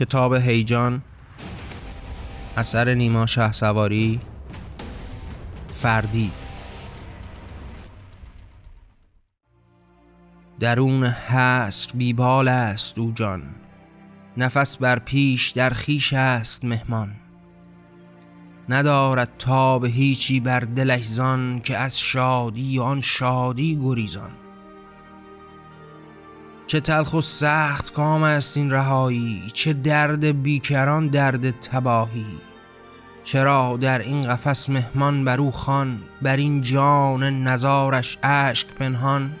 کتاب هیجان اثر نیما شه سواری فردید. درون هست بیبال است او جان نفس بر پیش در خیش است مهمان. ندارد تاب هیچی بر دلش زان که از شادی آن شادی گریزان. چه تلخ و سخت کام است این رهایی چه درد بیکران درد تباهی. چرا در این قفس مهمان بر او خان بر این جان نزارش اشک پنهان؟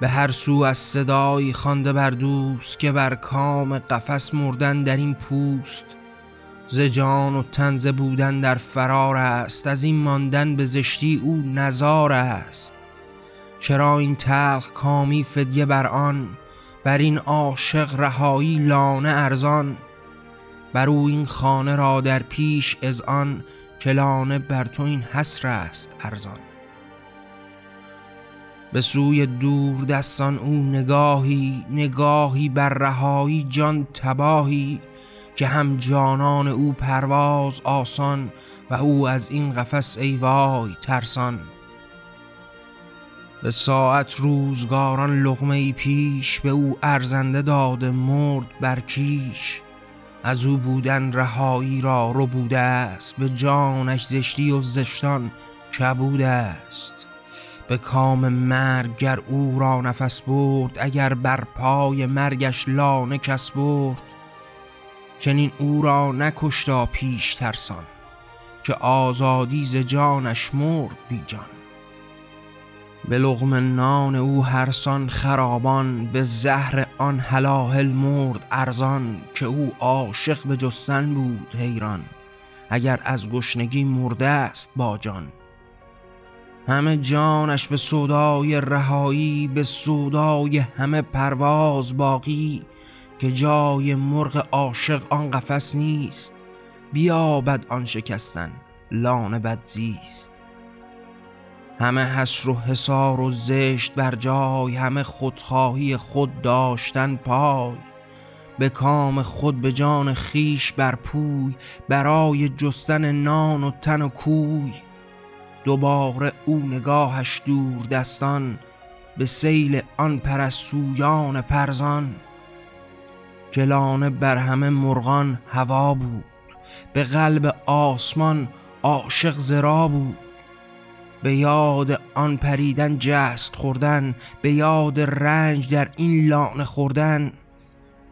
به هر سو از صدایی خوانده بر دوست که بر کام قفس مردن در این پوست. ز جان و تنز بودن در فرار است از این ماندن به زشتی او نزار است. چرا این تلخ کامی فدیه بر آن بر این عاشق رهایی لانه ارزان؟ بر او این خانه را در پیش از آن که لانه بر تو این حسر است ارزان. به سوی دور دستان او نگاهی نگاهی بر رهایی جان تباهی که هم جانان او پرواز آسان و او از این قفس ای وای ترسان. به ساعت روزگاران لغمه پیش به او ارزنده داده مرد بر کیش. از او بودن رهایی را رو بوده است به جانش زشتی و زشتان کبوده است. به کام مرگ گر او را نفس برد اگر بر پای مرگش لانه کس برد. چنین او را نکشتا پیش ترسان که آزادی ز جانش مرد بی جان به لغم نان او هرسان خرابان به زهر آن هلاهل مرد ارزان که او عاشق به جستن بود حیران اگر از گشنگی مرده است با جان. همه جانش به سودای رهایی به سودای همه پرواز باقی که جای مرغ عاشق آن قفس نیست بیابد آن شکستن لانه بد زیست. همه حسر و حسار و زشت بر جای همه خودخواهی خود داشتن پای. به کام خود به جان خیش بر پوی برای جستن نان و تن و کوی. دوباره او نگاهش دور دستان به سیل آن پرستویان پرزان. کلانه بر همه مرغان هوا بود به قلب آسمان عاشق زرا بود. به یاد آن پریدن جست خوردن به یاد رنج در این لانه خوردن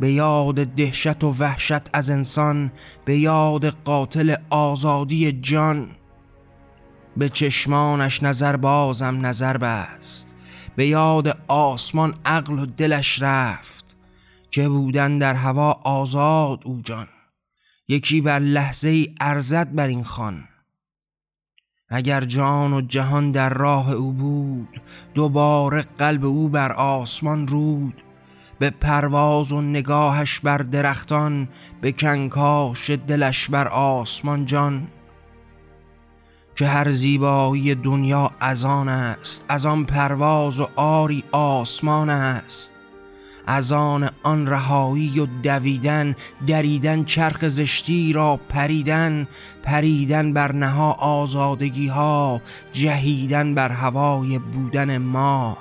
به یاد دهشت و وحشت از انسان به یاد قاتل آزادی جان. به چشمانش نظر بازم نظر بست به یاد آسمان عقل و دلش رفت. که بودن در هوا آزاد او جان یکی بر لحظه ای ارزد بر این خان. اگر جان و جهان در راه او بود دوباره قلب او بر آسمان رود. به پرواز و نگاهش بر درختان به کنکاش دلش بر آسمان جان. که هر زیبایی دنیا از آن است از آن پرواز و آری آسمان است. از آن آن رهایی و دویدن دریدن چرخ زشتی را پریدن پریدن بر نها آزادگی ها جهیدن بر هوای بودن ما.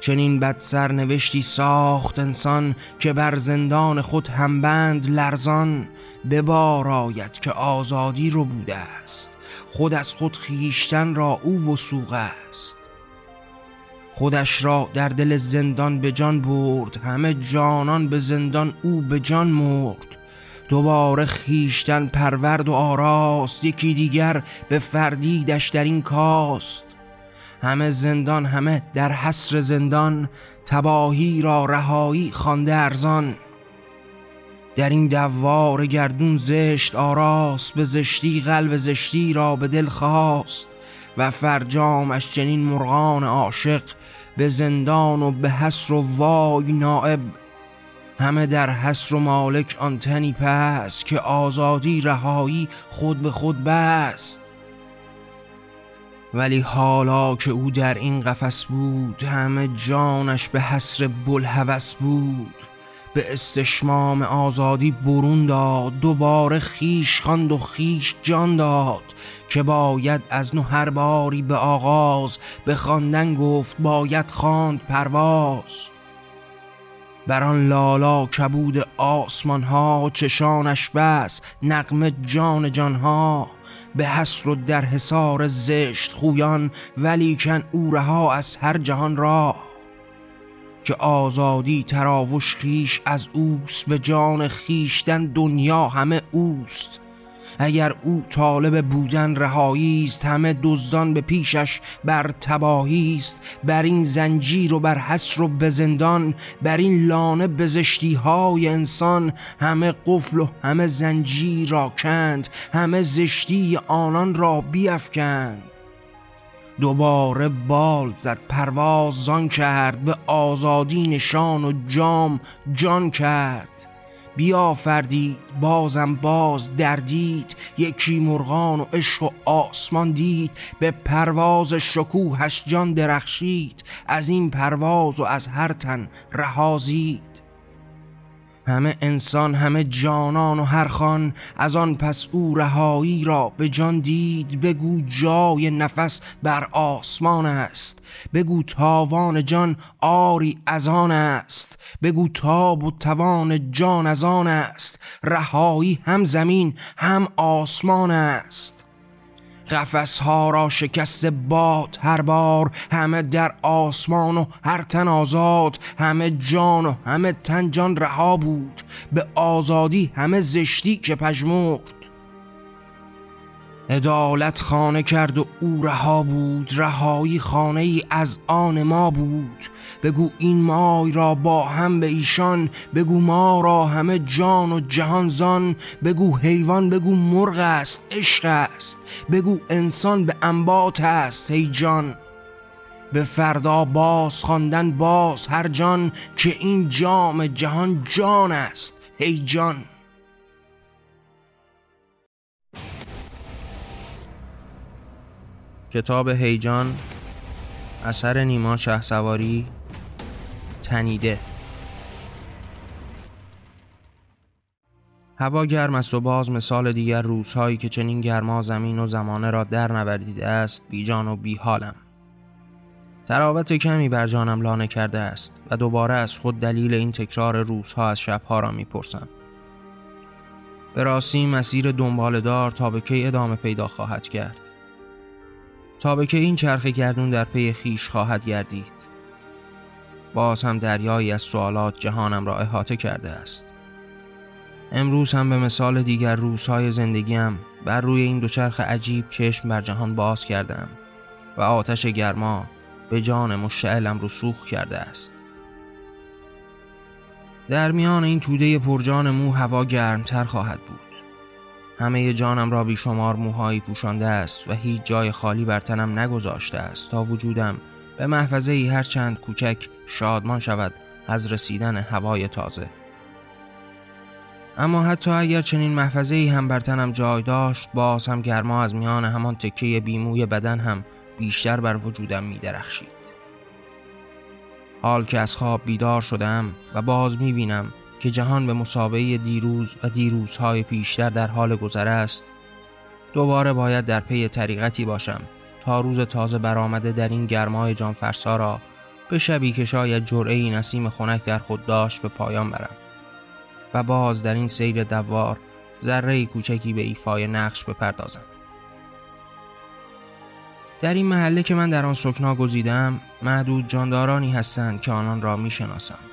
چنین بد سرنوشتی ساخت انسان که بر زندان خود همبند لرزان ببار آید که آزادی رو بوده است. خود از خود خیشتن را او وسوق است. خودش را در دل زندان به جان برد همه جانان به زندان او به جان مرد. دوباره خیشتن پرورد و آراست یکی دیگر به فردیدش در این کاست. همه زندان همه در حسر زندان تباهی را رهایی خوانده ارزان. در این دوار گردون زشت آراست به زشتی قلب زشتی را به دل خواست. و فرجامش چنین مرغان عاشق به زندان و به حسر و وای نائب. همه در حسر و مالک آن تنی پس که آزادی رهایی خود به خود بست. ولی حالا که او در این قفس بود همه جانش به حسر بلحوث بود. به استشمام آزادی برون داد دوباره خیش خواند و خیش جان داد که باید از نو هر باری به آغاز به خواندن گفت باید خواند پرواز. بر آن لالا کبود آسمان ها چشانش بس نقم جان جانها. به حسر و در حصار زشت خویان ولیکن او رها از هر جهان راه. که آزادی تراوش خیش از اوست به جان خیشتن دنیا همه اوست. اگر او طالب بودن رهایی است همه دزدان به پیشش بر تباهی است بر این زنجیر و بر حسر و به زندان بر این لانه بزشتی های انسان همه قفل و همه زنجیر را کند همه زشتی آنان را بیافکند دوباره بال زد پرواز زان کرد به آزادی نشان و جام جان کرد. بیافردید بازم باز دردید یکی مرغان و عشق و آسمان دید. به پرواز شکوهش جان درخشید از این پرواز و از هر تن رهازید همه انسان همه جانان و هر خان از آن پس او رهایی را به جان دید بگو جای نفس بر آسمان است. بگو تاوان جان آری از آن است. بگو تاب و توان جان از آن است. رهایی هم زمین هم آسمان است. قفس ها را شکست باد هر بار همه در آسمان و هر تن آزاد همه جان و همه تن جان رها بود. به آزادی همه زشتی که پژمرد. عدالت خانه کرد و او رها بود رهایی خانه ای از آن ما بود. بگو این مای را با هم به ایشان بگو ما را همه جان و جهان زان. بگو حیوان بگو مرغ است عشق است. بگو انسان به انبات است هی جان. به فردا باز خواندن باز هر جان که این جام جهان جان است هی جان. کتاب هیجان اثر نیما شه سواری تنیده. هوا گرم است و باز مثال دیگر روزهایی که چنین گرما زمین و زمانه را در نوردیده است بیجان و بیحالم. تراوت کمی بر جانم لانه کرده است و دوباره از خود دلیل این تکرار روزها از شبها را می‌پرسم. به راستی مسیر دنبالدار تا به کی ادامه پیدا خواهد کرد؟ تا به که این چرخ گردون در پی خیش خواهد گردید. باز هم دریایی از سوالات جهانم را احاطه کرده است. امروز هم به مثال دیگر روزهای زندگیم بر روی این دوچرخ عجیب چشم بر جهان باز کردم و آتش گرما به جان مشعلم رسوخ کرده است. در میان این توده پرجان مو هوا گرمتر خواهد بود. همه جانم را بیشمار موهایی پوشانده است و هیچ جای خالی بر تنم نگذاشته است تا وجودم به محفظه ای هر کوچک شادمان شود از رسیدن هوای تازه اما حتی اگر چنین محفظه ای هم بر تنم جای داشت باز هم گرما از میان همان تکه بیموی بدن هم بیشتر بر وجودم می درخشید. حال که از خواب بیدار شدم و باز می بینم که جهان به مسابقه دیروز و دیروزهای پیشتر در حال گذر است دوباره باید در پی طریقتی باشم تا روز تازه برآمده در این گرمای جانفرسا را به شبی که شاید جرعه نسیم خنک در خود داشت به پایان برم و باز در این سیر دوار ذره کوچکی به ایفای نقش بپردازم. در این محله که من در آن سکنا گزیدم معدود جاندارانی هستند که آنان را می‌شناسم.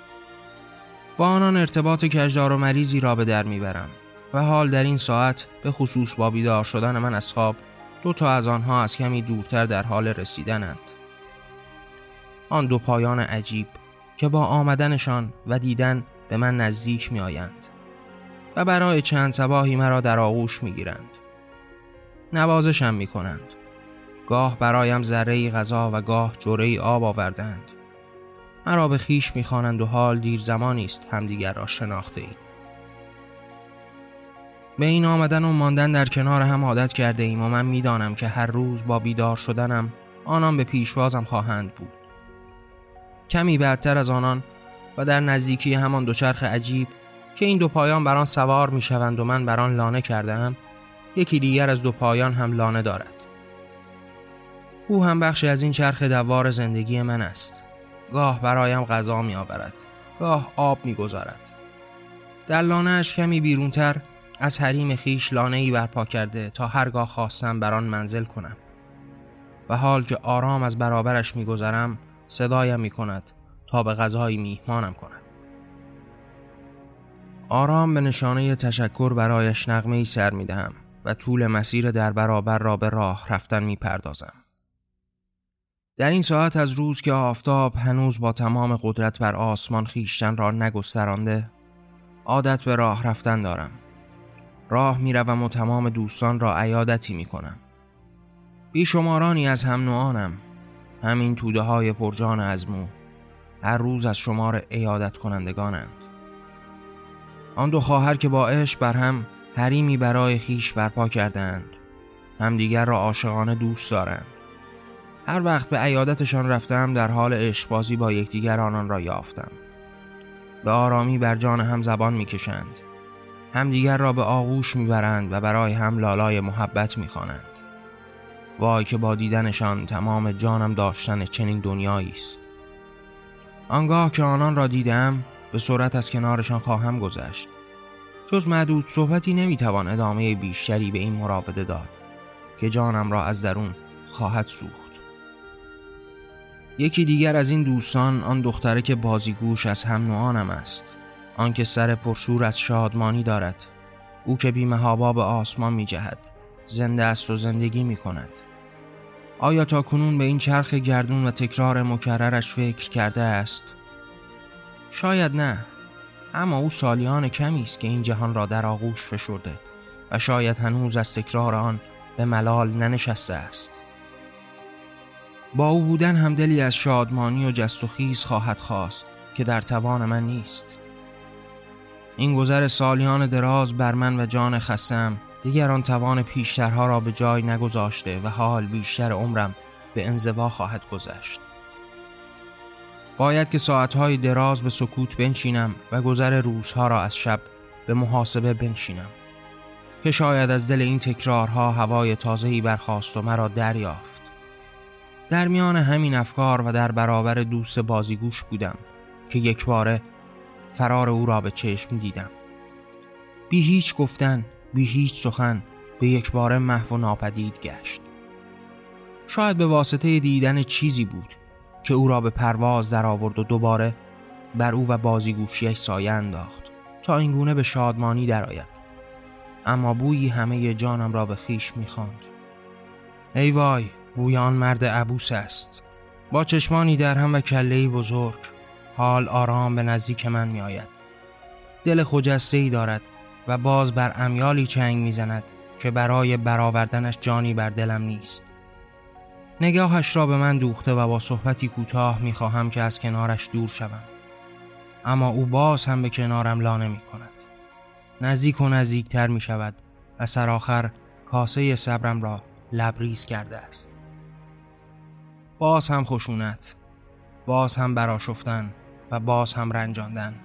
با آنان ارتباط کجدار و مریضی را به در می‌برم و حال در این ساعت به خصوص با بیدار شدن من از خواب دو تا از آنها از کمی دورتر در حال رسیدنند. آن دو پایان عجیب که با آمدنشان و دیدن به من نزدیک می آیند و برای چند سباهی مرا در آغوش می گیرند نوازشم می کنند گاه برایم ذره غذا و گاه جوره آب آوردند. مرا به خیش می‌خوانند و حال دیر زمانی است همدیگر را شناخته ایم. به این آمدن و ماندن در کنار هم عادت کرده ایم و من می‌دانم که هر روز با بیدار شدنم آنان به پیشوازم خواهند بود. کمی بعدتر از آنان و در نزدیکی همان دوچرخ عجیب که این دو پایان بر آن سوار می شوند و من بر آن لانه کردم یکی دیگر از دو پایان هم لانه دارد او هم بخشی از این چرخ دوار زندگی من است گاه برایم غذا می آورد گاه آب می گذارد در لانهش کمی بیرونتر از حریم خیش لانه ای برپا کرده تا هرگاه خواستم بر آن منزل کنم. و حال که آرام از برابرش میگذرم صدایم می کند تا به غذای میهمانم کند. آرام به نشانه تشکر برایش نغمه ای سر می دهم و طول مسیر در برابر را به راه رفتن می پردازم. در این ساعت از روز که آفتاب هنوز با تمام قدرت بر آسمان خیشتن را نگسترانده عادت به راه رفتن دارم. راه می روم و تمام دوستان را عیادتی می کنم بیشمارانی از هم نوانم همین توده های پرجان از مو هر روز از شمار ایادت کنندگانند آن دو خواهر که با عشق بر هم حریمی برای خیش برپا کردند همدیگر را عاشقانه دوست دارند. هر وقت به عیادتشان رفتم در حال عشقبازی با یکدیگر آنان را یافتم. به آرامی بر جان هم زبان می‌کشند. همدیگر را به آغوش می‌برند و برای هم لالای محبت می‌خوانند. وای که با دیدنشان تمام جانم داشتن چنین دنیایی است. آنگاه که آنان را دیدم به سرعت از کنارشان خواهم گذشت. جز معدود صحبتی نمی‌توان ادامه بیشتری به این مراوده داد که جانم را از درون خواهد سوخت. یکی دیگر از این دوستان آن دختره که بازیگوش از هم نوانم است. آنکه سر پرشور از شادمانی دارد. او که بیمهابا به آسمان می جهد زنده است و زندگی می کند آیا تا کنون به این چرخ گردون و تکرار مکررش فکر کرده است؟ شاید نه اما او سالیان کمی است که این جهان را در آغوش فشرده و شاید هنوز از تکرار آن به ملال ننشسته است. با او بودن هم دلی از شادمانی و جست و خیز خواهد خواست که در توان من نیست. این گذر سالیان دراز بر من و جان خستم دیگر آن توان پیشترها را به جای نگذاشته و حال بیشتر عمرم به انزوا خواهد گذشت. باید که ساعتهای دراز به سکوت بنشینم و گذر روزها را از شب به محاسبه بنشینم. که شاید از دل این تکرارها هوای تازهی برخواست و مرا دریافت. در میان همین افکار و در برابر دوست بازیگوش بودم که یک باره فرار او را به چشم دیدم. بی هیچ گفتن بی هیچ سخن به یک بار محو و ناپدید گشت. شاید به واسطه دیدن چیزی بود که او را به پرواز در آورد و دوباره بر او و بازیگوشیش سایه انداخت تا اینگونه به شادمانی درآید. اما بویی همه جانم را به خیش می‌خواند. ای وای بوی آن مرد عبوس است. با چشمانی در هم و کلهی بزرگ حال آرام به نزدیک من می آید دل خجسته ای دارد و باز بر امیالی چنگ می‌زند که برای برآوردنش جانی بر دلم نیست. نگاهش را به من دوخته و با صحبتی کوتاه می‌خواهم که از کنارش دور شوم. اما او باز هم به کنارم لانه می کند نزدیک و نزدیکتر می شود و سرآخر کاسه صبرم را لبریز کرده است. باز هم خشونت باز هم براشفتن و باز هم رنجاندن.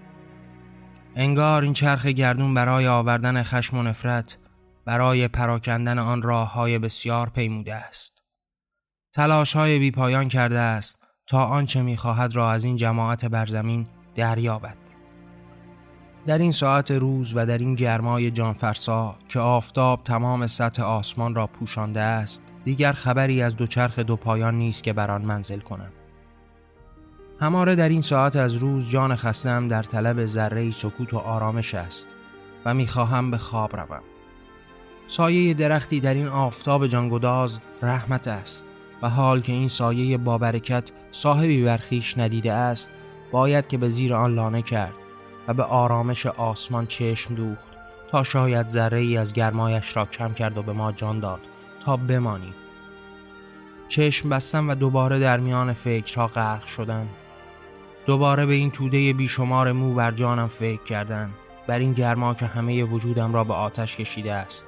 انگار این چرخ گردون برای آوردن خشم و نفرت برای پراکندن آن راه های بسیار پیموده است. تلاش های بی پایان کرده است تا آنچه می‌خواهد را از این جماعت برزمین دریابد. در این ساعت روز و در این گرمای جانفرسا که آفتاب تمام سطح آسمان را پوشانده است دیگر خبری از دوچرخ دو پایان نیست که بر آن منزل کنم. هماره در این ساعت از روز جان خستم در طلب ذره سکوت و آرامش است و می‌خواهم به خواب روم. سایه درختی در این آفتاب جانگداز رحمت است و حال که این سایه با برکت صاحبی برخیش ندیده است باید که به زیر آن لانه کرد و به آرامش آسمان چشم دوخت تا شاید ذره ای از گرمایش را کم کرد و به ما جان داد. تا بمانیم چشم بستم و دوباره در میان فکرها غرق شدن. دوباره به این توده بیشمار مو بر جانم فکر کردن. بر این گرما که همه وجودم را به آتش کشیده است.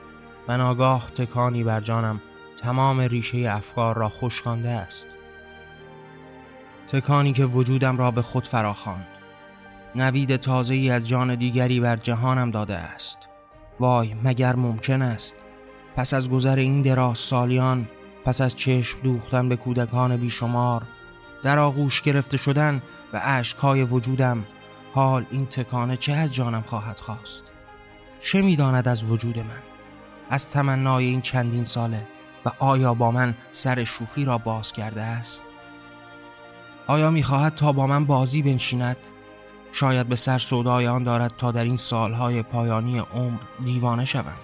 و ناگاه تکانی بر جانم. تمام ریشه افکار را خشکانده است. تکانی که وجودم را به خود فراخواند. نوید تازه ای از جان دیگری بر جهانم داده است. وای مگر ممکن است پس از گذر این دراز سالیان پس از چشم دوختن به کودکان بیشمار در آغوش گرفته شدن و عشقهای وجودم حال این تکانه چه از جانم خواهد خواست؟ چه می‌داند از وجود من؟ از تمنای این چندین ساله و آیا با من سر شوخی را باز کرده است؟ آیا می‌خواهد تا با من بازی بنشیند؟ شاید به سر سودای آن دارد تا در این سالهای پایانی عمر دیوانه شوم.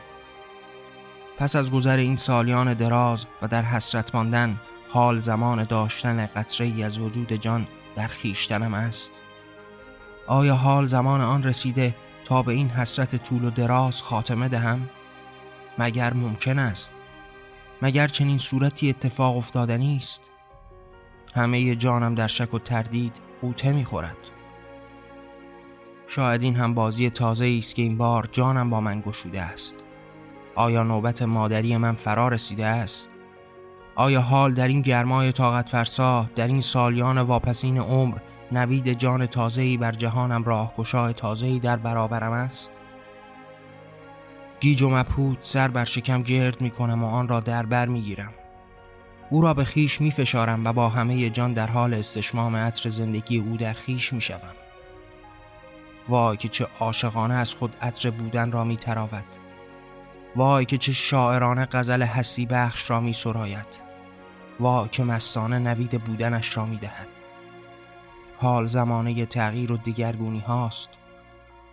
پس از گذر این سالیان دراز و در حسرت ماندن حال زمان داشتن قطره ای از وجود جان در خیشتنم است. آیا حال زمان آن رسیده تا به این حسرت طول و دراز خاتمه دهم؟ مگر ممکن است؟ مگر چنین صورتی اتفاق افتادنی است همه جانم در شک و تردید قوطه می‌خورد. شاید این هم بازی تازه است که این بار جانم با من گشوده است. آیا نوبت مادری من فرا رسیده است آیا حال در این گرمای طاقت فرسا در این سالیان واپسین عمر نوید جان تازه‌ای بر جهانم راهگشای تازه‌ای در برابرم است گیج و مپود سر بر شکم گرد می کنم و آن را در بر می گیرم. او را به خیش می فشارم و با همه جان در حال استشمام عطر زندگی او در خیش می شوم. وای که چه عاشقانه از خود عطر بودن را می تراود. وای که چه شاعرانه غزل حسی بخش را می سراید. وای که مستانه نوید بودنش را می دهد. حال زمانه تغییر و دیگرگونی هاست.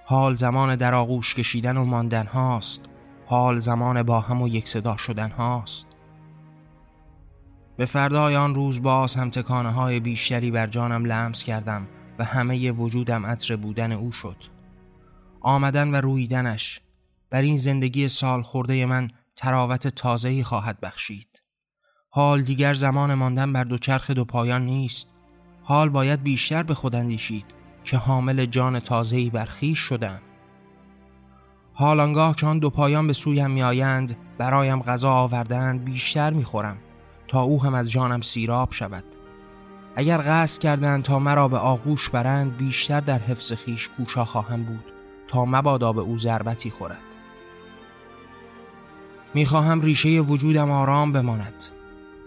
حال زمان در آغوش کشیدن و ماندن هاست حال زمان با هم و یک صدا شدن هاست به فردای آن روز باز هم تکانه های بیشتری بر جانم لمس کردم و همه وجودم عطر بودن او شد آمدن و رویدنش بر این زندگی سال خورده من تراوت تازهی خواهد بخشید. حال دیگر زمان ماندن بر دوچرخ دو پایان نیست. حال باید بیشتر به خود اندیشید که حامل جان تازه‌ای برخیش شدم. حال آنگاه که آن دو پایان به سویم میآیند برایم غذا آوردند بیشتر می‌خورم تا او هم از جانم سیراب شود. اگر قصد کردند تا مرا به آغوش برند بیشتر در حفظ خیش کوشا خواهم بود تا مبادا به او ضربتی خورد. می‌خواهم ریشه وجودم آرام بماند.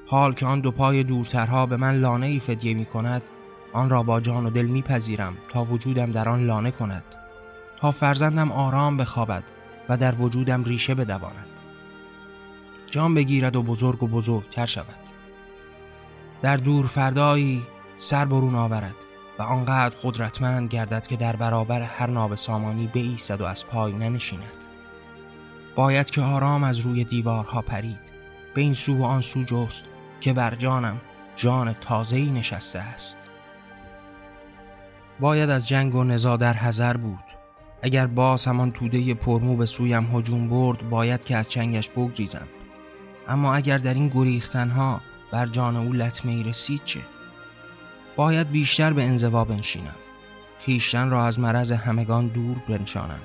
حال که آن دو پای دورترها به من لانه ای فدیه می کند آن را با جان و دل میپذیرم تا وجودم در آن لانه کند. تا فرزندم آرام بخوابد و در وجودم ریشه بدواند. جان بگیرد و بزرگ و بزرگتر شود. در دور فردایی سر برون آورد و آنقدر قدرتمند گردد که در برابر هر ناب سامانی ایستد و از پای ننشیند. باید که آرام از روی دیوارها پرید. به این سو و آن سو جست که بر جانم جان تازه‌ای نشسته است. باید از جنگ و نزا در حذر بود. اگر باز همان توده پرمو به سویم هجوم برد باید که از چنگش بگریزم. اما اگر در این گریختنها بر جان او لطمه ای رسید چه؟ باید بیشتر به انزوا بنشینم. خیشتن را از مرض همگان دور بنشانم.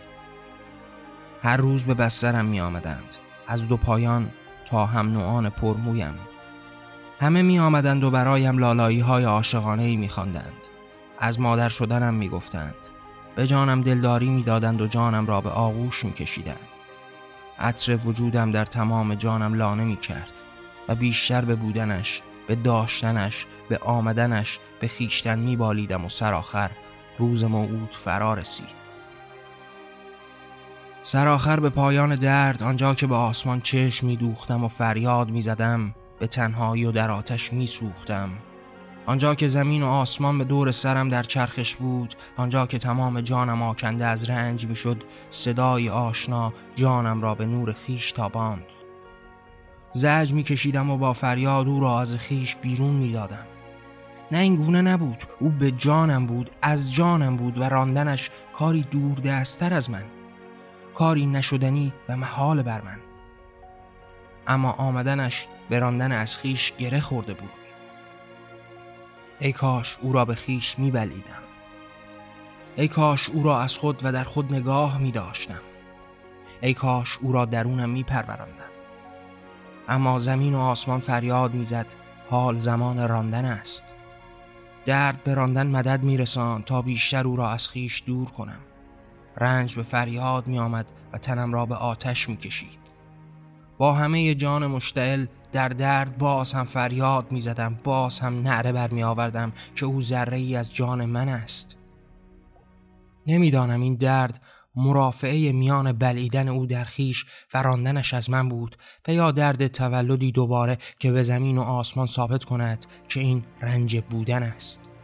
هر روز به بسترم می آمدند از دو پایان تا هم نوعان پرمویم. همه می آمدند و برایم لالایی های عاشقانه ای می خواندند. از مادر شدنم می‌گفتند. به جانم دلداری می‌دادند و جانم را به آغوش میکشیدند. عطر وجودم در تمام جانم لانه می‌کرد و بیشتر به بودنش به داشتنش به آمدنش به خیشتن میبالیدم و سرآخر روز موعود فرا رسید. سرآخر به پایان درد آنجا که به آسمان چشم میدوختم و فریاد می‌زدم به تنهایی و در آتش میسوختم. آنجا که زمین و آسمان به دور سرم در چرخش بود آنجا که تمام جانم آکنده از رنج می‌شد صدای آشنا جانم را به نور خیش تاباند. زج میکشیدم و با فریاد او را از خیش بیرون می‌دادم. نه این گونه نبود او به جانم بود از جانم بود و راندنش کاری دور دستر از من. کاری نشدنی و محال بر من اما آمدنش به راندن از خیش گره خورده بود ای کاش او را به خیش می بلیدم. ای کاش او را از خود و در خود نگاه می داشتم. ای کاش او را درونم می پروراندم. اما زمین و آسمان فریاد می‌زد حال زمان راندن است درد براندن مدد میرسان تا بیشتر او را از خیش دور کنم رنج به فریاد می آمد و تنم را به آتش می کشید با همه جان مشتعل در درد باز هم فریاد می زدم باز هم نعره بر می آوردم که او ذره ای از جان من است. نمی‌دانم این درد مرافعه میان بلعیدن او در خیش و راندنش از من بود و یا درد تولدی دوباره که به زمین و آسمان ثابت کند که این رنج بودن است.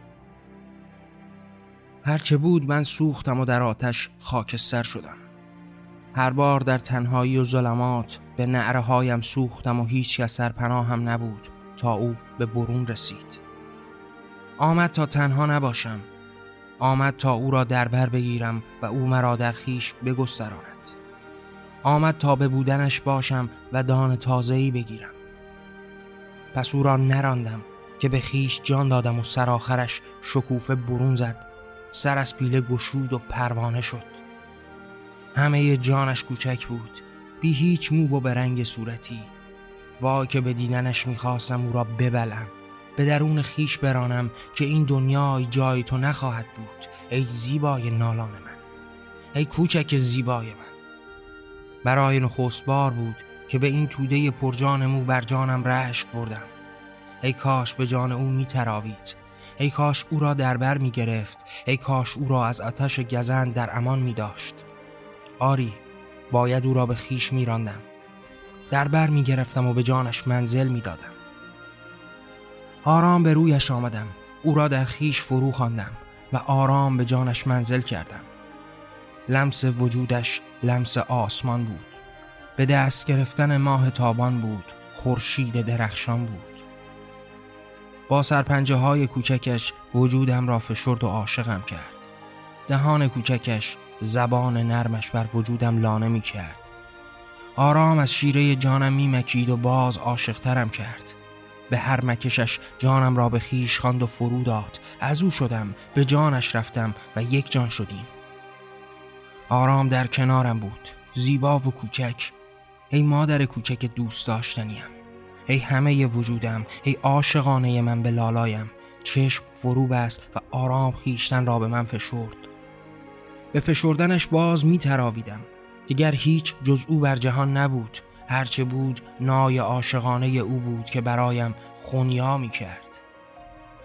هرچه بود من سوختم و در آتش خاکستر شدم. هر بار در تنهایی و ظلمات به نعره هایم سوختم و هیچ کس هم نبود تا او به برون رسید. آمد تا تنها نباشم. آمد تا او را در بر بگیرم و او مرا در خیش بگستراند. آمد تا به بودنش باشم و دان تازه‌ای بگیرم. پس او را نراندم که به خیش جان دادم و سرآخرش شکوفه برون زد سر از پیله گشود و پروانه شد. همه جانش کوچک بود. بی هیچ مو و به رنگ صورتی. وای که به دیدنش می‌خواستم او را ببلم. به درون خیش برانم که این دنیای جای تو نخواهد بود. ای زیبای نالان من. ای کوچک زیبای من. برای نخست بار بود که به این توده پرجان مو بر جانم رشک بردم. ای کاش به جان او میتراوید. ای کاش او را در بر می گرفت. ای کاش او را از آتش گزند در امان می داشت. آری باید او را به خیش می راندم. در بر می گرفتم و به جانش منزل می دادم. آرام به رویش آمدم. او را در خیش فرو خواندم و آرام به جانش منزل کردم. لمس وجودش لمس آسمان بود. به دست گرفتن ماه تابان بود. خورشید درخشان بود. با سرپنجه های کوچکش وجودم را فشرد و عاشقم کرد. دهان کوچکش زبان نرمش بر وجودم لانه می کرد. آرام از شیره جانم می مکید و باز عاشقترم کرد. به هر مکشش جانم را به خیش خواند و فرو داد از او شدم به جانش رفتم و یک جان شدیم. آرام در کنارم بود زیبا و کوچک. ای مادر کوچک دوست داشتنیم. ای همه وجودم ای عاشقانه من به لالایم چشم فرو بست و آرام خیشتن را به من فشرد. به فشردنش باز می تراویدم. دیگر هیچ جز او بر جهان نبود. هرچه بود نای عاشقانه او بود که برایم خونیا می کرد.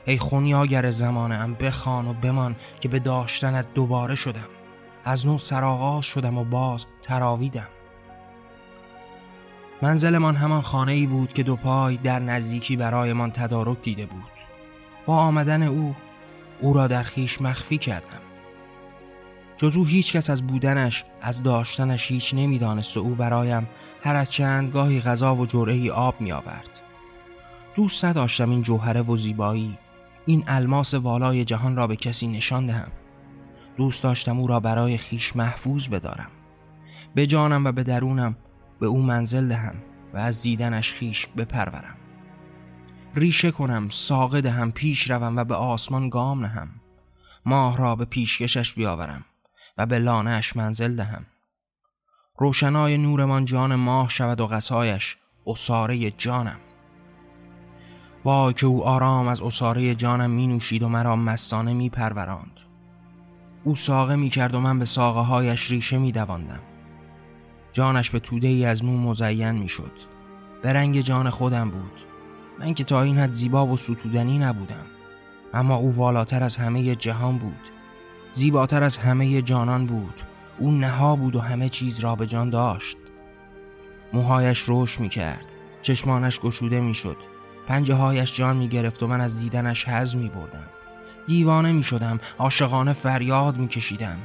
ای خونیاگر زمانم بخوان و بمان که به داشتنت دوباره شدم. از نو سراغاز شدم و باز تراویدم. منزلمان همان خانه ای بود که دو پای در نزدیکی برایمان تدارک دیده بود. با آمدن او او را در خیش مخفی کردم. جز او هیچ کس از بودنش از داشتنش هیچ نمی‌دانست و او برایم هر از چند گاهی غذا و جرعه آب می آورد دوست نداشتم این جوهره و زیبایی این الماس والای جهان را به کسی نشان دهم. دوست داشتم او را برای خیش محفوظ بدارم. به جانم و به درونم به او منزل دهم و از دیدنش خیش بپرورم. ریشه کنم ساقه دهم پیش روم و به آسمان گام نهم. ماه را به پیشکشش بیاورم و به لانهش منزل دهم. روشنای نورمان جان ماه شود و قصایش اصاره جانم. با که او آرام از اصاره جانم می نوشید و مرا مستانه می پروراند او ساقه می کرد و من به ساقه هایش ریشه می دواندم. جانش به توده ای از مو مزین می شد به رنگ جان خودم بود. من که تا این حد زیبا و ستودنی نبودم. اما او والاتر از همه جهان بود. زیباتر از همه جانان بود. او نها بود و همه چیز را به جان داشت. موهایش روش می کرد چشمانش گشوده می شد پنجه هایش جان می گرفت و من از دیدنش حز می بردم دیوانه می شدم عاشقانه فریاد می کشیدم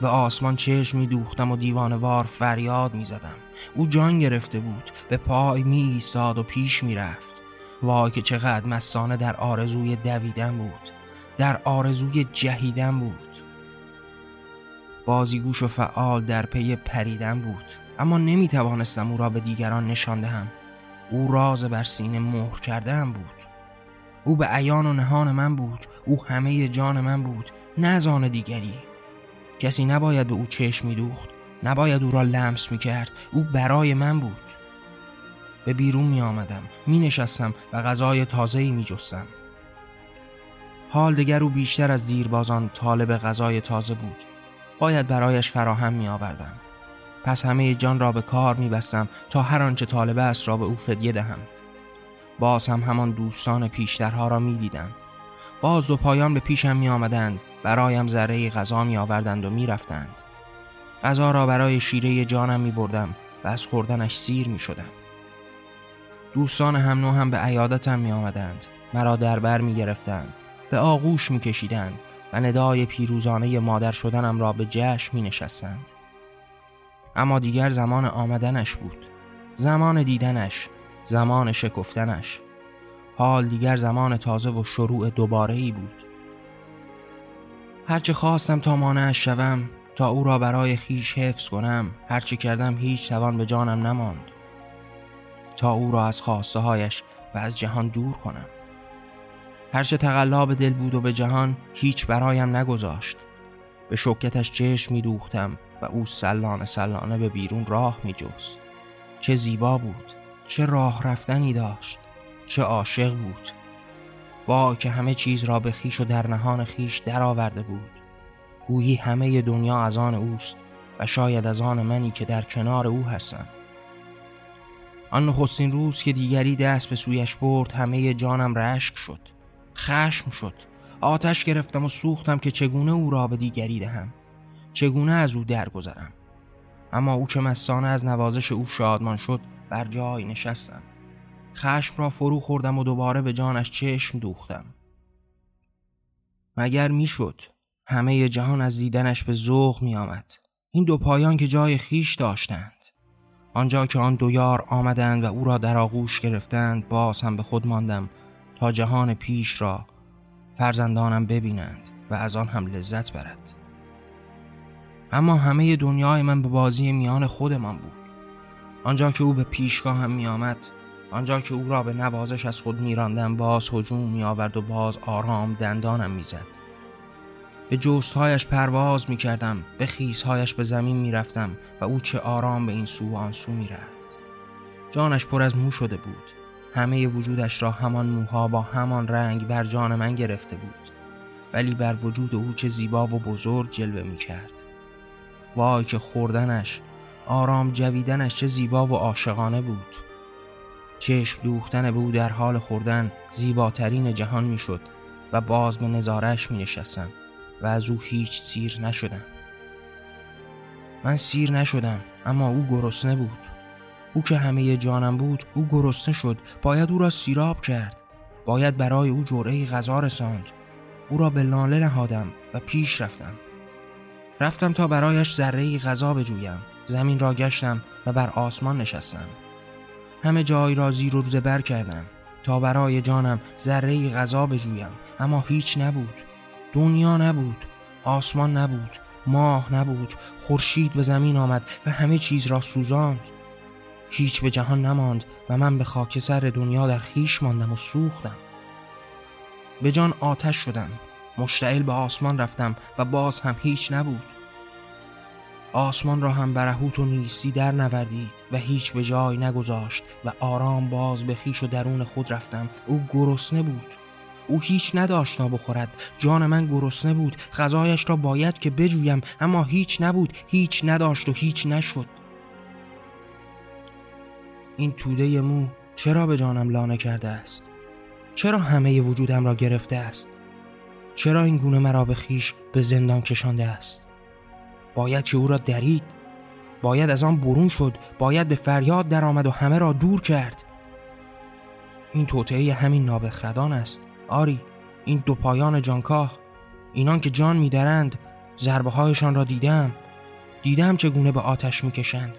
به آسمان چشم می دوختم و دیوانوار فریاد می زدم او جان گرفته بود به پای می ایستاد و پیش می رفت وای که چقدر مسانه در آرزوی دویدن بود. در آرزوی جهیدن بود. بازیگوش و فعال در پی پریدن بود. اما نمی توانستم او را به دیگران نشان دهم. او راز بر سینه مهر کرده بود. او به عیان و نهان من بود. او همه جان من بود. نه دیگری. کسی نباید به او چشم میدوخت نباید او را لمس می کرد او برای من بود. به بیرون می آمدم می نشستم و غذای تازهی می جستم حال دیگر او بیشتر از دیربازان طالب غذای تازه بود. باید برایش فراهم می آوردم پس همه جان را به کار می بستم تا هر آنچه طالب است را به او فدیه دهم. باز هم همان دوستان پیشترها را می دیدم باز دو پایان به پیشم می آمدند برایم ذره غذا می آوردند و می رفتند غذا را برای شیره جانم می بردم و از خوردنش سیر می شدم دوستان هم نو هم به عیادتم می آمدند مرا در بر می گرفتند به آغوش می کشیدند و ندای پیروزانه مادر شدنم را به جشن می نشستند اما دیگر زمان آمدنش بود. زمان دیدنش زمان شکفتنش. حال دیگر زمان تازه و شروع دوباره ای بود. هرچه خواستم تا مانعش شوم تا او را برای خیش حفظ کنم هرچه کردم هیچ توان به جانم نماند. تا او را از خواسته هایش و از جهان دور کنم. هرچه تقلا به دل بود و به جهان هیچ برایم نگذاشت. به شکتش چشم می دوختم و او سلانه سلانه به بیرون راه می جست چه زیبا بود چه راه رفتنی داشت. چه عاشق بود. با که همه چیز را به خیش و در نهان خیش درآورده بود. گویی همه دنیا از آن اوست و شاید از آن منی که در کنار او هستم. آن نخستین روز که دیگری دست به سویش برد همه جانم رشک شد خشم شد. آتش گرفتم و سوختم که چگونه او را به دیگری دهم. چگونه از او درگذرم. اما او که مستانه از نوازش او شادمان شد بر جای نشستم. خشم را فرو خوردم و دوباره به جانش چشم دوختم. مگر می‌شد همه جهان از دیدنش به ذوق می آمد این دو پایان که جای خیش داشتند. آنجا که آن دو یار آمدند و او را در آغوش گرفتند باز هم به خود ماندم تا جهان پیش را فرزندانم ببینند و از آن هم لذت برد. اما همه دنیای من به بازی میان خودمان بود. آنجا که او به پیشگاه هم می آمد آنجا که او را به نوازش از خود میراندم باز هجوم می آورد و باز آرام دندانم می‌زد. به جستهایش پرواز می کردم به خیزهایش به زمین می رفتم و او چه آرام به این سو و آن سو می رفت. جانش پر از مو شده بود همه وجودش را همان موها با همان رنگ بر جان من گرفته بود ولی بر وجود او چه زیبا و بزرگ جلوه می کرد وای که خوردنش آرام جویدنش چه زیبا و عاشقانه بود چشم دوختن به او در حال خوردن زیباترین جهان می‌شد و باز به نظارش می نشستم و از او هیچ سیر نشدم. من سیر نشدم اما او گرسنه بود. او که همه جانم بود او گرسنه شد. باید او را سیراب کرد. باید برای او جرعه غذا رساند. او را به لاله نهادم و پیش رفتم. رفتم تا برایش ذره غذا بجویم. زمین را گشتم و بر آسمان نشستم. همه جای را زیر و زبر کردم. تا برای جانم ذره غذا بجویم. اما هیچ نبود. دنیا نبود. آسمان نبود. ماه نبود. خورشید به زمین آمد و همه چیز را سوزاند. هیچ به جهان نماند و من به خاک سر دنیا در خیش ماندم و سوختم. به جان آتش شدم. مشتعل به آسمان رفتم و باز هم هیچ نبود. آسمان را هم برهوت و نیستی در نوردید و هیچ به جای نگذاشت و آرام باز به خیش و درون خود رفتم. او گرسنه بود. او هیچ نداشت تا بخورد جان من گرسنه بود. غذایش را باید که بجویم اما هیچ نبود. هیچ نداشت و هیچ نشد. این توده مو چرا به جانم لانه کرده است؟ چرا همه وجودم را گرفته است؟ چرا این گونه مرا به خیش به زندان کشانده است؟ باید که او را درید. باید از آن برون شد. باید به فریاد درآمد و همه را دور کرد. این توطعه همین نابخردان است. آری این دو پایان جانکاه. اینان که جان میدرند ضربه هایشان را دیدم. دیدم چگونه به آتش می‌کشند.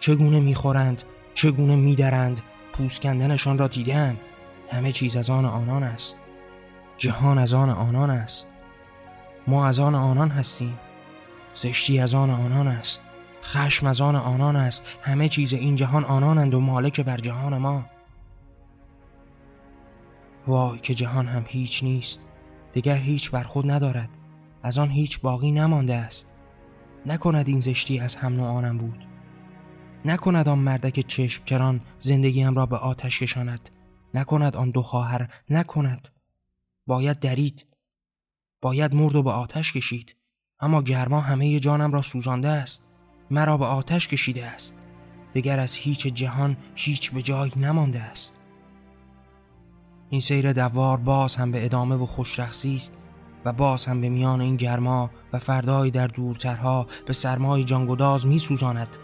چگونه می‌خورند. چگونه میدرند. پوست کندنشان را دیدم. همه چیز از آن آنان است. جهان از آن آنان است. ما از آن آنان هستیم. زشتی از آن آنان است. خشم از آن آنان است. همه چیز این جهان آنانند و مالک بر جهان ما. وای که جهان هم هیچ نیست. دیگر هیچ بر خود ندارد. از آن هیچ باقی نمانده است. نکند این زشتی از هم آنم بود. نکند آن مردک چشم کران زندگیم را به آتش کشاند. نکند آن دو خواهر. نکند. باید درید. باید مرد و به آتش کشید. اما گرما همه جانم را سوزانده است. مرا به آتش کشیده است. دگر از هیچ جهان هیچ به جای نمانده است. این سیر دوار باز هم به ادامه و خوشرخصی است و باز هم به میان این گرما و فردایی در دورترها به سرمای جانگداز می سوزاند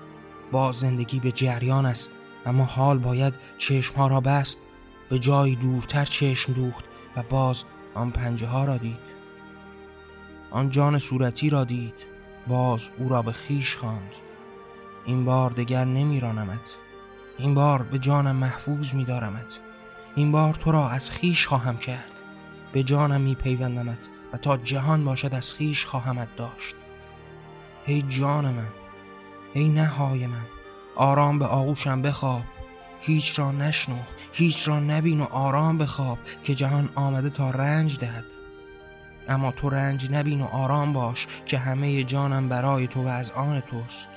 باز زندگی به جریان است اما حال باید چشمها را بست. به جای دورتر چشم دوخت و باز آن پنجه ها را دید. آن جان صورتی را دید. باز او را به خیش خواند. این بار دگر نمیرانمت. این بار به جانم محفوظ میدارمت. این بار تو را از خیش خواهم کرد. به جانم میپیوندمت و تا جهان باشد از خیش خواهمت داشت. ای جان من ای نهای من آرام به آغوشم بخواب. هیچ را نشنو هیچ را نبین و آرام بخواب که جهان آمده تا رنج دهد. اما تو رنج نبین و آرام باش که همه جانم برای تو و از آن توست.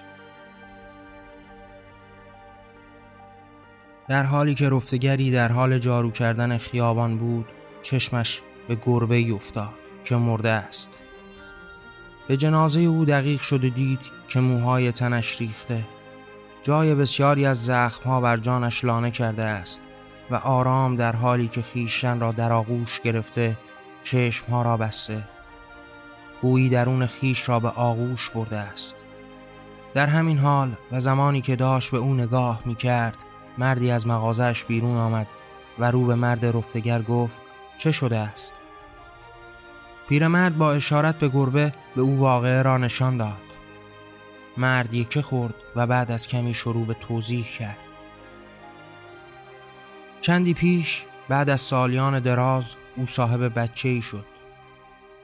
در حالی که رفتگری در حال جارو کردن خیابان بود چشمش به گربه افتاد که مرده است. به جنازه او دقیق شده دید که موهای تنش ریخته. جای بسیاری از زخمها بر جانش لانه کرده است و آرام در حالی که خیشتن را در آغوش گرفته چشمها را بسته. گویی درون خیش را به آغوش برده است. در همین حال و زمانی که داشت به او نگاه می کرد مردی از مغازش بیرون آمد و رو به مرد رفتگر گفت چه شده است؟ پیرمرد با اشارت به گربه به او واقعه را نشان داد. مرد یکه خورد و بعد از کمی شروع به توضیح کرد. چندی پیش بعد از سالیان دراز او صاحب بچه ای شد.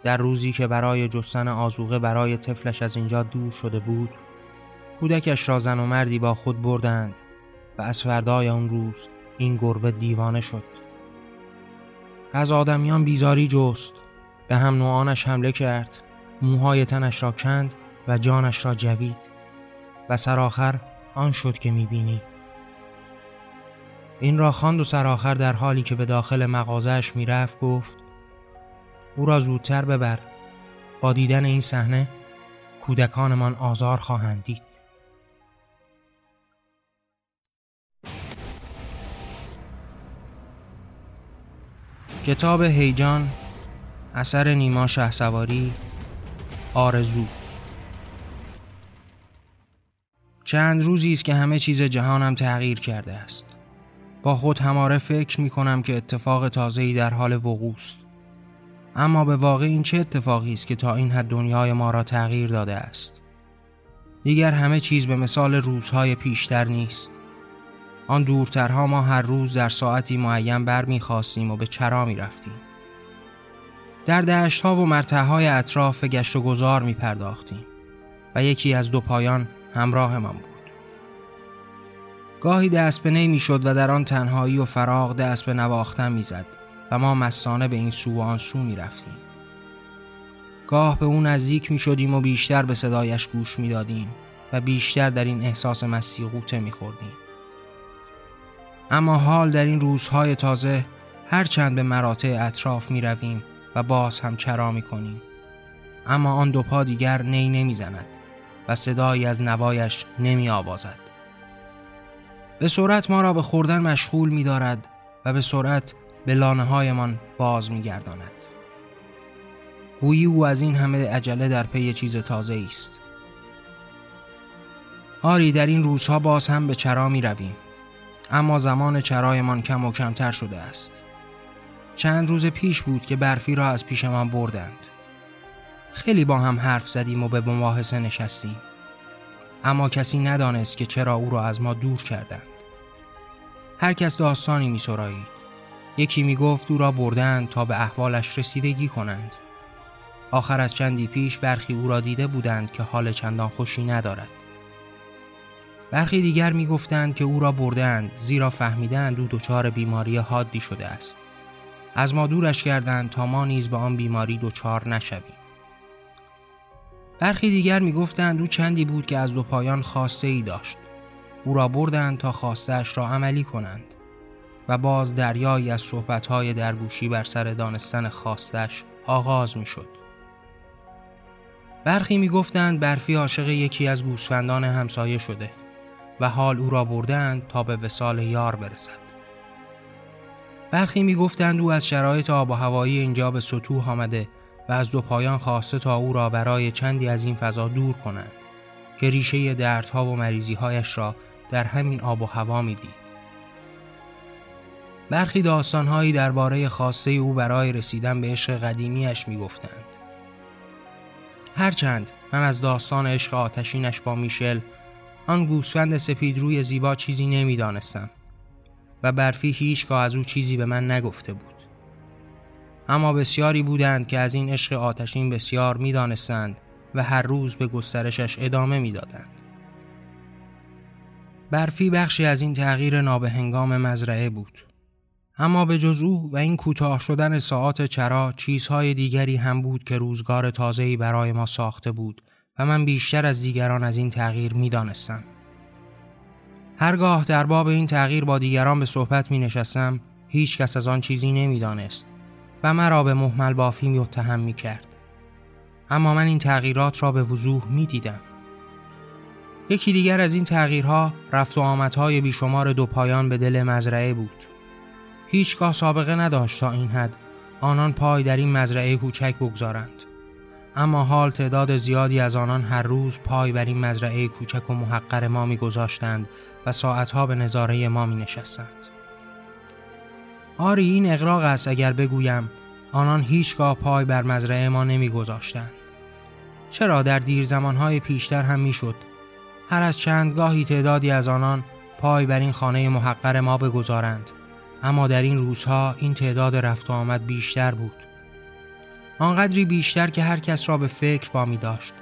در روزی که برای جستن آزوغه برای طفلش از اینجا دور شده بود کودکش را زن و مردی با خود بردند و از فردای آن روز این گربه دیوانه شد. از آدمیان بیزاری جست به هم نوعانش حمله کرد موهای تنش را کند و جانش را جوید و سرآخر آن شد که می‌بینی. این را خواند و سرآخر در حالی که به داخل مغازهش می‌رفت گفت او را زودتر ببر. با دیدن این صحنه کودکانمان آزار خواهند دید. کتاب هیجان اثر نیما شهسواری آرزو. چند روزی است که همه چیز جهانم تغییر کرده است. با خود هماره فکر می کنم که اتفاق تازه‌ای در حال وقوع است اما به واقع این چه اتفاقی است که تا این حد دنیای ما را تغییر داده است دیگر همه چیز به مثال روزهای پیشتر نیست آن دورترها ما هر روز در ساعتی معین بر می خواستیم و به چرا می رفتیم. در دشتها و مرتعهای اطراف گشت و گذار می پرداختیم و یکی از دو پایان همراه من بود. گاهی دست به می شد و در آن تنهایی و فراغ دست به نواختن می زد و ما مسانه به این سو و آن سو می رفتیم. گاه به اون نزدیک می شدیم و بیشتر به صدایش گوش می دادیم و بیشتر در این احساس مستی قوطه می خوردیم. اما حال در این روزهای تازه هرچند به مراتع اطراف می رویم و باز هم چرا می کنیم. اما آن دو پا دیگر نی نمی زند و صدایی از نوایش نمی آوازد. به سرعت ما را به خوردن مشغول می دارد و به سرعت به لانه هایمان باز می گرداند. گویی او از این همه عجله در پی چیز تازه است. آری در این روزها باز هم به چرا می رویم. اما زمان چرایمان کم و کمتر شده است. چند روز پیش بود که برفی را از پیشمان بردند. خیلی با هم حرف زدیم و به مباحثه نشستیم. اما کسی ندانست که چرا او را از ما دور کردند. هر کس داستانی می سرایید. یکی می گفت او را بردند تا به احوالش رسیدگی کنند. آخر از چندی پیش برخی او را دیده بودند که حال چندان خوشی ندارد. برخی دیگر می گفتند که او را بردند زیرا فهمیدند او دچار بیماری حادی شده است. از ما دورش کردند تا ما نیز به آن بیماری دچار نشویم. برخی دیگر می گفتند او چندی بود که از دو پایان خواسته ای داشت. او را بردند تا خواستش را عملی کنند و باز دریایی از صحبتهای درگوشی بر سر دانستن خواستش آغاز می شد. برخی می‌گفتند برفی عاشق یکی از گوسفندان همسایه شده و حال او را بردند تا به وسال یار برسد. برخی می‌گفتند او از شرایط آب و هوایی اینجا به سطوح آمده و از دو پایان خواسته تا او را برای چندی از این فضا دور کنند که ریشه دردها و مریضیهایش را در همین آب و هوا می‌دید. برخی داستانهایی درباره خواسته او برای رسیدن به عشق قدیمیش می‌گفتند. هرچند من از داستان عشق آتشینش با میشل آن گوسفند سپید روی زیبا چیزی نمی‌دانستم و برفی هیچگاه از او چیزی به من نگفته بود. اما بسیاری بودند که از این عشق آتشین بسیار می‌دانستند و هر روز به گسترشش ادامه می‌دادند. برفی بخشی از این تغییر نابهنگام مزرعه بود. اما به جز او و این کوتاه شدن ساعات چرا چیزهای دیگری هم بود که روزگار تازه‌ای برای ما ساخته بود و من بیشتر از دیگران از این تغییر می دانستم. هرگاه در باب این تغییر با دیگران به صحبت می نشستم هیچ کس از آن چیزی نمی دانست و مرا به محمل بافی متهم می کرد. اما من این تغییرات را به وضوح می دیدم. یکی دیگر از این تغییرها رفت و آمدهای بیشمار دو پایان به دل مزرعه بود. هیچگاه سابقه نداشت تا این حد آنان پای در این مزرعه کوچک بگذارند. اما حال تعداد زیادی از آنان هر روز پای بر این مزرعه کوچک و محقر ما میگذاشتند و ساعتها به نظاره ما می نشستند. آری این اقراق است اگر بگویم آنان هیچگاه پای بر مزرعه ما نمیگذاشتند. چرا در دیر زمانهای پیشتر هم می‌شد هر از چندگاهی تعدادی از آنان پای بر این خانه محقر ما بگذارند اما در این روزها این تعداد رفت و آمد بیشتر بود آنقدری بیشتر که هر کس را به فکر وامی داشت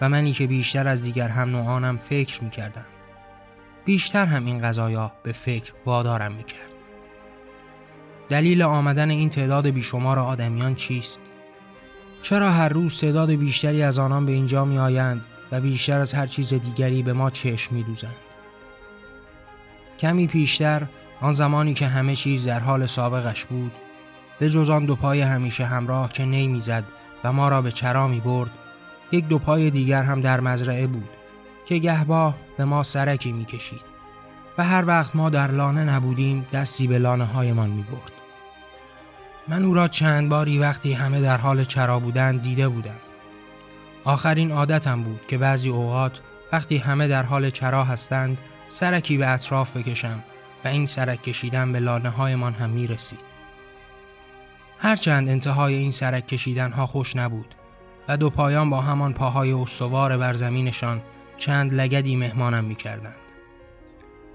و منی که بیشتر از دیگر هم نوعانم فکر می کردم. بیشتر هم این قضایا به فکر وادارم می کرد. دلیل آمدن این تعداد بیشمار آدمیان چیست؟ چرا هر روز تعداد بیشتری از آنان به اینجا می آیند و بیشتر از هر چیز دیگری به ما چشم می دوزند؟ کمی پیشتر آن زمانی که همه چیز در حال سابقش بود به جز آن دو پای همیشه همراه که نی می‌زد و ما را به چرا می برد یک دو پای دیگر هم در مزرعه بود که گهباه به ما سرکی می کشید و هر وقت ما در لانه نبودیم دستی به لانه هایمان می برد. من او را چند باری وقتی همه در حال چرا بودند دیده بودم. آخرین عادتم بود که بعضی اوقات وقتی همه در حال چرا هستند سرکی به اطراف بکشم و این سرک کشیدن به لانه هایمان هم می رسید. هرچند انتهای این سرک کشیدن ها خوش نبود و دو پایان با همان پاهای استوار بر زمینشان چند لگدی مهمانم می کردند.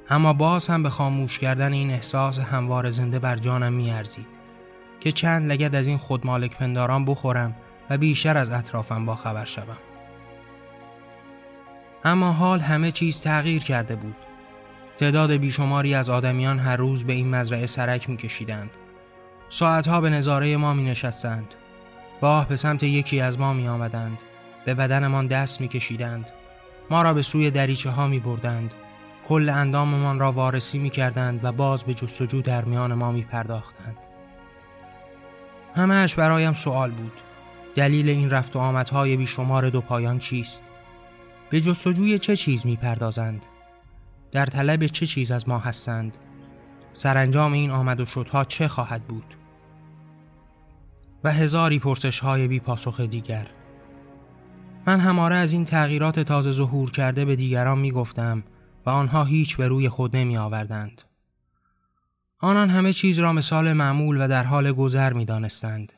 اما باز هم به خاموش کردن این احساس هموار زنده بر جانم می ارزید که چند لگد از این خودمالک پنداران بخورم و بیشتر از اطرافم با خبر شوم. اما حال همه چیز تغییر کرده بود. تعداد بیشماری از آدمیان هر روز به این مزرعه سرک می کشیدند ساعتها به نظاره ما می نشستند. گاه به سمت یکی از ما می آمدند. به بدنمان دست می کشیدند. ما را به سوی دریچه ها می بردند. کل انداممان را وارسی می کردند و باز به جستجو در میان ما می پرداختند. همهش برایم سوال بود. دلیل این رفت و آمدهای بیشمار دو پایان چیست؟ به جستجوی چه چیز می پردازند؟ در طلب چه چیز از ما هستند؟ سرانجام این آمد و شدها چه خواهد بود؟ و هزاری پرسش های بی پاسخ دیگر من هماره از این تغییرات تازه ظهور کرده به دیگران می گفتم و آنها هیچ به روی خود نمی آوردند. آنان همه چیز را مثال معمول و در حال گذر می دانستند.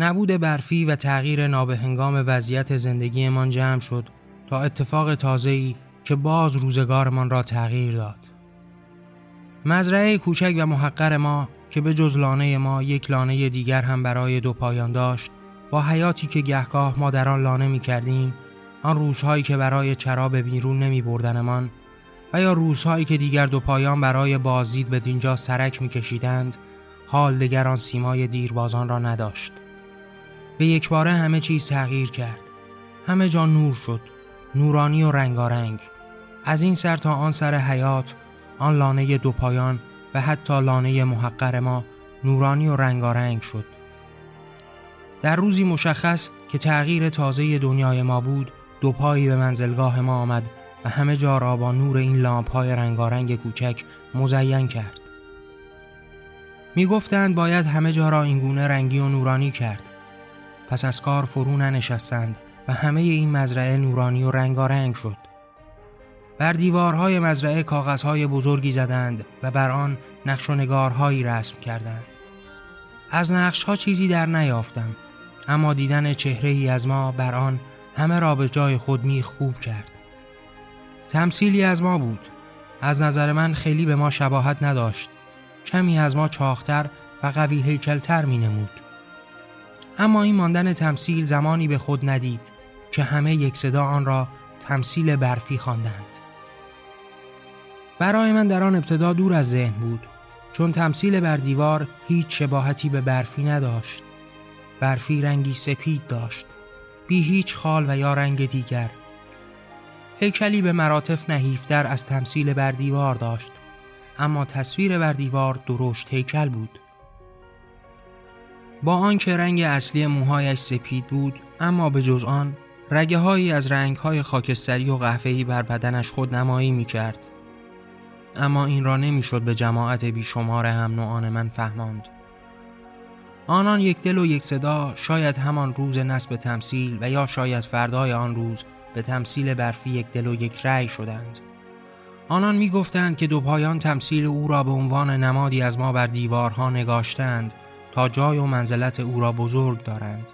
نبود برفی و تغییر نابهنگام وضعیت زندگیمان جمع شد تا اتفاق تازه‌ای که باز روزگارمان را تغییر داد. مزرعه کوچک و محقر ما که به جز لانه ما یک لانه دیگر هم برای دو پایان داشت با حیاتی که گهگاه ما در آن لانه می کردیم آن روزهایی که برای چرا بیرون نمی بردنمان و یا روزهایی که دیگر دو پایان برای بازدید به دینجا سرک می کشیدند حال دیگر آن سیمای دیربازان را نداشت به یک باره همه چیز تغییر کرد. همه جا نور شد نورانی و رنگارنگ. از این سر تا آن سر حیات آن لانه دو پایان و حتی لانه محقر ما نورانی و رنگارنگ شد. در روزی مشخص که تغییر تازه دنیای ما بود دو پایی به منزلگاه ما آمد و همه جا را با نور این لامپ های رنگارنگ کوچک مزین کرد. می گفتند باید همه جا را اینگونه رنگی و نورانی کرد. پس از کار فرو ننشستند و همه این مزرعه نورانی و رنگارنگ شد. بر دیوارهای مزرعه کاغذهای بزرگی زدند و بر آن نقش و نگارهایی رسم کردند. از نقشها چیزی در نیافتم اما دیدن چهره ای از ما بر آن همه را به جای خود می خوب کرد. تمثیلی از ما بود. از نظر من خیلی به ما شباهت نداشت. کمی از ما چاختر و قوی هیکلتر می نمود. اما این ماندن تمثیل زمانی به خود ندید که همه یک صدا آن را تمثیل برفی خواندند. برای من در آن ابتدا دور از ذهن بود چون تمثیل بر دیوار هیچ شباهتی به برفی نداشت. برفی رنگی سپید داشت بی هیچ خال و یا رنگ دیگر هیکلی به مراتف نحیفتر از تمثیل بر دیوار داشت اما تصویر بر دیوار درشت هیکل بود با آنکه رنگ اصلی موهایش سپید بود اما به جز آن رگه هایی از رنگ های خاکستری و قهوه‌ای بر بدنش خود نمایی می کرد. اما این را نمی‌شد به جماعت بیشمار هم نوعان من فهماند. آنان یک دل و یک صدا شاید همان روز نسب تمثیل و یا شاید فردای آن روز به تمثیل برفی یک دل و یک رأی شدند. آنان می گفتند که دو پایان تمثیل او را به عنوان نمادی از ما بر دیوارها نگاشتند جای و منزلت او را بزرگ دارند.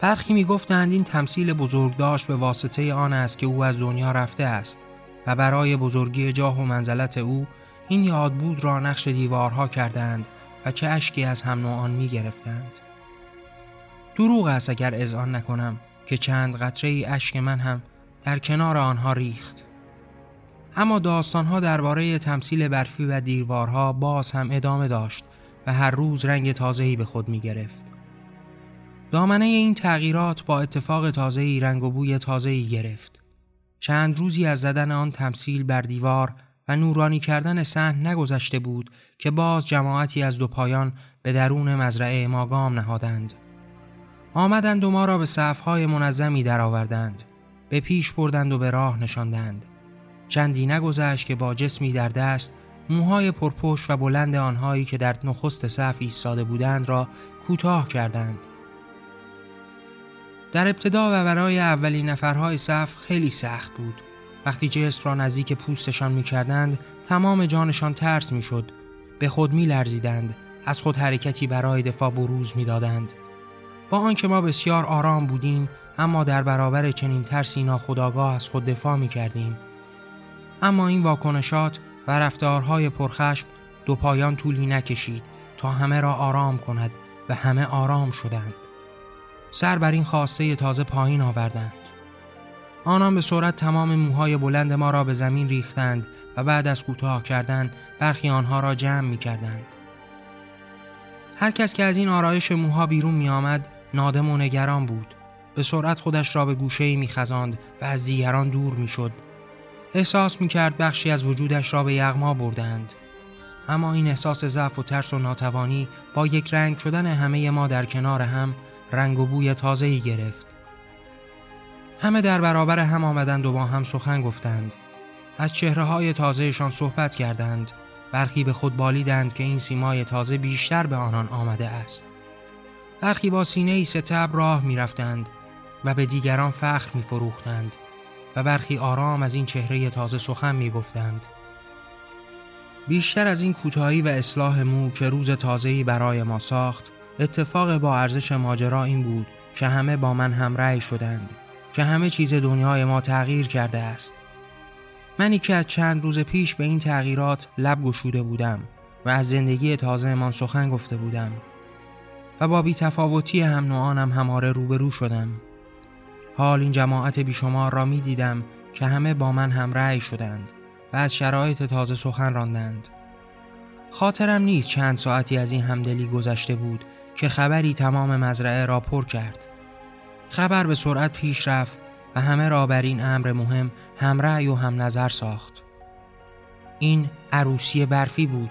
برخی می گفتند این تمثیل بزرگ داشت به واسطه آن است که او از دنیا رفته است و برای بزرگی جاه و منزلت او این یاد بود را نقش دیوارها کردند و چه اشکی از هم نوعان می گرفتند. دروغ است اگر اذعان نکنم که چند قطره اشک من هم در کنار آنها ریخت. اما داستانها درباره تمثیل برفی و دیوارها باز هم ادامه داشت و هر روز رنگ تازه‌ای به خود می گرفت. دامنه این تغییرات با اتفاق تازه‌ای رنگ و بوی تازه‌ای گرفت. چند روزی از زدن آن تمثیل بر دیوار و نورانی کردن صحن نگذشته بود که باز جماعتی از دو پایان به درون مزرعه ما گام نهادند. آمدند و ما را به صفهای منظمی درآوردند. به پیش بردند و به راه نشاندند. چندی نگذشت که با جسمی در دست موهای پرپشت و بلند آنهایی که در نخست صف ایستاده بودند را کوتاه کردند. در ابتدا و برای اولین نفرهای صف خیلی سخت بود. وقتی جسم را نزدیک پوستشان می کردند تمام جانشان ترس می شد. به خود می لرزیدند. از خود حرکتی برای دفاع بروز می دادند. با آنکه ما بسیار آرام بودیم اما در برابر چنین ترسی ناخداگاه از خود دفاع می کردیم. اما این واکنشات و رفتارهای پرخشم دو پایان طولی نکشید تا همه را آرام کند و همه آرام شدند. سر بر این خواسته تازه پایین آوردند. آنان به سرعت تمام موهای بلند ما را به زمین ریختند و بعد از کوتاه کردن برخی آنها را جمع می کردند. هر کس که از این آرایش موها بیرون می آمد نادم و نگران بود. به سرعت خودش را به گوشه می خزاند و از دیگران دور می شد. احساس می کرد بخشی از وجودش را به یغما بردند. اما این احساس ضعف و ترس و ناتوانی با یک رنگ شدن همه ما در کنار هم رنگ و بوی تازه‌ای گرفت. همه در برابر هم آمدند و با هم سخن گفتند. از چهره های تازهشان صحبت کردند. برخی به خود بالیدند که این سیمای تازه بیشتر به آنان آمده است. برخی با سینه ای ستب راه می رفتند و به دیگران فخر می فروختند و برخی آرام از این چهره تازه سخن می گفتند. بیشتر از این کوتاهی و اصلاح مو که روز تازه‌ای برای ما ساخت اتفاق با ارزش ماجرا این بود که همه با من هم رأی شدند که همه چیز دنیای ما تغییر کرده است منی که از چند روز پیش به این تغییرات لب گشوده بودم و از زندگی تازه من سخن گفته بودم و با بیتفاوتی هم نوعانم هماره روبرو شدم حال این جماعت بیشمار را می دیدم که همه با من هم رأی شدند و از شرایط تازه سخن راندند. خاطرم نیست چند ساعتی از این همدلی گذشته بود که خبری تمام مزرعه را پر کرد. خبر به سرعت پیش رفت و همه را بر این امر مهم هم رأی و هم نظر ساخت. این عروسی برفی بود.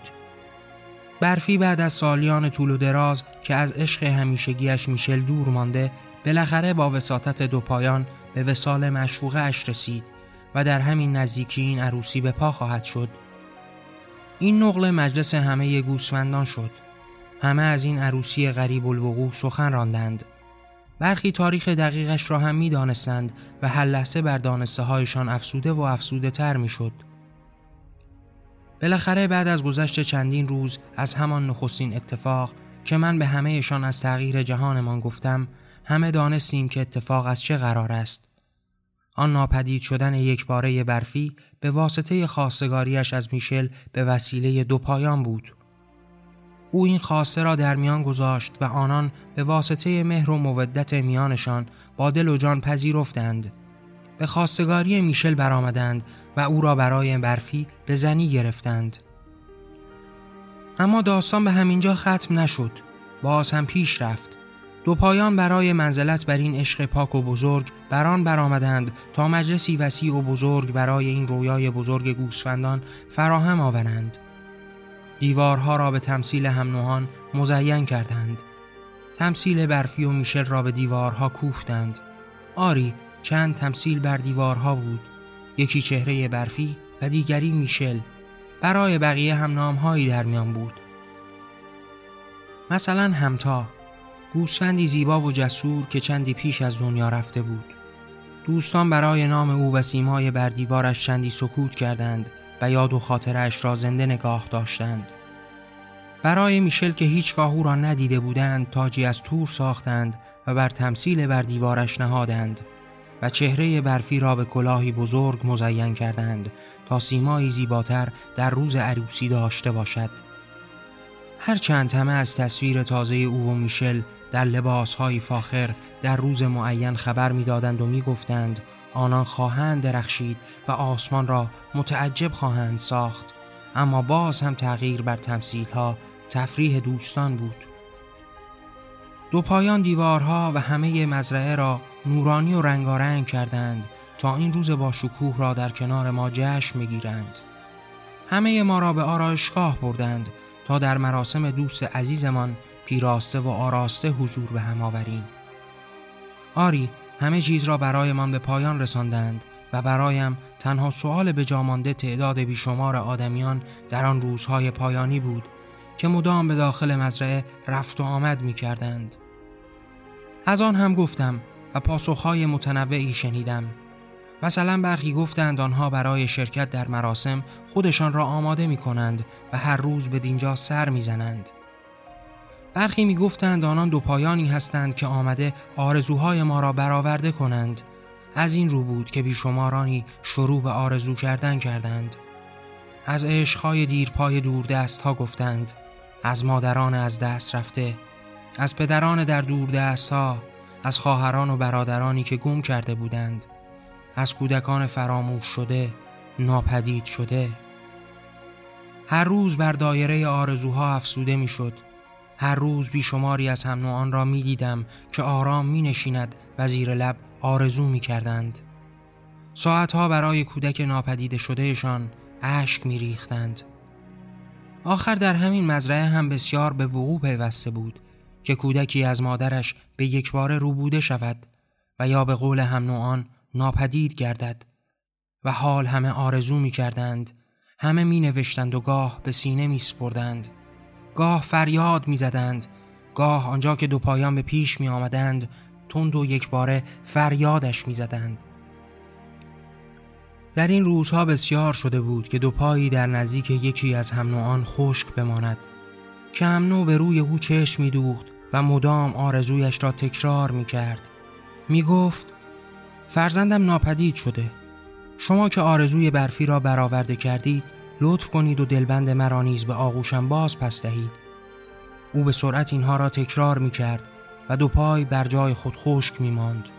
برفی بعد از سالیان طول و دراز که از عشق همیشگیش میشل دور مانده بالاخره با وساطت دو پایان به وسال مشروقه اش رسید و در همین نزدیکی این عروسی به پا خواهد شد. این نقل مجلس همه گوسفندان شد. همه از این عروسی غریب الوقوع سخن راندند. برخی تاریخ دقیقش را هم می دانستند و هر لحظه بر دانسته هایشان افسوده و افسوده تر می شد. بالاخره بعد از گذشت چندین روز از همان نخستین اتفاق که من به همهشان از تغییر جهانمان گفتم همه دانستیم که اتفاق از چه قرار است. آن ناپدید شدن یک باره برفی به واسطه خواستگاریش از میشل به وسیله دو پایان بود. او این خواسته را در میان گذاشت و آنان به واسطه مهر و مودت میانشان با دل و جان پذیرفتند. به خواستگاری میشل برآمدند و او را برای برفی به زنی گرفتند. اما داستان به همینجا ختم نشد. باز هم پیش رفت. دو پایان برای منزلت بر این عشق پاک و بزرگ بران برآمدند تا مجلسی وسیع و بزرگ برای این رویای بزرگ گوسفندان فراهم آورند. دیوارها را به تمثیل هم مزین کردند. تمثیل برفی و میشل را به دیوارها کوفتند. آری چند تمثیل بر دیوارها بود. یکی چهره برفی و دیگری میشل. برای بقیه هم نامهایی در میان بود. مثلا همتا گوسفندی زیبا و جسور که چندی پیش از دنیا رفته بود. دوستان برای نام او و سیمای بر دیوارش چندی سکوت کردند و یاد و خاطرش را زنده نگاه داشتند. برای میشل که هیچگاه او را ندیده بودند تاجی از تور ساختند و بر تمثیل بر دیوارش نهادند و چهره برفی را به کلاهی بزرگ مزین کردند تا سیمایی زیباتر در روز عروسی داشته باشد. هرچند همه از تصویر تازه او و میشل در لباسهای فاخر در روز معین خبر می‌دادند و می‌گفتند آنان خواهند درخشید و آسمان را متعجب خواهند ساخت. اما باز هم تغییر بر تمثیل ها تفریح دوستان بود. دو پایان دیوارها و همه مزرعه را نورانی و رنگارنگ کردند تا این روز با شکوه را در کنار ما جشن می‌گیرند همه ما را به آرایشگاه بردند تا در مراسم دوست عزیزمان پیراسته و آراسته حضور به هم آوریم آری همه چیز را برایمان به پایان رساندند و برایم تنها سوال به جامانده تعداد بیشمار آدمیان در آن روزهای پایانی بود که مدام به داخل مزرعه رفت و آمد می کردند. از آن هم گفتم و پاسخهای متنوعی شنیدم. مثلا برخی گفتند آنها برای شرکت در مراسم خودشان را آماده می کنند و هر روز به دینجا سر می زنند. برخی می گفتند آنان دو پایانی هستند که آمده آرزوهای ما را برآورده کنند. از این رو بود که بیشمارانی شروع به آرزو کردن کردند. از عشقهای دیرپای دور دست ها گفتند از مادران از دست رفته از پدران در دور دست ها از خواهران و برادرانی که گم کرده بودند از کودکان فراموش شده ناپدید شده. هر روز بر دایره آرزوها افسوده می‌شد. هر روز بیشماری از هم نوعان را می دیدم که آرام می نشیند و زیر لب آرزو می کردند. ساعتها برای کودک ناپدید شدهشان اشک می ریختند. آخر در همین مزرعه هم بسیار به وقوع پیوسته بود که کودکی از مادرش به یک بار روبوده شود و یا به قول هم نوعان ناپدید گردد و حال همه آرزو می کردند همه می نوشتند و گاه به سینه می سپردند گاه فریاد می زدند گاه آنجا که دو پایان به پیش می آمدند تند و یک باره فریادش می زدند. در این روزها بسیار شده بود که دو پایی در نزدیک یکی از هم نوعان خشک بماند. که هم نوع به روی او چشم می دوخت و مدام آرزویش را تکرار می کرد می گفت فرزندم ناپدید شده. شما که آرزوی برفی را برآورده کردید لطف کنید و دلبند مرا نیز به آغوشم باز پس دهید. او به سرعت اینها را تکرار می کرد و دو پای بر جای خود خشک می ماند.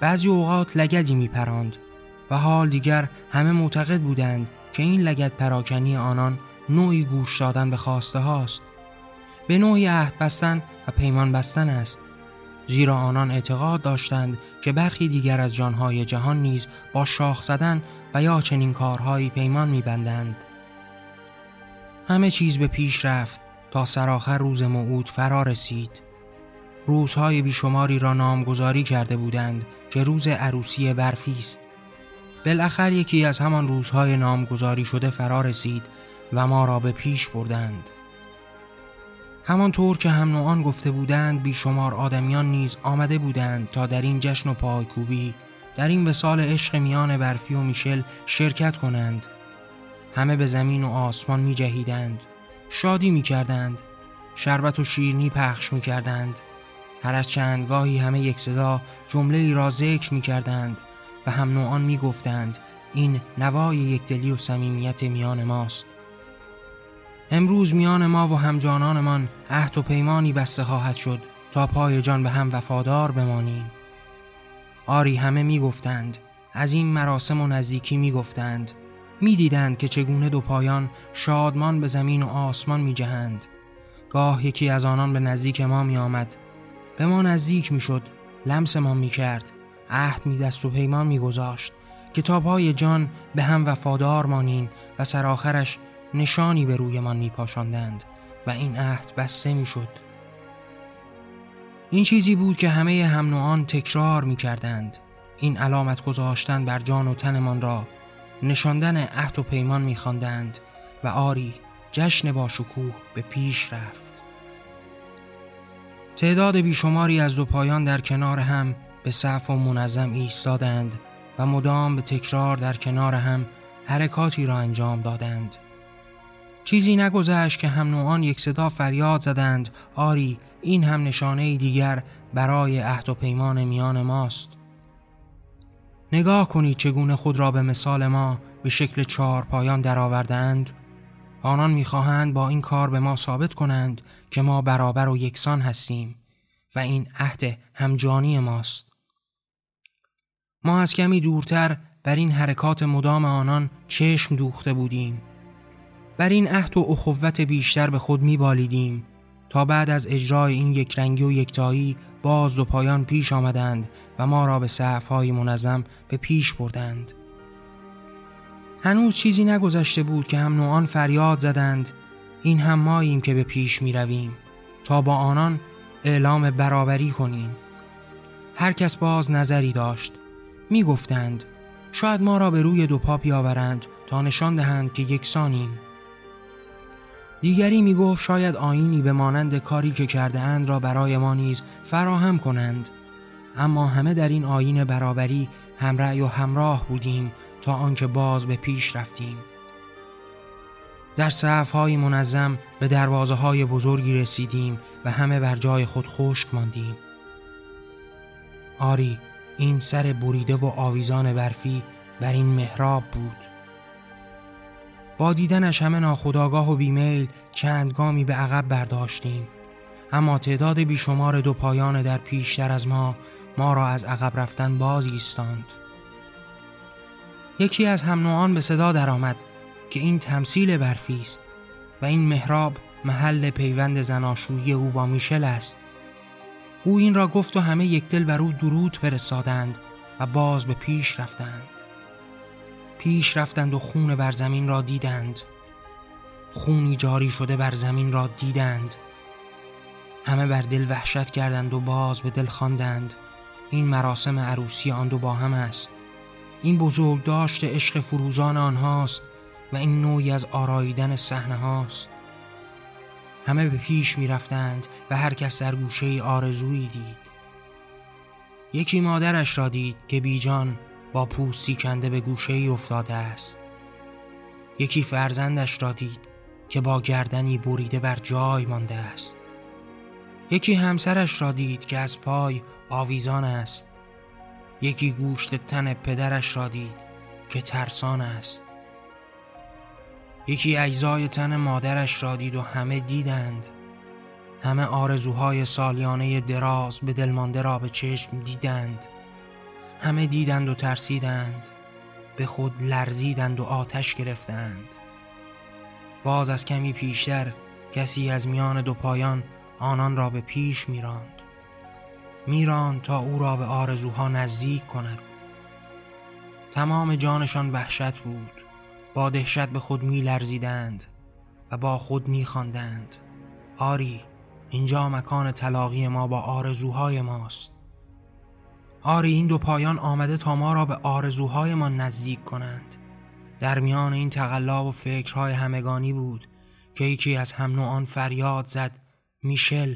بعضی اوقات لگدی می پراند و حال دیگر همه معتقد بودند که این لگد پراکنی آنان نوعی گوش دادن به خواسته هاست. به نوعی عهد بستن و پیمان بستن است. زیرا آنان اعتقاد داشتند که برخی دیگر از جانهای جهان نیز با شاخ زدن و یا چنین کارهایی پیمان میبندند. همه چیز به پیش رفت تا سرآخر روز موعود فرا رسید. روزهای بیشماری را نامگذاری کرده بودند که روز عروسی برفی است. بالاخره یکی از همان روزهای نامگذاری شده فرا رسید و ما را به پیش بردند. همانطور که هم نوعان گفته بودند بیشمار آدمیان نیز آمده بودند تا در این جشن و پایکوبی در این وسال عشق میان برفی و میشل شرکت کنند. همه به زمین و آسمان می جهیدند شادی می کردند شربت و شیرنی پخش می کردند هر از چندگاهی همه یک صدا جمله ای را ذکر می کردند و هم نوعان می گفتند این نوای یکدلی و صمیمیت میان ماست. امروز میان ما و همجانانمان عهد و پیمانی بسته خواهد شد تا پای جان به هم وفادار بمانیم. آری همه می گفتند از این مراسم و نزدیکی می گفتند می دیدند که چگونه دو پایان شادمان به زمین و آسمان می جهند گاه یکی از آنان به نزدیک ما آمد به ما نزدیک می شد لمس ما کرد عهد می دست و پیمان می گذاشت کتاب های جان به هم وفادار مانین و سرآخرش نشانی به می پاشاندند و این عهد بسته می شد این چیزی بود که همه هم نوعان تکرار می کردند این علامت گذاشتن بر جان و تنمان را نشاندن عهد و پیمان می خواندند و آری جشن با شکوه به پیش رفت. تعداد بیشماری از دو پایان در کنار هم به صف و منظم ایستادند و مدام به تکرار در کنار هم حرکاتی را انجام دادند. چیزی نگذشت که هم نوعان یک صدا فریاد زدند. آری این هم نشانه دیگر برای عهد و پیمان میان ماست. نگاه کنید چگونه خود را به مثال ما به شکل چهار پایان درآوردند آنان می‌خواهند با این کار به ما ثابت کنند که ما برابر و یکسان هستیم و این عهد همجانی ماست. ما از کمی دورتر بر این حرکات مدام آنان چشم دوخته بودیم. بر این عهد و اخوت بیشتر به خود میبالیدیم. تا بعد از اجرای این یک رنگی و یکتایی باز و پایان پیش آمدند و ما را به صحفهای منظم به پیش بردند. هنوز چیزی نگذشته بود که هم نوعان فریاد زدند این هم ماییم که به پیش می رویم تا با آنان اعلام برابری کنیم. هر کس باز نظری داشت می گفتند شاید ما را به روی دو پا بیاورند تا نشان دهند که یکسانیم. دیگری می گفت شاید آینی به مانند کاری که کرده اند را برای ما نیز فراهم کنند. اما همه در این آین برابری همرأی و همراه بودیم تا آنکه باز به پیش رفتیم. در صحف های منظم به دروازه های بزرگی رسیدیم و همه بر جای خود خشک ماندیم. آری این سر بریده و آویزان برفی بر این محراب بود. با دیدنش همه ناخداگاه و بیمیل چند گامی به عقب برداشتیم. اما تعداد بیشمار دو پایان در پیشتر از ما ما را از عقب رفتن باز ایستاند. یکی از هم نوعان به صدا درآمد که این تمثیل برفی است و این محراب محل پیوند زناشویی او با میشل است. او این را گفت و همه یک دل بر او درود فرستادند و باز به پیش رفتند. پیش رفتند و خون بر زمین را دیدند. خونی جاری شده بر زمین را دیدند. همه بر دل وحشت کردند و باز به دل خواندند. این مراسم عروسی آن دو با هم است. این بزرگ داشت عشق فروزان آنهاست و این نوعی از آراییدن صحنه هاست. همه به پیش می رفتند و هر کس در گوشه آرزویی دید. یکی مادرش را دید که بیجان با پوستی کنده به گوشه ای افتاده است. یکی فرزندش را دید که با گردنی بریده بر جای مانده است. یکی همسرش را دید که از پای آویزان است. یکی گوشت تن پدرش را دید که ترسان است. یکی اجزای تن مادرش را دید و همه دیدند. همه آرزوهای سالیانه دراز به دلمانده را به چشم دیدند. همه دیدند و ترسیدند. به خود لرزیدند و آتش گرفتند. باز از کمی پیشتر کسی از میان دو پایان آنان را به پیش میراند. میراند تا او را به آرزوها نزدیک کند. تمام جانشان وحشت بود. با دهشت به خود می لرزیدند و با خود می خواندند. آری اینجا مکان تلاقی ما با آرزوهای ماست. آری این دو پایان آمده تا ما را به آرزوهای ما نزدیک کنند. در میان این تقلا و فکرهای همگانی بود که یکی از هم نوعان فریاد زد میشل.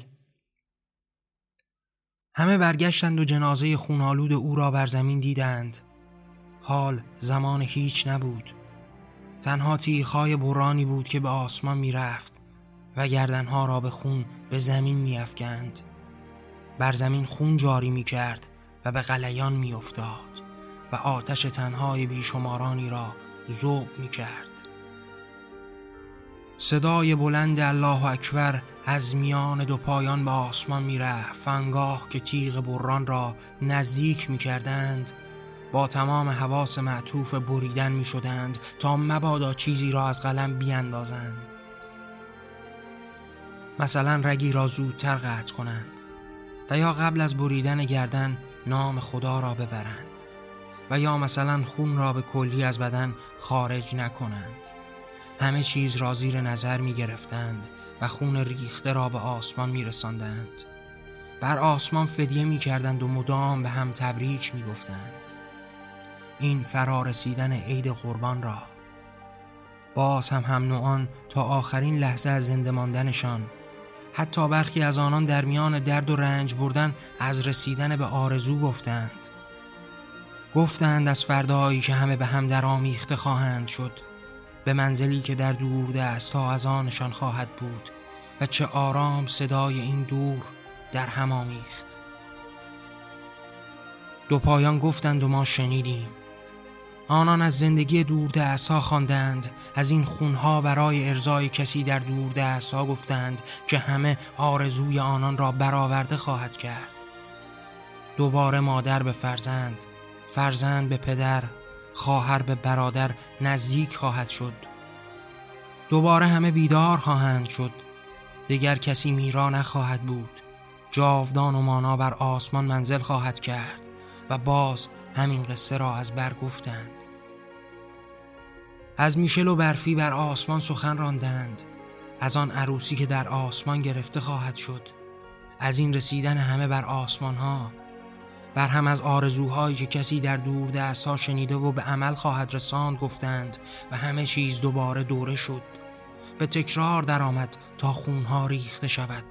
همه برگشتند و جنازه خونالود او را بر زمین دیدند. حال زمان هیچ نبود. تنها تیخای برانی بود که به آسمان می‌رفت و گردنها را به خون به زمین میافکند. بر زمین خون جاری می کرد و به غلیان می افتاد و آتش تنهای بیشمارانی را ذوب می کرد صدای بلند الله اکبر از میان دو پایان به آسمان می رفت فنگاه که تیغ بران را نزدیک می کردند با تمام حواس معطوف بریدن می شدند تا مبادا چیزی را از قلم بیاندازند. مثلا رگی را زودتر قطع کنند و یا قبل از بریدن گردن نام خدا را ببرند و یا مثلا خون را به کلی از بدن خارج نکنند همه چیز را زیر نظر می گرفتند و خون ریخته را به آسمان می رساندند. بر آسمان فدیه می کردند و مدام به هم تبریک می گفتند. این فرارسیدن عید قربان را باز هم هم نوعان تا آخرین لحظه از زنده ماندنشان حتی برخی از آنان در میان درد و رنج بردن از رسیدن به آرزو گفتند. گفتند از فردایی که همه به هم در آمیخته خواهند شد به منزلی که در دور دست تا از آنشان خواهد بود و چه آرام صدای این دور در هم آمیخت. دو پایان گفتند و ما شنیدیم. آنان از زندگی دور دست ها خواندند. از این خونها برای ارزای کسی در دور دست ها گفتند که همه آرزوی آنان را برآورده خواهد کرد. دوباره مادر به فرزند فرزند به پدر خواهر به برادر نزدیک خواهد شد. دوباره همه بیدار خواهند شد. دیگر کسی میرا نخواهد بود. جاودان و مانا بر آسمان منزل خواهد کرد و باز همین قصه را از بر گفتند. از میشل و برفی بر آسمان سخن راندند. از آن عروسی که در آسمان گرفته خواهد شد. از این رسیدن همه بر آسمان ها بر هم از آرزوهایی که کسی در دور دست ها شنیده و به عمل خواهد رساند گفتند و همه چیز دوباره دوره شد. به تکرار درآمد تا خونها ریخته شود.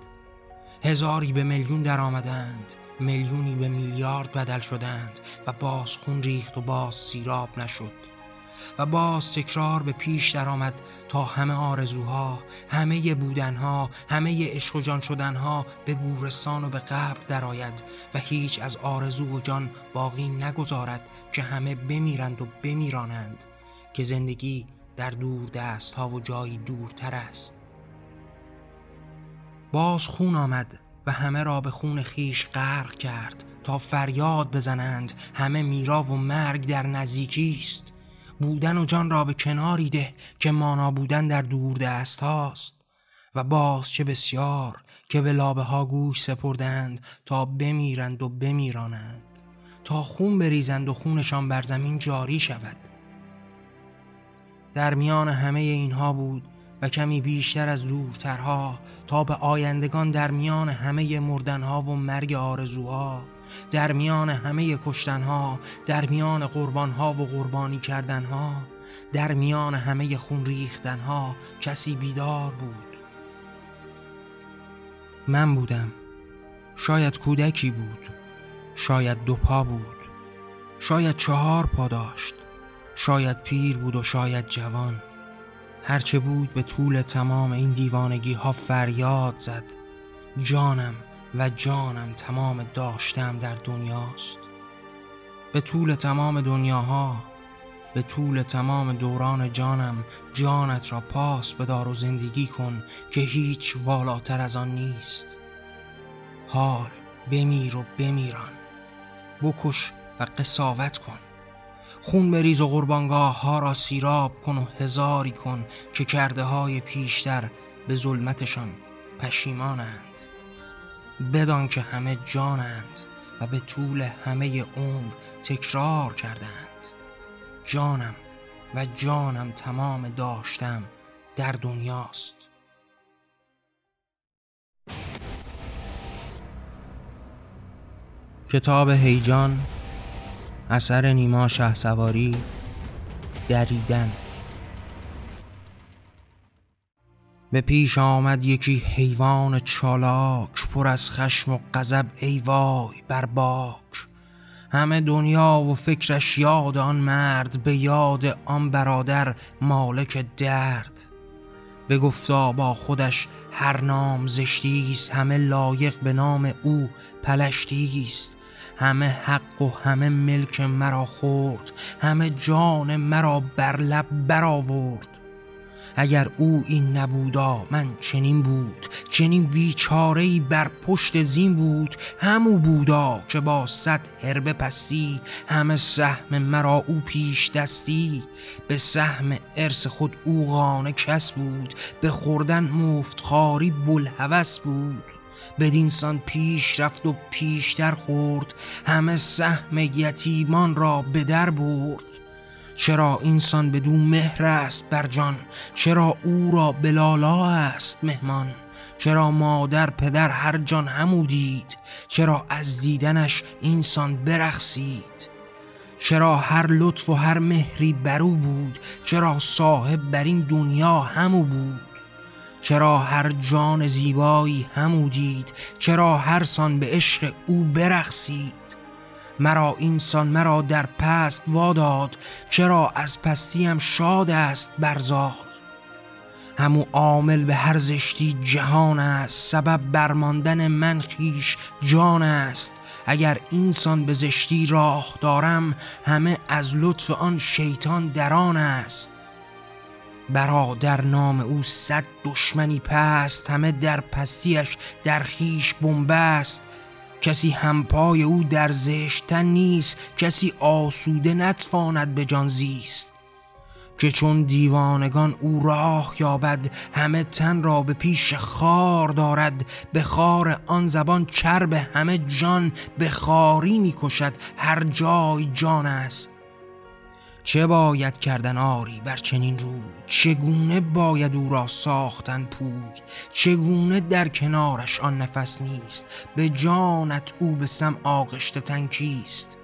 هزاری به میلیون درآمدند میلیونی به میلیارد بدل شدند و باز خون ریخت و باز سیراب نشد. و باز تکرار به پیش درآمد تا همه آرزوها همه بودنها همه عشق و جان شدنها به گورستان و به قبر درآید و هیچ از آرزو و جان باقی نگذارد که همه بمیرند و بمیرانند که زندگی در دور دست ها و جایی دورتر است. باز خون آمد و همه را به خون خیش غرق کرد تا فریاد بزنند همه میرا و مرگ در نزدیکی است. بودن و جان را به کناری ده که مانا بودن در دور دست هاست. و باز چه بسیار که به لابه ها گوش سپردند تا بمیرند و بمیرانند. تا خون بریزند و خونشان بر زمین جاری شود. در میان همه اینها بود و کمی بیشتر از دورترها تا به آیندگان در میان همه مردنها و مرگ آرزوها در میان همه کشتنها در میان قربانها و قربانی کردنها در میان همه خون ریختنها کسی بیدار بود. من بودم. شاید کودکی بود. شاید دو پا بود. شاید چهار پا داشت. شاید پیر بود و شاید جوان. هرچه بود به طول تمام این دیوانگی ها فریاد زد. جانم و جانم تمام داشتم در دنیاست. به طول تمام دنیاها به طول تمام دوران جانم جانت را پاس بدار و زندگی کن که هیچ والاتر از آن نیست. حال بمیر و بمیران بکش و قصاوت کن. خون بریز و قربانگاه ها را سیراب کن و هزاری کن که کرده های پیشتر به ظلمتشان پشیمانند. بدان که همه جانند و به طول همه عمر تکرار کردند. جانم و جانم تمام داشتم در دنیاست. کتاب هیجان اثر نیما شهسواری دریدن. به پیش آمد یکی حیوان چالاک پر از خشم و غضب ای وای بر باک. همه دنیا و فکرش یاد آن مرد به یاد آن برادر مالک درد. به گفتا با خودش هر نام زشتیست همه لایق به نام او پلشتیست. همه حق و همه ملک مرا خورد همه جان مرا بر لب برآورد. اگر او این نبودا من چنین بود چنین بیچارهی بر پشت زین بود همو بودا که با صد هربه پستی همه سهم مرا او پیش دستی. به سهم ارث خود او غانه کس بود به خوردن مفتخاری بلحوث بود. بدینسان پیش رفت و پیشتر خورد همه سهم یتیمان را به در برد. چرا اینسان بدون مهر است بر جان؟ چرا او را بلالا است مهمان؟ چرا مادر پدر هر جان همو دید؟ چرا از دیدنش اینسان برخسید چرا هر لطف و هر مهری برو بود؟ چرا صاحب بر این دنیا همو بود؟ چرا هر جان زیبایی همو دید؟ چرا هر سان به عشق او برخسید مرا اینسان مرا در پست واداد چرا از پستیم شاد است برزاد همو عامل به هر زشتی جهان است سبب برماندن من خیش جان است. اگر اینسان به زشتی راه دارم همه از لطف آن شیطان دران است. برادر نام او صد دشمنی پست همه در پستیش در خیش بنبست. کسی همپای او در زشتن نیست کسی آسوده نتواند به جان زیست. که چون دیوانگان او راه یابد همه تن را به پیش خار دارد. به خار آن زبان چرب همه جان به خاری می‌کشد هر جای جان است. چه باید کردن آری بر چنین رو چگونه باید او را ساختن پوی؟ چگونه در کنارش آن نفس نیست؟ به جانت او به سم آغشته تنکیست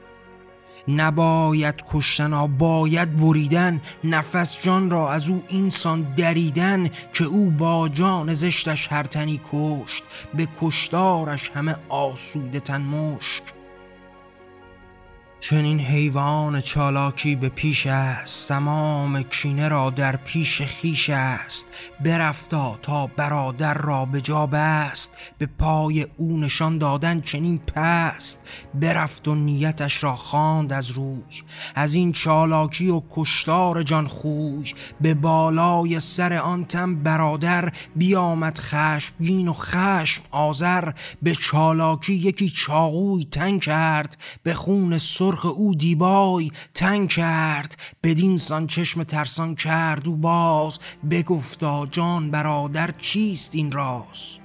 نباید کشتن باید بریدن نفس جان را از او اینسان دریدن که او با جان زشتش هر تنی کشت به کشتارش همه آسوده تن مشک. چنین حیوان چالاکی به پیش است. تمام کینه را در پیش خیش است. برفتا تا برادر را به جا بست به پای او نشان دادن چنین پست. برفت و نیتش را خواند از روی. از این چالاکی و کشتار جان خوی. به بالای سر آن تم برادر بیامد خشمگین و خشم آذر. به چالاکی یکی چاقوی تن کرد. به خون سرخ او دیبای تنگ کرد بدین سان چشم ترسان کرد و باز. بگفتا جان برادر چیست این راز؟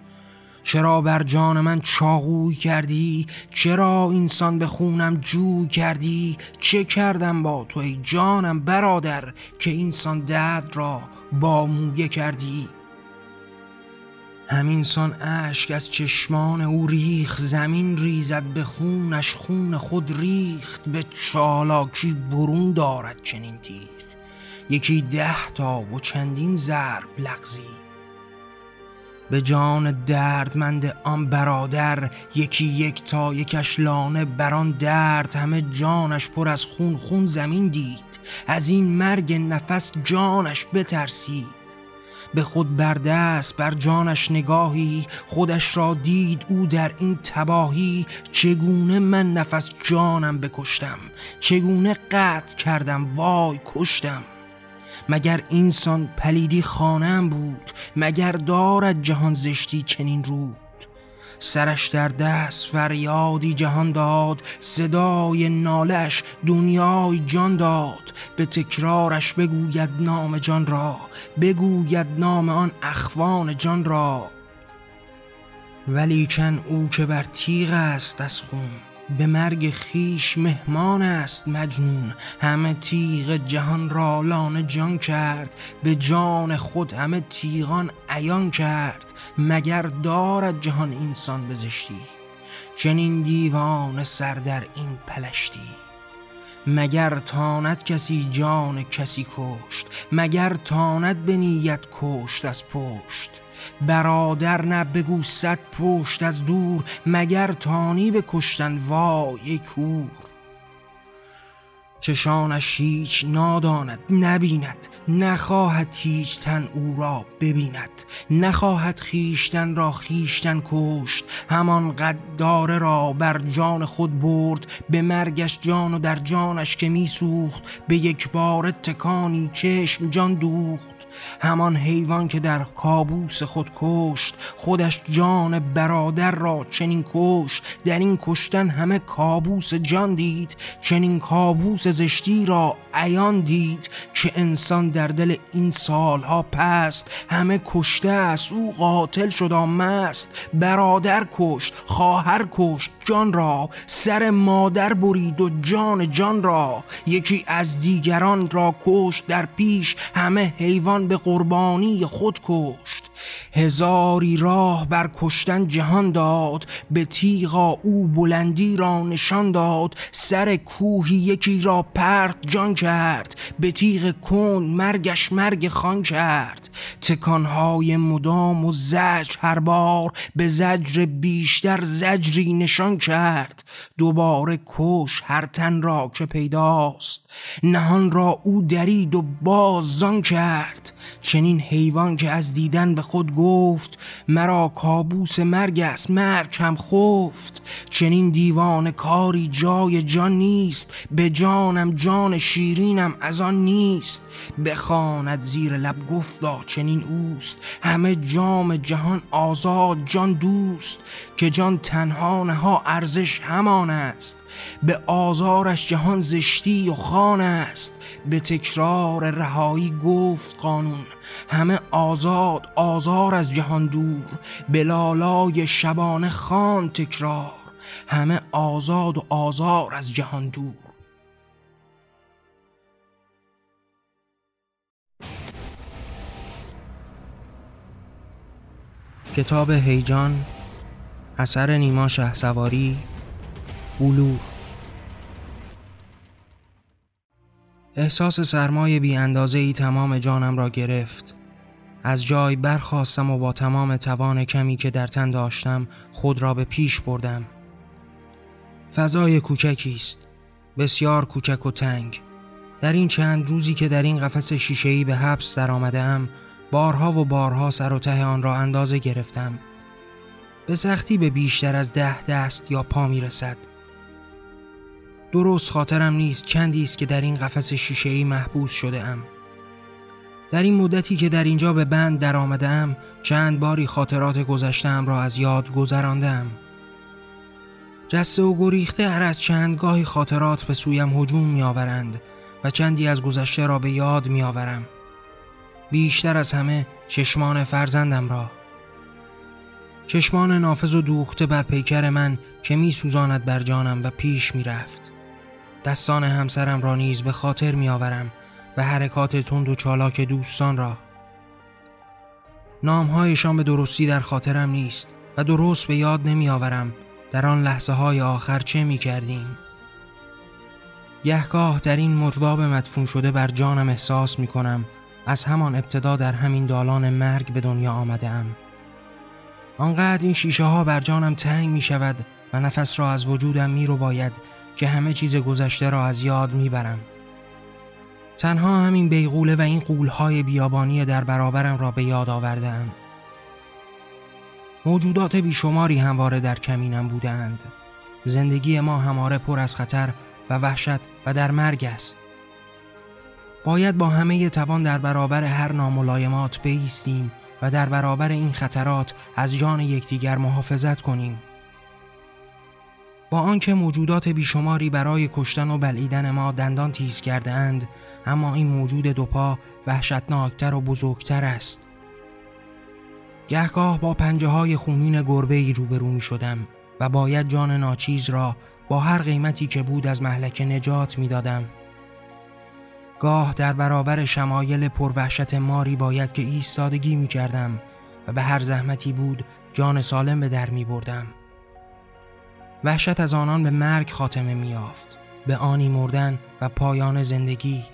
چرا بر جان من چاقوی کردی؟ چرا اینسان به خونم جو کردی؟ چه کردم با تو ای جانم برادر که اینسان درد را با مویه کردی؟ همین سان اشک از چشمان او ریخ زمین ریزد به خونش خون خود ریخت به چالاکی برون دارد چنین تیغ. یکی ده تا و چندین ضرب لغزید. به جان دردمند آن برادر یکی یک تا یکش لانه بران درد همه جانش پر از خون خون زمین دید. از این مرگ نفس جانش بترسید. به خود بردست بر جانش نگاهی خودش را دید او در این تباهی چگونه من نفس جانم بکشتم؟ چگونه قطع کردم؟ وای کشتم! مگر اینسان پلیدی خانم بود؟ مگر دارد جهان زشتی چنین رود سرش در دست فریادی جهان داد صدای نالش دنیای جان داد. به تکرارش بگوید نام جان را بگوید نام آن اخوان جان را. ولیکن او که بر تیغ است از خون. به مرگ خیش مهمان است مجنون. همه تیغ جهان را لانه جان کرد. به جان خود همه تیغان عیان کرد. مگر دارد جهان اینسان بزشتی؟ چنین دیوان سر در این پلشتی. مگر تاند کسی جان کسی کشت؟ مگر تاند به نیت کشت از پشت؟ برادر نه بگو صد پشت از دور مگر تانی به کشتن وای کور؟ چشانش هیچ ناداند نبیند. نخواهد هیچ تن او را ببیند. نخواهد خیشتن را خیشتن کشت. همان قداره را بر جان خود برد. به مرگش جان و در جانش که میسوخت. به یک بار تکانی چشم جان دوخت. همان حیوان که در کابوس خود کشت. خودش جان برادر را چنین کشت. در این کشتن همه کابوس جان دید. چنین کابوس زشتی را عیان دید که انسان در دل این سالها پست. همه کشته است او قاتل شد مست. برادر کشت خواهر کشت جان را. سر مادر برید و جان جان را. یکی از دیگران را کشت در پیش همه حیوان به قربانی خود کشت. هزاری راه بر کشتن جهان داد به تیغا او بلندی را نشان داد. سر کوهی یکی را پرت جان کرد به تیغ کن مرگش مرگ خان کرد. تکانهای مدام و زجر هر بار به زجر بیشتر زجری نشان کرد. دوباره کش هر تن را که پیداست. نهان را او درید و باز زان کرد. چنین حیوان که از دیدن به خود گفت مرا کابوس مرگ است مرگ هم خفت. چنین دیوان کاری جای جان نیست به جانم جان شیرینم از آن نیست. بخواند زیر لب گفتا چنین اوست همه جام جهان آزاد جان دوست. که جان تنها ها ارزش همان است. به آزارش جهان زشتی و خان است. به تکرار رهایی گفت قانون. همه آزاد آزار از جهان دور. بلالای شبانه خان تکرار. همه آزاد و آزار از جهان دور. کتاب هیجان اثر نیما شه سواری بلور. احساس سرمایه بی اندازه ای تمام جانم را گرفت. از جای برخواستم و با تمام توان کمی که در تن داشتم خود را به پیش بردم. فضای کوچکی است. بسیار کوچک و تنگ. در این چند روزی که در این قفس شیشه‌ای به حبس درآمدهام بارها و بارها سر و ته آن را اندازه گرفتم. به سختی به بیشتر از ده دست یا پا می رسد درست خاطرم نیست چندی است که در این قفس شیشه‌ای محبوس شده ام در این مدتی که در اینجا به بند در ام چند باری خاطرات گذشتم را از یاد گذراندم جسته و گریخته هر از چند گاهی خاطرات به سویم هجوم می آورند و چندی از گذشته را به یاد می آورم. بیشتر از همه چشمان فرزندم را چشمان نافذ و دوخته بر پیکر من که می سوزاند بر جانم و پیش می رفت. دستان همسرم را نیز به خاطر می آورم و حرکات تند و چالاک دوستان را. نامهایشان به درستی در خاطرم نیست و درست به یاد نمی آورم در آن لحظه های آخر چه می کردیم گهگاه در این مرداب مدفون شده بر جانم احساس می کنم از همان ابتدا در همین دالان مرگ به دنیا آمده ام آنقدر این شیشه ها بر جانم تنگ می شود و نفس را از وجودم می رو باید که همه چیز گذشته را از یاد می برم. تنها همین بیغوله و این قولهای بیابانی در برابرم را به یاد آوردم. موجودات بیشماری همواره در کمینم بودند. زندگی ما هماره پر از خطر و وحشت و در مرگ است. باید با همه توان در برابر هر ناملایمات بیستیم و در برابر این خطرات از جان یکدیگر محافظت کنیم. با آنکه موجودات بیشماری برای کشتن و بلعیدن ما دندان تیز کرده اند اما این موجود دوپا وحشتناکتر و بزرگتر است گهگاه با پنجه های خونین گربه ای روبرو می شدم و باید جان ناچیز را با هر قیمتی که بود از محلک نجات می دادم. گاه در برابر شمایل پروحشت ماری باید که ایستادگی می کردم و به هر زحمتی بود جان سالم به در می بردم. وحشت از آنان به مرگ خاتمه میافت به آنی مردن و پایان زندگی.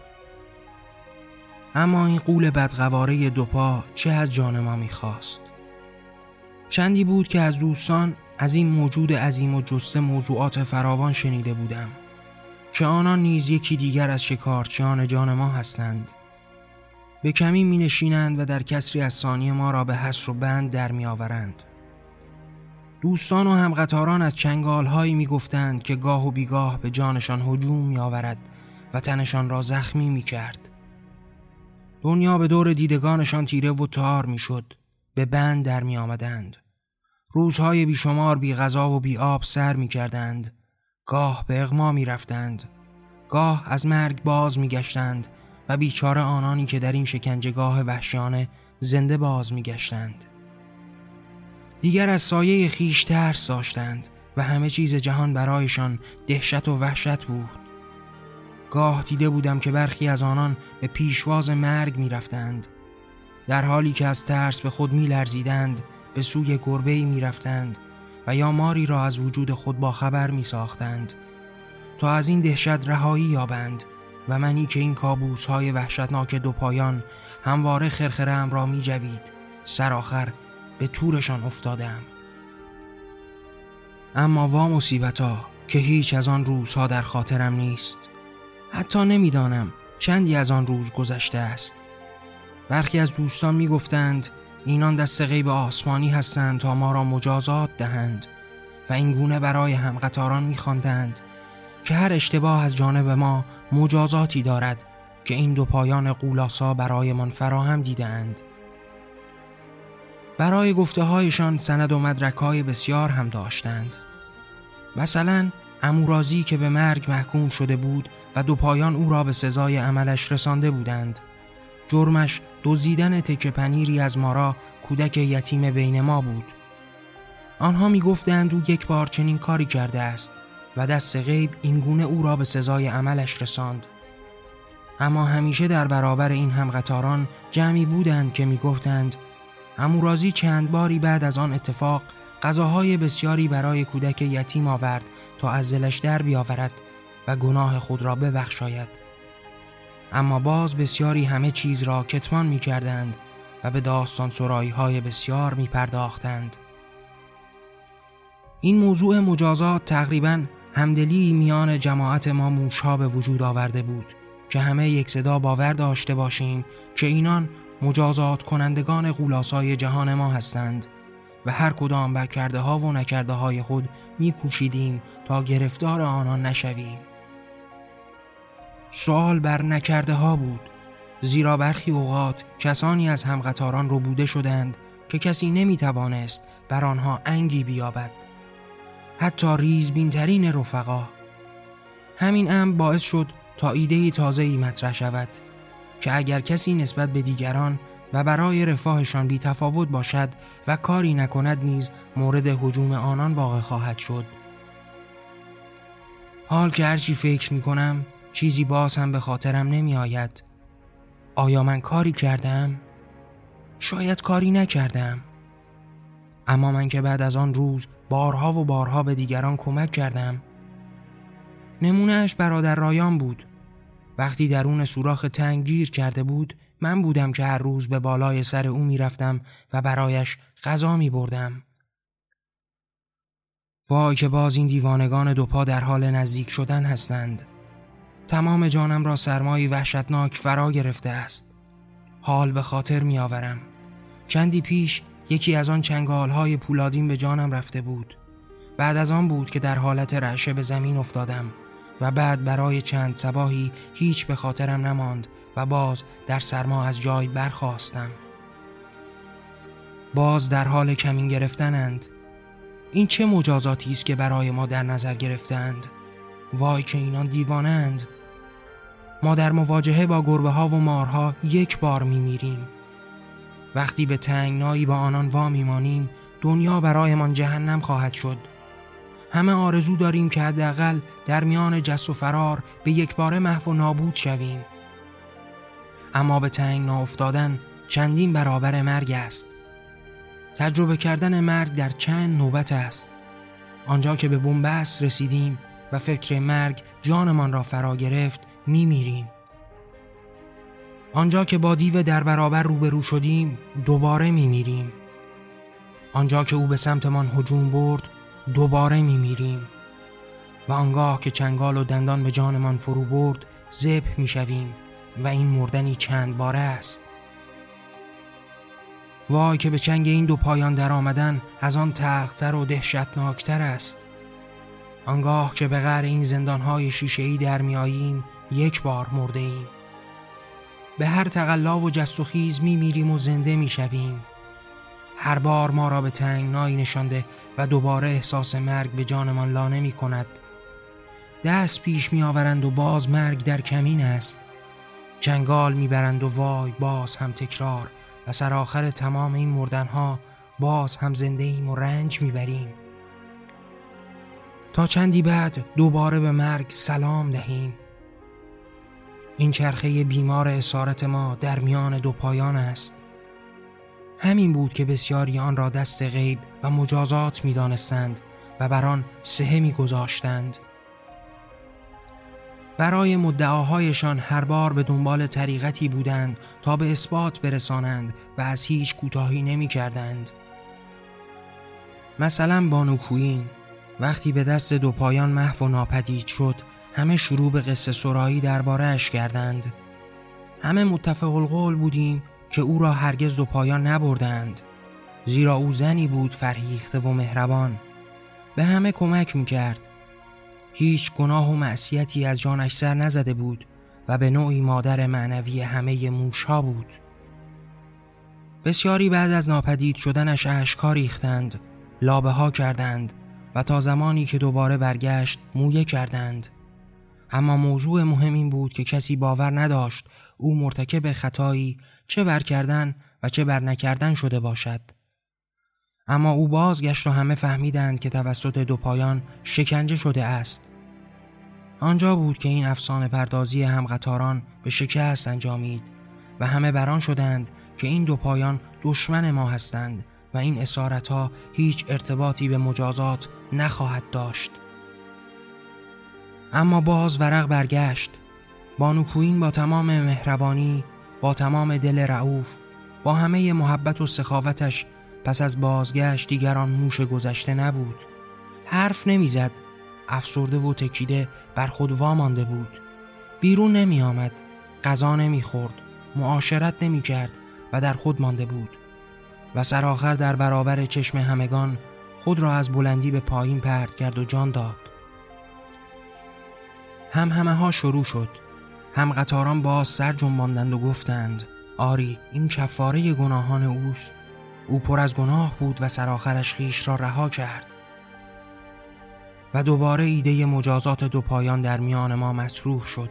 اما این قول بدقواره دوپا چه از جان ما می‌خواست؟ چندی بود که از دوستان از این موجود عظیم و جسته موضوعات فراوان شنیده بودم که آنان نیز یکی دیگر از شکارچیان جان ما هستند. به کمی می نشینند و در کسری از ثانیه ما را به حسر و بند در می آورند. دوستان و همقطاران از چنگال هایی می گفتند که گاه و بیگاه به جانشان هجوم می آورد و تنشان را زخمی می کرد. دنیا به دور دیدگانشان تیره و تار می شد. به بند در می آمدند. روزهای بیشمار بی غذا و بی آب سر می کردند. گاه به اغما می رفتند. گاه از مرگ باز می گشتند و بیچاره آنانی که در این شکنجهگاه وحشیانه زنده باز می گشتند. دیگر از سایه خیش ترس داشتند و همه چیز جهان برایشان دهشت و وحشت بود. گاه دیده بودم که برخی از آنان به پیشواز مرگ می رفتند. در حالی که از ترس به خود می لرزیدند به سوی گربه می رفتند و یا ماری را از وجود خود با خبر می ساختند تا از این دهشت رهایی یابند و منی که این کابوس های وحشتناک دو پایان همواره خرخرم را می جوید سرآخر به تورشان افتادم. اما وا مصیبتا که هیچ از آن روزها در خاطرم نیست. حتی نمی‌دانم چندی از آن روز گذشته است. برخی از دوستان می گفتند اینان دست غیب آسمانی هستند تا ما را مجازات دهند و این گونه برای همقطاران می خواندند که هر اشتباه از جانب ما مجازاتی دارد که این دو پایان قولاسا برایمان فراهم دیدند برای گفته هایشان سند و مدرک های بسیار هم داشتند. مثلا امورازی که به مرگ محکوم شده بود و دو پایان او را به سزای عملش رسانده بودند. جرمش دزدیدن تکه پنیری از مارا کودک یتیم بین ما بود. آنها می گفتند او یک بار چنین کاری کرده است و دست غیب اینگونه او را به سزای عملش رساند. اما همیشه در برابر این همقطاران جمعی بودند که می گفتند امورازی چند باری بعد از آن اتفاق غذاهای بسیاری برای کودک یتیم آورد تا از زلش در بیاورد و گناه خود را ببخشاید اما باز بسیاری همه چیز را کتمان می کردند و به داستان سرایی های بسیار می پرداختند. این موضوع مجازات تقریبا همدلی میان جماعت ما موشها به وجود آورده بود که همه یک صدا باور داشته باشیم که اینان مجازات کنندگان غولاسای جهان ما هستند و هر کدام بر کرده ها و نکرده های خود میکوشیدیم تا گرفتار آنان نشویم. سوال بر نکرده ها بود زیرا برخی اوقات کسانی از همقطاران رو بوده شدند که کسی نمی توانست بر آنها انگی بیابد. حتی ریزبینترین رفقا. همین امر باعث شد تا ایده تازه ای مطرح شود. که اگر کسی نسبت به دیگران و برای رفاهشان بی تفاوت باشد و کاری نکند نیز مورد حجوم آنان واقع خواهد شد. حال که هرچی فکر می کنم چیزی باز هم به خاطرم نمی آید آیا من کاری کردم؟ شاید کاری نکردم. اما من که بعد از آن روز بارها و بارها به دیگران کمک کردم نمونهش برادر رایان بود. وقتی درون سوراخ تنگ گیر کرده بود من بودم که هر روز به بالای سر او می‌رفتم و برایش غذا می بردم. وای که باز این دیوانگان دو پا در حال نزدیک شدن هستند. تمام جانم را سرمایی وحشتناک فرا گرفته است. حال به خاطر می آورم. چندی پیش یکی از آن چنگال های پولادین به جانم رفته بود. بعد از آن بود که در حالت رعشه به زمین افتادم و بعد برای چند سباهی هیچ به خاطرم نماند و باز در سرما از جای برخواستم. باز در حال کمین گرفتنند. این چه مجازاتی است که برای ما در نظر گرفتند؟ وای که اینان دیوانند. ما در مواجهه با گربه ها و مارها یک بار می میریم. وقتی به تنگنایی با آنان وا میمانیم دنیا برایمان جهنم خواهد شد همه آرزو داریم که حداقل در میان جس و فرار به یک بار محو و نابود شویم اما به تنگ افتادن چندین برابر مرگ است تجربه کردن مرگ در چند نوبت است آنجا که به بنبست رسیدیم و فکر مرگ جانمان را فرا گرفت می میریم. آنجا که با دیو در برابر روبرو شدیم دوباره می میریم. آنجا که او به سمتمان هجوم برد دوباره می میریم. و آنگاه که چنگال و دندان به جانمان فرو برد زب می شویم و این مردنی چند باره است. وای که به چنگ این دو پایان در آمدن از آن تلختر و دهشتناکتر است. آنگاه که به غیر این زندانهای ای در میاییم یک بار مرده ایم. به هر تقلا و جست و خیز می میریم و زنده می شویم. هر بار ما را به تنگنایی نشانده و دوباره احساس مرگ به جانمان لانه می کند. دست پیش می آورند و باز مرگ در کمین است. جنگال می برند و وای باز هم تکرار و سرآخر تمام این مردنها باز هم زنده ایم و رنج می بریم. تا چندی بعد دوباره به مرگ سلام دهیم این چرخه بیمار اسارت ما در میان دو پایان است همین بود که بسیاری آن را دست غیب و مجازات می دانستند و بر آن سهه می گذاشتند. برای مدعاهایشان هر بار به دنبال طریقتی بودند تا به اثبات برسانند و از هیچ کوتاهی نمی کردند. مثلا بانو کوین وقتی به دست دو پایان محو و ناپدید شد همه شروع به قصه سرایی اش کردند همه متفق القول بودیم که او را هرگز دو پایان نبردند. زیرا او زنی بود فرهیخته و مهربان. به همه کمک می‌کرد. هیچ گناه و معصیتی از جانش سر نزده بود و به نوعی مادر معنوی همه موشها بود. بسیاری بعد از ناپدید شدنش اشکار ریختند لابه ها کردند و تا زمانی که دوباره برگشت مویه کردند. اما موضوع مهم این بود که کسی باور نداشت او مرتکب خطایی چه بر کردن و چه بر نکردن شده باشد. اما او بازگشت و همه فهمیدند که توسط دو پایان شکنجه شده است. آنجا بود که این افسانه پردازی همقطاران به شکست انجامید و همه بران شدند که این دو پایان دشمن ما هستند و این اسارت ها هیچ ارتباطی به مجازات نخواهد داشت. اما باز ورق برگشت. بانوکوین با تمام مهربانی با تمام دل رعوف با همه محبت و سخاوتش پس از بازگشت دیگران موش گذشته نبود. حرف نمی‌زد افسرده و تکیده بر خود وامانده بود. بیرون نمی آمد غذا نمی خورد معاشرت نمی کرد و در خود مانده بود. و سرآخر در برابر چشم همگان خود را از بلندی به پایین پرت کرد و جان داد. هم همه ها شروع شد. هم قطاران باز سر جنباندند و گفتند آری این کفاره گناهان اوست. او پر از گناه بود و سرآخرش خیش را رها کرد. و دوباره ایده مجازات دو پایان در میان ما مطروح شد.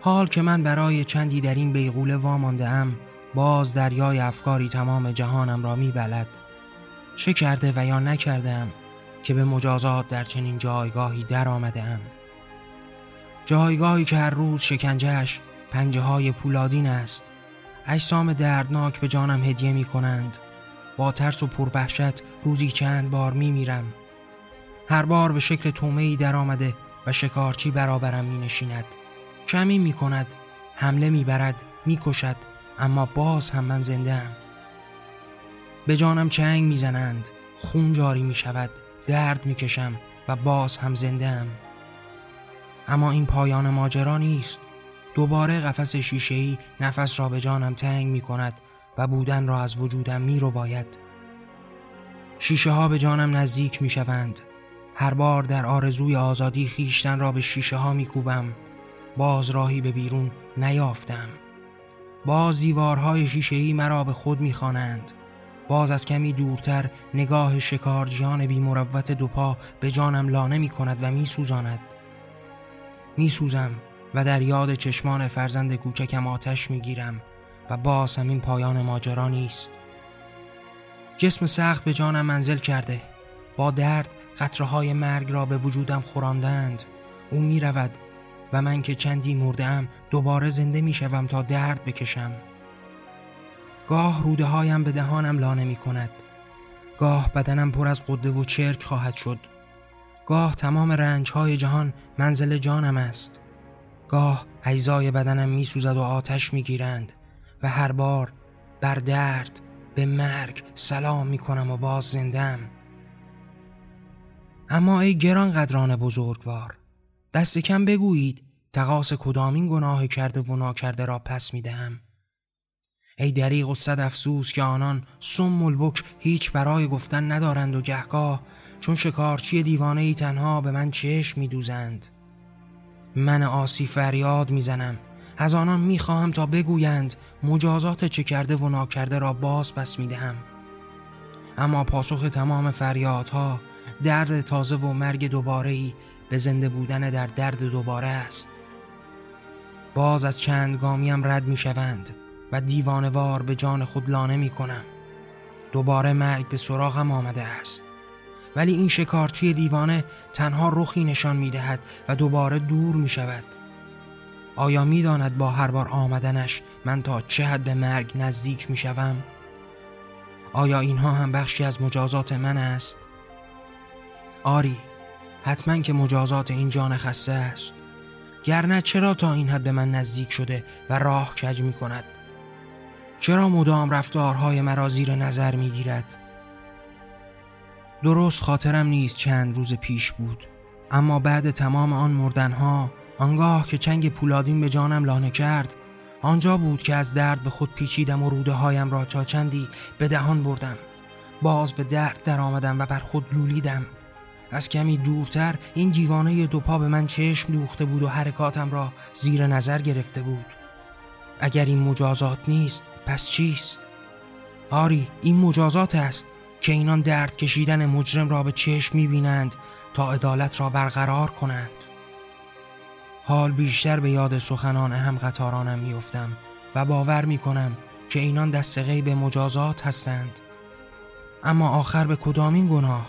حال که من برای چندی در این بیغوله وامانده ام باز دریای افکاری تمام جهانم را میبلد. چه کرده و یا نکردم که به مجازات در چنین جایگاهی در آمده ام جایگاهی که هر روز شکنجهش پنجه های پولادین است. اجسام دردناک به جانم هدیه می کنند با ترس و پروحشت روزی چند بار می میرم هر بار به شکل تومه ای در آمده و شکارچی برابرم می نشیند کمی می کند حمله می برد می کشد اما باز هم من زنده ام به جانم چنگ می‌زنند. خون جاری می شود درد می کشم و باز هم زنده ام اما این پایان ماجرا نیست. دوباره قفس شیشه‌ای نفس را به جانم تنگ می کند و بودن را از وجودم می رو باید شیشه ها به جانم نزدیک می شوند هر بار در آرزوی آزادی خیشتن را به شیشه ها می کوبم باز راهی به بیرون نیافتم. باز دیوارهای شیشه‌ای مرا به خود می‌خوانند. باز از کمی دورتر نگاه شکارجیان بی مروت دو پا به جانم لانه می کند و می سوزاند می سوزم و در یاد چشمان فرزند کوچکم آتش می گیرم و باز همین پایان ماجرا نیست. جسم سخت به جانم منزل کرده. با درد قطره های مرگ را به وجودم خوراندند او می رود و من که چندی مرده دوباره زنده می شوم تا درد بکشم. گاه روده هایم به دهانم لانه می کند گاه بدنم پر از قده و چرک خواهد شد. گاه تمام رنج های جهان منزل جانم است. گاه اجزای بدنم می سوزد و آتش می گیرند و هر بار بر درد به مرگ سلام می کنم و باز زندم اما ای گران قدران بزرگوار دست کم بگویید تقاس کدامین گناه کرده و ناکرده را پس می دهم ای دریغ و صد افسوس که آنان سم البک هیچ برای گفتن ندارند و گهگاه چون شکارچی دیوانه ای تنها به من چشم می دوزند. من آسی فریاد می‌زنم. از آنان می‌خواهم تا بگویند مجازات چه کرده و ناکرده را باز پس می‌دهم. اما پاسخ تمام فریادها درد تازه و مرگ دوباره ای به زنده بودن در درد دوباره است. باز از چند گامیم رد می‌شوند و دیوانوار به جان خود لانه می‌کنم. دوباره مرگ به سراغم آمده است. ولی این شکارچی دیوانه تنها رخی نشان می دهد و دوباره دور می شود آیا می داند با هر بار آمدنش من تا چه حد به مرگ نزدیک می شوم؟ آیا اینها هم بخشی از مجازات من است؟ آری حتما که مجازات این جان خسته است گرنه چرا تا این حد به من نزدیک شده و راه کج می کند؟ چرا مدام رفتارهای مرا زیر نظر می گیرد؟ درست خاطرم نیست چند روز پیش بود. اما بعد تمام آن مردنها آنگاه که چنگ پولادین به جانم لانه کرد آنجا بود که از درد به خود پیچیدم و روده هایم را چاچندی به دهان بردم. باز به درد در آمدم و بر خود لولیدم. از کمی دورتر این دیوانه دو پا به من چشم دوخته بود و حرکاتم را زیر نظر گرفته بود. اگر این مجازات نیست پس چیست؟ آری این مجازات است. که اینان درد کشیدن مجرم را به چشم می‌بینند تا عدالت را برقرار کنند. حال بیشتر به یاد سخنان هم قطارانم میافتم و باور می‌کنم که اینان دست غیب مجازات هستند. اما آخر به کدامین گناه؟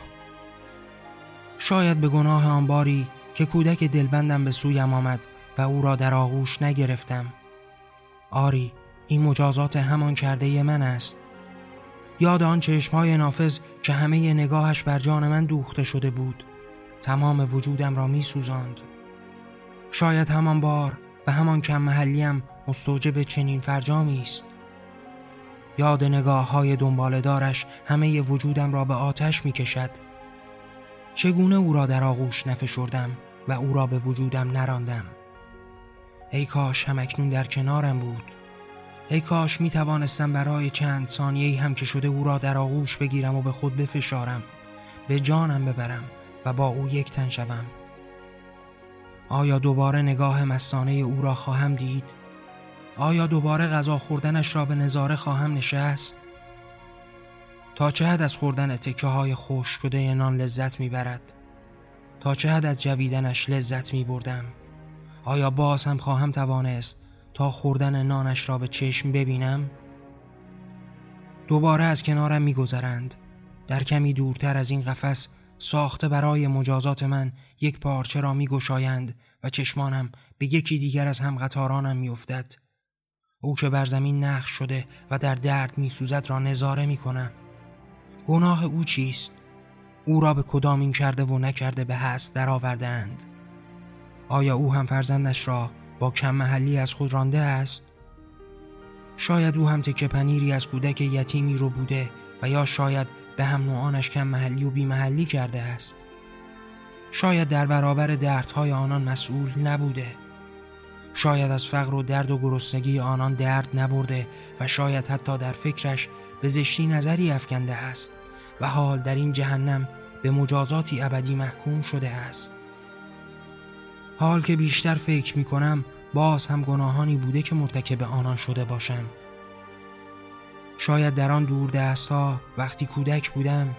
شاید به گناه آن باری که کودک دلبندم به سویم آمد و او را در آغوش نگرفتم. آری این مجازات همان کرده من است. یاد آن چشمهای نافذ که همه نگاهش بر جان من دوخته شده بود. تمام وجودم را می سوزاند. شاید همان بار و همان کم محلیم مستوجب چنین فرجامی است. یاد نگاه های دنبال دارش همه وجودم را به آتش می کشد چگونه او را در آغوش نفشردم و او را به وجودم نراندم؟ ای کاش همکنون در کنارم بود. ای کاش می توانستم برای چند ثانیه هم که شده او را در آغوش بگیرم و به خود بفشارم به جانم ببرم و با او یک تن شوم آیا دوباره نگاه مستانه او را خواهم دید؟ آیا دوباره غذا خوردنش را به نظاره خواهم نشست؟ تا چه حد از خوردن تکه های خوش شده نان لذت می‌برد؟ تا چه حد از جویدنش لذت می بردم؟ آیا باز هم خواهم توانست تا خوردن نانش را به چشم ببینم دوباره از کنارم میگذرند. در کمی دورتر از این قفس ساخته برای مجازات من یک پارچه را میگشایند و چشمانم به یکی دیگر از هم قطارانم میافتد. او که بر زمین نخ شده و در درد میسوزد را نظاره می‌کنم. گناه او چیست؟ او را به کدام این کرده و نکرده به هست درآوردهاند؟ آیا او هم فرزندش را با کم محلی از خود رانده است؟ شاید او هم تکه پنیری از کودک یتیمی رو بوده و یا شاید به هم نوعانش کم محلی و بی محلی کرده است. شاید در برابر دردهای آنان مسئول نبوده. شاید از فقر و درد و گرسنگی آنان درد نبرده و شاید حتی در فکرش به زشتی نظری افکنده است و حال در این جهنم به مجازاتی ابدی محکوم شده است. حال که بیشتر فکر می کنم باز هم گناهانی بوده که مرتکب آنان شده باشم. شاید در آن دور دست ها وقتی کودک بودم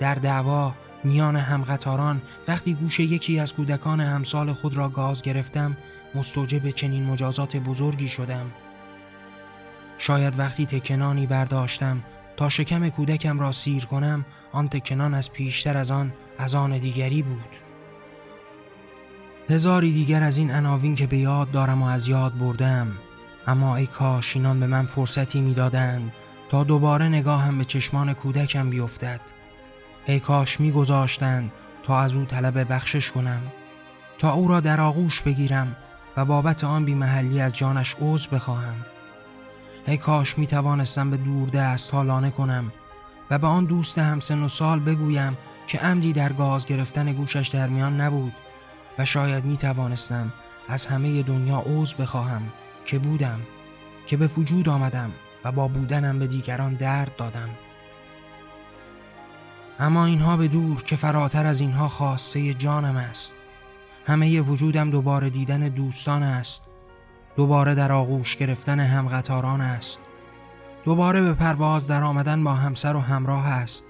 در دعوا میان همقطاران وقتی گوش یکی از کودکان همسال خود را گاز گرفتم مستوجب چنین مجازات بزرگی شدم. شاید وقتی تکنانی برداشتم تا شکم کودکم را سیر کنم آن تکنان از پیشتر از آن از آن دیگری بود. هزاری دیگر از این عناوین که به یاد دارم و از یاد بردم. اما ای کاش اینان به من فرصتی می‌دادند تا دوباره نگاهم به چشمان کودکم بیفتد. ای کاش میگذاشتند تا از او طلب بخشش کنم تا او را در آغوش بگیرم و بابت آن بی محلی از جانش عوض بخواهم. ای کاش می توانستم به دور دست ها لانه کنم و به آن دوست همسن و سال بگویم که عمدی در گاز گرفتن گوشش در میان نبود. و شاید می توانستم از همه دنیا عوض بخواهم که بودم که به وجود آمدم و با بودنم به دیگران درد دادم. اما اینها به دور که فراتر از اینها خواسته جانم است. همه وجودم دوباره دیدن دوستان است. دوباره در آغوش گرفتن همقطاران است. دوباره به پرواز در آمدن با همسر و همراه است.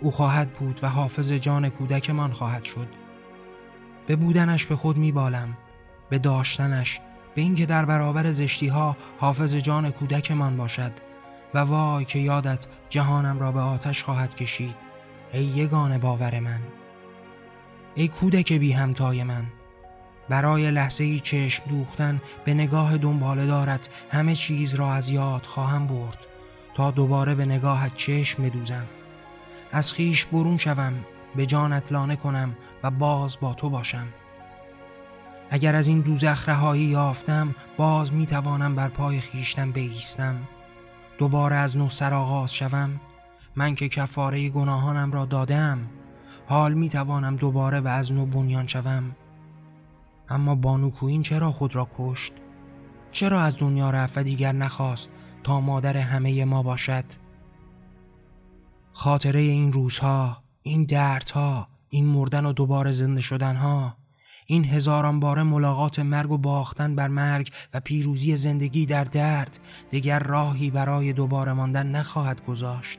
او خواهد بود و حافظ جان کودکمان خواهد شد. به بودنش به خود میبالم به داشتنش به اینکه در برابر زشتی ها حافظ جان کودکمان باشد. و وای که یادت جهانم را به آتش خواهد کشید ای یگان باور من. ای کودک بی همتای من برای لحظه ای چشم دوختن به نگاه دنباله دارد همه چیز را از یاد خواهم برد تا دوباره به نگاهت چشم بدوزم. از خیش برون شوم به جانت لانه کنم و باز با تو باشم. اگر از این دوزخ رهایی یافتم باز می توانم بر پای خیشتم بیستم. دوباره از نو سرآغاز شوم. من که کفاره گناهانم را دادم حال می توانم دوباره و از نو بنیان شوم. اما بانوکوین چرا خود را کشت؟ چرا از دنیا رفت و دیگر نخواست تا مادر همه ما باشد؟ خاطره این روزها این دردها این مردن و دوباره زنده شدنها این هزاران بار ملاقات مرگ و باختن بر مرگ و پیروزی زندگی در درد دیگر راهی برای دوباره ماندن نخواهد گذاشت.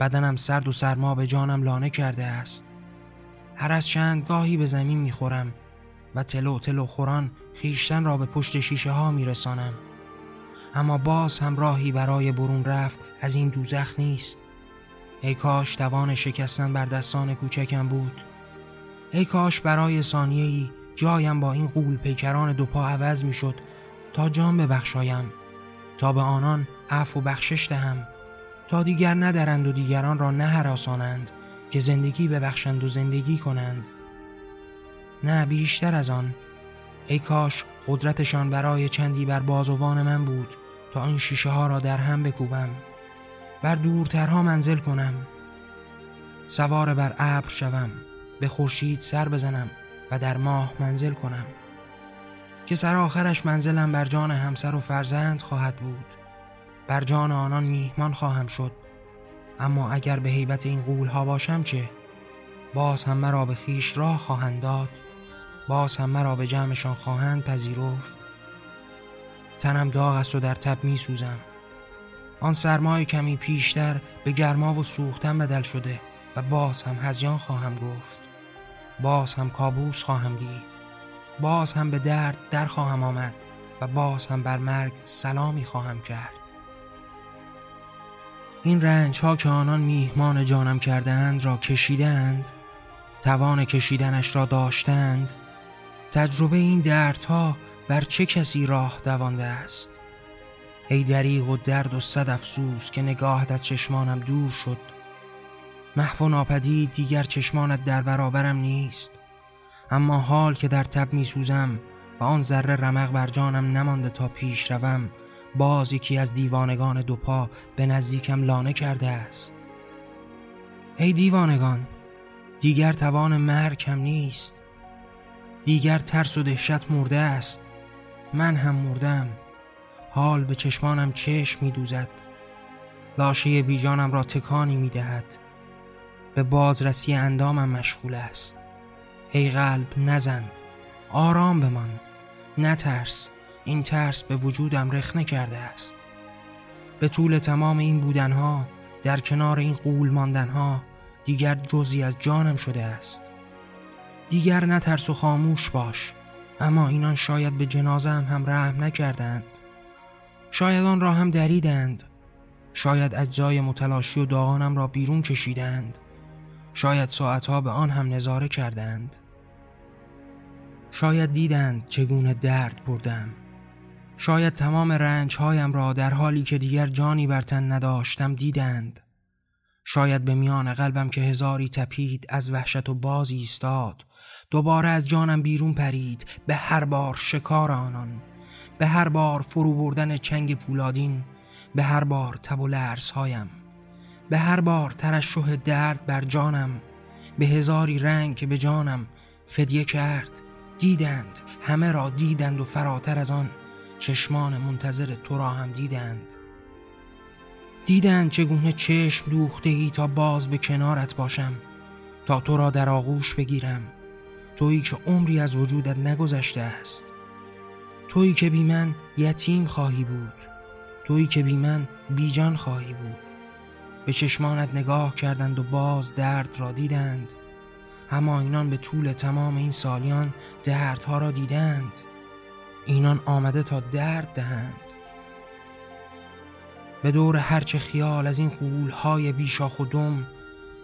بدنم سرد و سرما به جانم لانه کرده است. هر از چند گاهی به زمین می‌خورم و تلو تلو خوران خیشتن را به پشت شیشه ها میرسانم. اما باز هم راهی برای برون رفت از این دوزخ نیست. ای کاش توان شکستن بر دستان کوچکم بود. ای کاش برای ثانیه ای جایم با این قول پیکران دو پا عوض می شد تا جان ببخشایم تا به آنان عفو و بخشش دهم تا دیگر ندرند و دیگران را نهراسانند که زندگی ببخشند و زندگی کنند. نه بیشتر از آن ای کاش قدرتشان برای چندی بر بازوان من بود تا این شیشه ها را در هم بکوبم. بر دورترها منزل کنم. سوار بر ابر شوم به خورشید سر بزنم و در ماه منزل کنم. که سر آخرش منزلم بر جان همسر و فرزند خواهد بود. بر جان آنان میهمان خواهم شد. اما اگر به حیبت این قول ها باشم چه؟ باز هم مرا به خیش راه خواهند داد. باز هم مرا به جمعشان خواهند پذیرفت. تنم داغ است و در تب می سوزم آن سرمای کمی پیشتر به گرما و سوختن بدل شده و باز هم هزیان خواهم گفت. باز هم کابوس خواهم دید. باز هم به درد در خواهم آمد و باز هم بر مرگ سلامی خواهم کرد. این رنج ها که آنان میهمان جانم کردند را کشیدند توان کشیدنش را داشتند تجربه این دردها بر چه کسی راه دوانده است؟ ای دریغ و درد و صد افسوس که نگاهت از چشمانم دور شد. محو و ناپدید دیگر چشمانت در برابرم نیست. اما حال که در تب می سوزم و آن ذره رمق بر جانم نمانده تا پیش روم باز یکی از دیوانگان دو پا به نزدیکم لانه کرده است. ای دیوانگان دیگر توان مرگ هم نیست. دیگر ترس و دهشت مرده است. من هم مردم. حال به چشمانم چشم می دوزد لاشه بیجانم را تکانی می دهد به بازرسی اندامم مشغول است. ای قلب نزن. آرام بمان. نترس. این ترس به وجودم رخنه کرده است. به طول تمام این بودنها در کنار این قول ماندنها دیگر جزی از جانم شده است. دیگر نترس و خاموش باش. اما اینان شاید به جنازه هم, هم رحم نکردند. شاید آن را هم دریدند. شاید اجزای متلاشی و داغانم را بیرون کشیدند. شاید ساعتها به آن هم نظاره کردند. شاید دیدند چگونه درد بردم. شاید تمام رنج هایم را در حالی که دیگر جانی بر تن نداشتم دیدند. شاید به میان قلبم که هزاری تپید از وحشت و باز ایستاد. دوباره از جانم بیرون پرید. به هر بار شکار آنان. به هر بار فرو بردن چنگ پولادین به هر بار تب و هایم به هر بار ترشح درد بر جانم به هزاری رنگ که به جانم فدیه کرد. دیدند همه را دیدند و فراتر از آن چشمان منتظر تو را هم دیدند. دیدند چگونه چشم دوخته ای تا باز به کنارت باشم تا تو را در آغوش بگیرم. تویی که عمری از وجودت نگذشته است. تویی که بی من یتیم خواهی بود. تویی که بی من بیجان خواهی بود. به چشمانت نگاه کردند و باز درد را دیدند. اما اینان به طول تمام این سالیان دردها را دیدند. اینان آمده تا درد دهند. به دور هرچه خیال از این قولهای بیشاخ و دم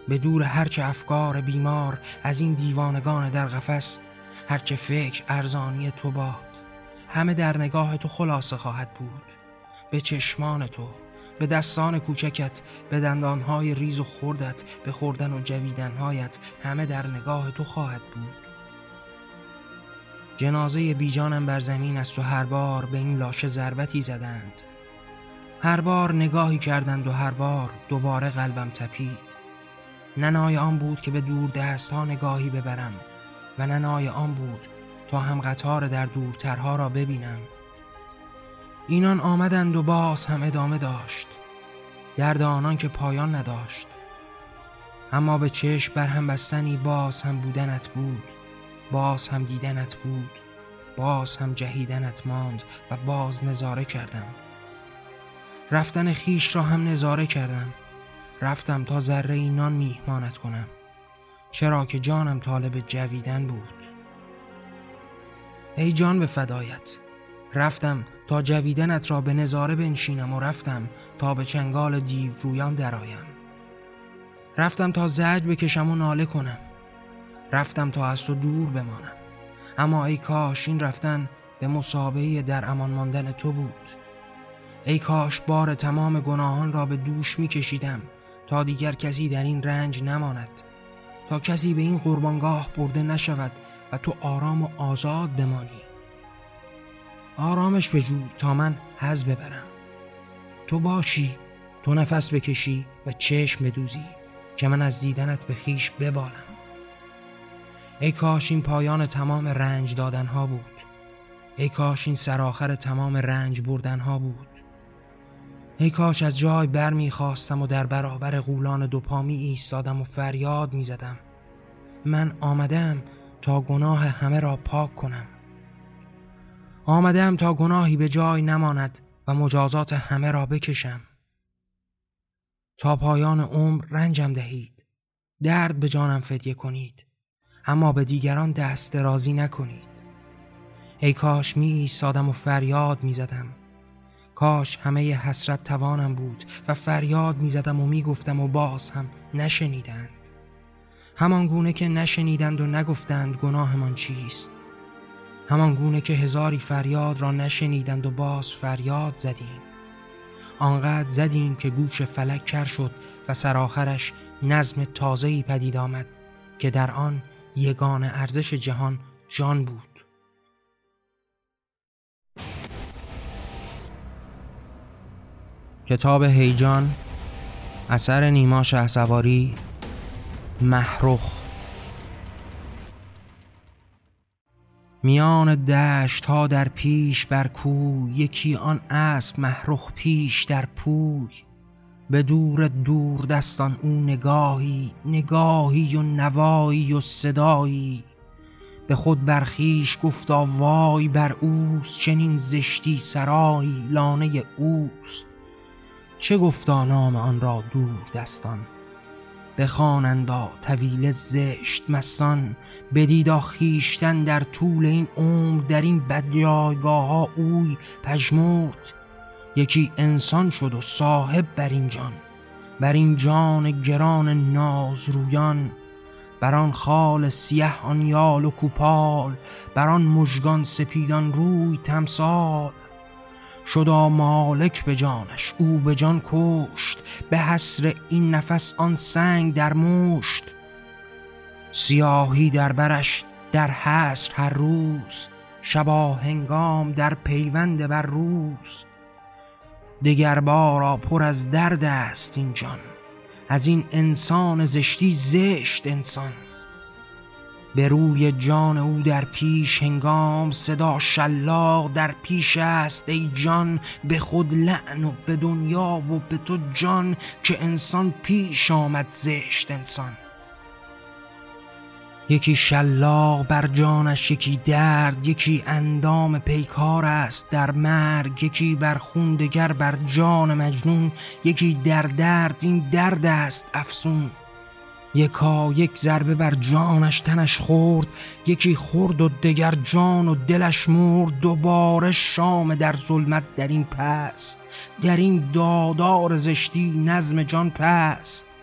به دور هرچه افکار بیمار از این دیوانگان در قفس هرچه فکر ارزانی تو باد همه در نگاه تو خلاصه خواهد بود. به چشمان تو به دستان کوچکت به دندانهای ریز و خوردت به خوردن و جویدنهایت همه در نگاه تو خواهد بود. جنازه بیجانم بر زمین است و هر بار به این لاشه ضربتی زدند. هر بار نگاهی کردند و هر بار دوباره قلبم تپید. ننای آن بود که به دور دست ها نگاهی ببرم و ننای آن بود تا هم قطار در دورترها را ببینم. اینان آمدند و باز هم ادامه داشت. درد آنان که پایان نداشت. اما به چشم بر هم بستنی باز هم بودنت بود. باز هم دیدنت بود. باز هم جهیدنت ماند و باز نظاره کردم. رفتن خیش را هم نظاره کردم. رفتم تا ذره اینان میهمانت کنم. چرا که جانم طالب جویدن بود. ای جان به فدایت. رفتم تا جویدنت را به نظاره بنشینم و رفتم تا به چنگال دیو رویان درایم رفتم تا زج بکشم و ناله کنم. رفتم تا از تو دور بمانم. اما ای کاش این رفتن به مسابقه در امان ماندن تو بود. ای کاش بار تمام گناهان را به دوش می کشیدم تا دیگر کسی در این رنج نماند. تا کسی به این قربانگاه برده نشود و تو آرام و آزاد بمانی. آرامش بجو تا من حز ببرم. تو باشی تو نفس بکشی و چشم بدوزی که من از دیدنت به خیش ببالم. ای کاش این پایان تمام رنج دادنها بود. ای کاش این سراخر تمام رنج بردنها بود. ای کاش از جای بر می‌خواستم و در برابر قولان دوپامی ایستادم و فریاد می‌زدم. من آمدم تا گناه همه را پاک کنم. آمدم تا گناهی به جای نماند و مجازات همه را بکشم. تا پایان عمر رنجم دهید. درد به جانم فدیه کنید. اما به دیگران دست درازی نکنید. ای کاش می ایستادم و فریاد می زدم کاش همه حسرت توانم بود و فریاد می زدم و می گفتم و باز هم نشنیدند. همان گونه که نشنیدند و نگفتند گناهمان چیست؟ همان گونه که هزاری فریاد را نشنیدند و باز فریاد زدیم. آنقدر زدیم که گوش فلک کر شد و سرآخرش نظم تازه‌ای پدید آمد که در آن یگان ارزش جهان جان بود. کتاب هیجان اثر نیما شهسواری محروخ میان دشت ها در پیش بر کوی یکی آن اسب محروخ پیش در پوی. به دور دور دستان او نگاهی نگاهی و نوایی و صدایی. به خود برخیش گفتا وای بر اوست چنین زشتی سرایی لانه اوست. چه گفتا نام آن را دور دستان؟ بخوانندا طویل زشت مستان بدیدا خیشتن در طول این عمر در این بدجایگاه ها اوی پژمرد. یکی انسان شد و صاحب بر این جان بر این جان گران ناز رویان بر آن خال سیه آن یال و کوپال بر آن مژگان سپیدان روی تمثال. شدا مالک به جانش او به جان کشت. به حسر این نفس آن سنگ در مشت. سیاهی در برش در حسر هر روز. شبا هنگام در پیوند بر روز. دگر بارا پر از درد است این جان. از این انسان زشتی زشت انسان. به روی جان او در پیش هنگام صدا شلاق در پیش است ای جان به خود لعن و به دنیا و به تو جان که انسان پیش آمد زشت انسان. یکی شلاق بر جانش یکی درد یکی اندام پیکار است در مرگ یکی بر خوندگر بر جان مجنون یکی در درد این درد است افسون. یکا یک ضربه بر جانش تنش خورد یکی خورد و دگر جان و دلش مرد دوباره شام در ظلمت در این پست در این دادار زشتی نظم جان پست.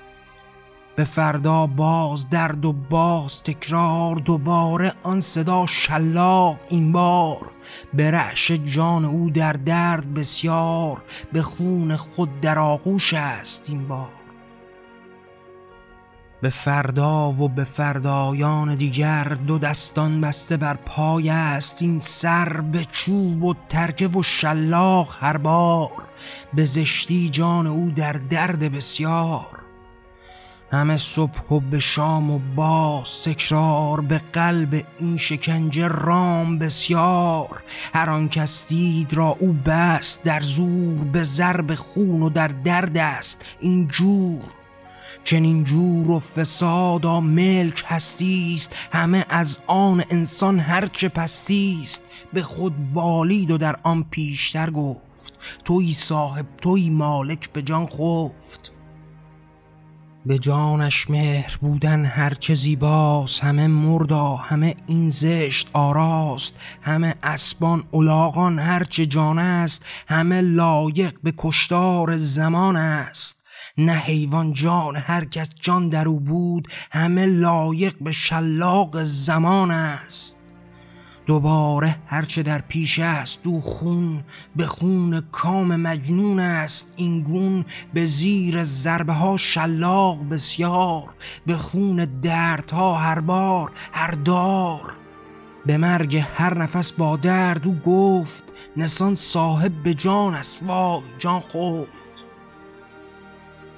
به فردا باز درد و باز تکرار دوباره آن صدا شلاق این بار. به رعش جان او در درد بسیار به خون خود در آغوش است این بار. به فردا و به فردایان دیگر دو دستان بسته بر پای است. این سر به چوب و ترکه و شلاق هر بار به زشتی جان او در درد بسیار. همه صبح و به شام و باز تکرار به قلب این شکنجه رام بسیار. هر آن کس دید را او بست در زور به ضرب خون و در درد است. این جور چنین جور و فساد و ملک هستیست همه از آن انسان هرچه پستیست. به خود بالید و در آن پیشتر گفت توی صاحب توی مالک به جان خفت. به جانش مهر بودن هرچه زیباست همه مردا همه این زشت آراست. همه اسبان الاغان هرچه جان است همه لایق به کشتار زمان است. نه حیوان جان هر کس جان در او بود همه لایق به شلاق زمان است. دوباره هرچه در پیش است دو خون به خون کام مجنون است. این گون به زیر ضربه ها شلاق بسیار به خون دردها هر بار هر دار. به مرگ هر نفس با درد او گفت نسان صاحب به جان است وای جان خفت.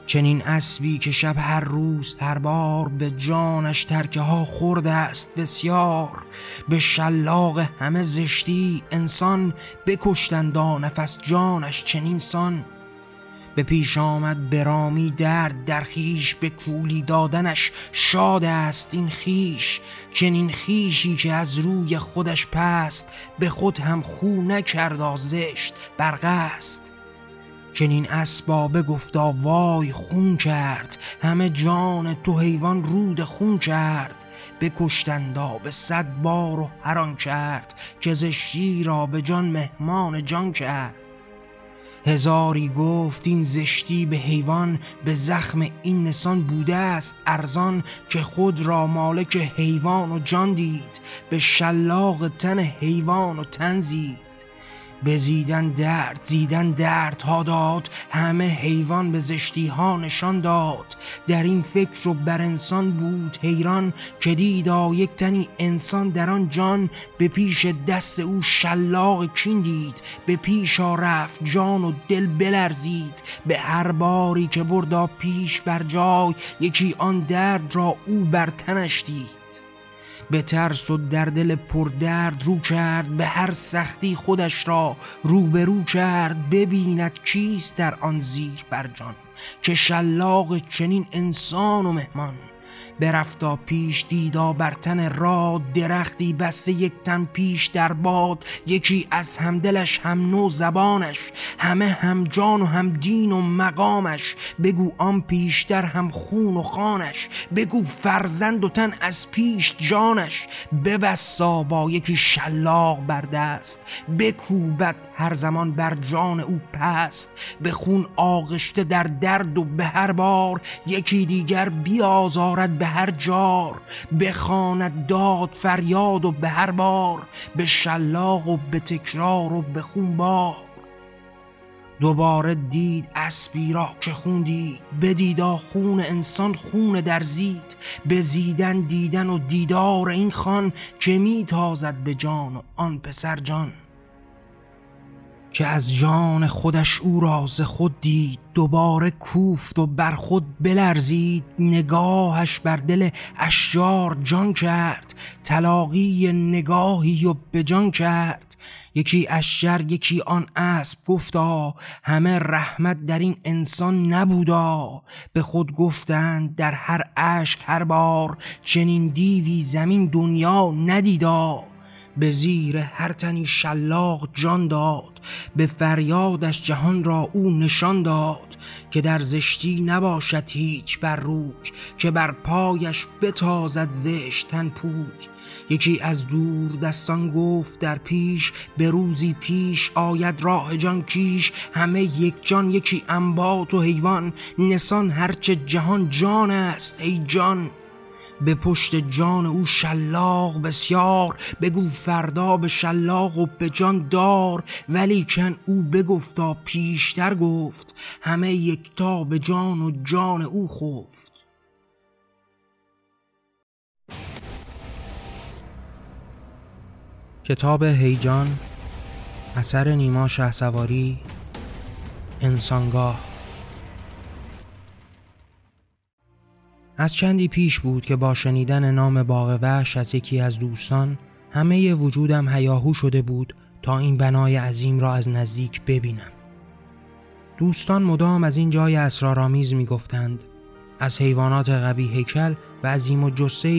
چنین اسبی که شب هر روز هر بار به جانش ترکه ها خورده است بسیار. به شلاق همه زشتی انسان بکشتندا نفس جانش چنین سان. به پیش آمد برامی درد در خیش به کولی دادنش شاد است این خیش چنین خیشی که از روی خودش پست به خود هم خو نکرد زشت برغست چنین اسبابه گفتا وای خون کرد. همه جان تو حیوان رود خون کرد. بکشتندا به صد بار و هران کرد. که زشتی را به جان مهمان جان کرد. هزاری گفت این زشتی به حیوان به زخم این نسان بوده است. ارزان که خود را مالک حیوان و جان دید. به شلاق تن حیوان و تنزید بزیدن درد زیدن درد ها داد. همه حیوان به زشتی ها نشان داد. در این فکر و بر انسان بود حیران که دیدا یک تنی انسان در آن جان به پیش دست او شلاق کین دید. به پیش رفت جان و دل بلرزید. به هر باری که بردا پیش بر جای یکی آن درد را او بر تنش دید. به ترس و در دل پردرد رو کرد به هر سختی خودش را روبرو کرد ببیند کیست در آن زیر بر جان که شلاق چنین انسان و مهمان برفتا پیش دیدا بر تن را درختی بسته یک تن پیش در باد یکی از همدلش هم نو زبانش همه هم جان و هم دین و مقامش بگو آن پیشتر هم خون و خانش بگو فرزند و تن از پیش جانش ببسا با یکی شلاق بر دست بکوبت هر زمان بر جان او پست به خون آغشته در درد و به هر بار یکی دیگر بیازارد به هر جار بخواند داد فریاد و به هر بار به شلاق و به تکرار و به خون بار. دوباره دید اسبی را که خون دید بدیدا خون انسان خون درزید بزیدن دیدن و دیدار این خان که می تازد به جان و آن پسر جان. که از جان خودش او را ز خود دید دوباره کوفت و بر خود بلرزید نگاهش بر دل اشجار جان کرد تلاقی نگاهی و به جان کرد. یکی اشجر یکی آن اسب گفتا همه رحمت در این انسان نبودا. به خود گفتند در هر اشک هر بار چنین دیوی زمین دنیا ندیدا. به زیر هر تنی شلاق جان داد به فریادش جهان را او نشان داد که در زشتی نباشد هیچ بر روی که بر پایش بتازد زشت تن یکی از دور دستان گفت در پیش به روزی پیش آید راه جان کیش. همه یک جان یکی انبات و حیوان نسان هرچه جهان جان است ای جان. به پشت جان او شلاق بسیار بگو فردا به شلاق و به جان دار. ولی کن او بگفتا پیشتر گفت همه یکتا به جان و جان او خفت. کتاب هیجان اثر نیما شهسواری انسانگاه. از چندی پیش بود که با شنیدن نام باغ وحش از یکی از دوستان همه وجودم هیاهو شده بود تا این بنای عظیم را از نزدیک ببینم. دوستان مدام از این جای اسرارآمیز می‌گفتند از حیوانات قوی هیکل و عظیم و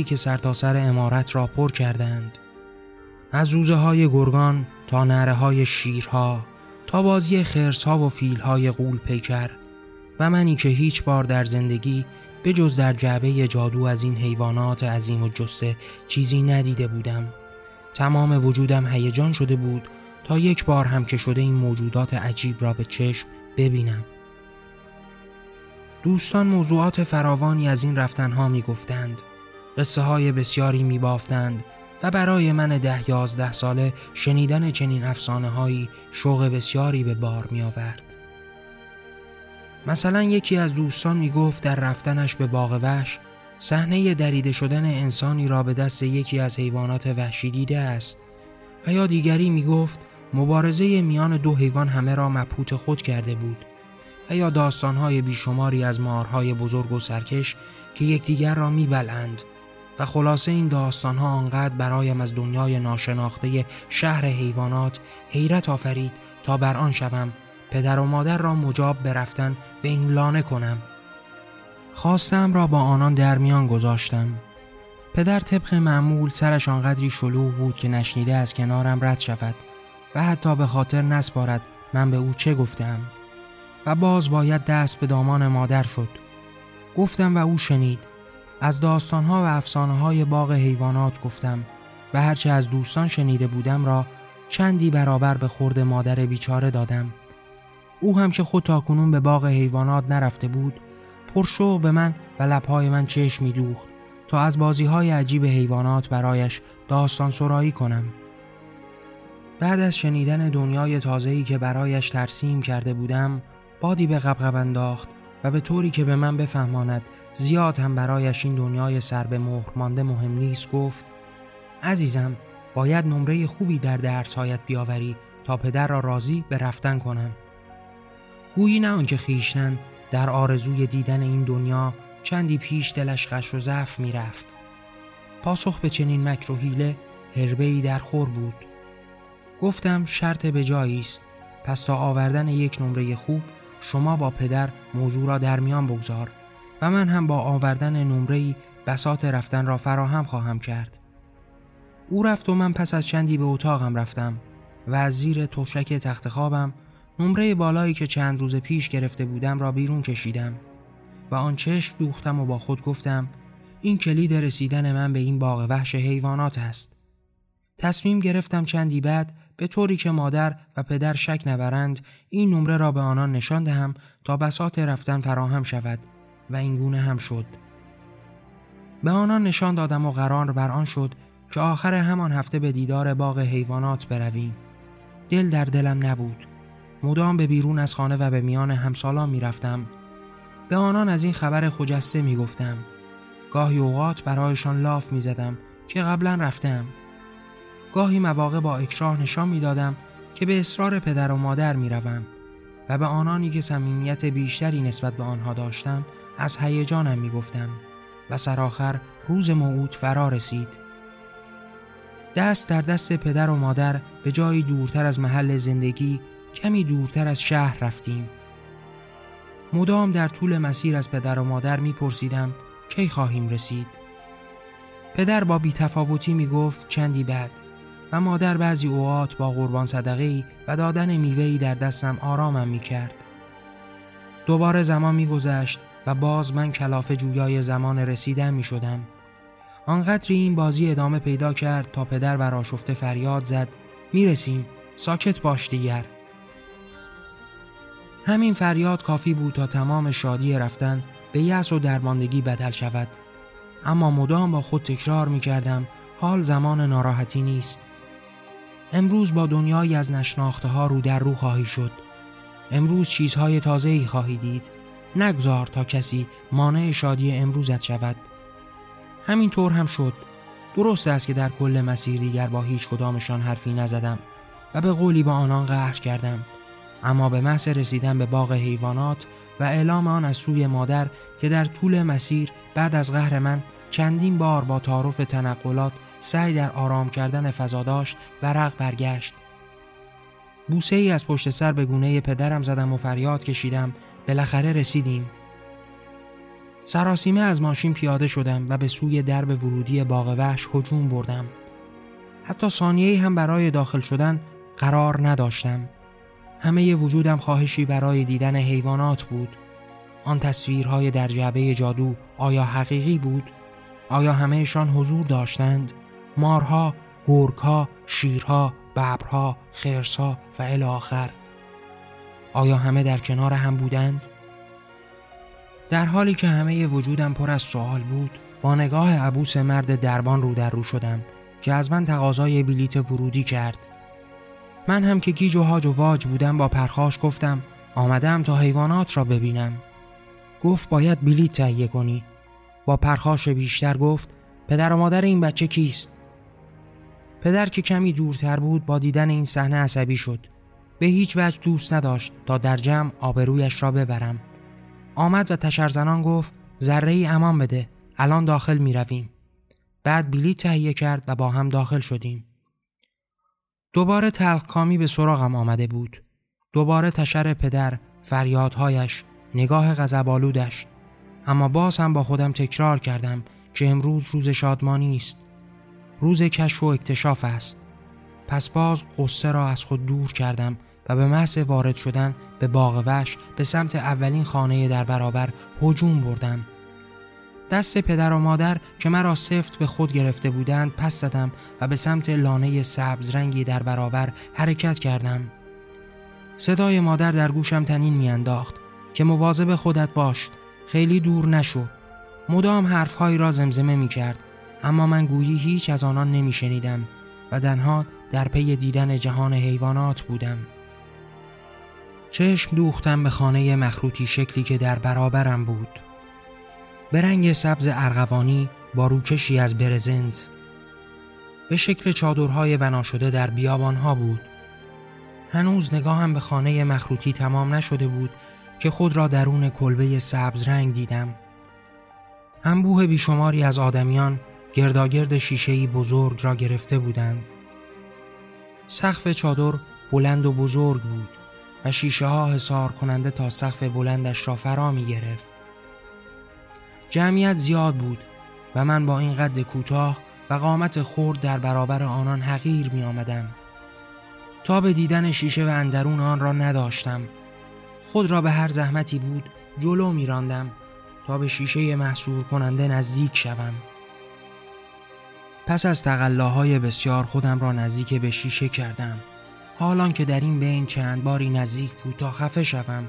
که سرتاسر سر امارت را پر کردند. از روزه های گرگان تا نره های شیرها تا بازی خرس ها و فیل های غول پیکر و منی که هیچ بار در زندگی به جز در جعبه جادو از این حیوانات عظیم و جسه چیزی ندیده بودم. تمام وجودم هیجان شده بود تا یک بار هم که شده این موجودات عجیب را به چشم ببینم. دوستان موضوعات فراوانی از این رفتنها می گفتند. قصه های بسیاری می بافتند و برای من ده یازده ساله شنیدن چنین افسانه هایی شوق بسیاری به بار می آورد. مثلا یکی از دوستان می گفت در رفتنش به باغ وحش صحنه دریده شدن انسانی را به دست یکی از حیوانات وحشی دیده است. و یا دیگری می گفت مبارزه میان دو حیوان همه را مبهوت خود کرده بود. و یا داستانهای بیشماری از مارهای بزرگ و سرکش که یکدیگر را میبلند و خلاصه این داستانها آنقدر برایم از دنیای ناشناخته شهر حیوانات حیرت آفرید تا بر آن شوم پدر و مادر را مجاب برفتن به این لانه کنم. خواستم را با آنان در میان گذاشتم. پدر طبق معمول سرش آنقدری شلوغ بود که نشنیده از کنارم رد شود و حتی به خاطر نسپارد من به او چه گفتم. و باز باید دست به دامان مادر شد. گفتم و او شنید. از داستانها و افسانه های باغ حیوانات گفتم و هرچه از دوستان شنیده بودم را چندی برابر به خورد مادر بیچاره دادم. او هم که خود تاکنون به باغ حیوانات نرفته بود پرشو به من و لبهای من چشم میدوخت تا از بازی های عجیب حیوانات برایش داستان سرایی کنم. بعد از شنیدن دنیای تازه‌ای که برایش ترسیم کرده بودم بادی به قبقب انداخت و به طوری که به من بفهماند زیاد هم برایش این دنیای سر به مهر مانده مهم نیست گفت عزیزم باید نمره خوبی در درسهایت بیاوری تا پدر را راضی به رفتن کنم. گویی نه آنکه خیشتن در آرزوی دیدن این دنیا چندی پیش دلش خش و ضعف می‌رفت. پاسخ به چنین مکر و حیله در خور بود. گفتم شرط به جایی است. پس تا آوردن یک نمره خوب شما با پدر موضوع را در میان بگذار و من هم با آوردن نمره‌ای بسات رفتن را فراهم خواهم کرد. او رفت و من پس از چندی به اتاقم رفتم و از زیر تفرک تخت خوابم نمره بالایی که چند روز پیش گرفته بودم را بیرون کشیدم و آن چشم دوختم و با خود گفتم این کلید رسیدن من به این باغ وحش حیوانات است. تصمیم گرفتم چندی بعد به طوری که مادر و پدر شک نبرند این نمره را به آنان نشان دهم تا بسات رفتن فراهم شود و این گونه هم شد. به آنان نشان دادم و قرار بر آن شد که آخر همان هفته به دیدار باغ حیوانات برویم. دل در دلم نبود. مدام به بیرون از خانه و به میان همسالان می‌رفتم. به آنان از این خبر خجسته می‌گفتم. گاهی اوقات برایشان لاف می‌زدم که قبلا رفتم. گاهی مواقع با اکراه نشان می‌دادم که به اصرار پدر و مادر می‌روم و به آنانی که صمیمیت بیشتری نسبت به آنها داشتم از هیجانم می‌گفتم و سرآخر روز موعود فرا رسید. دست در دست پدر و مادر به جایی دورتر از محل زندگی کمی دورتر از شهر رفتیم. مدام در طول مسیر از پدر و مادر میپرسیدم کی خواهیم رسید. پدر با بیتفاوتی می‌گفت چندی بعد و مادر بعضی اوقات با قربان صدقه و دادن میوهی در دستم آرامم می‌کرد. دوباره زمان میگذشت و باز من کلاف جویای زمان رسیدن می شدم. آنقدری این بازی ادامه پیدا کرد تا پدر و راشفته فریاد زد می رسیم ساکت باش دیگر. همین فریاد کافی بود تا تمام شادی رفتن به یأس و درماندگی بدل شود. اما مدام با خود تکرار می کردم حال زمان ناراحتی نیست. امروز با دنیایی از نشناخته ها رو در رو خواهی شد. امروز چیزهای تازه ای خواهی دید. نگذار تا کسی مانع شادی امروزت شود. همین طور هم شد. درست است که در کل مسیر دیگر با هیچ کدامشان حرفی نزدم و به قولی با آنان قهر کردم. اما به محض رسیدن به باغ حیوانات و اعلام آن از سوی مادر که در طول مسیر بعد از قهر من چندین بار با تعارف تنقلات سعی در آرام کردن فضا داشت ورق برگشت. بوسه ای از پشت سر به گونه پدرم زدم و فریاد کشیدم بالاخره رسیدیم. سراسیمه از ماشین پیاده شدم و به سوی درب ورودی باغ وحش هجوم بردم. حتی ثانیه‌ای هم برای داخل شدن قرار نداشتم. همه وجودم خواهشی برای دیدن حیوانات بود آن تصویرهای در جعبه جادو آیا حقیقی بود؟ آیا همهشان حضور داشتند؟ مارها، گرگها، شیرها، ببرها، خرسها و آخر آیا همه در کنار هم بودند؟ در حالی که همه وجودم پر از سوال بود با نگاه عبوس مرد دربان رو در رو شدم که از من تقاضای بلیت ورودی کرد من هم که گیج و هاج و واج بودم با پرخاش گفتم آمدم تا حیوانات را ببینم. گفت باید بلیت تهیه کنی. با پرخاش بیشتر گفت پدر و مادر این بچه کیست؟ پدر که کمی دورتر بود با دیدن این صحنه عصبی شد. به هیچ وجه دوست نداشت تا در جمع آبرویش را ببرم. آمد و تشرزنان گفت ذره ای امان بده الان داخل می رویم. بعد بلیط تهیه کرد و با هم داخل شدیم. دوباره تلخکامی به سراغم آمده بود. دوباره تشر پدر فریادهایش نگاه غضبآلودش. اما باز هم با خودم تکرار کردم که امروز روز شادمانی است روز کشف و اکتشاف است. پس باز قصه را از خود دور کردم و به محض وارد شدن به باغ وش به سمت اولین خانه در برابر هجوم بردم. دست پدر و مادر که مرا سفت به خود گرفته بودند پس زدم و به سمت لانه سبز رنگی در برابر حرکت کردم. صدای مادر در گوشم تنین میانداخت که مواظب خودت باش خیلی دور نشو. مدام حرفهایی را زمزمه می کرد اما من گویی هیچ از آنان نمی شنیدم و دنها در پی دیدن جهان حیوانات بودم. چشم دوختم به خانه مخروطی شکلی که در برابرم بود. به رنگ سبز ارغوانی با روکشی از برزنت. به شکل چادرهای بنا شده در بیابانها بود. هنوز نگاهم به خانه مخروطی تمام نشده بود که خود را درون کلبه سبز رنگ دیدم. انبوه بیشماری از آدمیان گرداگرد شیشهی بزرگ را گرفته بودند. سقف چادر بلند و بزرگ بود و شیشه ها حسار کننده تا سقف بلندش را فرا می گرفت. جمعیت زیاد بود و من با این قد کوتاه و قامت خورد در برابر آنان حقیر می آمدم. تا به دیدن شیشه و اندرون آن را نداشتم. خود را به هر زحمتی بود جلو می راندم تا به شیشه محصول کننده نزدیک شوم. پس از تقلاهای بسیار خودم را نزدیک به شیشه کردم. حالان که در این بین چند باری نزدیک بود تا خفه شوم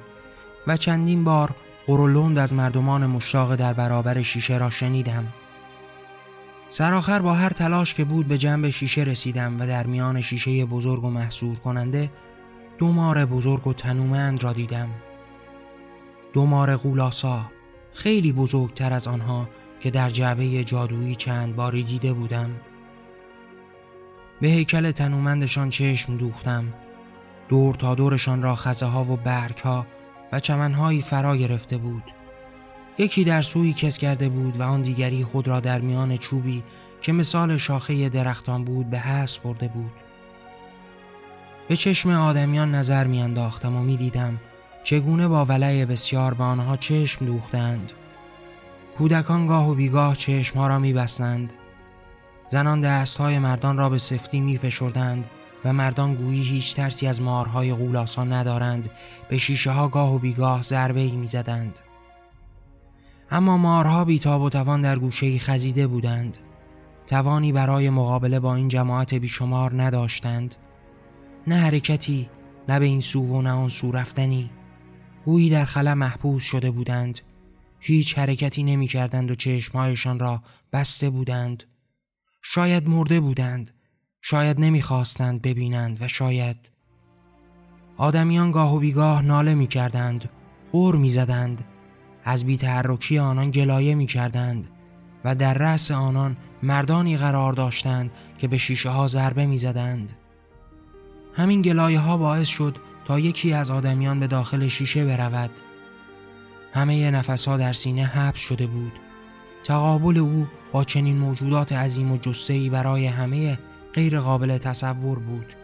و چندین بار قرولند از مردمان مشتاق در برابر شیشه را شنیدم. سرآخر با هر تلاش که بود به جنب شیشه رسیدم و در میان شیشه بزرگ و محصول کننده دو مار بزرگ و تنومند را دیدم. دو مار غولاسا خیلی بزرگتر از آنها که در جعبه جادویی چند باری دیده بودم. به هیکل تنومندشان چشم دوختم. دور تا دورشان را خزه ها و برگ ها و چمنهایی فرا گرفته بود. یکی در سوی کس کرده بود و آن دیگری خود را در میان چوبی که مثال شاخه درختان بود به حس برده بود. به چشم آدمیان نظر میانداختم و می‌دیدم چگونه با ولع بسیار به آنها چشم دوختند. کودکان گاه و بیگاه چشم ها را میبستند. زنان دست های مردان را به سفتی میفشردند. و مردان گویی هیچ ترسی از مارهای غولاسان ندارند. به شیشه ها گاه و بیگاه ضربه ای می‌زدند. اما مارها بیتاب و توان در گوشه خزیده بودند. توانی برای مقابله با این جماعت بیشمار نداشتند. نه حرکتی نه به این سو و نه آن سو رفتنی. گویی در خلا محبوس شده بودند. هیچ حرکتی نمی کردند و چشمهایشان را بسته بودند. شاید مرده بودند. شاید نمی‌خواستند ببینند و شاید آدمیان گاه و بیگاه ناله می کردند غور می زدند از بیتحرکی آنان گلایه می کردند و در رأس آنان مردانی قرار داشتند که به شیشه ها ضربه می زدند. همین گلایه ها باعث شد تا یکی از آدمیان به داخل شیشه برود همه نفس ها در سینه حبس شده بود تقابل او با چنین موجودات عظیم و جسهی برای همه غیر قابل تصور بود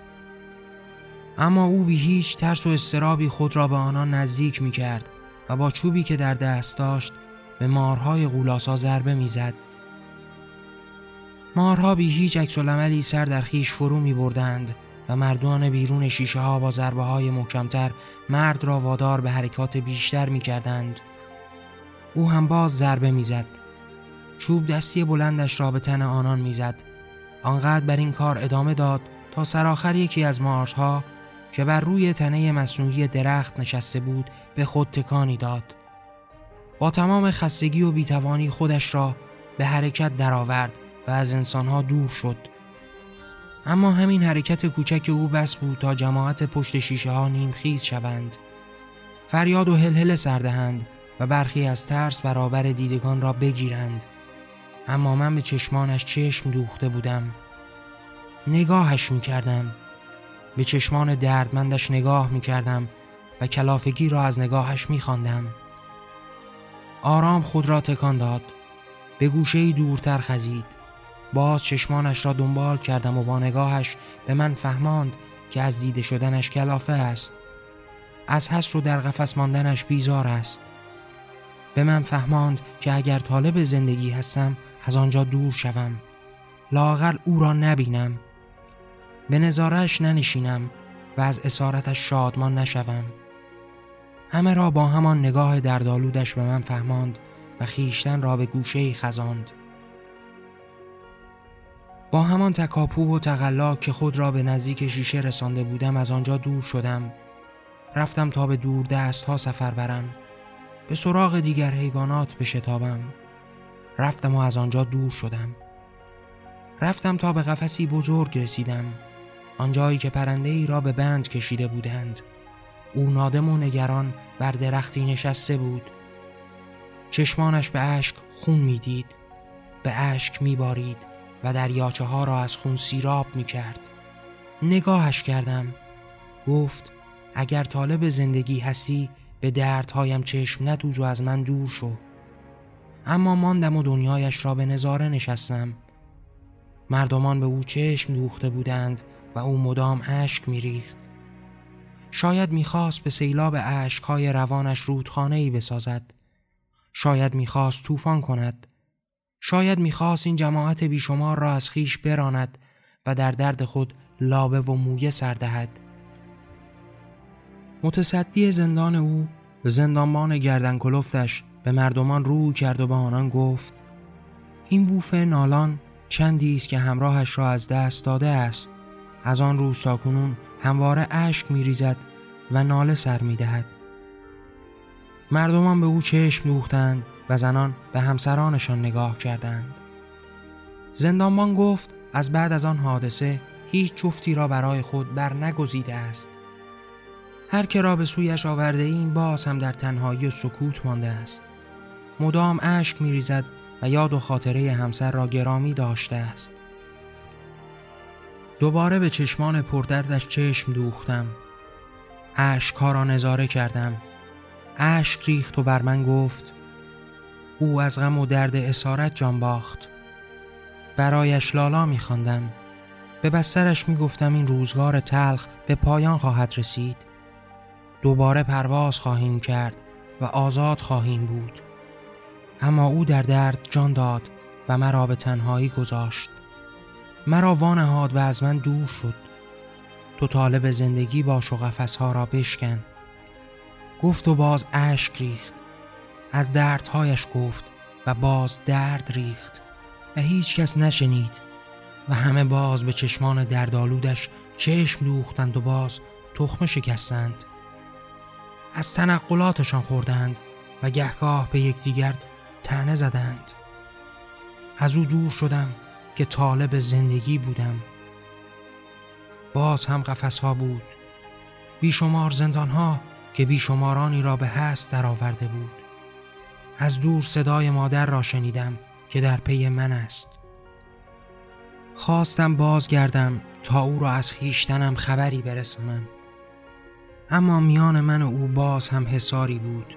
اما او بی هیچ ترس و استرابی خود را به آنان نزدیک می کرد و با چوبی که در دست داشت به مارهای غولاسا ضربه می‌زد. مارها بی هیچ عکس سر در خیش فرو می بردند و مردان بیرون شیشه ها با ضربه های محکمتر مرد را وادار به حرکات بیشتر می کردند. او هم باز ضربه می‌زد. چوب دستی بلندش را به تن آنان می‌زد. آنقدر بر این کار ادامه داد تا سرآخر یکی از مارها که بر روی تنه مصنوعی درخت نشسته بود به خود تکانی داد. با تمام خستگی و بیتوانی خودش را به حرکت درآورد و از انسانها دور شد. اما همین حرکت کوچک او بس بود تا جماعت پشت شیشه ها نیمخیز شوند. فریاد و هلهله سردهند و برخی از ترس برابر دیدگان را بگیرند. اما من به چشمانش چشم دوخته بودم. نگاهش می کردم. به چشمان دردمندش نگاه می کردم و کلافگی را از نگاهش می خواندم. آرام خود را تکان داد. به گوشه دورتر خزید. باز چشمانش را دنبال کردم و با نگاهش به من فهماند که از دیده شدنش کلافه است. از حس رو در قفس ماندنش بیزار است. به من فهماند که اگر طالب زندگی هستم از آنجا دور شوم. لاغر او را نبینم. به نظارش ننشینم و از اسارتش شادمان نشوم. همه را با همان نگاه دردالودش به من فهماند و خیشتن را به گوشه خزاند. با همان تکاپو و تقلا که خود را به نزدیک شیشه رسانده بودم از آنجا دور شدم. رفتم تا به دور دست ها سفر برم. به سراغ دیگر حیوانات بشتابم. رفتم و از آنجا دور شدم. رفتم تا به قفسی بزرگ رسیدم. آنجایی که پرنده ای را به بند کشیده بودند. او نادم و نگران بر درختی نشسته بود چشمانش به اشک خون می‌دید به اشک میبارید و دریاچه ها را از خون سیراب می‌کرد نگاهش کردم گفت اگر طالب زندگی هستی به دردهایم چشم ندوز و از من دور شو اما ماندم و دنیایش را به نظاره نشستم مردمان به او چشم دوخته بودند و او مدام اشک میریخت شاید می‌خواست به سیلاب عشقهای روانش رودخانه ای بسازد. شاید می‌خواست طوفان کند. شاید می‌خواست این جماعت بیشمار را از خیش براند و در درد خود لابه و مویه سردهد. متصدی زندان او زندانبان گردن کلفتش به مردمان رو کرد و به آنان گفت این بوفه نالان چندی است که همراهش را از دست داده است. از آن روز ساکنون همواره اشک میریزد و ناله سر می‌دهد. مردمان به او چشم دوختند و زنان به همسرانشان نگاه کردند. زندانبان گفت از بعد از آن حادثه هیچ جفتی را برای خود بر نگزیده است. هر که را به سویش آورده این باز هم در تنهایی و سکوت مانده است. مدام اشک میریزد و یاد و خاطره همسر را گرامی داشته است. دوباره به چشمان پردردش چشم دوختم. اشک را نظاره کردم. اشک ریخت و بر من گفت او از غم و درد اسارت جان باخت. برایش لالا میخواندم. به بسترش می‌گفتم این روزگار تلخ به پایان خواهد رسید. دوباره پرواز خواهیم کرد و آزاد خواهیم بود. اما او در درد جان داد و مرا به تنهایی گذاشت. مرا وانهاد و از من دور شد. تو طالب زندگی باش و قفسها را بشکن. گفت و باز اشک ریخت. از دردهایش گفت و باز درد ریخت. و هیچ کس نشنید و همه باز به چشمان دردالودش چشم دوختند و باز تخمه شکستند. از تنقلاتشان خوردند و گهگاه به یکدیگر تنه زدند. از او دور شدم که طالب زندگی بودم. باز هم قفس ها بود. بیشمار زندان ها که بیشمارانی را به هست درآورده بود. از دور صدای مادر را شنیدم که در پی من است. خواستم بازگردم تا او را از خیشتنم خبری برسانم. اما میان من و او باز هم حساری بود.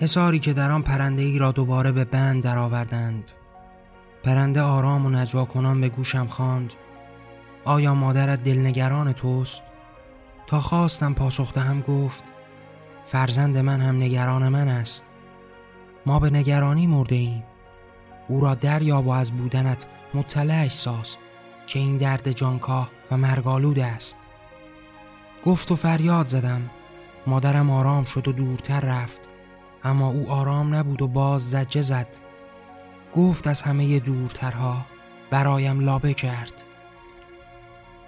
حساری که در آن پرنده ای را دوباره به بند درآوردند. پرنده آرام و نجوا کنان به گوشم خواند. آیا مادرت دلنگران توست؟ تا خواستم پاسخ دهم گفت فرزند من هم نگران من است. ما به نگرانی مرده ایم. او را دریاب و از بودنت مطلع ساز که این درد جانکاه و مرگالود است. گفت و فریاد زدم. مادرم آرام شد و دورتر رفت. اما او آرام نبود و باز زجه زد. گفت از همه دورترها برایم لابه کرد.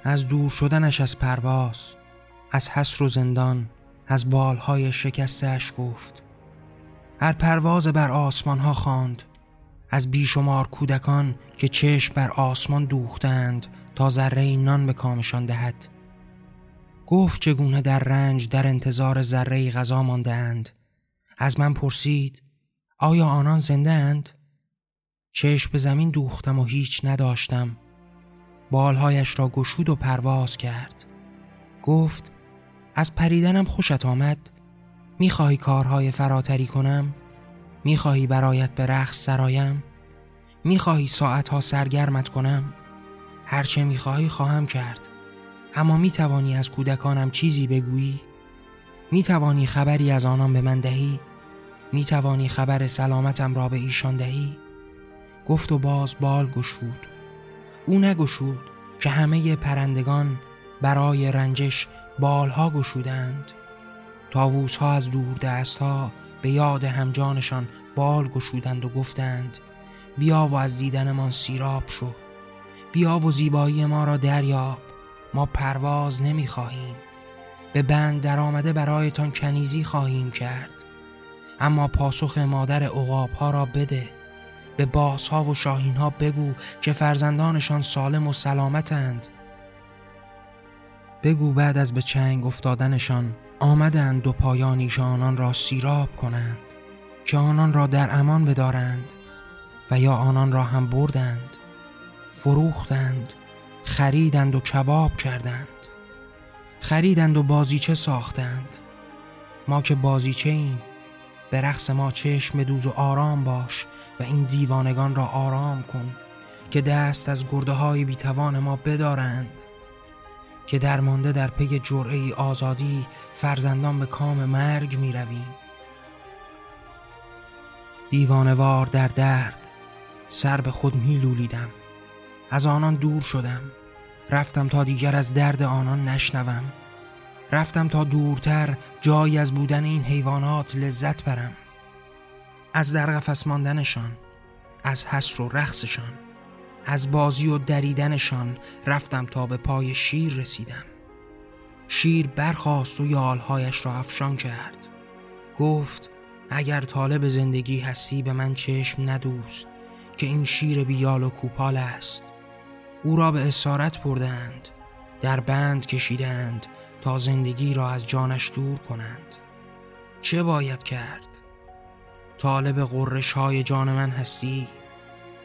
از دور شدنش از پرواز از حسر و زندان از بالهای شکستش گفت. هر پرواز بر آسمان ها خواند. از بیشمار کودکان که چشم بر آسمان دوختند تا ذره نان به کامشان دهد. گفت چگونه در رنج در انتظار ذره غذا ماندهاند. از من پرسید آیا آنان زنده اند؟ چشم به زمین دوختم و هیچ نداشتم. بالهایش را گشود و پرواز کرد. گفت از پریدنم خوشت آمد؟ می‌خواهی کارهای فراتری کنم؟ می‌خواهی برایت به رقص سرایم؟ می‌خواهی ساعتها سرگرمت کنم؟ هرچه می‌خواهی خواهم کرد. اما می‌توانی از کودکانم چیزی بگویی؟ می‌توانی خبری از آنان به من دهی؟ می‌توانی خبر سلامتم را به ایشان دهی؟ گفت و باز بال گشود. او نگشود که همه پرندگان برای رنجش بالها گشودند. تاووس ها از دور دست ها به یاد همجانشان بال گشودند و گفتند بیا و از دیدنمان سیراب شو. بیا و زیبایی ما را دریاب. ما پرواز نمی‌خواهیم. به بند در آمده برایتان کنیزی خواهیم کرد. اما پاسخ مادر اقاب ها را بده. به باسها و شاهین ها بگو که فرزندانشان سالم و سلامتند. بگو بعد از به چنگ افتادنشان آمدند دو پایانیش آنان را سیراب کنند که آنان را در امان بدارند و یا آنان را هم بردند فروختند. خریدند و کباب کردند. خریدند و بازیچه ساختند. ما که بازیچه ایم به رقص ما چشم دوز و آرام باش و این دیوانگان را آرام کن که دست از گرده های بیتوان ما بدارند. که درمانده در پی جرعه آزادی فرزندان به کام مرگ می رویم دیوانوار در درد سر به خود می لولیدم از آنان دور شدم. رفتم تا دیگر از درد آنان نشنوم. رفتم تا دورتر جایی از بودن این حیوانات لذت برم. از در قفس ماندنشان از حسر و رقصشان از بازی و دریدنشان رفتم تا به پای شیر رسیدم. شیر برخاست و یالهایش را افشان کرد. گفت اگر طالب زندگی هستی به من چشم ندوز که این شیر بیال و کوپال است. او را به اسارت بردند در بند کشیدند تا زندگی را از جانش دور کنند. چه باید کرد؟ طالب قررش های جان من هستی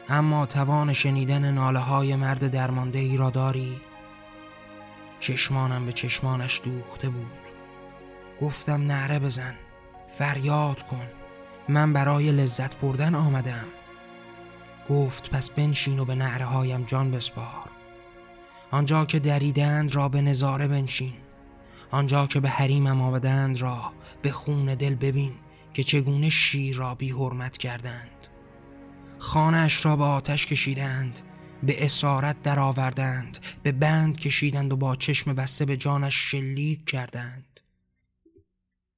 اما توان شنیدن ناله های مرد درمانده ای را داری؟ چشمانم به چشمانش دوخته بود. گفتم نعره بزن فریاد کن. من برای لذت بردن آمدم. گفت پس بنشین و به نعره هایم جان بسپار. آنجا که دریدند را به نظاره بنشین. آنجا که به حریمم آمدند را به خون دل ببین که چگونه شیر را بی حرمت کردند. خانش را به آتش کشیدند به اسارت درآوردند به بند کشیدند و با چشم بسته به جانش شلیک کردند.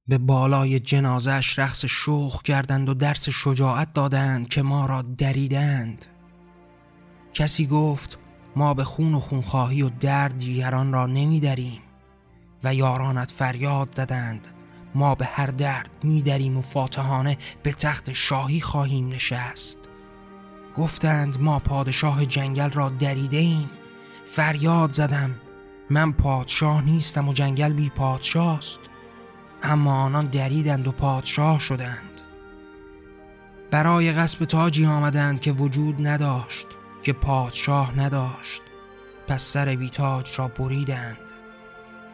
به بالای جنازش رقص شوخ کردند و درس شجاعت دادند که ما را دریدند. کسی گفت ما به خون و خونخواهی و درد دیگران را نمیدریم و یارانت فریاد زدند ما به هر درد میدریم و فاتحانه به تخت شاهی خواهیم نشست. گفتند ما پادشاه جنگل را دریده ایم فریاد زدم من پادشاه نیستم و جنگل بی پادشاست. اما آنان دریدند و پادشاه شدند. برای غصب تاجی آمدند که وجود نداشت که پادشاه نداشت. پس سر بیتاج را بریدند.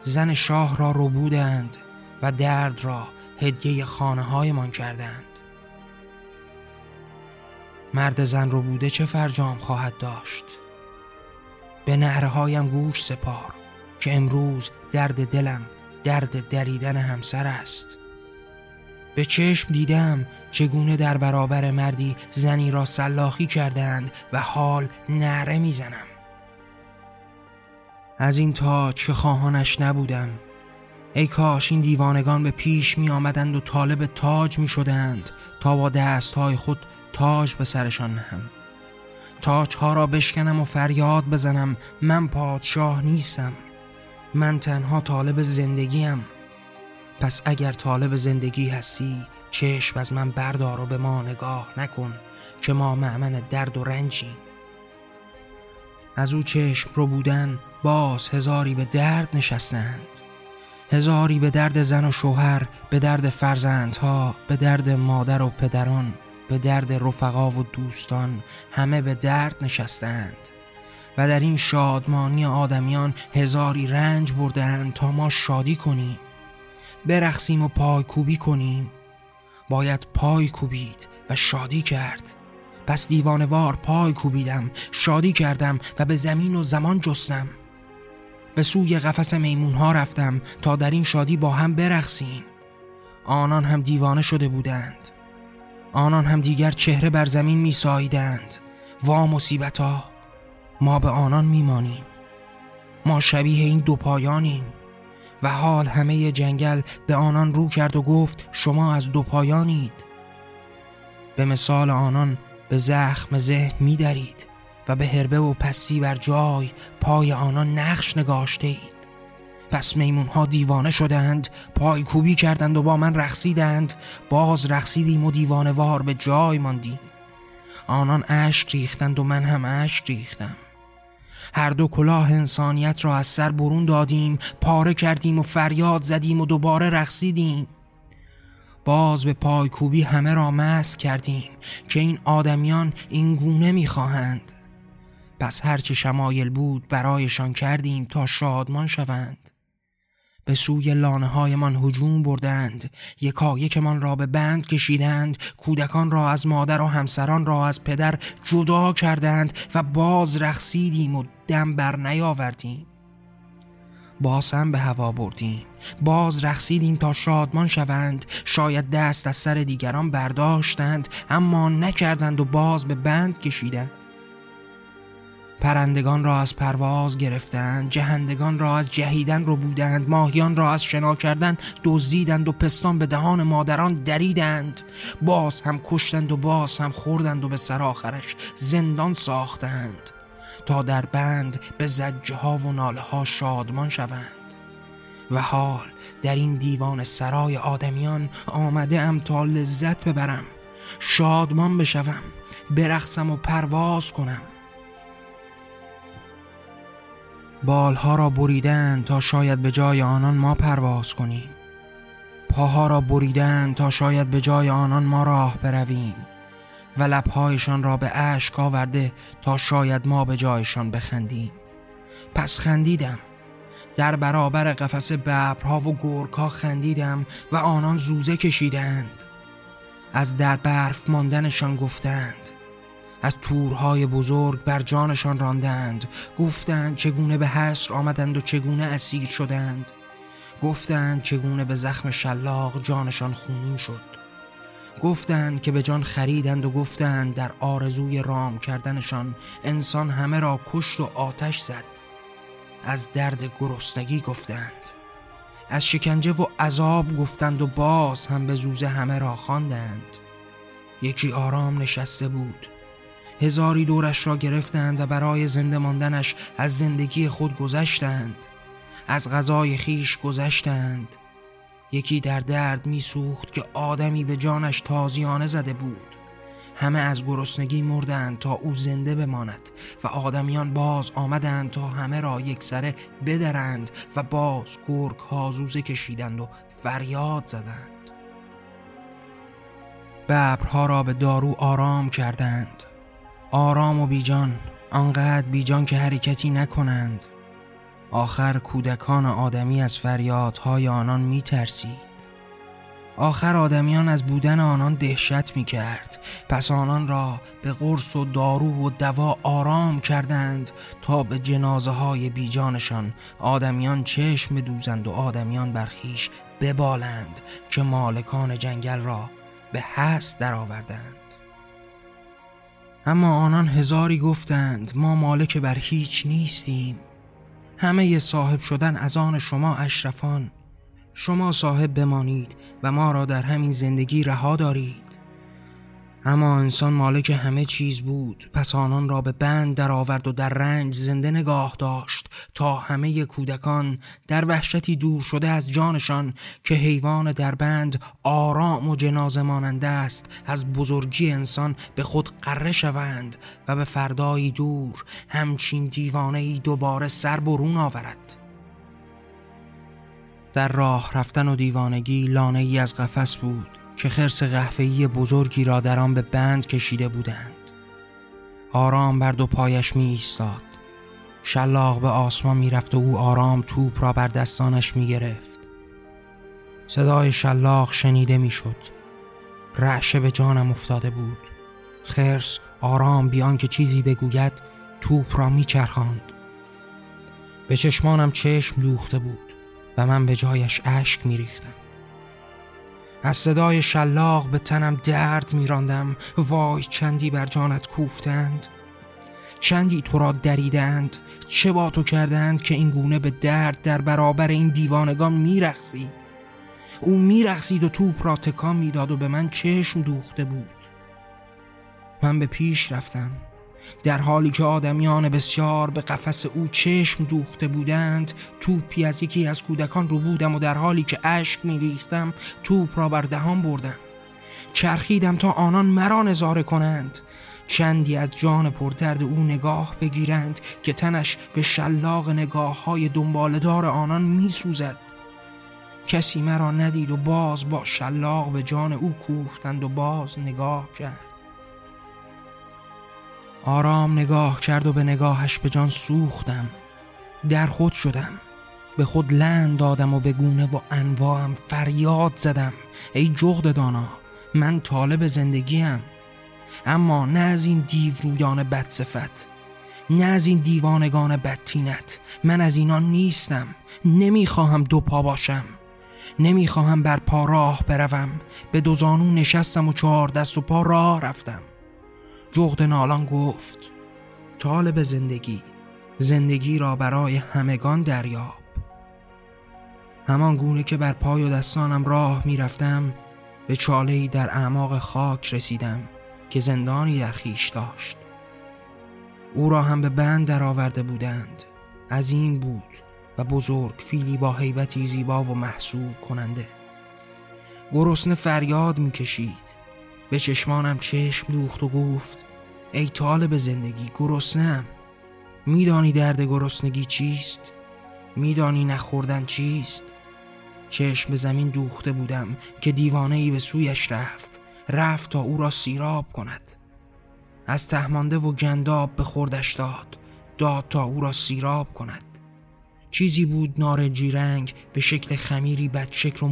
زن شاه را رو بودند و درد را هدیه خانه هایمان کردند. مرد زن رو بوده چه فرجام خواهد داشت؟ به نهرهایم گوش سپار که امروز درد دلم درد دریدن همسر است. به چشم دیدم چگونه در برابر مردی زنی را سلاخی کردند و حال نعره می‌زنم. از این تاج که خواهانش نبودم. ای کاش این دیوانگان به پیش می آمدند و طالب تاج می شدند تا با دستهای خود تاج به سرشان نهم. تاج ها را بشکنم و فریاد بزنم. من پادشاه نیستم. من تنها طالب زندگیم. پس اگر طالب زندگی هستی چشم از من بردار و به ما نگاه نکن که ما معمن درد و رنجیم. از او چشم رو بودن باز هزاری به درد نشستند. هزاری به درد زن و شوهر به درد فرزندها به درد مادر و پدران به درد رفقا و دوستان همه به درد نشستند. و در این شادمانی آدمیان هزاری رنج بردند تا ما شادی کنیم. برخسیم و پای کوبی کنیم. باید پای کوبید و شادی کرد. پس دیوانوار پای کوبیدم شادی کردم و به زمین و زمان جستم. به سوی قفس میمون ها رفتم تا در این شادی با هم برخسیم آنان هم دیوانه شده بودند. آنان هم دیگر چهره بر زمین می سایدند وا مصیبت ما به آنان میمانیم. ما شبیه این دو پایانیم. و حال همه جنگل به آنان رو کرد و گفت شما از دو پایانید. به مثال آنان به زخم ذهن می دارید و به هربه و پسی بر جای پای آنان نقش نگاشته اید پس میمون ها دیوانه شدند پای کوبی کردند و با من رقصیدند. باز رقصیدیم و دیوانه وار به جای ماندیم. آنان اشک ریختند و من هم اشک ریختم. هر دو کلاه انسانیت را از سر برون دادیم پاره کردیم و فریاد زدیم و دوباره رقصیدیم. باز به پایکوبی همه را مس کردیم که این آدمیان این گونه می‌خواهند. پس هرچه شمایل بود برایشان کردیم تا شادمان شوند. به سوی لانه هایمان هجوم بردند یکایکمان را به بند کشیدند کودکان را از مادر و همسران را از پدر جدا کردند و باز رقصیدیم و دم بر نیاوردیم. باز هم به هوا بردیم. باز رقصیدیم تا شادمان شوند. شاید دست از سر دیگران برداشتند اما نکردند و باز به بند کشیدند. پرندگان را از پرواز گرفتند جهندگان را از جهیدن رو بودند ماهیان را از شنا کردن دزدیدند و پستان به دهان مادران دریدند. باز هم کشتند و باز هم خوردند و به سرآخرش زندان ساختند. تا در بند به زجه ها و ناله ها شادمان شوند. و حال در این دیوان سرای آدمیان آمده ام تا لذت ببرم شادمان بشوم برخصم و پرواز کنم. بالها را بریدن تا شاید به جای آنان ما پرواز کنیم. پاها را بریدن تا شاید به جای آنان ما راه برویم. و لبهایشان را به اشک آورده تا شاید ما به جایشان بخندیم. پس خندیدم. در برابر قفس ببرها و گرگها خندیدم و آنان زوزه کشیدند. از در برف ماندنشان گفتند. از تورهای بزرگ بر جانشان راندند. گفتند چگونه به حسر آمدند و چگونه اسیر شدند. گفتند چگونه به زخم شلاق جانشان خونین شد. گفتند که به جان خریدند و گفتند در آرزوی رام کردنشان انسان همه را کشت و آتش زد. از درد گرسنگی گفتند. از شکنجه و عذاب گفتند و باز هم به زوزه همه را خواندند. یکی آرام نشسته بود. هزاری دورش را گرفتند و برای زنده ماندنش از زندگی خود گذشتند. از غذای خیش گذشتند. یکی در درد میسوخت که آدمی به جانش تازیانه زده بود. همه از گرسنگی مردند تا او زنده بماند و آدمیان باز آمدند تا همه را یک سره بدرند و باز گرگ هازوزه کشیدند و فریاد زدند. ببرها را به دارو آرام کردند. آرام و بیجان آنقدر بیجان که حرکتی نکنند. آخر کودکان آدمی از فریادهای آنان می ترسید آخر آدمیان از بودن آنان دهشت می کرد پس آنان را به قرص و دارو و دوا آرام کردند تا به جنازه های بیجانشان آدمیان چشم دوزند و آدمیان برخیش ببالند که مالکان جنگل را به هست درآوردند. اما آنان هزاری گفتند ما مالک بر هیچ نیستیم. همه صاحب شدن از آن شما اشرفان شما صاحب بمانید و ما را در همین زندگی رها دارید. اما انسان مالک همه چیز بود. پس آنان را به بند درآورد و در رنج زنده نگاه داشت تا همه کودکان در وحشتی دور شده از جانشان که حیوان در بند آرام و جنازه ماننده است. از بزرگی انسان به خود قره شوند و به فردایی دور. همچین دیوانه ای دوباره سر برون آورد. در راه رفتن و دیوانگی لانه ای از قفس بود. که خرس قهوه‌ای بزرگی را در آن به بند کشیده بودند. آرام بر دو پایش می ایستاد شلاق به آسمان می رفت و او آرام توپ را بر دستانش می گرفت صدای شلاق شنیده می شد رعشه به جانم افتاده بود. خرس آرام بیان که چیزی بگوید توپ را می چرخاند به چشمانم چشم دوخته بود و من به جایش اشک می ریختم. از صدای شلاق به تنم درد میراندم. وای چندی بر جانت کوفتند. چندی تو را دریدند. چه با تو کردند که این گونه به درد در برابر این دیوانگان میرخسی او میرخسید و توپ را تکان می‌داد و به من چشم دوخته بود. من به پیش رفتم. در حالی که آدمیان بسیار به قفس او چشم دوخته بودند توپی از یکی از کودکان رو بودم و در حالی که اشک میریختم توپ را بر دهان بردم. چرخیدم تا آنان مرا نظاره کنند. چندی از جان پردرد او نگاه بگیرند که تنش به شلاق نگاه های دنبالدار آنان میسوزد. کسی مرا ندید و باز با شلاق به جان او کوفتند و باز نگاه کرد. آرام نگاه کرد و به نگاهش به جان سوختم. در خود شدم. به خود لند دادم و به گونه و انواعم فریاد زدم. ای جغد دانا من طالب زندگیم. اما نه از این دیو رویان بدصفت نه از این دیوانگان بدتینت. من از اینان نیستم. نمی‌خواهم دو پا باشم. نمی‌خواهم بر پا راه بروم. به دو زانو نشستم و چهار دست و پا راه رفتم. جغد نالان گفت طالب زندگی زندگی را برای همگان دریاب. همان گونه که بر پای و دستانم راه می‌رفتم به چالهی در اعماق خاک رسیدم که زندانی در خیش داشت. او را هم به بند درآورده بودند. عظیم بود و بزرگ فیلی با حیبتی زیبا و محسوب کننده. گرسنه فریاد می‌کشید. به چشمانم چشم دوخت و گفت ای طالب زندگی گرسنم میدانی درد گرسنگی چیست؟ میدانی نخوردن چیست؟ چشم به زمین دوخته بودم که دیوانه ای به سویش رفت. رفت تا او را سیراب کند. از تهمانده و گنداب به خوردش داد. داد تا او را سیراب کند. چیزی بود نارنجی رنگ به شکل خمیری بد شکل و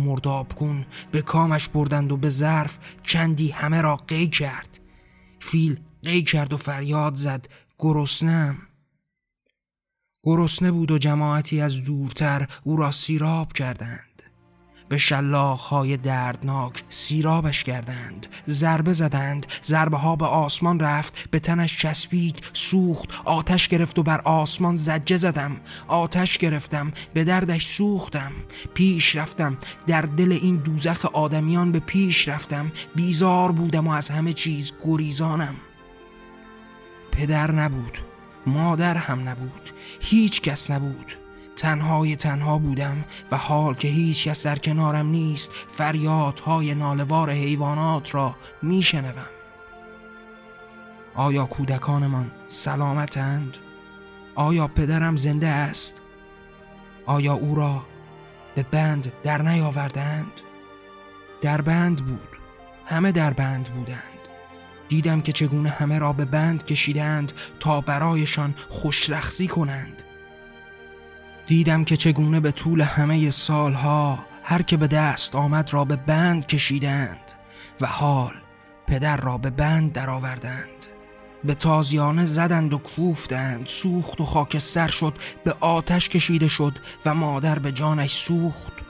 کن به کامش بردند و به ظرف چندی همه را قی کرد. فیل قی کرد و فریاد زد گرسنم. گرسنه بود و جماعتی از دورتر او را سیراب کردند. به های دردناک سیرابش کردند ضربه زدند ضربه ها به آسمان رفت به تنش چسبید سوخت آتش گرفت و بر آسمان زجه زدم. آتش گرفتم به دردش سوختم. پیش رفتم در دل این دوزخ آدمیان به پیش رفتم. بیزار بودم و از همه چیز گریزانم. پدر نبود مادر هم نبود هیچ کس نبود. تنهای تنها بودم و حال که هیچ کس در کنارم نیست فریادهای نالوار حیوانات را میشنوم آیا کودکانمان سلامتند؟ آیا پدرم زنده است؟ آیا او را به بند در نیاوردند؟ در بند بود همه در بند بودند دیدم که چگونه همه را به بند کشیدند تا برایشان خوشرخصی کنند دیدم که چگونه به طول همه سالها هر که به دست آمد را به بند کشیدند و حال پدر را به بند درآوردند. به تازیانه زدند و کوفتند سوخت و خاکستر شد به آتش کشیده شد و مادر به جانش سوخت.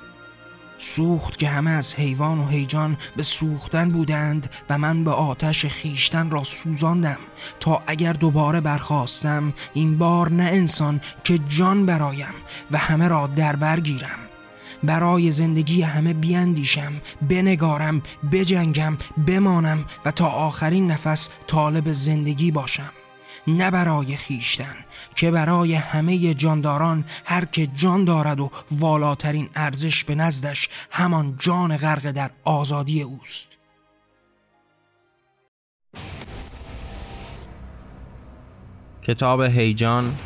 سوخت که همه از حیوان و هیجان به سوختن بودند و من به آتش خیشتن را سوزاندم تا اگر دوباره برخواستم این بار نه انسان که جان برایم و همه را در برگیرم برای زندگی همه بیاندیشم بنگارم بجنگم بمانم و تا آخرین نفس طالب زندگی باشم. نه برای خیشتن که برای همه جانداران هر که جان دارد و والاترین ارزش به نزدش همان جان غرق در آزادی اوست. کتاب هیجان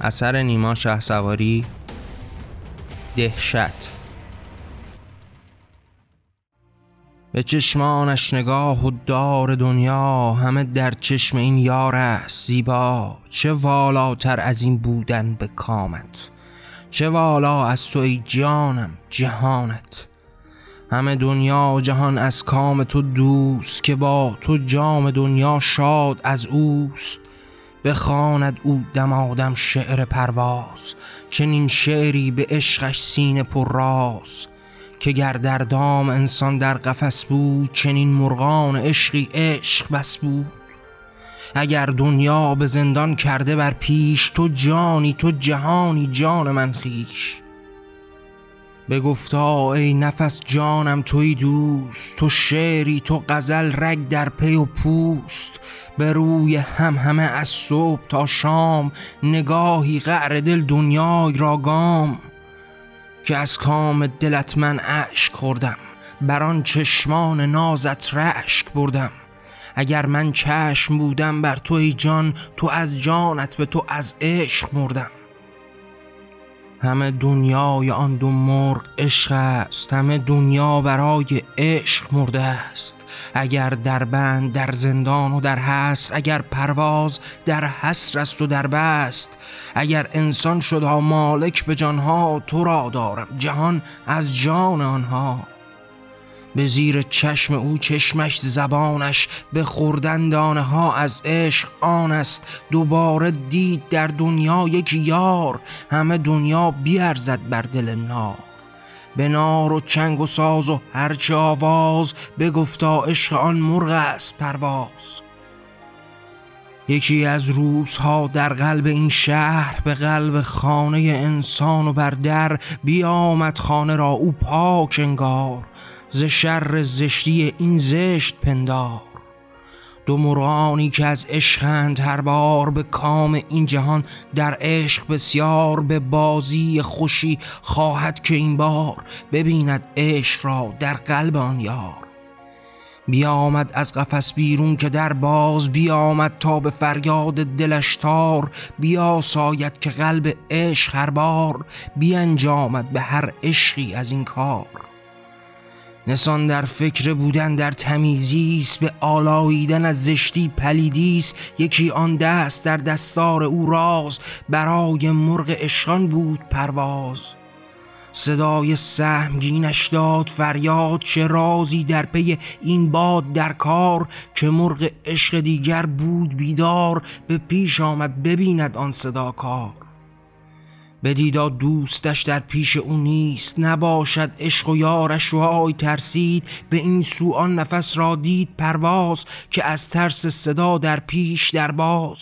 اثر نیما شه سواری دهشت. به چشمانش نگاه و دار دنیا همه در چشم این یار است زیبا. چه والاتر از این بودن به کامت چه والا از تو ای جانم جهانت. همه دنیا و جهان از کام تو دوست که با تو جام دنیا شاد از اوست. بخواند او دمادم شعر پرواز چنین شعری به عشقش سینه پر راز. که گر در دام انسان در قفس بود چنین مرغان عشقی عشق بس بود. اگر دنیا به زندان کرده بر پیش تو جانی تو جهانی جان من خیش بگفتا ای نفس جانم توی دوست تو شعری تو غزل رگ در پی و پوست. به روی هم همه از صبح تا شام نگاهی قعر دل دنیای را گام. که از کام دلت من عشق خوردم بر آن چشمان نازت رشک بردم. اگر من چشم بودم بر توی جان تو از جانت به تو از عشق مردم. همه دنیای آن دو مرغ عشق است. همه دنیا برای عشق مرده است. اگر در بند در زندان و در حسر اگر پرواز در حسر است و در بست. اگر انسان شد مالک به جانها تو را دارم. جهان از جان آنها. به زیر چشم او چشمش زبانش به خوردن دانه ها از عشق آن است. دوباره دید در دنیا یک یار همه دنیا بیارزد بر دل نار. به نار و چنگ و ساز و هرچه آواز گفتا عشق آن مرغ است پرواز. یکی از روزها در قلب این شهر به قلب خانه انسان و بر در بیامد خانه را او پاک انگار. ز شر زشتی این زشت پندار. دو مرغانی که از عشقند هر بار به کام این جهان در عشق بسیار به بازی خوشی خواهد که این بار ببیند عشق را در قلب آن یار. بیامد از قفس بیرون که در باز بیامد تا به فریاد دلش تار. بیا ساید که قلب عشق هر بار بیانجامد به هر عشقی از این کار. نسان در فکر بودن در تمیزیست به آلاییدن از زشتی پلیدیست یکی آن دست در دستار او راز برای مرغ عشقان بود پرواز. صدای سهمگینش داد فریاد چه رازی در پی این باد در کار که مرغ عشق دیگر بود بیدار. به پیش آمد ببیند آن صدا کار بدیدا دوستش در پیش او نیست. نباشد عشق و یارش وای ترسید. به این سو آن نفس را دید پرواز که از ترس صدا در پیش در باز.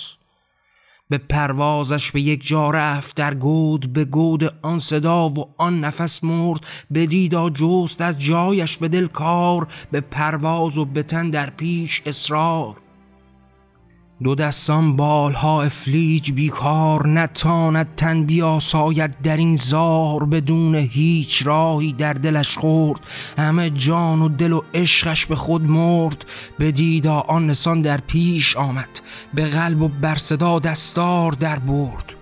به پروازش به یک جا رفت در گود به گود آن صدا و آن نفس مرد. به دیدا جست از جایش به دل کار به پرواز و به تن در پیش اصرار. دو دستان بالها افلیج بیکار نتاند تن بیاساید در این زار بدون هیچ راهی در دلش خورد. همه جان و دل و عشقش به خود مرد. به دیدا آن نسان در پیش آمد. به قلب و بر صدا دستار در برد.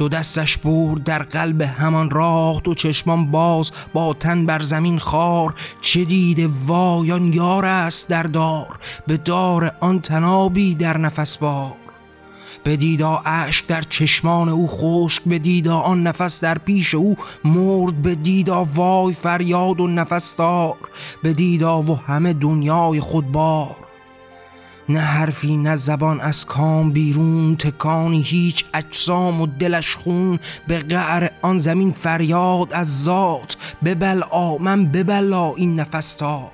دو دستش برد در قلب همان راه دو چشمان باز با تن بر زمین خار. چه دیده وایان یار است در دار به دار آن تنابی در نفس بار. به دیدا اشک در چشمان او خشک به دیدا آن نفس در پیش او مرد. به دیدا وای فریاد و نفس دار به دیدا و همه دنیای خود بار. نه حرفی نه زبان از کام بیرون تکانی هیچ اجسام و دلش خون. به قعر آن زمین فریاد از ذات. ببل آمن ببلا این نفس تار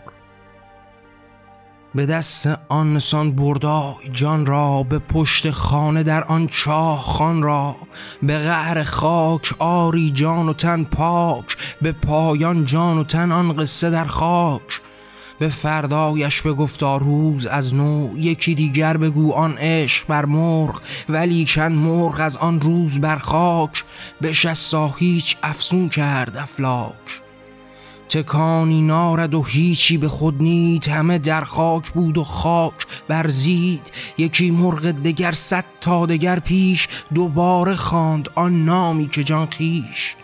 به دست آن نسان بردای جان را به پشت خانه در آن چاه خان را. به قهر خاک آری جان و تن پاک. به پایان جان و تن آن قصه در خاک. به فردایش بگفتا روز از نو یکی دیگر بگو آن عشق بر مرغ ولی کن مرغ از آن روز بر خاک. به شستا هیچ افسون کرد افلاک. تکانی نارد و هیچی به خود نید همه در خاک بود و خاک برزید یکی مرغ دگر صد تا دگر پیش دوباره خواند آن نامی که جان خیش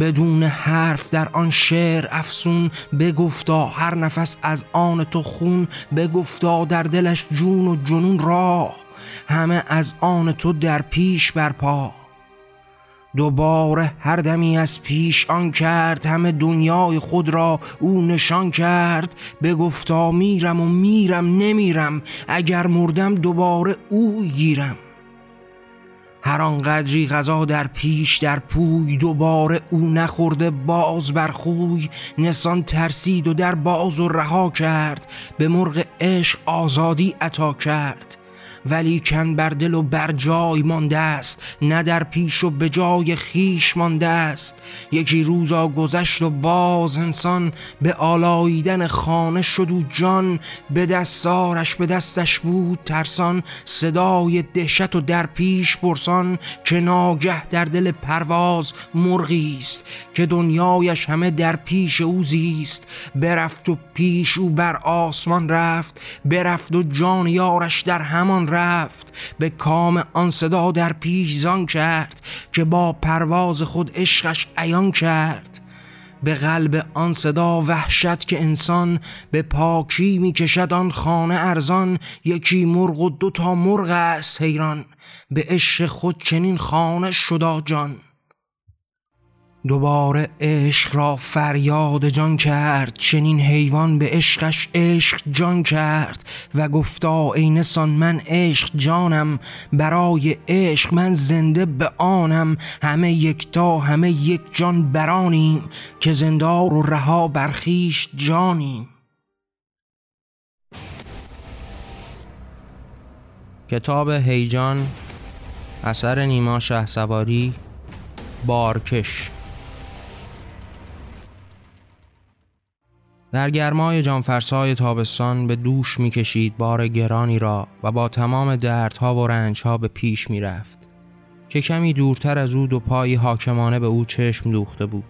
بدون حرف در آن شعر افسون بگفتا هر نفس از آن تو خون بگفتا در دلش جون و جنون راه همه از آن تو در پیش برپا. دوباره هر دمی از پیش آن کرد همه دنیای خود را او نشان کرد. بگفتا میرم و میرم نمیرم اگر مردم دوباره او گیرم. هر آنقدری غذا در پیش در پوی دوباره او نخورده باز بر خوی نسان ترسید و در باز و رها کرد به مرغ عشق آزادی عطا کرد. ولی کن بر دل و بر جای مانده است نه در پیش و به جای خیش مانده است. یکی روزا گذشت و باز انسان به آلاییدن خانه شد و جان. به دستارش به دستش بود ترسان. صدای دهشت و در پیش پرسان که ناگه در دل پرواز مرغی است که دنیایش همه در پیش او زیست. برفت و پیش او بر آسمان رفت برفت و جان یارش در همان رفت به کام آن صدا در پیش زان کرد که با پرواز خود عشقش عیان کرد. به قلب آن صدا وحشت که انسان به پاکی می کشد آن خانه ارزان یکی مرغ و دو تا مرغ است حیران. به عشق خود چنین خانه شدا جان دوباره عشق را فریاد جان کرد چنین حیوان به عشقش عشق جان کرد و گفتا ای نسان من عشق جانم برای عشق من زنده به آنم همه یکتا همه یک جان برانیم که زندار و رها برخیش جانیم. کتاب هیجان اثر نیما شه سواری بارکش. در گرمای جانفرسای تابستان به دوش می‌کشید بار گرانی را و با تمام دردها و رنجها به پیش می‌رفت که کمی دورتر از او دو پایی حاکمانه به او چشم دوخته بود.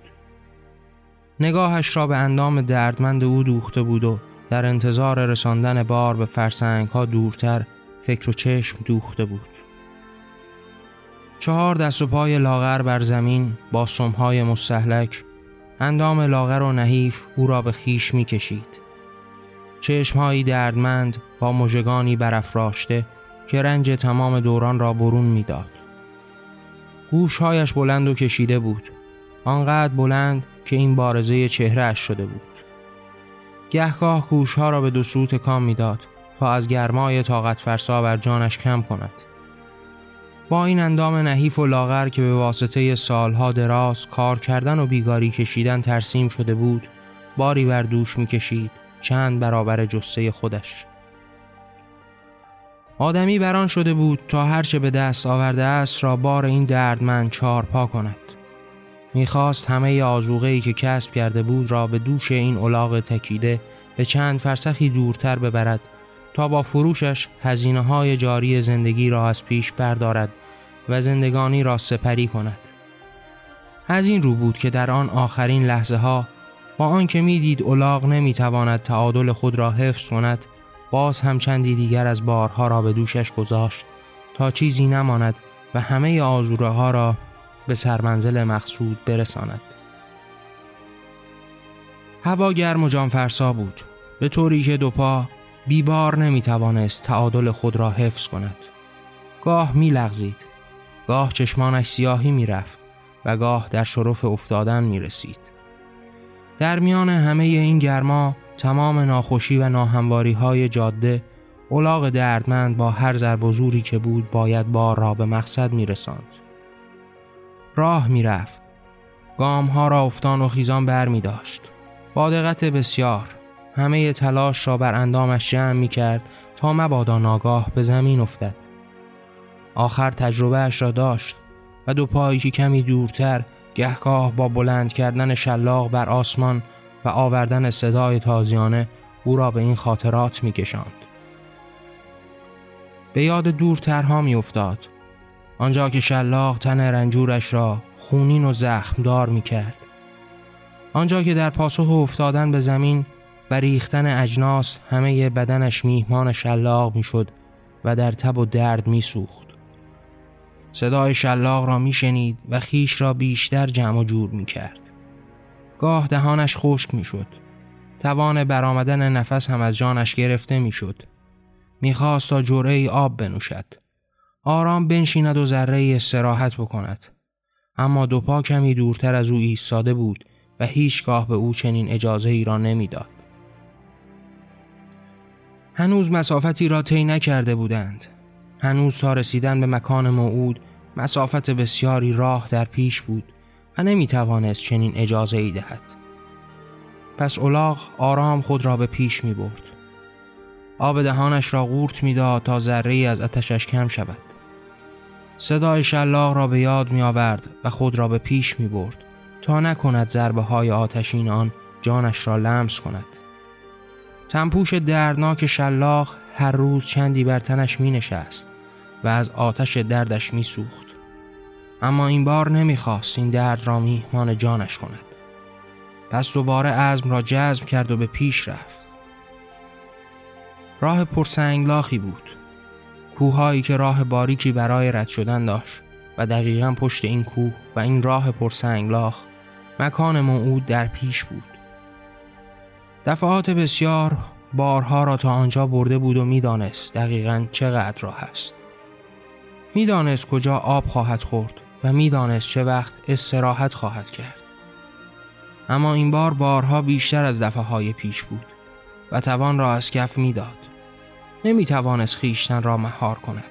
نگاهش را به اندام دردمند او دوخته بود و در انتظار رساندن بار به فرسنگ ها دورتر فکر و چشم دوخته بود. چهار دست و پای لاغر بر زمین با سمهای مستحلک اندام لاغر و نحیف او را به خیش می کشید چشمهایی دردمند با مژگانی برافراشته که رنج تمام دوران را برون می‌داد. گوشهایش بلند و کشیده بود. آنقدر بلند که این بارزه چهره اش شده بود. گهگاه گوشها را به دو سو تکان می‌داد تا از گرمای طاقت فرسا بر جانش کم کند. با این اندام نحیف و لاغر که به واسطه سالها دراز کار کردن و بیگاری کشیدن ترسیم شده بود باری بر دوش می‌کشید چند برابر جسه خودش. آدمی بران شده بود تا هرچه به دست آورده است را بار این دردمند چارپا کند. می‌خواست همه آزوغه ای که کسب کرده بود را به دوش این الاغ تکیده به چند فرسخی دورتر ببرد تا با فروشش هزینه های جاری زندگی را از پیش بردارد و زندگانی را سپری کند. از این رو بود که در آن آخرین لحظه ها با آنکه می‌دید الاغ نمی‌تواند تعادل خود را حفظ کند باز هم چندی دیگر از بارها را به دوشش گذاشت تا چیزی نماند و همه آزوره ها را به سرمنزل مقصود برساند. هوا گرم و جانفرسا بود به طوری که دو پا بیبار نمی توانست تعادل خود را حفظ کند گاه می لغزید گاه چشمانش سیاهی می رفت و گاه در شرف افتادن می رسید در میان همه این گرما تمام ناخوشی و ناهمواری های جاده اولاغ دردمند با هر ضرب و زوری که بود باید بار را به مقصد می رساند. راه می رفت. گام ها را افتان و خیزان بر می داشت. با دقت بسیار همه تلاش را بر اندامش جمع می کرد تا مبادا ناگاه به زمین افتد. آخر تجربه اش را داشت و دو پایی که کمی دورتر گهگاه با بلند کردن شلاق بر آسمان و آوردن صدای تازیانه او را به این خاطرات می کشاند. به یاد دورترها می افتاد. آنجا که شلاق تن رنجورش را خونین و زخمدار می کرد. آنجا که در پاسخ افتادن به زمین و ریختن اجناس همه بدنش میهمان شلاق می شد و در تب و درد می سوخت. صدای شلاق را می شنید و خیش را بیشتر جمع و جور می کرد. گاه دهانش خشک می شد. توان برآمدن نفس هم از جانش گرفته می شد. می خواست تا جوره آب بنوشد. آرام بنشیند و ذره استراحت بکند. اما دو پا کمی دورتر از او ایستاده بود و هیچگاه به او چنین اجازه ای را نمی‌داد. هنوز مسافتی را طی نکرده بودند. هنوز تا رسیدن به مکان موعود مسافت بسیاری راه در پیش بود و نمی توانست چنین اجازه ای دهد. پس اولاغ آرام خود را به پیش می برد. آب دهانش را قورت می‌داد تا ذره از اتشش کم شود. صدای شلاق را به یاد می آورد و خود را به پیش می برد تا نکند ضربه های آتشین آن جانش را لمس کند. تنپوش دردناک شلاق هر روز چندی بر تنش می نشست و از آتش دردش می سوخت. اما این بار نمی‌خواست این درد را میهمان جانش کند. پس دوباره عزم را جذب کرد و به پیش رفت. راه پرسنگلاخی بود. کوههایی که راه باریکی برای رد شدن داشت و دقیقا پشت این کوه و این راه پرسنگلاخ مکان موعود در پیش بود. دفعات بسیار بارها را تا آنجا برده بود و می‌دانست دقیقا چقدر راه است. می‌دانست کجا آب خواهد خورد و می‌دانست چه وقت استراحت خواهد کرد. اما این بار بارها بیشتر از دفعه پیش بود و توان را از کف می‌داد. نمی توانست خیشتن را مهار کند.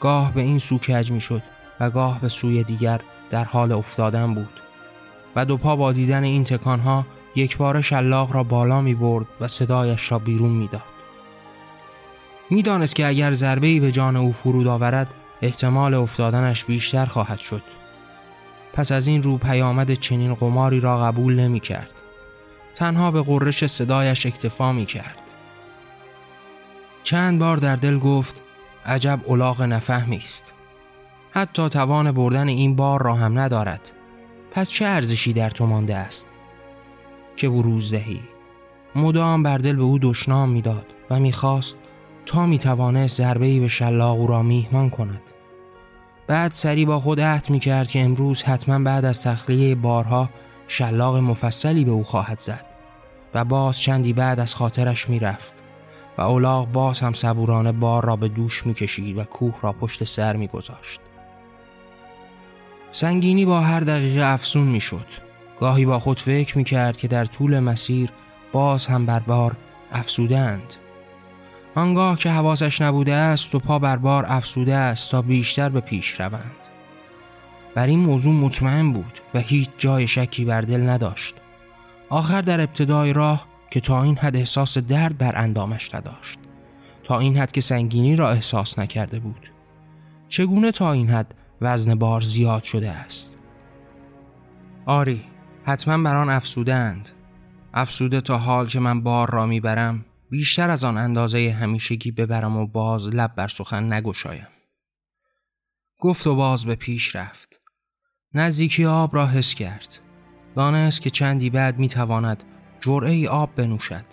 گاه به این سو کج می شد و گاه به سوی دیگر در حال افتادن بود و دو پا با دیدن این تکانها یک بار شلاق را بالا می برد و صدایش را بیرون می داد. می دانست که اگر ضربه به جان او فرود آورد احتمال افتادنش بیشتر خواهد شد. پس از این رو پیامد چنین قماری را قبول نمی کرد. تنها به قررش صدایش اکتفا می کرد. چند بار در دل گفت عجب اولاغ نفهمی است. حتی توان بردن این بار را هم ندارد. پس چه ارزشی در تو مانده است؟ که بروز دهی. مدام بر دل به او دشنام می‌داد و می‌خواست تا می‌توانست ضربه به شلاق او را میهمان کند. بعد سری با خود عهد می‌کرد که امروز حتما بعد از تخلیه بارها شلاق مفصلی به او خواهد زد و باز چندی بعد از خاطرش می‌رفت و اولاغ باز هم صبورانه بار را به دوش می‌کشید و کوه را پشت سر میگذاشت. سنگینی با هر دقیقه افسون می‌شد. گاهی با خود فکر می‌کرد که در طول مسیر باز هم بر بار افسودند آنگاه که حواسش نبوده است و پا بر بار افسوده است تا بیشتر به پیش روند. بر این موضوع مطمئن بود و هیچ جای شکی بر دل نداشت. آخر در ابتدای راه که تا این حد احساس درد بر اندامش نداشت. تا این حد که سنگینی را احساس نکرده بود. چگونه تا این حد وزن بار زیاد شده است؟ آری حتما بر آن افسودند افسوده تا حال که من بار را می‌برم بیشتر از آن اندازه همیشگی ببرم و باز لب بر سخن نگشایم. گفت و باز به پیش رفت. نزدیکی آب را حس کرد. دانست که چندی بعد می‌تواند جرعه آب بنوشد.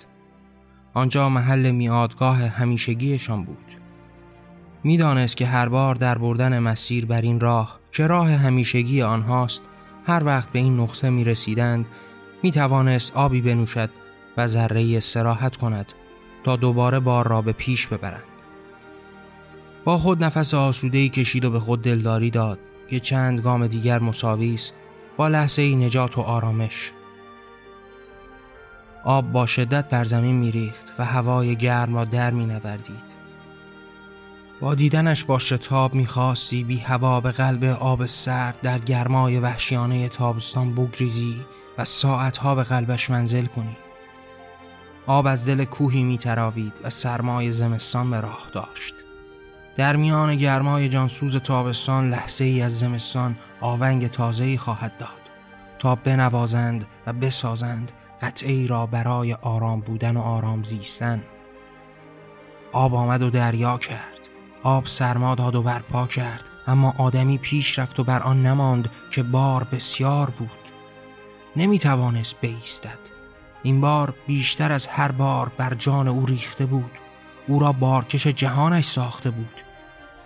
آنجا محل میادگاه همیشگیشان بود. می‌دانست که هر بار در بردن مسیر بر این راه که راه همیشگی آنهاست هر وقت به این نقطه می رسیدند می توانست آبی بنوشد و ذره استراحت کند تا دوباره بار را به پیش ببرند. با خود نفس آسودهی کشید و به خود دلداری داد که چند گام دیگر مساوی است با لحظه نجات و آرامش. آب با شدت بر زمین میریخت و هوای گرم را در می نوردید. با دیدنش با شتاب می‌خواستی بی هوا به قلب آب سرد در گرمای وحشیانه تابستان بگریزی و ساعتها به قلبش منزل کنی. آب از دل کوهی میتراوید و سرمای زمستان به راه داشت. در میان گرمای جانسوز تابستان لحظه ای از زمستان آونگ تازه‌ای خواهد داد تا بنوازند و بسازند قطعه ای را برای آرام بودن و آرام زیستن. آب آمد و دریا کرد. آب سرما داد و برپا کرد اما آدمی پیش رفت و بر آن نماند که بار بسیار بود. نمی توانست بیستد. این بار بیشتر از هر بار بر جان او ریخته بود. او را بارکش جهانش ساخته بود.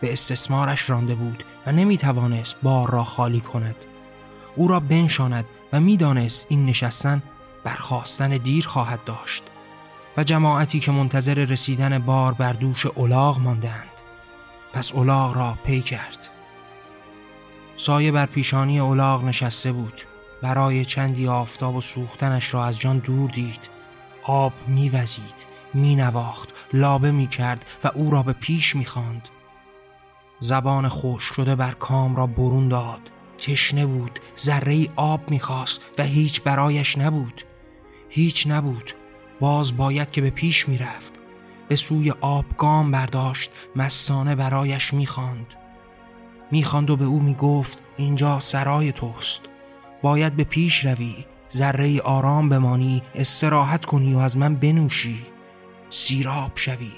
به استثمارش رانده بود و نمی توانست بار را خالی کند. او را بنشاند و می‌دانست این نشستن برخواستن دیر خواهد داشت و جماعتی که منتظر رسیدن بار بر دوش اولاغ ماندند پس اولاغ را پی کرد. سایه بر پیشانی اولاغ نشسته بود. برای چندی آفتاب و سوختنش را از جان دور دید. آب میوزید مینواخت لابه می‌کرد و او را به پیش می‌خواند. زبان خوش شده بر کام را برون داد. تشنه بود ذره آب می‌خواست و هیچ برایش نبود. هیچ نبود. باز باید که به پیش می‌رفت. به سوی آب گام برداشت مسانه برایش می‌خواند. می‌خواند و به او می‌گفت اینجا سرای توست. باید به پیش روی ذره آرام بمانی استراحت کنی و از من بنوشی. سیراب شوی.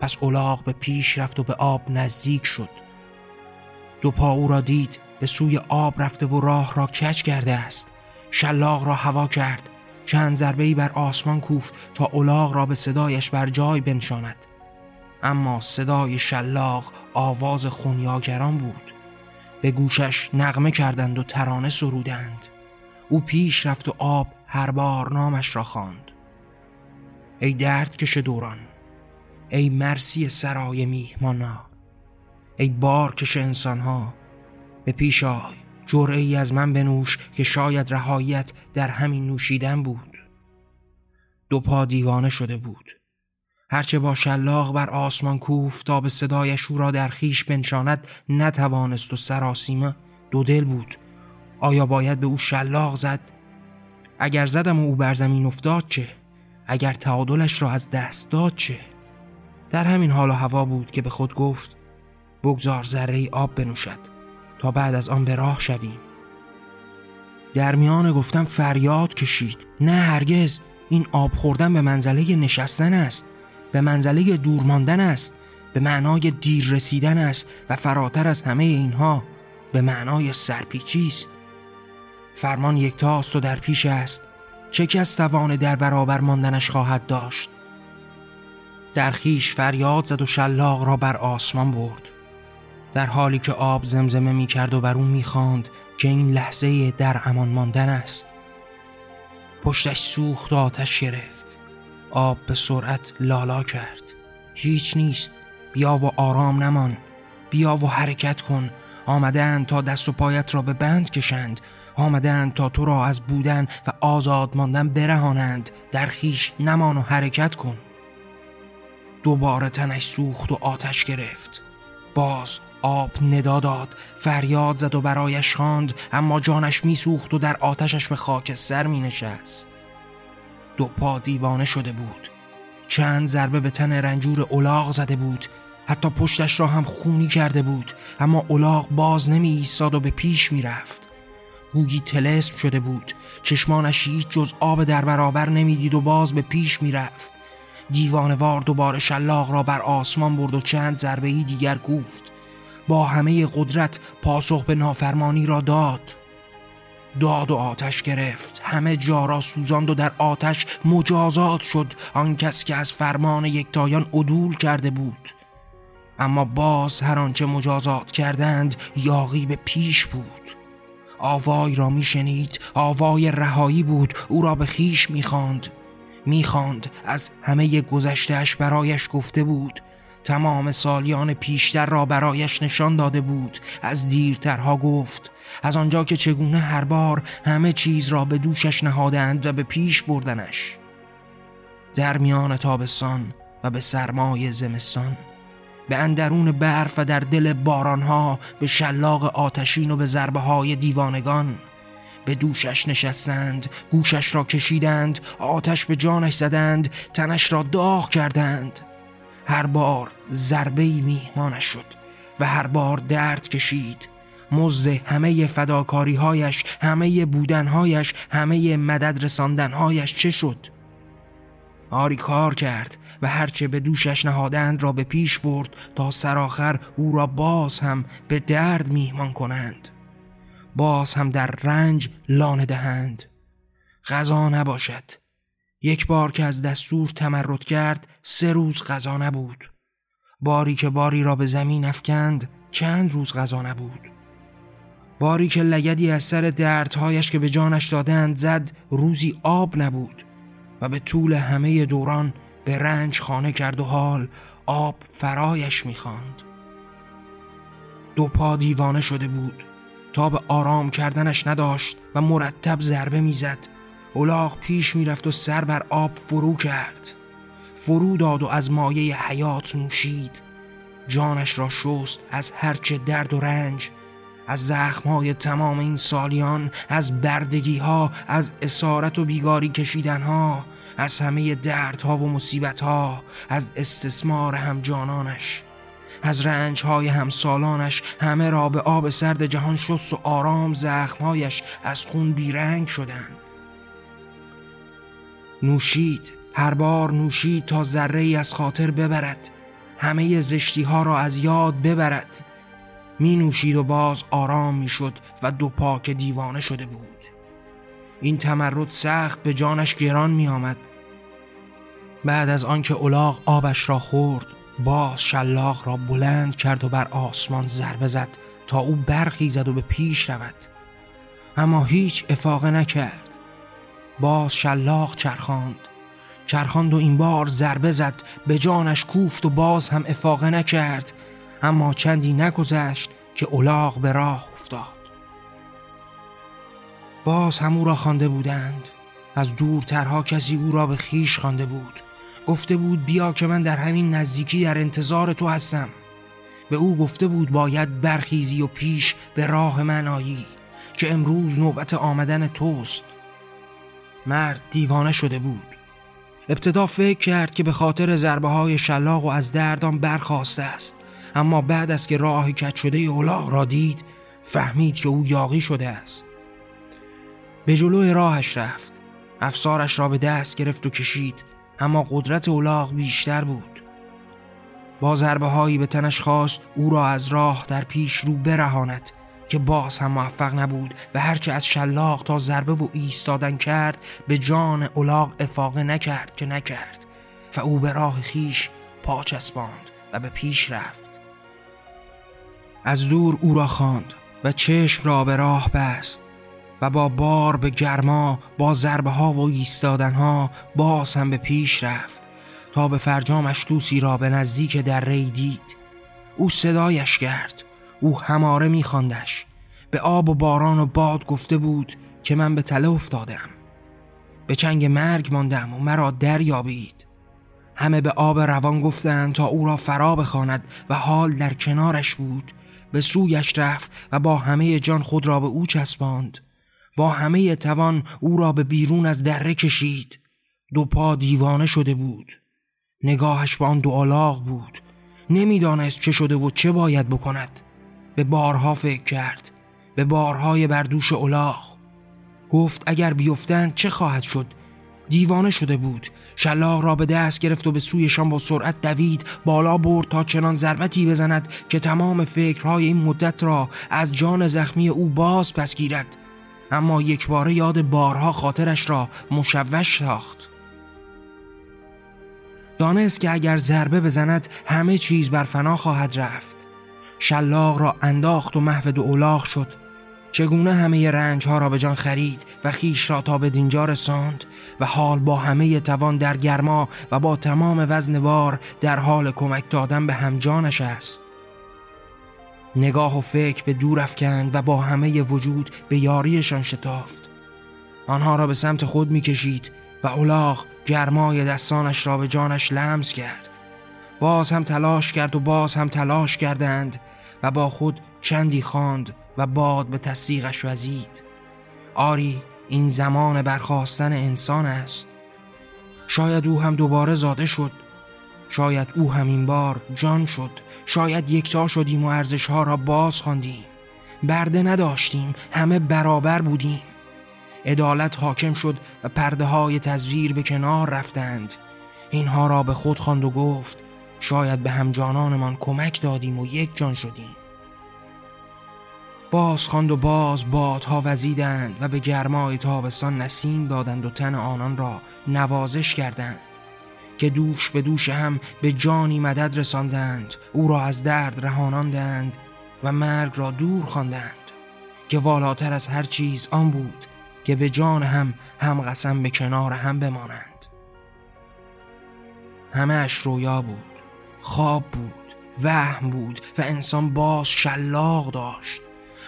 پس اولاغ به پیش رفت و به آب نزدیک شد. دو پا او را دید به سوی آب رفته و راه را کچ کرده است. شلاق را هوا کرد. چند ضربه بر آسمان کوفت تا اولاغ را به صدایش بر جای بنشاند. اما صدای شلاق آواز خونیاگران بود. به گوشش نغمه کردند و ترانه سرودند. او پیش رفت و آب هر بار نامش را خواند. ای درد کش دوران ای مرسی سرای میهمانا ای بار کش انسانها به پیش آی. جرعه ای از من بنوش که شاید رهایت در همین نوشیدن بود دو پا دیوانه شده بود هرچه با شلاق بر آسمان کوف تا به صدایش او را در خیش بنشاند نتوانست و سراسیمه دو دل بود آیا باید به او شلاق زد؟ اگر زدم و او بر زمین افتاد چه؟ اگر تعادلش را از دست داد چه؟ در همین حال و هوا بود که به خود گفت بگذار ذره آب بنوشد تا بعد از آن به راه شویم. در میان گفتم فریاد کشید. نه هرگز. این آب خوردن به منزله نشستن است به منزله دور ماندن است به معنای دیر رسیدن است و فراتر از همه اینها به معنای سرپیچی است. فرمان یکتاست و در پیش است. چه کس توان در برابر ماندنش خواهد داشت؟ در خیش فریاد زد و شلاق را بر آسمان برد. در حالی که آب زمزمه می کرد و بر او می خاند که این لحظه در امان ماندن است. پشتش سوخت و آتش گرفت. آب به سرعت لالا کرد. هیچ نیست. بیا و آرام نمان. بیا و حرکت کن. آمدن تا دست و پایت را به بند کشند. آمدن تا تو را از بودن و آزاد ماندن برهانند. در خیش نمان و حرکت کن. دوباره تنش سوخت و آتش گرفت. باز آب ندا داد. فریاد زد و برایش خواند اما جانش میسوخت و در آتشش به خاک سر می نشست دو پا دیوانه شده بود. چند ضربه به تن رنجور اولاغ زده بود. حتی پشتش را هم خونی کرده بود اما اولاغ باز نمی ایستاد و به پیش می رفت گویی تلسم شده بود. چشمانش هیچ جز آب در برابر نمی‌دید و باز به پیش می رفت دیوانوار دوباره شلاق را بر آسمان برد و چند ضربه دیگر گفت با همه قدرت پاسخ به نافرمانی را داد. داد و آتش گرفت. همه جا را سوزاند و در آتش مجازات شد. آن کس که از فرمان یکتایان عدول کرده بود. اما باز هر آنچه مجازات کردند یاقی به پیش بود. آوای را میشنید. آوای رهایی بود. او را به خیش می‌خواند. می‌خواند از همه گذشتهش برایش گفته بود. تمام سالیان پیشتر را برایش نشان داده بود. از دیرترها گفت از آنجا که چگونه هر بار همه چیز را به دوشش نهادند و به پیش بردنش. در میان تابستان و به سرمای زمستان به اندرون برف و در دل بارانها به شلاق آتشین و به ضربه های دیوانگان به دوشش نشستند گوشش را کشیدند آتش به جانش زدند تنش را داغ کردند. هر بار ضربه میهمانش شد و هر بار درد کشید. مزد همه فداکاری هایش همه بودنهایش همه مدد رساندنهایش چه شد؟ آری کار کرد و هرچه به دوشش نهادند را به پیش برد تا سرآخر او را باز هم به درد میهمان کنند. باز هم در رنج لانه دهند. غذا نباشد. یک بار که از دستور تمرد کرد سه روز غذا نبود. باری که باری را به زمین افکند چند روز غذا نبود. باری که لگدی از سر دردهایش که به جانش دادند زد روزی آب نبود و به طول همه دوران به رنج خانه کرد و حال آب فرایش می‌خواند. دو پا دیوانه شده بود. تا به آرام کردنش نداشت و مرتب ضربه می‌زد. اولاغ پیش می‌رفت و سر بر آب فرو کرد. فرو داد و از مایه حیات نوشید. جانش را شست از هرچه درد و رنج از زخمهای تمام این سالیان از بردگی ها از اسارت و بیگاری کشیدن ها از همه دردها و مصیبت ها از استثمار هم جانانش از رنج های همسالانش همه را به آب سرد جهان شست و آرام زخمهایش از خون بیرنگ شدند. نوشید هر بار نوشید تا ذره ای از خاطر ببرد. همه زشتی ها را از یاد ببرد. می نوشید و باز آرام می شد و دو پاک دیوانه شده بود. این تمرد سخت به جانش گران می آمد. بعد از آنکه اولاغ آبش را خورد باز شلاق را بلند کرد و بر آسمان ضربه زد تا او برخیزد و به پیش رود. اما هیچ افاقه نکرد. باز شلاق چرخاند. چرخاند و این بار ضربه زد به جانش کوفت و باز هم افاقه نکرد. اما چندی نگذشت که اولاغ به راه افتاد. باز هم او را خوانده بودند. از دورترها کسی او را به خیش خوانده بود. گفته بود بیا که من در همین نزدیکی در انتظار تو هستم. به او گفته بود باید برخیزی و پیش به راه من آیی که امروز نوبت آمدن توست. مرد دیوانه شده بود. ابتدا فکر کرد که به خاطر ضربه های شلاق و از دردان برخواسته است. اما بعد از که راه کت شده اولاغ را دید فهمید که او یاقی شده است. به جلوی راهش رفت. افسارش را به دست گرفت و کشید اما قدرت اولاغ بیشتر بود. با ضربه هایی به تنش خواست او را از راه در پیش رو برهاند. که باز هم موفق نبود و هرچه از شلاق تا ضربه و ایستادن کرد به جان اولاغ افاقه نکرد که نکرد. و او به راه خیش پا چسباند و به پیش رفت. از دور او را خواند و چشم را به راه بست و با بار به گرما با ضربه ها و ایستادن ها باز هم به پیش رفت تا به فرجامش توسی را به نزدیک در ری دید. او صدایش کرد او هماره میخواندش. به آب و باران و باد گفته بود که من به تله افتادم. به چنگ مرگ ماندم و مرا دریابید. همه به آب روان گفتند تا او را فرا بخواند و حال در کنارش بود. به سویش رفت و با همه جان خود را به او چسباند. با همه توان او را به بیرون از دره کشید. دو پا دیوانه شده بود. نگاهش به آن دو آلاغ بود. نمی‌دانست چه شده و چه باید بکند. به بارها فکر کرد به بارهای بردوش اولاغ. گفت اگر بیفتند چه خواهد شد؟ دیوانه شده بود. شلاق را به دست گرفت و به سویشان با سرعت دوید بالا برد تا چنان ضربتی بزند که تمام فکرهای این مدت را از جان زخمی او باز پس گیرد. اما یک بار یاد بارها خاطرش را مشوش ساخت. دانست که اگر ضربه بزند همه چیز بر فنا خواهد رفت. شلاق را انداخت و محو دو اولاغ شد. چگونه همه رنج ها را به جان خرید و خیش را تا به دینجا رساند و حال با همه توان در گرما و با تمام وزن وار در حال کمک دادن به همجانش است. نگاه و فکر به دور افکند و با همه وجود به یاریشان شتافت. آنها را به سمت خود می‌کشید و اولاغ گرمای دستانش را به جانش لمس کرد. باز هم تلاش کرد و باز هم تلاش کردند و با خود چندی خواند و باد به تصدیقش وزید. آری این زمان برخواستن انسان است. شاید او هم دوباره زاده شد. شاید او همین بار جان شد. شاید یکتا شدیم و ارزش ها را باز خواندیم. برده نداشتیم همه برابر بودیم. عدالت حاکم شد و پرده های تزویر به کنار رفتند. اینها را به خود خواند و گفت شاید به همجانانمان کمک دادیم و یک جان شدیم. باز خواند و باز بادها وزیدند و به گرمای تابستان نسیم دادند و تن آنان را نوازش کردند. که دوش به دوش هم به جانی مدد رساندند او را از درد رهاناندند و مرگ را دور خواندند. که والاتر از هر چیز آن بود که به جان هم هم قسم به کنار هم بمانند. همهش رویا بود. خواب بود وهم بود و انسان باز شلاق داشت.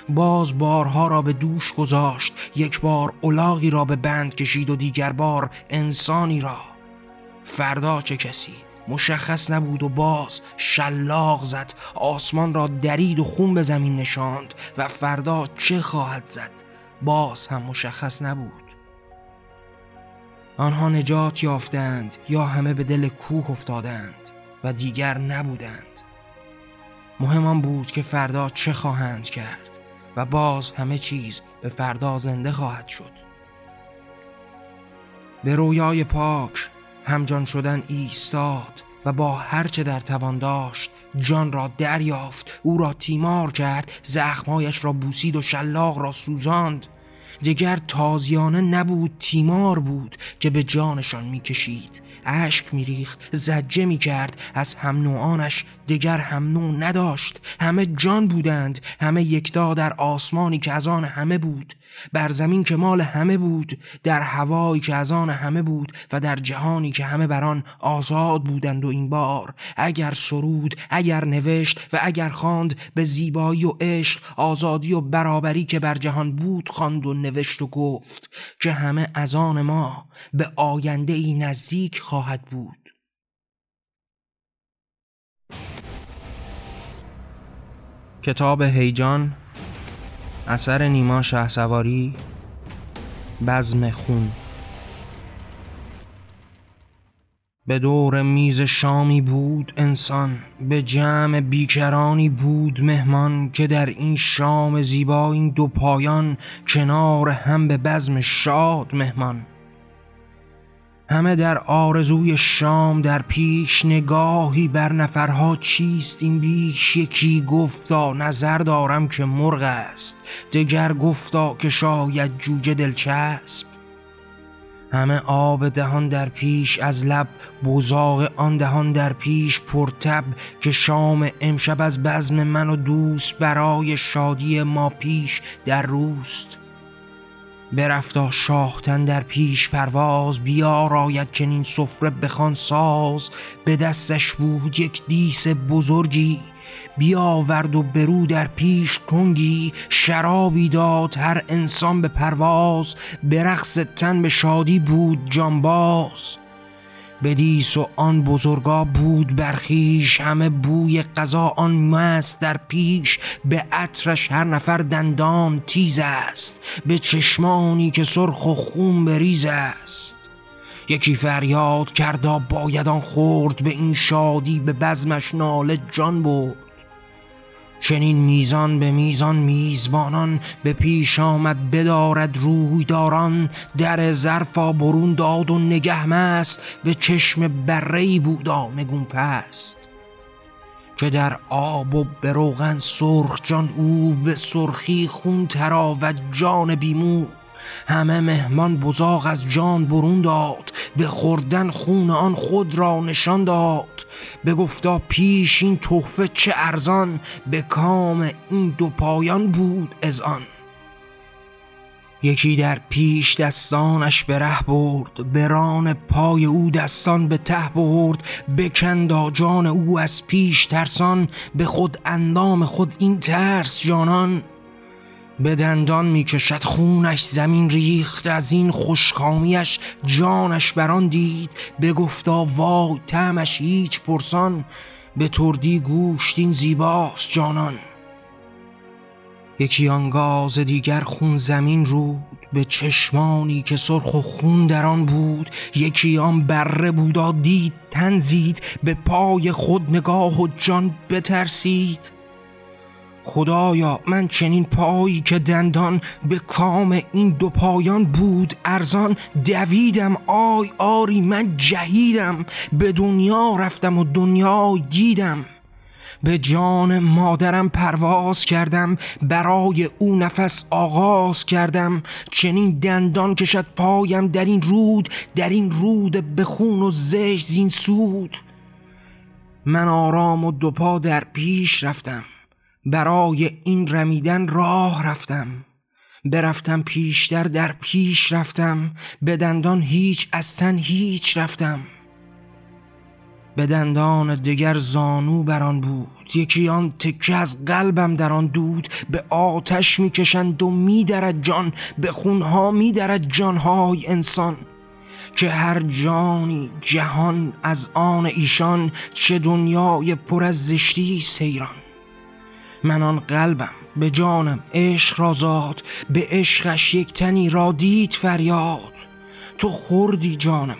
باز بارها را به دوش گذاشت یک بار اولاغی را به بند کشید و دیگر بار انسانی را. فردا چه کسی؟ مشخص نبود و باز شلاق زد آسمان را درید و خون به زمین نشاند و فردا چه خواهد زد؟ باز هم مشخص نبود. آنها نجات یافتند یا همه به دل کوه افتادند. و دیگر نبودند. مهم بود که فردا چه خواهند کرد و باز همه چیز به فردا زنده خواهد شد. به رویای پاک همجان شدن ایستاد و با هرچه در توان داشت جان را دریافت او را تیمار کرد زخمهایش را بوسید و شلاق را سوزاند. دیگر تازیانه نبود تیمار بود که به جانشان می‌کشید. اشک میریخت زجه می‌کرد از هم نوعانش دیگر هم نوع نداشت. همه جان بودند همه یکتا در آسمانی که از آن همه بود. بر زمین که مال همه بود در هوایی که از آن همه بود و در جهانی که همه بر آن آزاد بودند و این بار. اگر سرود اگر نوشت و اگر خواند به زیبایی و عشق آزادی و برابری که بر جهان بود خواند و نوشت و گفت که همه از آن ما به آینده ای نزدیک خواهد بود. کتاب هیجان اثر نیما شه سواری بزم خون. به دور میز شامی بود انسان به جمع بیکرانی بود مهمان که در این شام زیبا این دو پایان کنار هم به بزم شاد مهمان. همه در آرزوی شام در پیش نگاهی بر نفرها چیست این بیش؟ یکی گفتا نظر دارم که مرغ است. دگر گفتا که شاید جوجه دلچسب. همه آب دهان در پیش از لب بزاق آن دهان در پیش پرتب که شام امشب از بزم من و دوست برای شادی ما پیش در روست. برفتا شاختن در پیش پرواز بیا راید چنین سفره بخوان ساز. به دستش بود یک دیس بزرگی بیاورد و برو در پیش کنگی. شرابی داد هر انسان به پرواز برقص تن به شادی بود جانباز. بدیس و آن بزرگا بود برخیش همه بوی قضا آن مست در پیش. به عطرش هر نفر دندان تیز است به چشمانی که سرخ و خون بریز است. یکی فریاد کردا باید آن خورد به این شادی به بزمش ناله جان برد. چنین میزان به میزان میزبانان به پیش آمد بدارد روی داران در ظرفا برون داد و نگه مست به چشم بره بودا نگون پست. که در آب و به روغن سرخ جان او به سرخی خون و جان بیمو همه مهمان بزاق از جان برون داد. به خوردن خون آن خود را نشان داد. به گفتا پیش این تحفه چه ارزان به کام این دو پایان بود از آن. یکی در پیش دستانش به ره برد بران پای او دستان به ته برد بکندا جان او از پیش ترسان به خود اندام خود این ترس جانان. به دندان می‌کشد خونش زمین ریخت از این خوشکامیش جانش بران دید. بگفتا وای تمش هیچ پرسان به تردی گوشت این زیباست جانان. یکی آنگاز دیگر خون زمین رود به چشمانی که سرخ و خون در آن بود. یکی آن بره بودا دید تنزید به پای خود نگاه و جان بترسید. خدایا من چنین پایی که دندان به کام این دو پایان بود ارزان دویدم آی آری من جهیدم به دنیا رفتم و دنیا دیدم. به جان مادرم پرواز کردم برای او نفس آغاز کردم. چنین دندان کشد پایم در این رود در این رود به خون و زشت زین سود. من آرام و دو پا در پیش رفتم. برای این رمیدن راه رفتم. برفتم پیشتر در پیش رفتم. به دندان هیچ از تن هیچ رفتم. به دندان دگر زانو بران بود. یکی آن تکه از قلبم در آن دود. به آتش می‌کشند و میدرد جان. به خونها میدرد جانهای انسان. که هر جانی جهان از آن ایشان چه دنیای پر از زشتی سیران من آن قلبم به جانم عشق را زاد به عشقش یک تنی را دید فریاد. تو خوردی جان من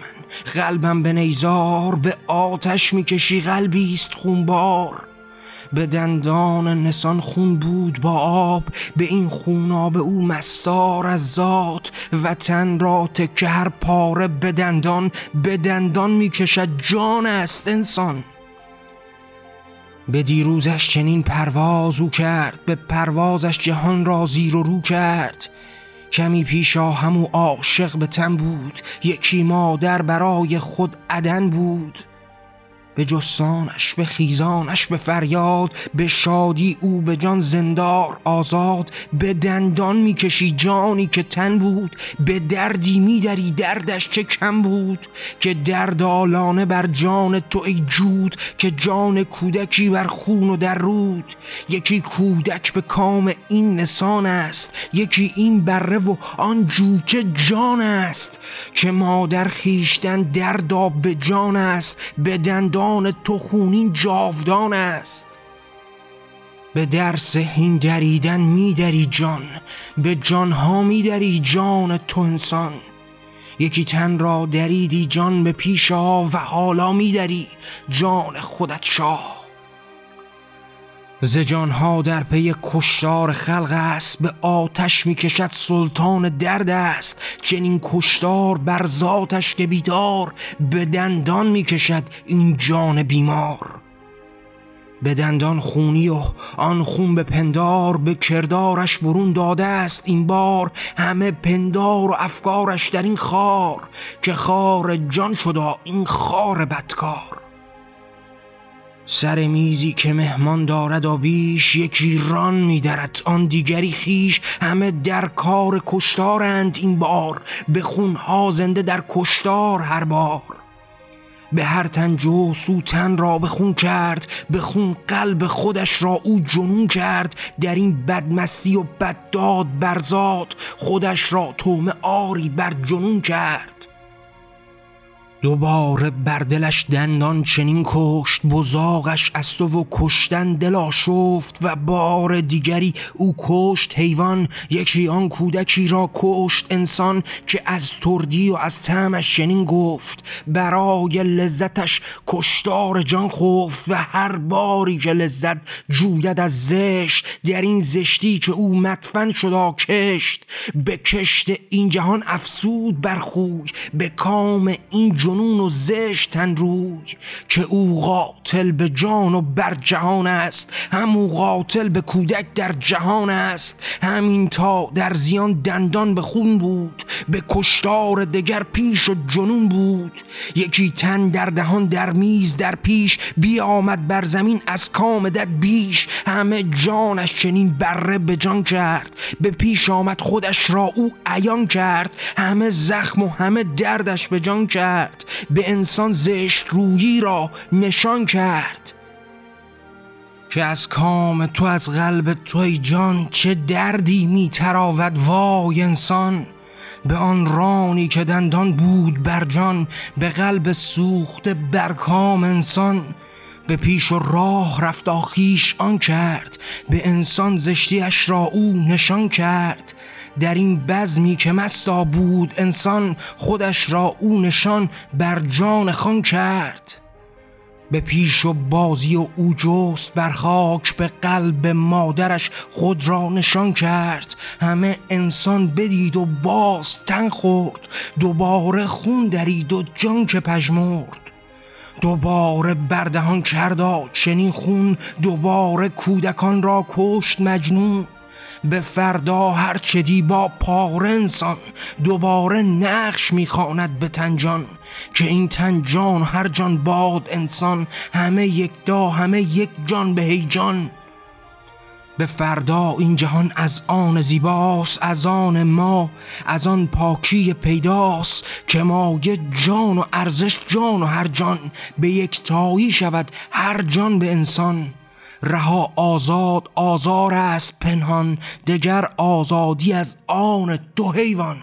قلبم به نیزار به آتش می‌کشی قلبی است خونبار. به دندان نسان خون بود با آب به این خوناب او مستار از ذات. وطن را تکه هر پاره به دندان به دندان می‌کشد جان است انسان. به دیروزش چنین پرواز او کرد به پروازش جهان را زیر و رو کرد. کمی پیشا همو عاشق به تن بود یکی مادر برای خود عدن بود. به جسانش به خیزانش به فریاد به شادی او به جان زندار آزاد. به دندان می‌کشی جانی که تن بود به دردی میدری دردش چه کم بود. که درد آلانه بر جان تو ای جود که جان کودکی بر خون و در رود. یکی کودک به کام این نسان است یکی این بره و آن جوچه جان است. که مادر خیشتن دردا به جان است به دندان جان تو خونین جاودان است. به درس این دریدن میدری جان به جانها میدری جان تو انسان. یکی تن را دریدی جان به پیشا و حالا میدری جان خودت شاه. ز جانها در پی کشتار خلق است به آتش می‌کشد سلطان درد است. چنین کشتار بر ذاتش که بیدار به دندان می‌کشد این جان بیمار. به دندان خونی و آن خون به پندار به کردارش برون داده است این بار. همه پندار و افکارش در این خار که خار جان شده این خار بدکار. سر میزی که مهمان دارد آبیش یکی ران میدرد آن دیگری خیش همه در کار کشتارند این بار به خونها زنده در کشتار هر بار. به هر تن جو سوتن را به خون کرد به خون قلب خودش را او جنون کرد. در این بدمستی و بدداد برزاد خودش را تومه آری بر جنون کرد. دوباره بر دلش دندان چنین کشت بزاغش است و کشتن دلا شفت و بار دیگری او کشت. حیوان یکی آن کودکی را کشت انسان که از تردی و از تعمش چنین گفت. برای لذتش کشتار جان خفت و هر باری که لذت جوید از زشت در این زشتی که او مدفن شدا کشت به کشت این جهان افسود بر خوی به کام این جنون و زشت تن روی که او قاتل به جان و بر جهان است. همو قاتل به کودک در جهان است. همین تا در زیان دندان به خون بود. به کشتار دگر پیش و جنون بود. یکی تن در دهان در میز در پیش بیامد بر زمین از کام دد بیش. همه جانش چنین بره به جان کرد. به پیش آمد خودش را او عیان کرد. همه زخم و همه دردش به جان کرد. به انسان زشت رویی را نشان کرد. که از کام تو از قلب توی جان چه دردی می تراود وای انسان؟ به آن رانی که دندان بود بر جان به قلب سوخته بر کام انسان. به پیش و راه رفت آخیش آن کرد به انسان زشتیش را او نشان کرد. در این بزمی که مستا بود انسان خودش را او نشان بر جان خان کرد. به پیش و بازی و او جست بر خاک به قلب مادرش خود را نشان کرد. همه انسان بدید و باز تن خورد. دوباره خون درید و جان که پژمرد دوباره بردهان کردا چنین خون دوباره کودکان را کشت مجنون. به فردا هر چدی با پار انسان دوباره نقش می‌خواند به تنجان که این تنجان هر جان باد انسان همه یک دا همه یک جان به هیجان به فردا این جهان از آن زیباست از آن ما از آن پاکی پیداست که ما یه جان و ارزش جان و هر جان به یک تایی شود هر جان به انسان. رها آزاد آزار است پنهان دگر آزادی از آن دو حیوان.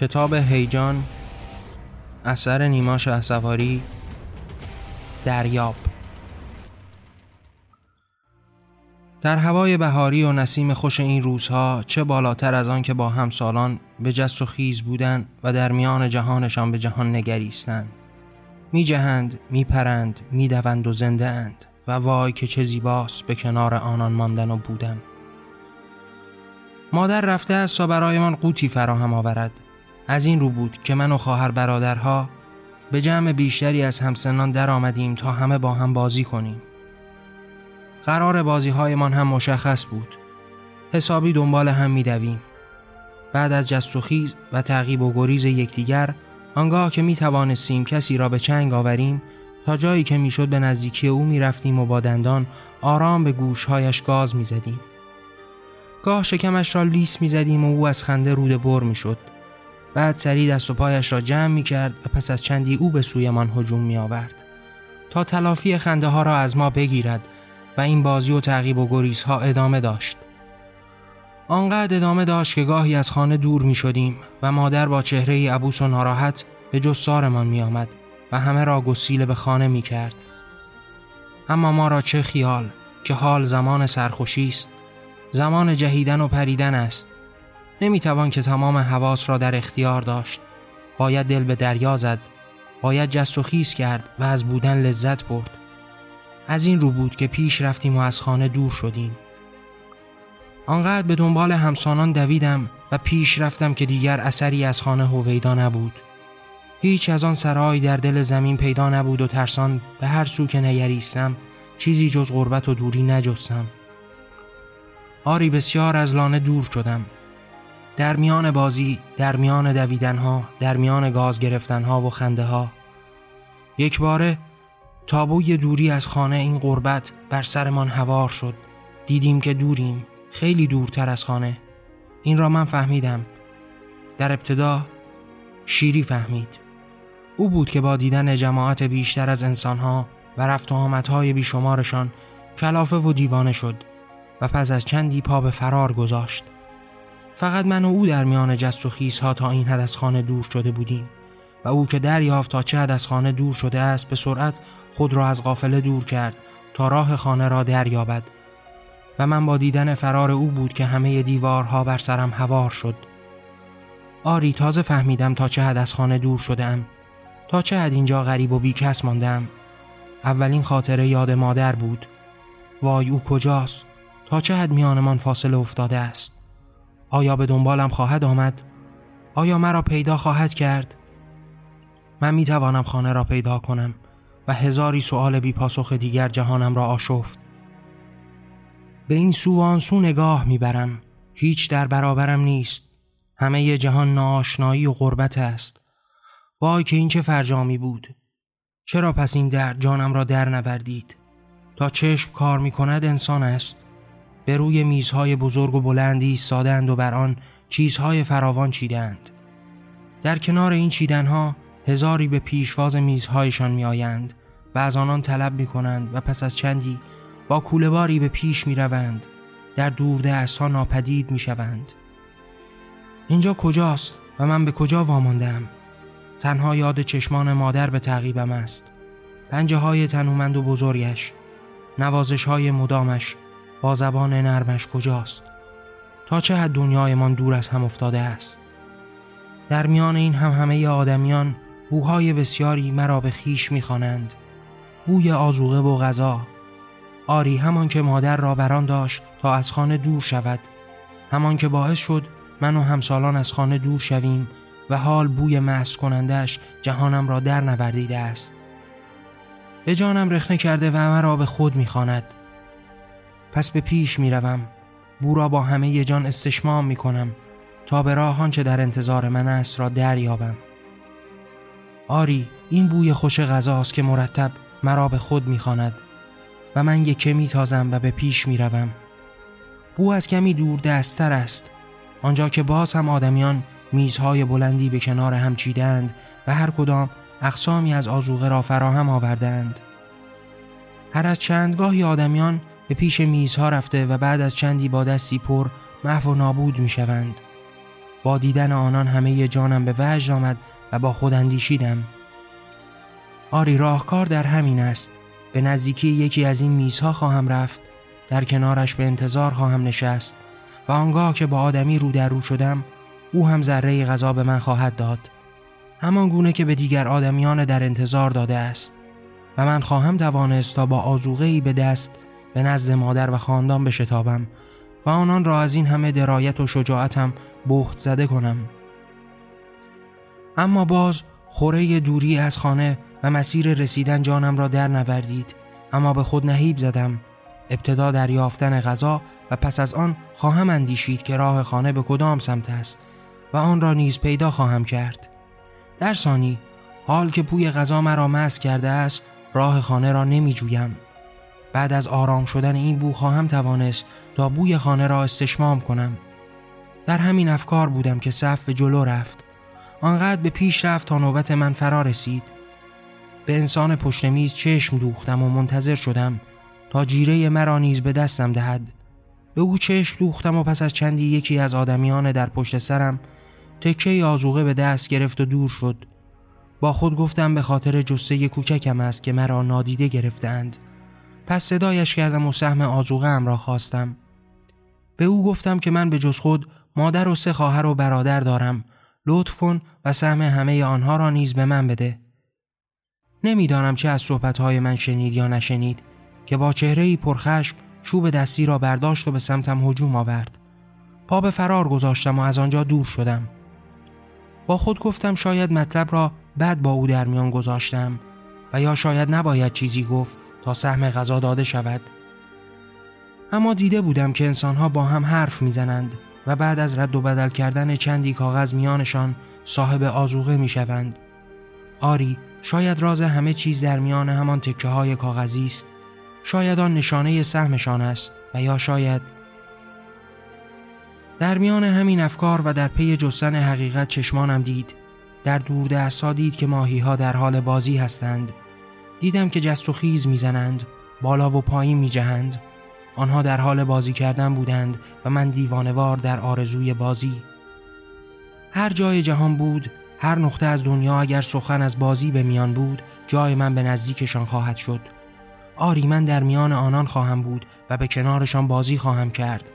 کتاب هیجان اثر نیما شهسواری دریاب. در هوای بهاری و نسیم خوش این روزها چه بالاتر از آن که با همسالان به جست و خیز بودند و در میان جهانشان به جهان نگریستند. می جهند، می پرند، می دوند و زنده اند و وای که چه زیباست به کنار آنان ماندن و بودن. مادر رفته است تا برایمان قوتی فراهم آورد. از این رو بود که من و خواهر برادرها به جمع بیشتری از همسنان در آمدیم تا همه با هم بازی کنیم. قرار بازی هایمان هم مشخص بود. حسابی دنبال هم می دویم. بعد از جست و خیز و تعقیب و گریز یکدیگر آنگاه که می توانستیم کسی را به چنگ آوریم تا جایی که می‌شد به نزدیکی او می رفتیم و با دندان آرام به گوشهایش گاز می زدیم. گاه شکمش را لیس می زدیم و او از خنده روده بر می شد بعد سری دست و پایش را جمع می کرد و پس از چندی او به سوی من هجوم می آورد تا تلافی خنده ها را از ما بگیرد و این بازی و تعقیب و گریز ها ادامه داشت. آنقدر ادامه داشت که گاهی از خانه دور می شدیم و مادر با چهره عبوس و ناراحت به جسارمان می آمد و همه را گسیله به خانه می کرد. اما ما را چه خیال که حال زمان سرخوشی است. زمان جهیدن و پریدن است. نمی توان که تمام حواس را در اختیار داشت. باید دل به دریا زد. باید جست و خیز کرد و از بودن لذت برد. از این رو بود که پیش رفتیم و از خانه دور شدیم. آنقدر به دنبال همسانان دویدم و پیش رفتم که دیگر اثری از خانه هویدا نبود. هیچ از آن سرای در دل زمین پیدا نبود و ترسان به هر سو که نگریستم چیزی جز غربت و دوری نجستم. آری بسیار از لانه دور شدم. در میان بازی در میان دویدنها در میان گاز گرفتنها و خنده ها یک باره تابوی دوری از خانه این غربت بر سرمان هوار شد. دیدیم که دوریم خیلی دورتر از خانه. این را من فهمیدم. در ابتدا شیری فهمید. او بود که با دیدن جماعت بیشتر از انسانها و رفت و آمدهای بیشمارشان کلافه و دیوانه شد و پس از چندی پا به فرار گذاشت. فقط من و او در میان جست و خیزها تا این حد از خانه دور شده بودیم و او که دریافت تا چه حد از خانه دور شده است به سرعت خود را از قافله دور کرد تا راه خانه را دریابد و من با دیدن فرار او بود که همه دیوارها بر سرم هوار شد. آری تازه فهمیدم تا چه حد از خانه دور شدم تا چه حد اینجا غریب و بیکس ماندم اولین خاطره یاد مادر بود. وای او کجاست؟ تا چه حد میانمان فاصله افتاده است؟ آیا به دنبالم خواهد آمد؟ آیا مرا پیدا خواهد کرد؟ من می توانم خانه را پیدا کنم و هزاری سؤال بی پاسخ دیگر جهانم را آشفت. به این سو و آن سو نگاه می‌برم. هیچ در برابرم نیست. همه جهان ناآشنایی و غربت است. وای که این چه فرجامی بود! چرا پس این در جانم را در نوردید؟ تا چشم کار می کند انسان است. به روی میزهای بزرگ و بلندی ایستادند و بر آن چیزهای فراوان چیدند. در کنار این چیدنها هزاری به پیشواز میزهایشان می آیند و از آنان طلب می کنند و پس از چندی با کولهباری به پیش می روند در دور ها ناپدید می شوند اینجا کجاست و من به کجا واماندم؟ تنها یاد چشمان مادر به تعقیبم است. پنجه های تنومند و بزرگش نوازش های مدامش با زبان نرمش کجاست؟ تا چه حد دنیایمان دور از هم افتاده است؟ در میان این هم همه آدمیان بوهای بسیاری مرا به خیش می‌خوانند. بوی آزوغه و غذا. آری همان که مادر را بران داشت تا از خانه دور شود. همان که باعث شد من و همسالان از خانه دور شویم و حال بوی مست کنندش جهانم را در نوردیده است. به جانم رخنه کرده و مرا به خود می‌خواند. پس به پیش می‌روم. بو را با همه جان استشمام می‌کنم تا به راه آنچه در انتظار من است را دریابم. آری این بوی خوش غذاست که مرتب مرا به خود می‌خواند و من یک کمی تازم و به پیش می روم. بو از کمی دور دستتر است. آنجا که باز هم آدمیان میزهای بلندی به کنار هم چیدند و هر کدام اقسامی از آزوغه را فراهم آوردند. هر از چندگاهی آدمیان به پیش میزها رفته و بعد از چندی با دستی پر محو و نابود می شوند. با دیدن آنان همه جانم به وجد آمد و با خود اندیشیدم. آری راهکار در همین است. به نزدیکی یکی از این میزها خواهم رفت. در کنارش به انتظار خواهم نشست. و آنگاه که با آدمی رو در رو شدم او هم ذره غذا به من خواهد داد. همان گونه که به دیگر آدمیان در انتظار داده است. و من خواهم توانست تا با آزوغه به دست به نزد مادر و خاندان بشتابم و آنان را از این همه درایت و شجاعتم بخت زده کنم. اما باز خوره دوری از خانه و مسیر رسیدن جانم را در نوردید. اما به خود نهیب زدم. ابتدا در یافتن غذا و پس از آن خواهم اندیشید که راه خانه به کدام سمت است و آن را نیز پیدا خواهم کرد. در ثانی حال که بوی غذا مرا مس کرده است راه خانه را نمی جویم بعد از آرام شدن این بو خواهم توانست تا بوی خانه را استشمام کنم. در همین افکار بودم که صف به جلو رفت. آنقدر به پیش رفت تا نوبت من فرا رسید. به انسان پشت میز چشم دوختم و منتظر شدم تا جیره مرا نیز به دستم دهد. به او چشم دوختم و پس از چندی یکی از آدمیان در پشت سرم تکه آزوغه به دست گرفت و دور شد. با خود گفتم به خاطر جسه کوچکم است که مرا نادیده گرفتند پس صدایش کردم و سهم آزوغه را خواستم. به او گفتم که من به جز خود مادر و سه خواهر و برادر دارم. لطف کن و سهم همه آنها را نیز به من بده. نمی‌دانم چه از صحبتهای من شنید یا نشنید که با چهره پرخشم چوب دستی را برداشت و به سمتم هجوم آورد. پا به فرار گذاشتم و از آنجا دور شدم. با خود گفتم شاید مطلب را بعد با او در میان گذاشتم و یا شاید نباید چیزی گفت تا سهم غذا داده شود. اما دیده بودم که انسانها با هم حرف می‌زنند و بعد از رد و بدل کردن چندی کاغذ میانشان صاحب آزوغه می‌شوند. آری شاید راز همه چیز در میان همان تکه های کاغذی است. شاید آن نشانه سهمشان است و یا شاید در میان همین افکار و در پی جستن حقیقت چشمانم دید. در دور دستا دید که ماهی ها در حال بازی هستند. دیدم که جست و خیز می‌زنند بالا و پایین میجهند. آنها در حال بازی کردن بودند و من دیوانوار در آرزوی بازی. هر جای جهان بود هر نقطه از دنیا اگر سخن از بازی به میان بود جای من به نزدیکشان خواهد شد. آری من در میان آنان خواهم بود و به کنارشان بازی خواهم کرد.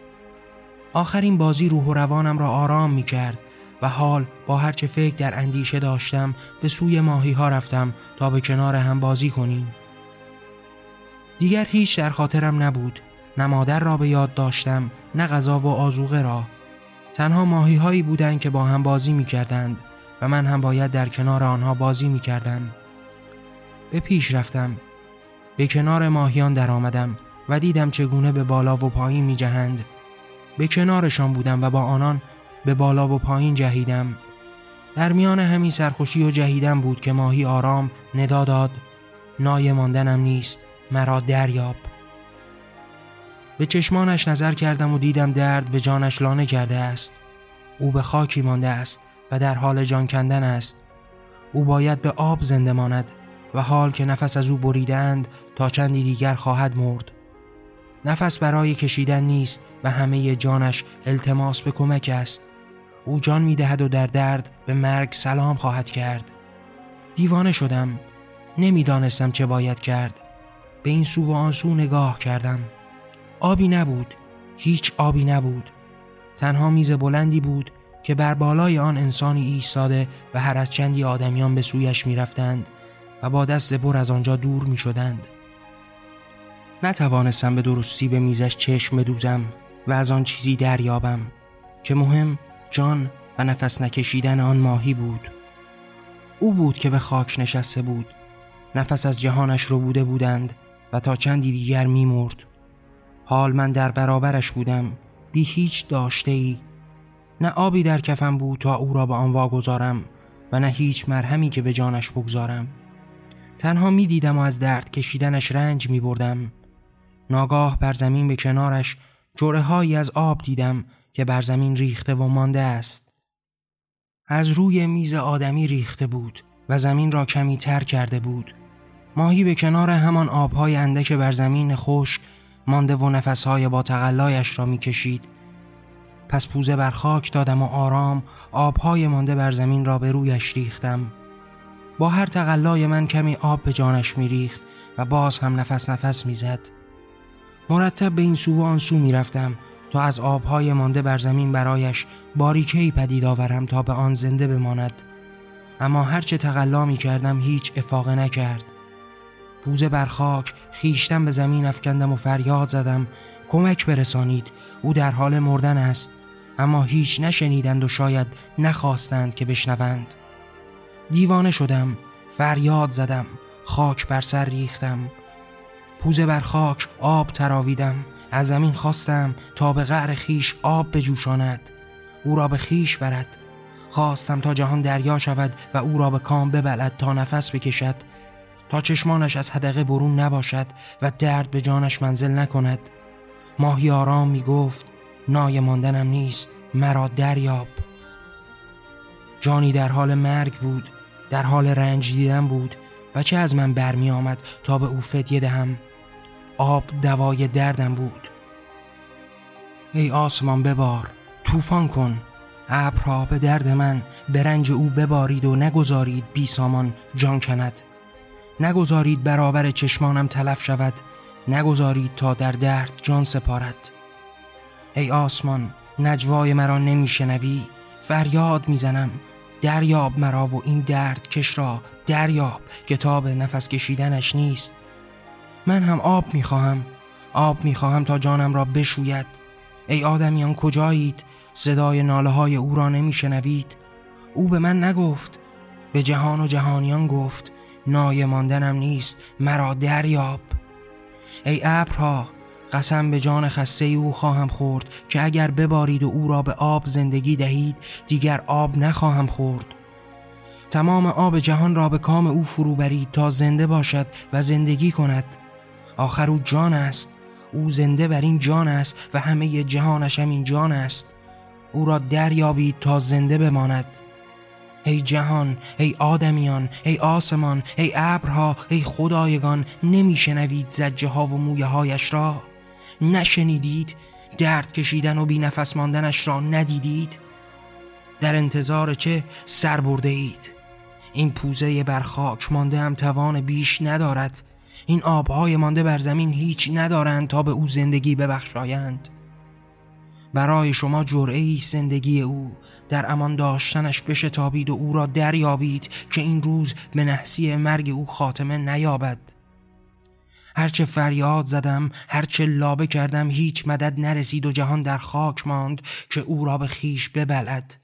آخرین بازی روح و روانم را آرام می کرد حال با هرچه فکر در اندیشه داشتم به سوی ماهی ها رفتم تا به کنار هم بازی کنیم. دیگر هیچ در خاطرم نبود. نه مادر را به یاد داشتم نه غذا و آزوغه را. تنها ماهی هایی بودند که با هم بازی می کردند و من هم باید در کنار آنها بازی می کردم به پیش رفتم. به کنار ماهیان در آمدم و دیدم چگونه به بالا و پایین می جهند به کنارشان بودم و با آنان به بالا و پایین جهیدم. در میان همین سرخوشی و جهیدم بود که ماهی آرام ندا داد. نای ماندنم نیست مرا دریاب. به چشمانش نظر کردم و دیدم درد به جانش لانه کرده است. او به خاکی مانده است و در حال جان کندن است. او باید به آب زنده ماند و حال که نفس از او بریدند تا چندی دیگر خواهد مرد. نفس برای کشیدن نیست و همه جانش التماس به کمک است. او جان می‌دهد و در درد به مرگ سلام خواهد کرد. دیوانه شدم. نمی‌دانستم چه باید کرد. به این سو و آن سو نگاه کردم. آبی نبود. هیچ آبی نبود. تنها میز بلندی بود که بر بالای آن انسانی ایستاده و هر از چندی آدمیان به سویش می‌رفتند و با دست بر از آنجا دور می شدند. نتوانستم به درستی به میزش چشم بدوزم و از آن چیزی دریابم که مهم جان و نفس نکشیدن آن ماهی بود. او بود که به خاک نشسته بود. نفس از جهانش رو بوده بودند و تا چندی دیگر می مرد. حال من در برابرش بودم. بی هیچ داشته ای نه آبی در کفم بود تا او را به آن واگذارم و نه هیچ مرهمی که به جانش بگذارم. تنها می دیدم و از درد کشیدنش رنج می بردم ناگاه بر زمین به کنارش جوره هایی از آب دیدم که بر زمین ریخته و مانده است. از روی میز آدمی ریخته بود و زمین را کمی تر کرده بود. ماهی به کنار همان آبهای اندک بر زمین خوش مانده و نفسهای با تقلایش را می‌کشید. پس پوزه بر خاک دادم و آرام آبهای مانده بر زمین را به رویش ریختم. با هر تقلای من کمی آب به جانش میریخت و باز هم نفس نفس می‌زد. مرتب به این سو و آن سو می‌رفتم. تا از آبهای مانده بر زمین برایش باریکهی پدید آورم تا به آن زنده بماند. اما هرچه تقلا می کردم هیچ افاقه نکرد. پوزه بر خاک خیشتم به زمین افکندم و فریاد زدم. کمک برسانید او در حال مردن است. اما هیچ نشنیدند و شاید نخواستند که بشنوند. دیوانه شدم فریاد زدم خاک بر سر ریختم. پوزه بر خاک آب تراویدم. از زمین خواستم تا به غر خیش آب بجوشاند. او را به خیش برد. خواستم تا جهان دریا شود و او را به کام ببلد تا نفس بکشد. تا چشمانش از حدقه برون نباشد و درد به جانش منزل نکند. ماهی آرام می گفت نای ماندنم نیست مرا دریاب. جانی در حال مرگ بود در حال رنج دیدن بود و چه از من برمی آمد تا به او فدیه دهم؟ آب دوای دردم بود. ای آسمان ببار طوفان کن. ابرها به درد من به رنج او ببارید و نگذارید بی سامان جان کند. نگذارید برابر چشمانم تلف شود نگذارید تا در درد جان سپارد. ای آسمان نجوای مرا نمیشنوی فریاد می‌زنم. دریاب مرا و این درد کش را دریاب. کتاب نفس کشیدنش نیست من هم آب می‌خواهم. آب می‌خواهم تا جانم را بشوید. ای آدمیان کجایید؟ صدای ناله های او را نمیشنوید. او به من نگفت. به جهان و جهانیان گفت. نایه ماندنم نیست. مرا دریاب. ای ابرها قسم به جان خسته او خواهم خورد که اگر ببارید و او را به آب زندگی دهید دیگر آب نخواهم خورد. تمام آب جهان را به کام او فرو برید تا زنده باشد و زندگی کند. آخر او جان است. او زنده بر این جان است و همه جهانش همین جان است. او را دریابید تا زنده بماند. ای جهان ای آدمیان ای آسمان ای ابرها ای خدایگان نمیشنوید زجه ها و مویه هایش را؟ نشنیدید؟ درد کشیدن و بی نفس ماندنش را ندیدید؟ در انتظار چه سر برده اید این پوزه بر خاک مانده هم توان بیش ندارد. این آبهای مانده بر زمین هیچ ندارند تا به او زندگی ببخشایند. برای شما جرعه زندگی او در امان داشتنش بشتابید و او را دریابید که این روز به نحسی مرگ او خاتمه نیابد. هرچه فریاد زدم هرچه لابه کردم هیچ مدد نرسید و جهان در خاک ماند که او را به خیش ببلد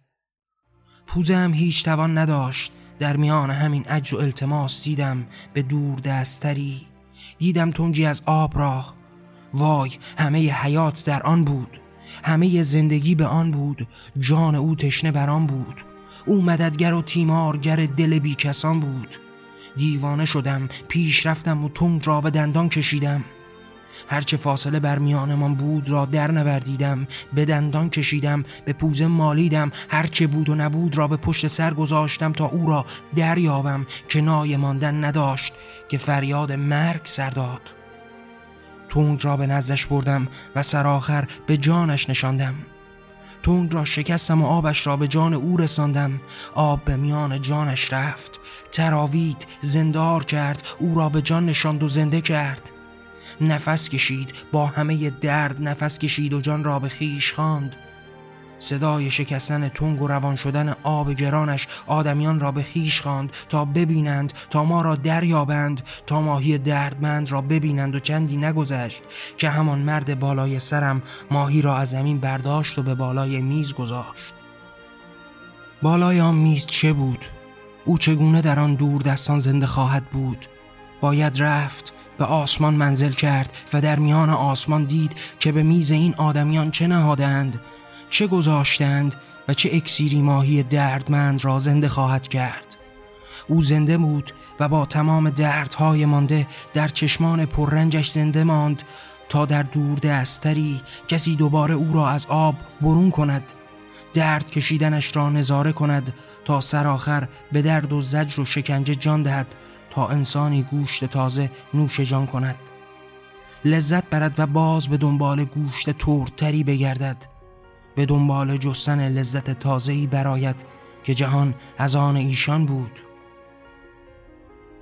پوزه هم هیچ توان نداشت. در میان همین عجز و التماس دیدم به دور دستری دیدم تنجی از آب را وای همه حیات در آن بود. همه زندگی به آن بود. جان او تشنه بر آن بود. او مددگر و تیمارگر دل بی کسان بود. دیوانه شدم پیش رفتم و تنگ را به دندان کشیدم. هرچه فاصله بر میانمان بود را در نوردیدم به دندان کشیدم به پوزه مالیدم هرچه بود و نبود را به پشت سر گذاشتم تا او را دریابم که نای ماندن نداشت که فریاد مرگ سر داد. تونگ را به نزدش بردم و سرآخر به جانش نشاندم. تونگ را شکستم و آبش را به جان او رساندم. آب به میان جانش رفت. تراوید زندار کرد. او را به جان نشاند و زنده کرد. نفس کشید با همه درد نفس کشید و جان را به خیش خواند صدای شکستن تنگ و روان شدن آب گرانش آدمیان را به خیش خواند تا ببینند تا ما را دریابند تا ماهی دردمند را ببینند و چندی نگذشت که همان مرد بالای سرم ماهی را از زمین برداشت و به بالای میز گذاشت بالای آن میز چه بود؟ او چگونه در آن دور دستان زنده خواهد بود؟ باید رفت به آسمان منزل کرد و در میان آسمان دید که به میز این آدمیان چه نهادند چه گذاشتند و چه اکسیری ماهی دردمند را زنده خواهد کرد. او زنده بود و با تمام دردهای مانده در چشمان پررنجش زنده ماند تا در دور دستری کسی دوباره او را از آب برون کند درد کشیدنش را نظاره کند تا سرآخر به درد و زجر و شکنجه جان دهد تا انسانی گوشت تازه نوش جان کند. لذت برد و باز به دنبال گوشت تردتری بگردد. به دنبال جستن لذت تازه‌ای براید که جهان از آن ایشان بود.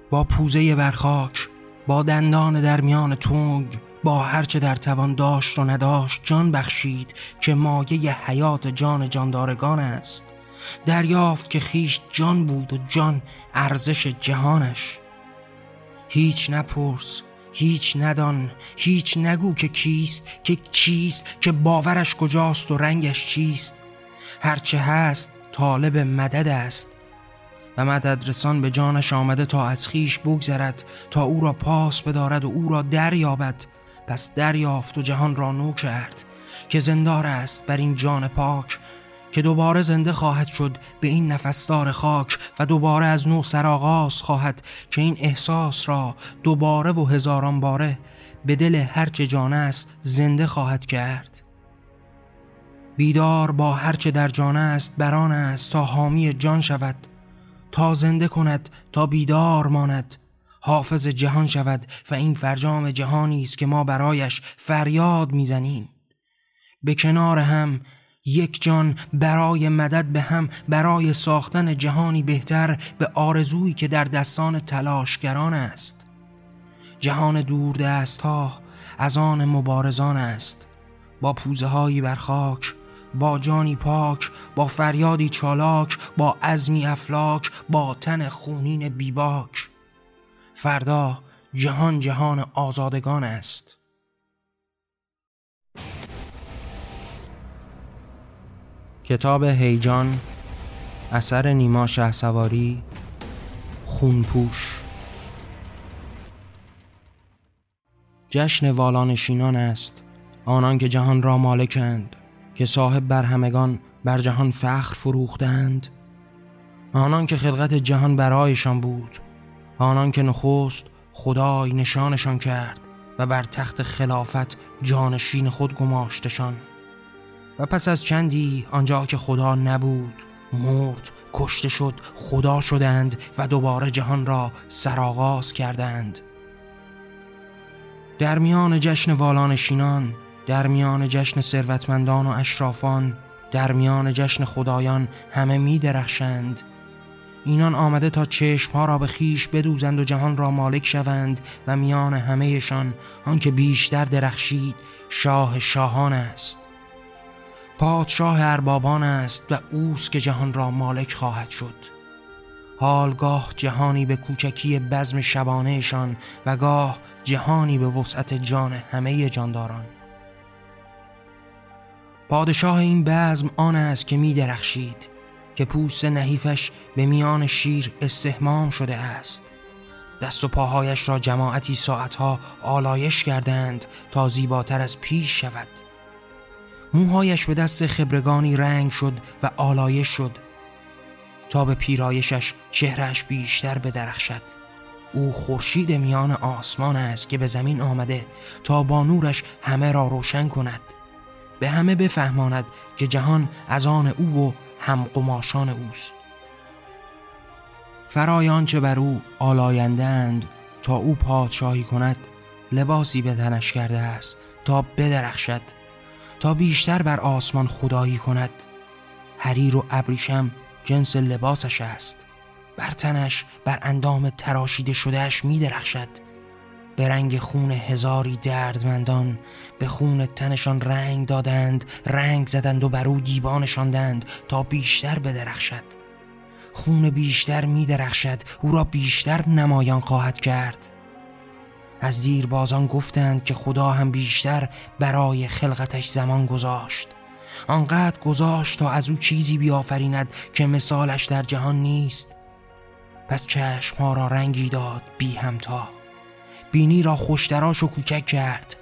با پوزه برخاک با دندان در میان تونگ با هرچه در توان داشت و نداشت جان بخشید که مایه حیات جان جاندارگان است. دریافت که خیش جان بود و جان ارزش جهانش. هیچ نپرس هیچ ندان هیچ نگو که کیست که چیست که باورش کجاست و رنگش چیست. هرچه هست طالب مدد است. و مدد رسان به جانش آمده تا از خیش بگذرد تا او را پاس بدارد و او را دریابد. پس دریافت و جهان را نو کرد که زندار است بر این جان پاک. که دوباره زنده خواهد شد به این نفسدار خاک و دوباره از نو سرآغاز خواهد که این احساس را دوباره و هزاران باره به دل هرچه جان است زنده خواهد کرد. بیدار با هرچه در جان است بران است تا حامی جان شود تا زنده کند تا بیدار ماند. حافظ جهان شود و این فرجام جهانی است که ما برایش فریاد می‌زنیم. به کنار هم یک جان برای مدد به هم برای ساختن جهانی بهتر به آرزویی که در دستان تلاشگران است. جهان دور دست ها از آن مبارزان است. با پوزه هایی بر خاک با جانی پاک با فریادی چالاک با عزمی افلاک با تن خونین بیباک. فردا جهان جهان آزادگان است. کتاب هیجان اثر نیما شه سواری خونپوش. جشن والانشینان است آنان که جهان را مالکند که صاحب بر همگان بر جهان فخر فروختند. آنان که خلقت جهان برایشان بود آنان که نخست خدای نشانشان کرد و بر تخت خلافت جانشین خود گماشتشان. و پس از چندی آنجا که خدا نبود مرد کشته شد خدا شدند و دوباره جهان را سرآغاز کردند. در میان جشن والانشینان در میان جشن ثروتمندان و اشرافان در میان جشن خدایان همه می درخشند. اینان آمده تا چشمها را به خیش بدوزند و جهان را مالک شوند و میان همهشان آنکه بیشتر درخشید شاه شاهان است. پادشاه اربابان است و اوست که جهان را مالک خواهد شد. حالگاه جهانی به کوچکی بزم شبانهشان و گاه جهانی به وسعت جان همه جانداران. پادشاه این بزم آن است که می درخشید که پوست نحیفش به میان شیر استهمام شده است. دست و پاهایش را جماعتی ساعتها آلایش کردند تا زیباتر از پیش شود. موهایش به دست خبرگانی رنگ شد و آلایش شد. تا به پیرایشش چهرش بیشتر بدرخشد. او خورشید میان آسمان است که به زمین آمده تا با نورش همه را روشن کند. به همه بفهماند که جهان از آن او و هم قماشان اوست. فرایان چه بر او آلایندند تا او پادشاهی کند لباسی به تنش کرده است تا بدرخشد. تا بیشتر بر آسمان خدایی کند. حریر و ابریشم جنس لباسش است. بر تنش بر اندام تراشیده شدهش می درخشد. به رنگ خون هزاری دردمندان به خون تنشان رنگ دادند رنگ زدند و بر او دیبا نشاندند تا بیشتر بدرخشد. خون بیشتر می درخشد او را بیشتر نمایان خواهد کرد. از دیر بازان گفتند که خدا هم بیشتر برای خلقتش زمان گذاشت. آنقدر گذاشت تا از او چیزی بیافریند که مثالش در جهان نیست. پس چشم ها را رنگی داد بی همتا. بینی را خوشتراش و کوچک کرد.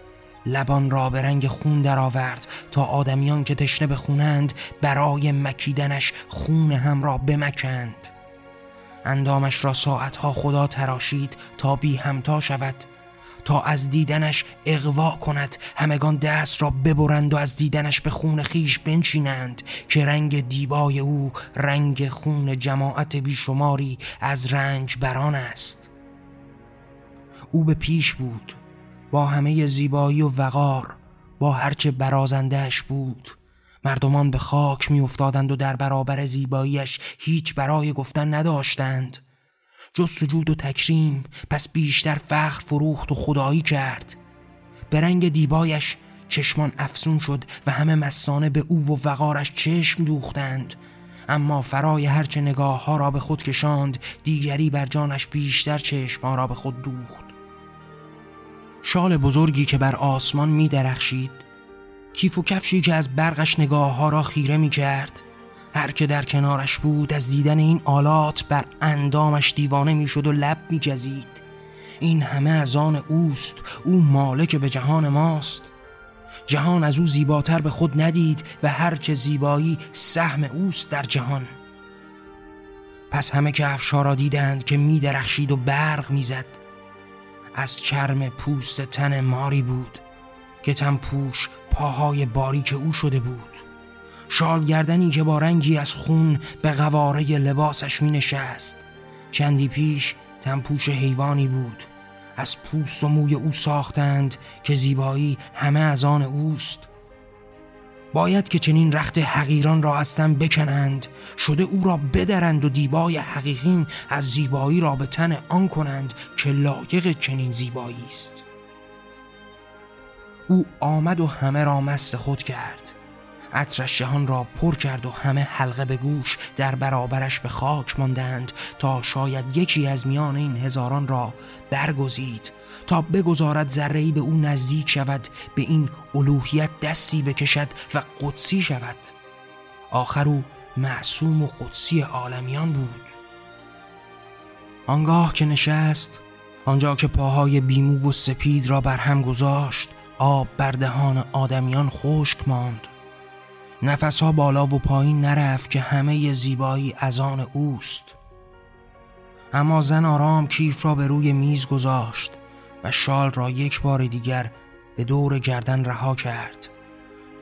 لبان را به رنگ خون درآورد تا آدمیان که تشنه بخونند برای مکیدنش خون هم را بمکند. اندامش را ساعتها خدا تراشید تا بی همتا شود. تا از دیدنش اغوا کند. همگان دست را ببرند و از دیدنش به خون خیش بنچینند که رنگ دیبای او رنگ خون جماعت بیشماری از رنج بران است. او به پیش بود با همه زیبایی و وقار با هرچه برازندهش بود. مردمان به خاک می افتادند و در برابر زیباییش هیچ برای گفتن نداشتند. جز سجود و تکریم پس بیشتر فخر فروخت و خدایی کرد. به رنگ دیبایش چشمان افسون شد و همه مستانه به او و وقارش چشم دوختند. اما فرای هرچه نگاه ها را به خود کشاند دیگری بر جانش بیشتر چشم ها را به خود دوخت. شال بزرگی که بر آسمان می درخشید کیف و کفشی که از برقش نگاه ها را خیره می کرد هر که در کنارش بود از دیدن این آلات بر اندامش دیوانه می‌شد و لب میگزید این همه از آن اوست. او مالک به جهان ماست. جهان از او زیباتر به خود ندید و هرچه زیبایی سهم اوست در جهان. پس همه که را دیدند که می درخشید و برق می‌زد. از چرم پوست تن ماری بود که تنپوش پاهای باریک او شده بود. شال گردنی که با رنگی از خون به قواره لباسش می نشست چندی پیش تنپوش حیوانی بود. از پوست و موی او ساختند که زیبایی همه از آن اوست. باید که چنین رخت حقیران را از تن بکنند. شده او را بدرند و دیبای حقیقین از زیبایی را به تن آن کنند که لایق چنین زیبایی است. او آمد و همه را مست خود کرد. عطرش جهان را پر کرد و همه حلقه به گوش در برابرش به خاک ماندند تا شاید یکی از میان این هزاران را برگزید تا بگذارد ذره به او نزدیک شود به این الوهیت دستی بکشد و قدسی شود. آخر او معصوم و قدسی عالمیان بود. آنگاه که نشست آنجا که پاهای بیمو و سپید را بر هم گذاشت آب بر دهان آدمیان خشک ماند. نفسها بالا و پایین نرفت که همه زیبایی از آن اوست. اما زن آرام کیف را به روی میز گذاشت و شال را یک بار دیگر به دور گردن رها کرد.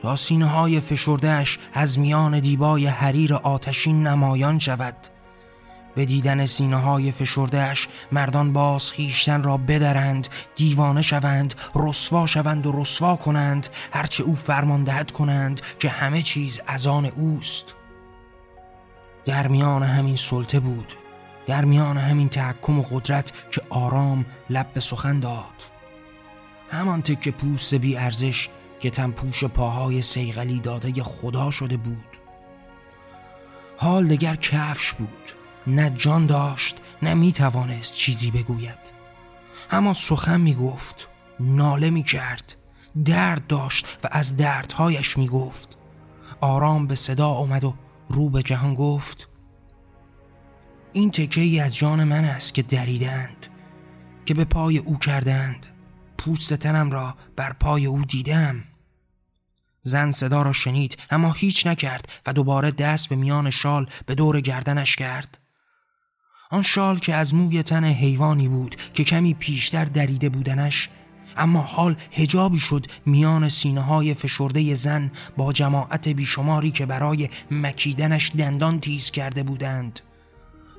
تا سینه های فشردهش از میان دیبای حریر آتشین نمایان شود. به دیدن سینه های فشردهش مردان باز خیشتن را بدرند دیوانه شوند رسوا شوند و رسوا کنند هرچه او فرماندهد کنند که همه چیز از آن اوست. در میان همین سلطه بود در میان همین تحکم و قدرت که آرام لب به سخن داد. همان تک پوست بی ارزش که تنپوش پاهای سیغلی داده خدا شده بود. حال دگر کفش بود. نه جان داشت نه می توانست چیزی بگوید. اما سخن می گفت ناله می کرد درد داشت و از دردهایش می گفت آرام به صدا آمد و رو به جهان گفت این تکه ای از جان من است که دریدند که به پای او کردند پوست تنم را بر پای او دیدم. زن صدا را شنید اما هیچ نکرد و دوباره دست به میان شال به دور گردنش کرد. آن شال که از موی تن حیوانی بود که کمی پیشتر دریده بودنش اما حال هجابی شد میان سینه های فشرده زن با جماعت بیشماری که برای مکیدنش دندان تیز کرده بودند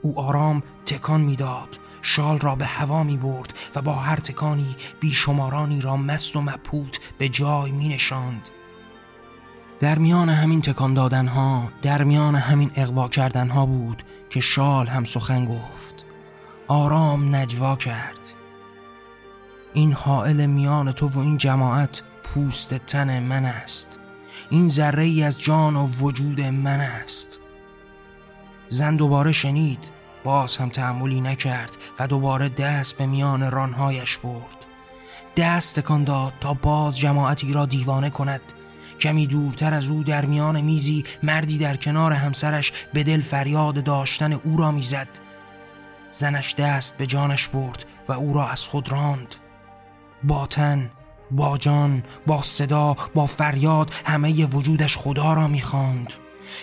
او آرام تکان می‌داد شال را به هوا می برد و با هر تکانی بیشمارانی را مست و مپوت به جای می نشاند. در میان همین تکان دادن ها در میان همین اقوا کردن ها بود که شال هم سخن گفت. آرام نجوا کرد. این حائل میان تو و این جماعت پوست تن من است. این ذره ای از جان و وجود من است. زن دوباره شنید باز هم تحملی نکرد و دوباره دست به میان رانهایش برد. دست تکان داد تا باز جماعتی را دیوانه کند. کمی دورتر از او در میان میزی مردی در کنار همسرش به دل فریاد داشتن او را می‌زد. زنش دست به جانش برد و او را از خود راند. با تن با جان با صدا با فریاد همه وجودش خدا را می‌خواند.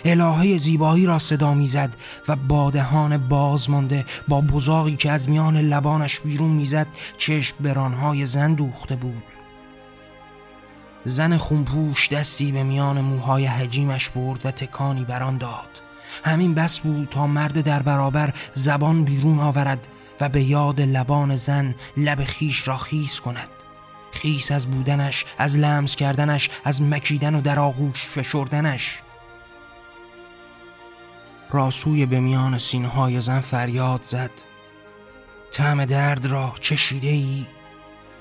الهه زیبایی را صدا می‌زد و با دهان باز مانده با بزاقی که از میان لبانش بیرون می‌زد چشم برانهای زن دوخته بود. زن خونپوش دستی به میان موهای حجیمش برد و تکانی بران داد. همین بس بود تا مرد در برابر زبان بیرون آورد و به یاد لبان زن لب خیش را خیس کند. خیس از بودنش از لمس کردنش از مکیدن و در آغوش فشردنش. راسوی به میان سینه های زن فریاد زد. تعم درد را چشیده ای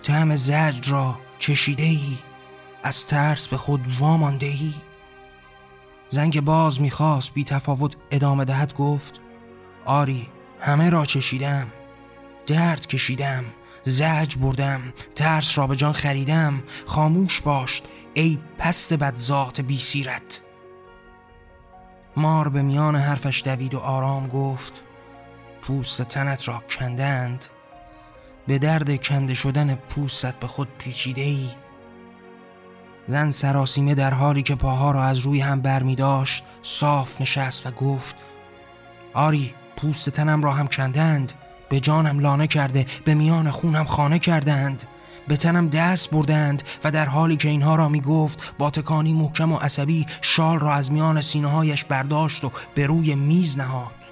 تعم زجر را چشیده ای از ترس به خود وامانده ای زنگ باز می‌خواست بی تفاوت ادامه دهد گفت آری همه را چشیدم درد کشیدم زج بردم ترس را به جان خریدم خاموش باش ای پست بد ذات بی سیرت. مار به میان حرفش دوید و آرام گفت پوست تنت را کندند به درد کنده شدن پوستت به خود پیچیده ای زن سراسیمه در حالی که پاها را از روی هم بر می داشت صاف نشست و گفت آری پوست تنم را هم کندند به جانم لانه کرده به میان خونم خانه کردند به تنم دست بردند و در حالی که اینها را می گفت با تکانی محکم و عصبی شال را از میان سینه هایش برداشت و به روی میز نهاد.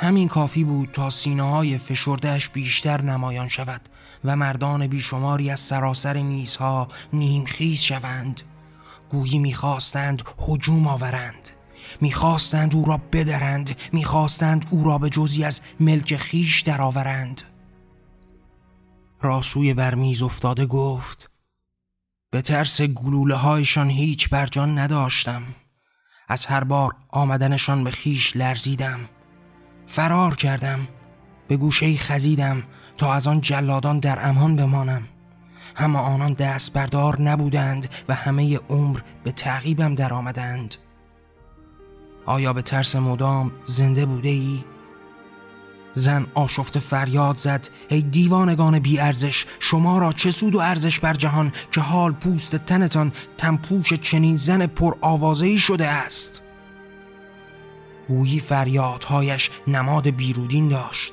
همین کافی بود تا سینه های فشردهش بیشتر نمایان شود و مردان بیشماری از سراسر میزها نیمخیز شوند. گویی می‌خواستند هجوم آورند. می‌خواستند او را بدرند. می‌خواستند او را به جزی از ملک خیش درآورند. راسوی بر میز افتاده گفت به ترس گلوله هایشان هیچ برجان نداشتم. از هر بار آمدنشان به خیش لرزیدم. فرار کردم. به گوشه خزیدم تا از آن جلادان در امان بمانم. اما آنان دست بردار نبودند و همه عمر به تعقیبم در آمدند آیا به ترس مدام زنده بوده ای؟ زن آشفت فریاد زد. ای دیوانگان بی ارزش شما را چه سود و ارزش بر جهان که حال پوست تنتان تنپوش چنین زن پر آوازهی شده است؟ گویی فریادهایش نماد بیرودین داشت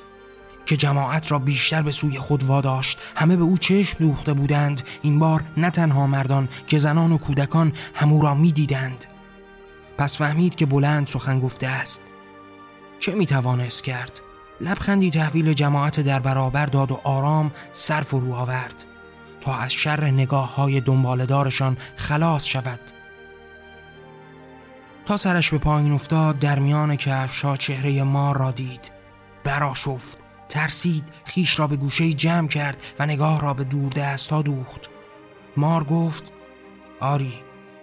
که جماعت را بیشتر به سوی خود واداشت همه به او چشم دوخته بودند این بار نه تنها مردان که زنان و کودکان همو را می دیدند. پس فهمید که بلند سخن گفته است چه می توانست کرد؟ لبخندی تحویل جماعت در برابر داد و آرام سر فرو آورد تا از شر نگاه های دنبالدارشان خلاص شود تا سرش به پایین افتاد در میان کفشا چهره مار را دید. براشفت ترسید خیش را به گوشه جمع کرد و نگاه را به دور دست ها دوخت. مار گفت آری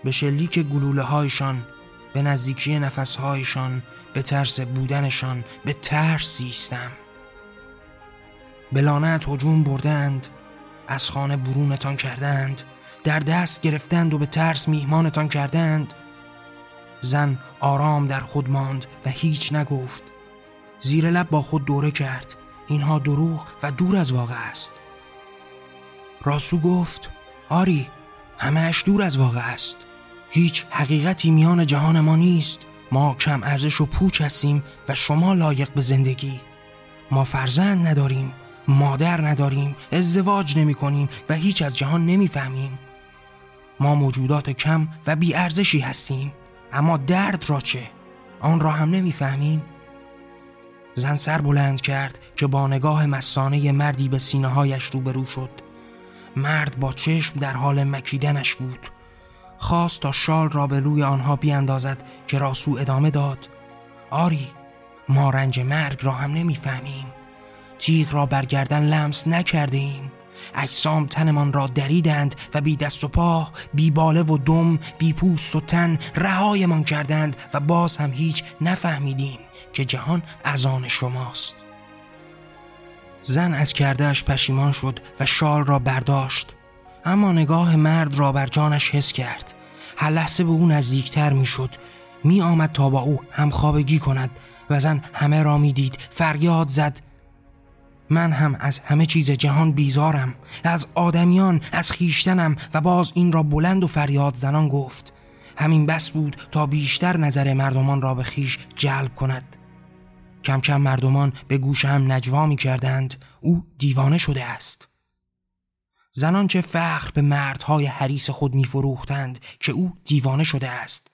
به شلیک گلوله هایشان به نزدیکی نفس هایشان به ترس بودنشان به ترس زیستم. به لانت هجوم بردند از خانه برونتان کردند در دست گرفتند و به ترس میهمانتان کردند. زن آرام در خود ماند و هیچ نگفت. زیر لب با خود دوره کرد. اینها دروغ و دور از واقع است. راسو گفت آری همهش دور از واقع است. هیچ حقیقتی میان جهان ما نیست. ما کم ارزش و پوچ هستیم و شما لایق به زندگی. ما فرزند نداریم مادر نداریم ازدواج نمی کنیم و هیچ از جهان نمی‌فهمیم. ما موجودات کم و بی ارزشی هستیم. اما درد را چه؟ آن را هم نمی‌فهمیم. زن سر بلند کرد که با نگاه مسانه مردی به سینه هایش روبرو شد. مرد با چشم در حال مکیدنش بود. خواست تا شال را به روی آنها بیاندازد که راسو ادامه داد. آری ما رنج مرگ را هم نمی‌فهمیم. تیغ را برگردن لمس نکرده ایم اجسام تنمان را دریدند و بی دست و پا بی باله و دم بی پوست و تن رهایمان کردند و باز هم هیچ نفهمیدیم که جهان از آن شماست. زن از کردهش پشیمان شد و شال را برداشت. اما نگاه مرد را بر جانش حس کرد. هر لحظه به او نزدیکتر می شد می آمد تا با او همخوابگی کند و زن همه را می دید فریاد زد. من هم از همه چیز جهان بیزارم از آدمیان از خیشتنم و باز این را بلند و فریاد زنان گفت. همین بس بود تا بیشتر نظر مردمان را به خیش جلب کند. کم کم مردمان به گوش هم نجوا می کردند. او دیوانه شده است. زنان چه فخر به مردهای حریس خود می فروختند که او دیوانه شده است.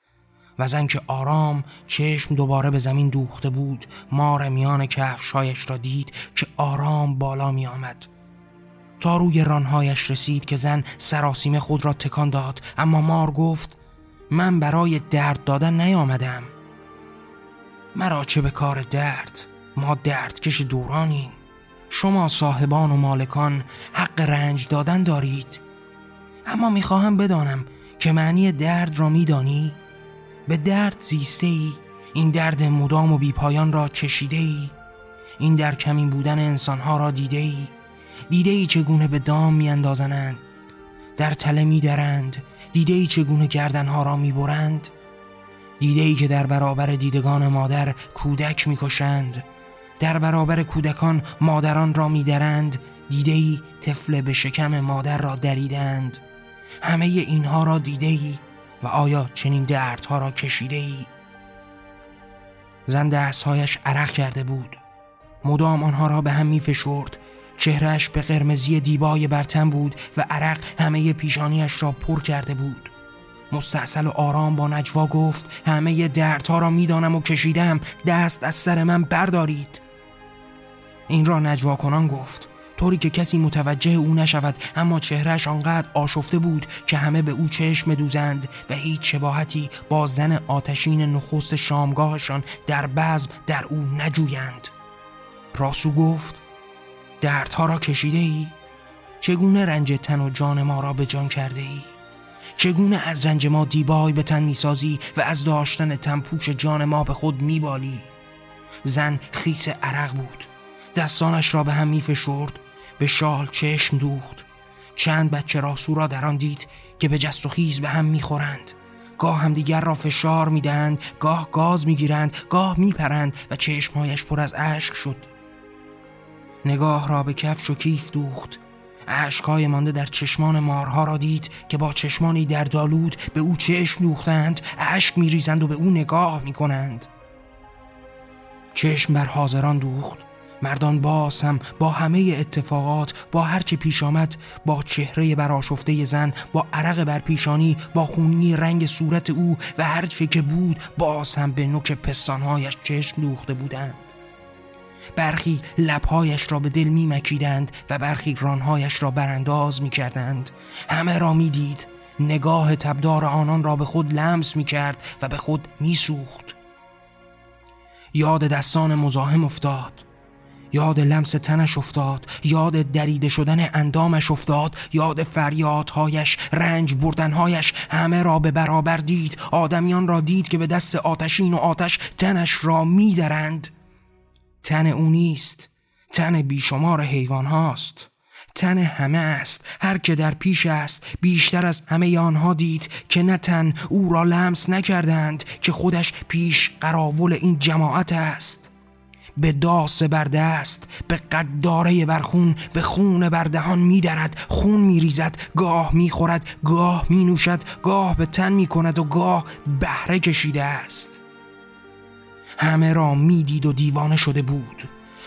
و زن که آرام چشم دوباره به زمین دوخته بود مار میان کفشایش را دید که آرام بالا می آمد تا روی رانهایش رسید که زن سراسیم خود را تکان داد اما مار گفت من برای درد دادن نیامدم. مرا چه به کار درد؟ ما دردکش دورانیم. شما صاحبان و مالکان حق رنج دادن دارید. اما می‌خواهم بدانم که معنی درد را میدانی؟ به درد زیسته ای این درد مدام و بیپایان را چشیده ای این در کمین بودن انسانها را دیده ای دیده ای چگونه به دام میاندازنند در تله میدرند. دیده ای چگونه گردنها را می‌برند. دیده ای که در برابر دیدگان مادر کودک می‌کشند. در برابر کودکان مادران را میدرند. دیده ای طفل به شکم مادر را دریدند. همه اینها را دیده ای و آیا چنین دردها را کشیده ای؟ زن دستهایش عرق کرده بود. مدام آنها را به هم می فشرد چهرش به قرمزی دیبای برتن بود و عرق همه پیشانیش را پر کرده بود. مستحصل و آرام با نجوا گفت همه دردها را می‌دانم و کشیدم. دست از سر من بردارید. این را نجوا کنان گفت. طوری که کسی متوجه او نشود اما چهرهش آنقدر آشفته بود که همه به او چشم دوزند و هیچ شباهتی با زن آتشین نخست شامگاهشان در بزم در او نجویند راسو گفت دردها را کشیده ای؟ چگونه رنج تن و جان ما را به جان کرده ای؟ چگونه از رنج ما دیبای به تن می‌سازی و از داشتن تنپوش جان ما به خود میبالی؟ زن خیس عرق بود دستانش را به هم میفشرد به شال چشم دوخت. چند بچه را در آن دید که به جست و خیز به هم می‌خورند. گاه همدیگر را فشار می‌دهند گاه گاز می‌گیرند گاه میپرند و چشمهایش پر از اشک شد. نگاه را به کفش و کیف دوخت. اشکهای مانده در چشمان مارها را دید که با چشمانی در دالود به او چشم دوختند اشک میریزند و به او نگاه می‌کنند. چشم بر حاضران دوخت. مردان باز هم با همه اتفاقات با هرچه پیش آمد با چهره براشفته زن با عرق بر پیشانی با خونی رنگ صورت او و هرچه که بود باز هم به نوک پستانهایش چشم دوخته بودند. برخی لبهایش را به دل می مکیدند و برخی رانهایش را برانداز می کردند. همه را می دید. نگاه تبدار آنان را به خود لمس می کرد و به خود می سوخت. یاد دستان مزاحم افتاد. یاد لمس تنش افتاد یاد دریده شدن اندامش افتاد یاد فریادهایش رنج بردنهایش همه را به برابر دید آدمیان را دید که به دست آتشین و آتش تنش را میدرند. تن او نیست تن بیشمار حیوان هاست. تن همه است هر که در پیش است بیشتر از همه آنها دید که نه تن او را لمس نکردند که خودش پیش قراول این جماعت است. به داس برده است به قداره برخون به خون بردهان میدرد خون میریزد گاه می‌خورد گاه مینوشد گاه به تن می‌کند و گاه بهره کشیده است. همه را می‌دید و دیوانه شده بود.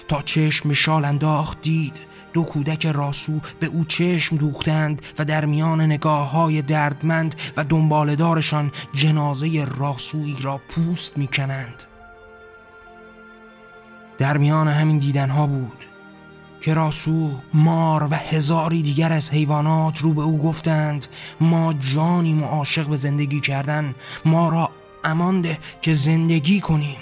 تا چشم شال انداخت دید دو کودک راسو به او چشم دوختند و در میان نگاه های دردمند و دنبالدارشان جنازه راسویی را پوست می‌کنند. در میان همین دیدنها بود که راسو مار و هزاری دیگر از حیوانات رو به او گفتند ما جانیم و عاشق به زندگی کردن ما را امانده که زندگی کنیم.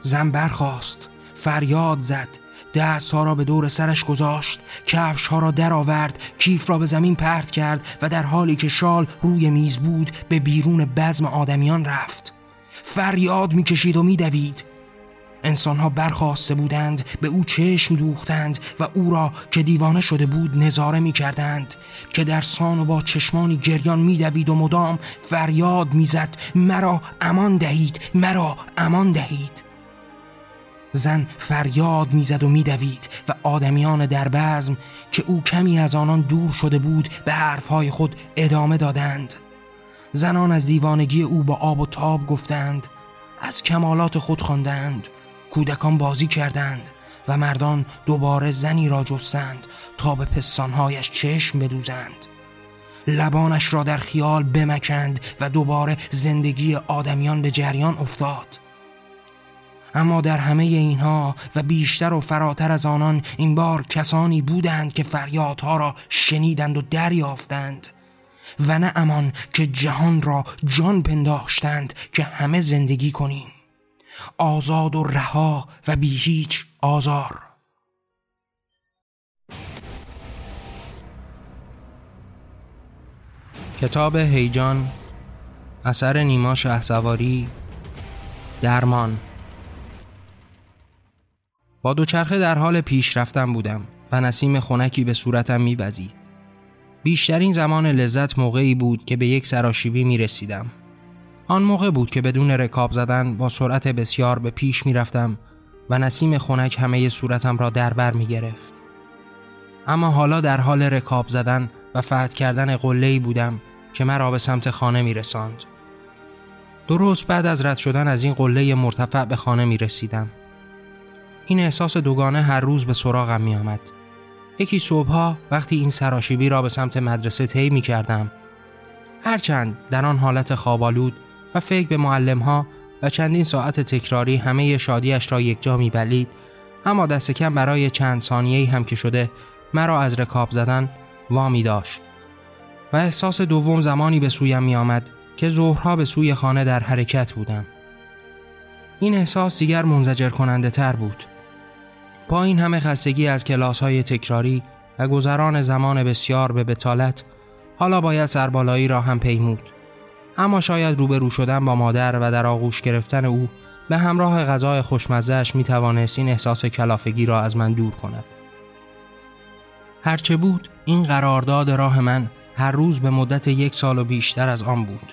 زن برخواست فریاد زد دست ها را به دور سرش گذاشت کفش ها را درآورد کیف را به زمین پرت کرد و در حالی که شال روی میز بود به بیرون بزم آدمیان رفت. فریاد می‌کشید و میدوید. انسانها برخواسته بودند به او چشم دوختند و او را که دیوانه شده بود نظاره می کردند که در سان و با چشمانی گریان می و مدام فریاد می زد مرا امان دهید مرا امان دهید. زن فریاد می‌زد و میدوید و آدمیان در بزم که او کمی از آنان دور شده بود به حرفهای خود ادامه دادند. زنان از دیوانگی او با آب و تاب گفتند از کمالات خود خواندند کودکان بازی کردند و مردان دوباره زنی را جستند تا به پستانهایش چشم بدوزند. لبانش را در خیال بمکند و دوباره زندگی آدمیان به جریان افتاد. اما در همه اینها و بیشتر و فراتر از آنان این بار کسانی بودند که فریادها را شنیدند و دریافتند و نه امان که جهان را جان پنداشتند که همه زندگی کنیم. آزاد و رها و بی هیچ آزار کتاب هیجان اثر نیما شهسواری درمان با دوچرخه در حال پیش رفتن بودم و نسیم خونکی به صورتم میوزید. بیشترین زمان لذت موقعی بود که به یک سراشیبی می رسیدم. آن موقع بود که بدون رکاب زدن با سرعت بسیار به پیش می رفتم و نسیم خونک همه صورتم را در بر می گرفت. اما حالا در حال رکاب زدن و فتح کردن قله‌ای بودم که مرا به سمت خانه می رساند. درست بعد از رد شدن از این قله مرتفع به خانه می رسیدم. این احساس دوگانه هر روز به سراغم می آمد. یکی صبحها وقتی این سراشیبی را به سمت مدرسه طی می کردم. هرچند در آن حالت خوابالود و فکر به معلم ها و چندین ساعت تکراری همه شادیش را یک جا می بلید اما دست کم برای چند ثانیه‌ای هم که شده مرا از رکاب زدن وامی داشت و احساس دوم زمانی به سویم می آمد که ظهرها به سوی خانه در حرکت بودم. این احساس دیگر منزجر کننده تر بود. با این همه خستگی از کلاس های تکراری و گذران زمان بسیار به بتالت حالا باید سربالایی را هم پیمود. اما شاید روبرو شدن با مادر و در آغوش گرفتن او به همراه غذای خوشمزهش می توانست این احساس کلافگی را از من دور کند. هرچه بود این قرارداد راه من هر روز به مدت یک سال و بیشتر از آن بود.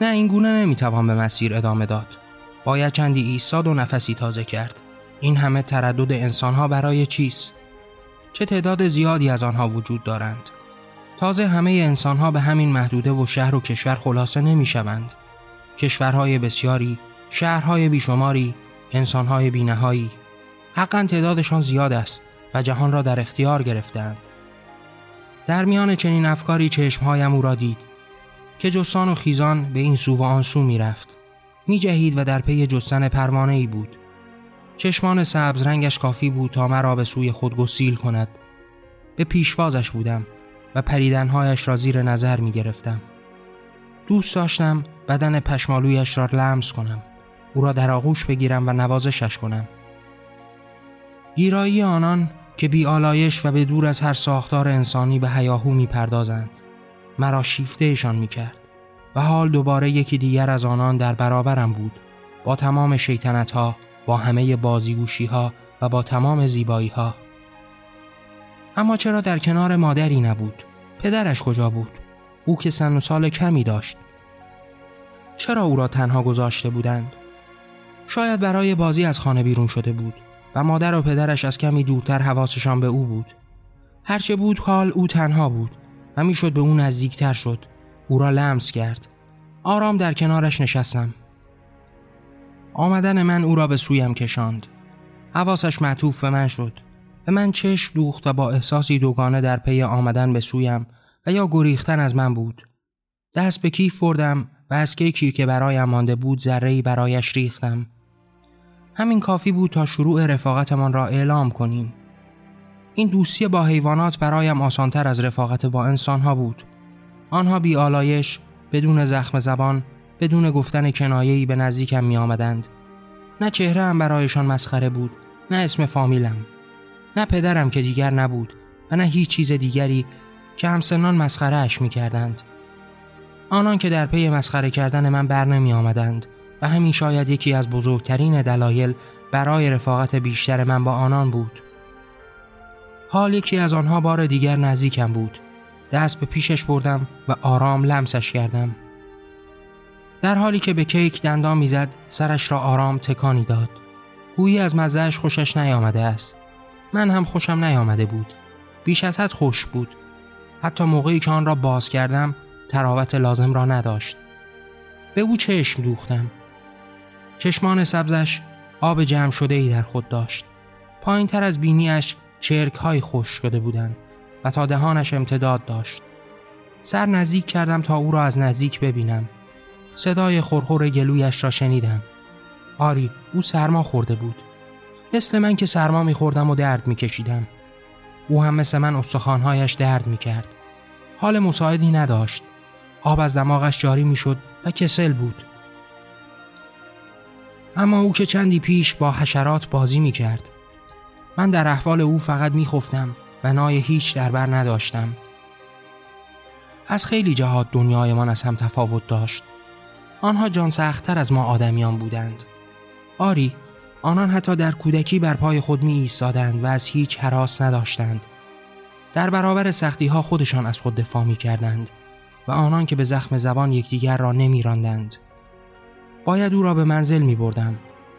نه این گونه نمی‌توان به مسیر ادامه داد. باید چندی ایستاد و نفسی تازه کرد. این همه تردد انسانها برای چیست؟ چه تعداد زیادی از آنها وجود دارند؟ تازه همه انسانها به همین محدوده و شهر و کشور خلاصه نمی شوند. کشورهای بسیاری، شهرهای بیشماری، انسانهای بینهایی حقا تعدادشان زیاد است و جهان را در اختیار گرفتند. در میان چنین افکاری چشمهایم او را دید که جستان و خیزان به این سو و آن سو می رفت. می جهید و در پی جستن پروانه ای بود. چشمان سبز رنگش کافی بود تا مرا به سوی خود گسیل کند. به پیشوازش بودم و پریدنهایش را زیر نظر می گرفتم. دوست داشتم بدن پشمالویش را لمس کنم. او را در آغوش بگیرم و نوازشش کنم. گیرایی آنان که بی آلایش و به دور از هر ساختار انسانی به هیاهو می پردازند. مرا شیفتهشان می کرد و حال دوباره یکی دیگر از آنان در برابرم بود با تمام شیطنت ها با همه بازیگوشی ها و با تمام زیبایی ها اما چرا در کنار مادری نبود؟ پدرش کجا بود؟ او که سن و سال کمی داشت. چرا او را تنها گذاشته بودند؟ شاید برای بازی از خانه بیرون شده بود و مادر و پدرش از کمی دورتر حواسشان به او بود. هرچه بود حال او تنها بود و می‌شد به او نزدیکتر شد. او را لمس کرد. آرام در کنارش نشستم. آمدن من او را به سویم کشاند. حواسش معطوف به من شد. به من چشم دوخت و با احساسی دوگانه در پی آمدن به سویم و یا گریختن از من بود. دست به کیف بردم و از کیکی که برایم مانده بود ذره‌ای برایش ریختم. همین کافی بود تا شروع رفاقتمان را اعلام کنیم. این دوستی با حیوانات برایم آسانتر از رفاقت با انسانها بود. آنها بی آلایش بدون زخم زبان بدون گفتن کنایه‌ای به نزدیکم می آمدند نه چهره هم برایشان مسخره بود نه اسم فامیلم. نه پدرم که دیگر نبود و نه هیچ چیز دیگری که همسنان مسخره اش می کردند. آنان که در پی مسخره کردن من بر نمی آمدند و همین شاید یکی از بزرگترین دلایل برای رفاقت بیشتر من با آنان بود. حال یکی از آنها بار دیگر نزدیکم بود. دست به پیشش بردم و آرام لمسش کردم. در حالی که به کیک دندان می‌زد سرش را آرام تکانی داد. گویی از مزهش خوشش نیامده است. من هم خوشم نیامده بود. بیش از حد خوش بود. حتی موقعی که آن را باز کردم تراوت لازم را نداشت. به او چشم دوختم. چشمان سبزش آب جمع شده ای در خود داشت. پایین تر از بینیش چرک های خوش شده بودند و تا دهانش امتداد داشت. سر نزدیک کردم تا او را از نزدیک ببینم. صدای خورخور گلویش را شنیدم. آری او سرما خورده بود. مثل من که سرما میخوردم و درد میکشیدم. او هم مثل من استخوانهایش درد می‌کرد. حال مساعدی نداشت. آب از دماغش جاری می‌شد و کسل بود. اما او که چندی پیش با حشرات بازی می‌کرد. من در احوال او فقط میخفتم و نای هیچ در بر نداشتم. از خیلی جهات دنیایمان از هم تفاوت داشت. آنها جان سختتر از ما آدمیان بودند. آری آنان حتی در کودکی بر پای خود می ایستادند و از هیچ حراس نداشتند. در برابر سختی ها خودشان از خود دفاع می کردند و آنان که به زخم زبان یکدیگر را نمی راندند. باید او را به منزل می بردم.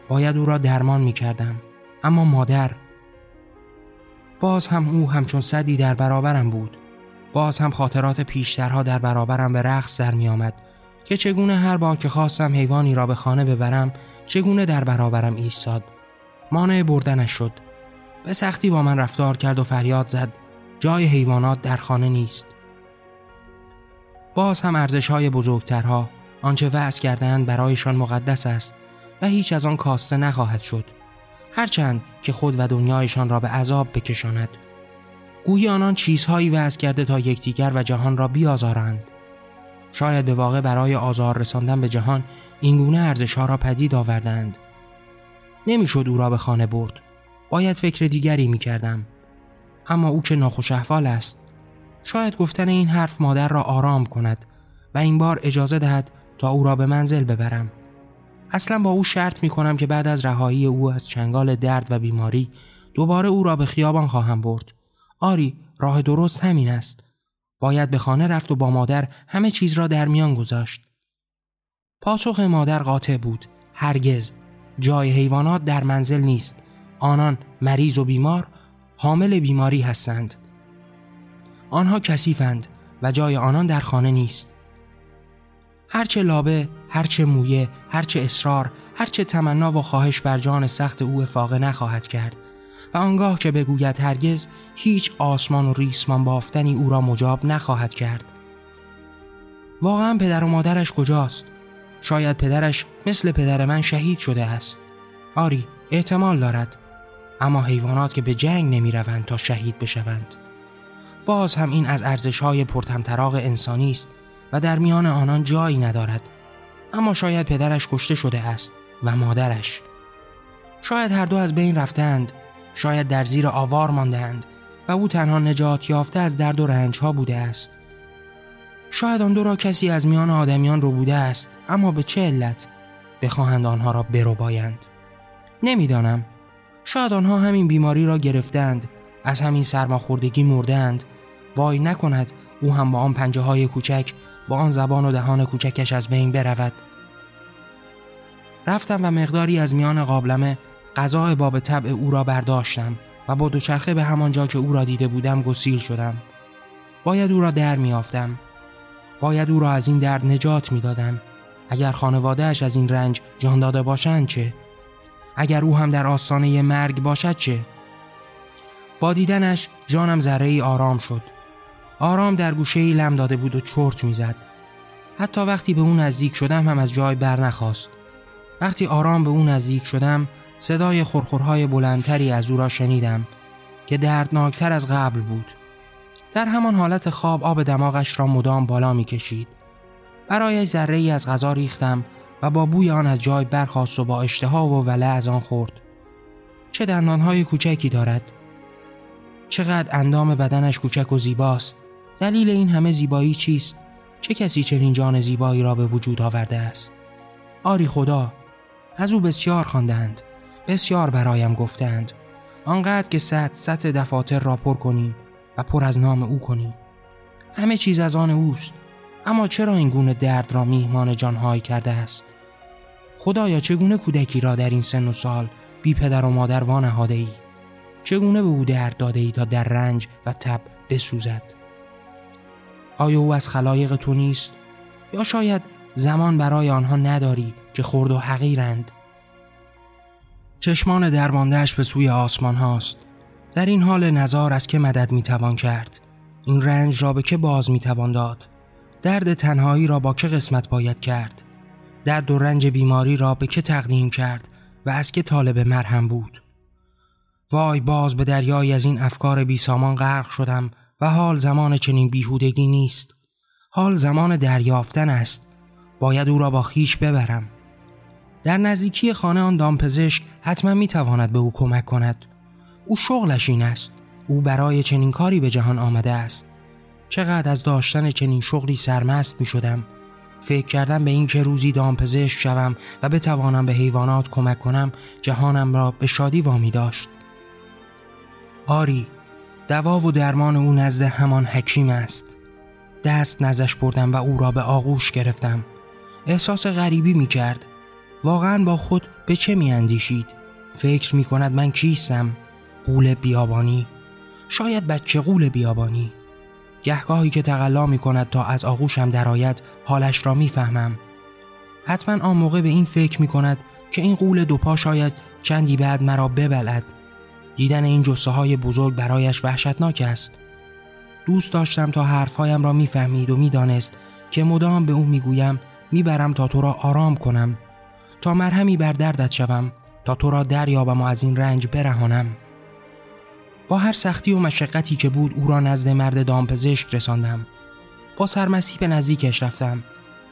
باید او را درمان می کردم. اما مادر باز هم او همچون صدی در برابرم بود. باز هم خاطرات پیشترها در برابرم به رقص در می آمد که چگونه هر بار که خواستم حیوانی را به خانه ببرم چگونه در برابرم ایستاد؟ مانع بردنش شد. به سختی با من رفتار کرد و فریاد زد. جای حیوانات در خانه نیست. باز هم ارزش های بزرگترها آنچه وعظ کردند برایشان مقدس است و هیچ از آن کاسته نخواهد شد. هرچند که خود و دنیایشان را به عذاب بکشاند. گویی آنان چیزهایی وضع کرده تا یکدیگر و جهان را بیازارند. شاید به واقع برای آزار رساندن به جهان اینگونه ارزش ها را پدید آوردند. نمی‌شد او را به خانه برد. باید فکر دیگری می کردم اما او که ناخوش احوال است. شاید گفتن این حرف مادر را آرام کند و این بار اجازه دهد تا او را به منزل ببرم. اصلا با او شرط می کنم که بعد از رهایی او از چنگال درد و بیماری دوباره او را به خیابان خواهم برد. آری راه درست همین است. باید به خانه رفت و با مادر همه چیز را در میان گذاشت. پاسخ مادر قاطع بود. هرگز. جای حیوانات در منزل نیست. آنان مریض و بیمار حامل بیماری هستند. آنها کثیفند و جای آنان در خانه نیست. هرچه لابه، هرچه مویه، هرچه اصرار، هرچه تمنا و خواهش بر جان سخت او فاقه نخواهد کرد. و آنگاه که بگوید هرگز هیچ آسمان و ریسمان بافتنی او را مجاب نخواهد کرد. واقعا پدر و مادرش کجاست؟ شاید پدرش مثل پدر من شهید شده است. آری احتمال دارد. اما حیوانات که به جنگ نمی روند تا شهید بشوند. باز هم این از ارزش های پرتمطراق انسانی است و در میان آنان جایی ندارد. اما شاید پدرش کشته شده است و مادرش. شاید هر دو از بین رفتند شاید در زیر آوار ماندند و او تنها نجات یافته از درد و رنج ها بوده است. شاید آن دو را کسی از میان آدمیان رو بوده است. اما به چه علت بخواهند آنها را برو بایند نمی‌دانم. شاید آنها همین بیماری را گرفتند از همین سرماخوردگی مردند وای نکند او هم با آن پنجه های کوچک با آن زبان و دهان کوچکش از بین برود. رفتم و مقداری از میان قابلمه غذا باب طبع او را برداشتم و با دوچرخه به همان جا که او را دیده بودم گسیل شدم. باید او را در میافتم باید او را از این درد نجات می‌دادم. اگر خانوادهش از این رنج جان داده باشند چه؟ اگر او هم در آستانه مرگ باشد چه؟ با دیدنش جانم ذره آرام شد. آرام در گوشه ای لم داده بود و چرت می‌زد. حتی وقتی به او نزدیک شدم هم از جای بر نخواست وقتی آرام به او نزدیک شدم صدای خورخورهای بلندتری از او را شنیدم که دردناکتر از قبل بود. در همان حالت خواب آب دماغش را مدام بالا می کشید برایش ذره ای از غذا ریختم و با بوی آن از جای برخاست و با اشتها و وله از آن خورد. چه دندانهای کوچکی دارد. چقدر اندام بدنش کوچک و زیباست. دلیل این همه زیبایی چیست؟ چه کسی چنین جان زیبایی را به وجود آورده است؟ آری خدا از او بسیار خواندند بسیار برایم گفتند آنقدر که صد سطح دفاتر را پر کنیم و پر از نام او کنیم. همه چیز از آن اوست. اما چرا این گونه درد را میهمان جانهایی کرده است؟ خدایا چگونه کودکی را در این سن و سال بی پدر و مادر وانهاده ای؟ چگونه به او درد داده ای تا در رنج و تب بسوزد؟ آیا او از خلایق تو نیست؟ یا شاید زمان برای آنها نداری که خرد و حقیرند؟ چشمان درماندهش به سوی آسمان هاست. در این حال نظار از که مدد می‌توان کرد؟ این رنج را به که باز می‌توان داد؟ درد تنهایی را با که قسمت باید کرد؟ درد و رنج بیماری را به که تقدیم کرد و از که طالب مرهم بود؟ وای باز به دریای از این افکار بی سامان غرق شدم و حال زمان چنین بیهودگی نیست. حال زمان دریافتن است. باید او را با خیش ببرم. در نزدیکی خانه آن دامپزشک حتما می‌تواند به او کمک کند. او شغلش این است. او برای چنین کاری به جهان آمده است. چقدر از داشتن چنین شغلی سرمست می شدم فکر کردم به این که روزی دامپزشک شوم و بتوانم به حیوانات کمک کنم جهانم را به شادی وامی داشت. آری دوا و درمان او نزد همان حکیم است. دست نزش بردم و او را به آغوش گرفتم. احساس غریبی می کرد واقعا با خود به چه می اندیشید فکر می کند من کیستم؟ قول بیابانی؟ شاید بچه قول بیابانی. گهگاهی که تقلا می کند تا از آغوشم درآید حالش را می‌فهمم. حتما آن موقع به این فکر می کند که این قول دوپا شاید چندی بعد مرا ببلد دیدن این جسه های بزرگ برایش وحشتناک است. دوست داشتم تا حرفهایم را می‌فهمید و می‌دانست که مدام به او می‌گویم می‌برم تا تو را آرام کنم. تا مرهمی بر دردت شوم تا تو را دریابم و از این رنج برهانم. با هر سختی و مشقتی که بود او را نزد مرد دامپزشک رساندم. با سرمسی به نزدیکش رفتم.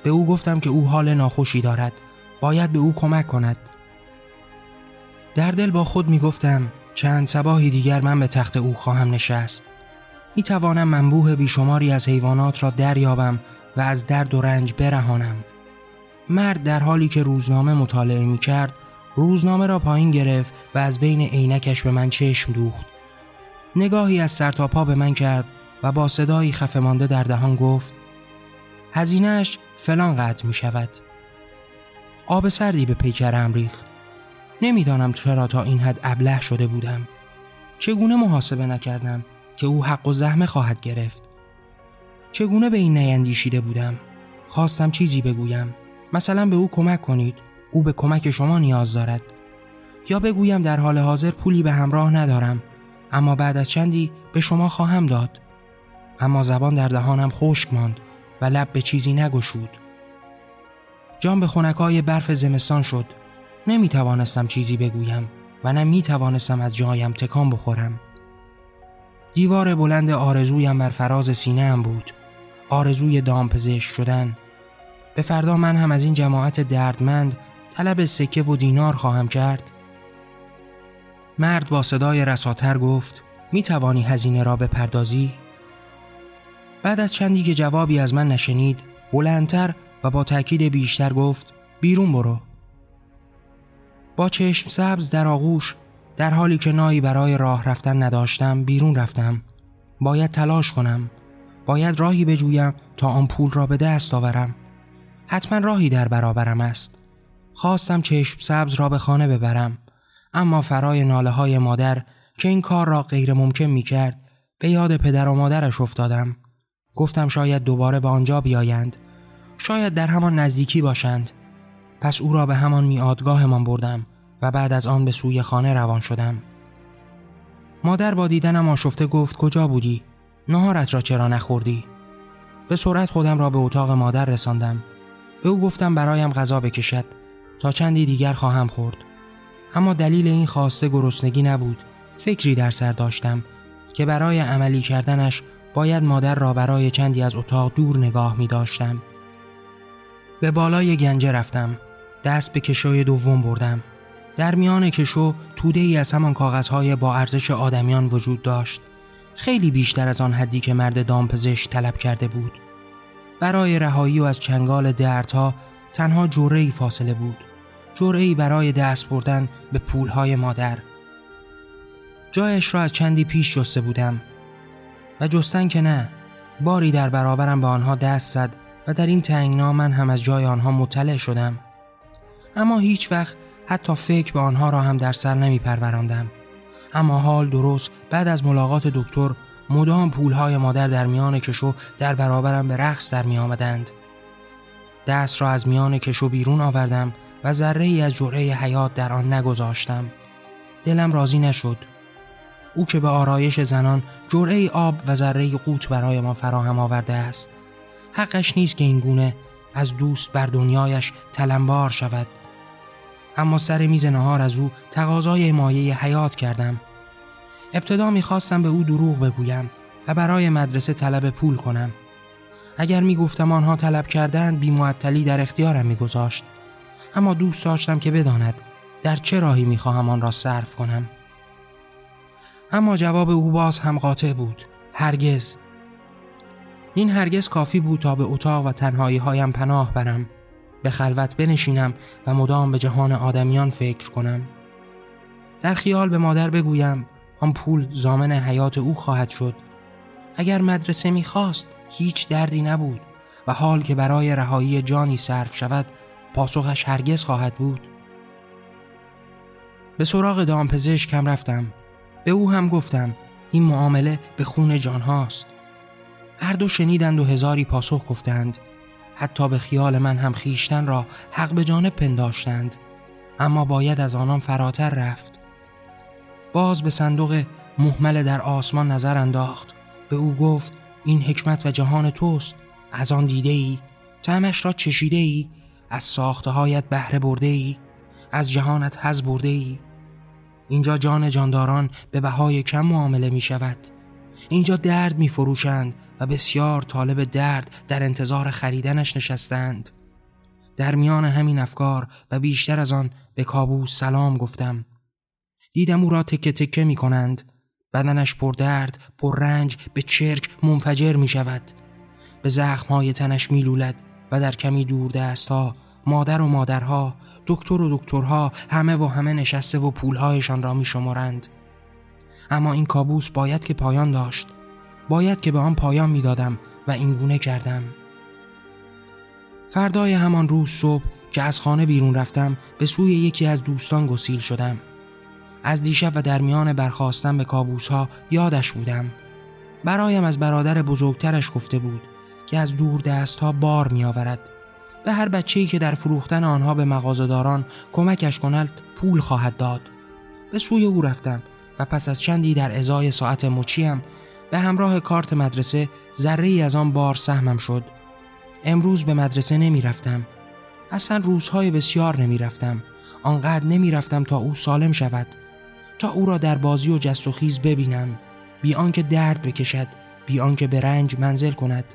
به او گفتم که او حال ناخوشی دارد. باید به او کمک کند. در دل با خود می گفتم چند سباهی دیگر من به تخت او خواهم نشست. می توانم منبوه بیشماری از حیوانات را دریابم و از درد و رنج برهانم. مرد در حالی که روزنامه مطالعه می کرد روزنامه را پایین گرفت و از بین عینکش به من چشم دوخت. نگاهی از سر تا پا به من کرد و با صدایی خفه مانده در دهان گفت هزینهش فلان قطع می شود. آب سردی به پیکرم ریخت. نمی‌دانم چرا تا این حد ابله شده بودم. چگونه محاسبه نکردم که او حق و زحمه خواهد گرفت؟ چگونه به این نیندیشیده بودم؟ خواستم چیزی بگویم. مثلا به او کمک کنید. او به کمک شما نیاز دارد. یا بگویم در حال حاضر پولی به همراه ندارم. اما بعد از چندی به شما خواهم داد. اما زبان در دهانم خشک ماند و لب به چیزی نگشود. جان به خونکای برف زمستان شد. نمی توانستم چیزی بگویم و نه می توانستم از جایم تکان بخورم. دیوار بلند آرزویم بر فراز سینه هم بود. آرزوی دامپزشک شدن. به فردا من هم از این جماعت دردمند طلب سکه و دینار خواهم کرد. مرد با صدای رساتر گفت می توانی هزینه را بپردازی؟ بعد از چندی که جوابی از من نشنید بلندتر و با تاکید بیشتر گفت بیرون برو. با چشم سبز در آغوش در حالی که نایی برای راه رفتن نداشتم بیرون رفتم. باید تلاش کنم. باید راهی بجویم تا آن پول را به دست آورم. حتما راهی در برابرم است. خواستم چشم سبز را به خانه ببرم. اما فرای ناله های مادر که این کار را غیر ممکن می کرد به یاد پدر و مادرش افتادم. گفتم شاید دوباره به آنجا بیایند. شاید در همان نزدیکی باشند. پس او را به همان میادگاهمان بردم و بعد از آن به سوی خانه روان شدم. مادر با دیدنم آشفته گفت کجا بودی؟ نهارت را چرا نخوردی؟ به سرعت خودم را به اتاق مادر رساندم. به او گفتم برایم غذا بکشد. تا چندی دیگر خواهم خورد. اما دلیل این خواسته گرسنگی نبود. فکری در سر داشتم که برای عملی کردنش باید مادر را برای چندی از اتاق دور نگاه می داشتم. به بالای گنجه رفتم. دست به کشوی دوم بردم. در میان کشو توده ای از همان کاغذهای با ارزش آدمیان وجود داشت. خیلی بیشتر از آن حدی که مرد دامپزشک طلب کرده بود. برای رهایی و از چنگال دردها تنها جوره فاصله بود. جرعی برای دست بردن به پولهای مادر جایش را از چندی پیش جسته بودم و جستن که نه باری در برابرم به آنها دست زد و در این تنگنا من هم از جای آنها مطلع شدم اما هیچ وقت حتی فکر به آنها را هم در سر نمی پروراندم. اما حال درست بعد از ملاقات دکتر مدام پولهای مادر در میان کشو در برابرم به رقص در می آمدند. دست را از میان کشو بیرون آوردم و ذره ای از جرعه حیات در آن نگذاشتم. دلم راضی نشد. او که به آرایش زنان جرعه آب و ذره قوت برای ما فراهم آورده است. حقش نیست که این گونه از دوست بر دنیایش تلمبار شود. اما سر میز نهار از او تقاضای مایه حیات کردم. ابتدا می‌خواستم به او دروغ بگویم و برای مدرسه طلب پول کنم. اگر می‌گفتم آنها طلب کردند بی در اختیارم میگذاشت. اما دوست داشتم که بداند در چه راهی می‌خواهم آن را صرف کنم. اما جواب او باز هم قاطع بود. هرگز. این هرگز کافی بود تا به اتاق و تنهایی هایم پناه برم. به خلوت بنشینم و مدام به جهان آدمیان فکر کنم. در خیال به مادر بگویم آن پول زامن حیات او خواهد شد. اگر مدرسه می‌خواست هیچ دردی نبود و حال که برای رهایی جانی صرف شود پاسخش هرگز خواهد بود. به سراغ دامپزشکم رفتم. به او هم گفتم این معامله به خون جان هاست. هر دو شنیدند و هزاری پاسخ گفتند. حتی به خیال من هم خیشتن را حق به جانب پنداشتند. اما باید از آنان فراتر رفت. باز به صندوق محمل در آسمان نظر انداخت. به او گفت این حکمت و جهان توست. از آن دیده ای تعمش را چشیده ای از ساخته هایت بهره برده ای از جهانت حز برده ای اینجا جان جانداران به بهای کم معامله می شود اینجا درد می فروشند و بسیار طالب درد در انتظار خریدنش نشستند. در میان همین افکار و بیشتر از آن به کابوس سلام گفتم. دیدم او را تکه تکه می کنند بدنش پر درد پر رنج به چرک منفجر می شود به زخمهای تنش می لولد و در کمی دور دست ها مادر و مادرها دکتر و دکترها همه و همه نشسته و پولهایشان را می شمارند. اما این کابوس باید که پایان داشت. باید که به آن پایان می‌دادم و اینگونه کردم. فردای همان روز صبح که از خانه بیرون رفتم به سوی یکی از دوستان گسیل شدم. از دیشب و در میان برخواستن به کابوس ها یادش بودم. برایم از برادر بزرگترش گفته بود. که از دور دست ها بار می آورد به هر بچه‌ای که در فروختن آنها به مغازهداران کمکش کند پول خواهد داد. به سوی او رفتم و پس از چندی در ازای ساعت مچیم به همراه کارت مدرسه ذره از آن بار سهمم شد. امروز به مدرسه نمی رفتم اصلا روزهای بسیار نمی رفتم آنقدر نمی رفتم تا او سالم شود. تا او را در بازی و جست و خیز ببینم. بی آنکه درد بکشد بی آنکه به رنج منزل کند.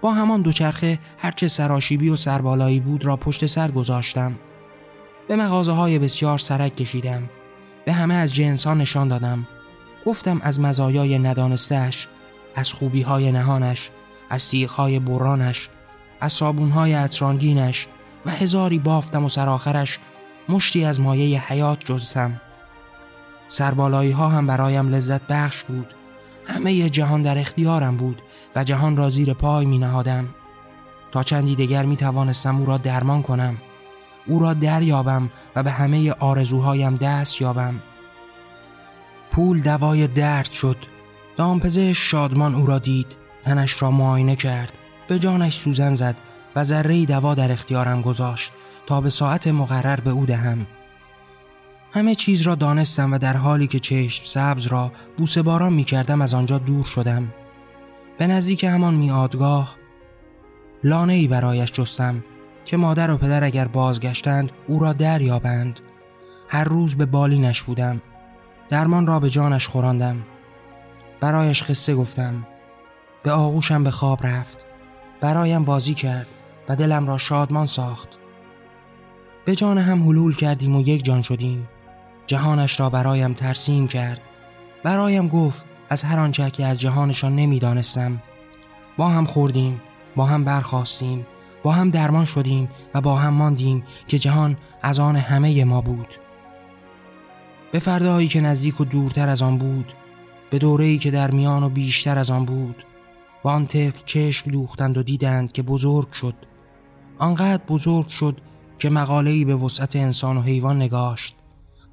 با همان دوچرخه هرچه سراشیبی و سربالایی بود را پشت سر گذاشتم. به مغازه های بسیار سرک کشیدم. به همه از جنسا نشان دادم. گفتم از مزایای ندانستش از خوبی های نهانش از سیخهای برانش از صابونهای اترانگینش و هزاری بافتم و سرآخرش مشتی از مایه حیات جزتم سربالایی ها هم برایم لذت بخش بود. همه جهان در اختیارم بود و جهان را زیر پای می نهادم تا چندی دیگر می توانستم او را درمان کنم. او را دریابم و به همه آرزوهایم دست یابم. پول دوای درد شد. دامپزه شادمان او را دید. تنش را معاینه کرد. به جانش سوزن زد و ذره دوا در اختیارم گذاشت تا به ساعت مقرر به او دهم. همه چیز را دانستم و در حالی که چشم سبز را بوسه باران می کردم از آنجا دور شدم. به نزدیک همان میادگاه لانه ای برایش جستم که مادر و پدر اگر بازگشتند او را دریابند. هر روز به بالینش بودم. درمان را به جانش خوراندم برایش خسته گفتم. به آغوشم به خواب رفت. برایم بازی کرد و دلم را شادمان ساخت. به جان هم حلول کردیم و یک جان شدیم. جهانش را برایم ترسیم کرد. برایم گفت از هر آنچه که از جهانشان نمی‌دانستم. با هم خوردیم با هم برخواستیم با هم درمان شدیم و با هم ماندیم که جهان از آن همه ما بود. به فردایی که نزدیک و دورتر از آن بود به دوره‌ای که در میان و بیشتر از آن بود و آن طفل چشم دوختند و دیدند که بزرگ شد. آنقدر بزرگ شد که مقاله‌ای به وسعت انسان و حیوان نگاشت.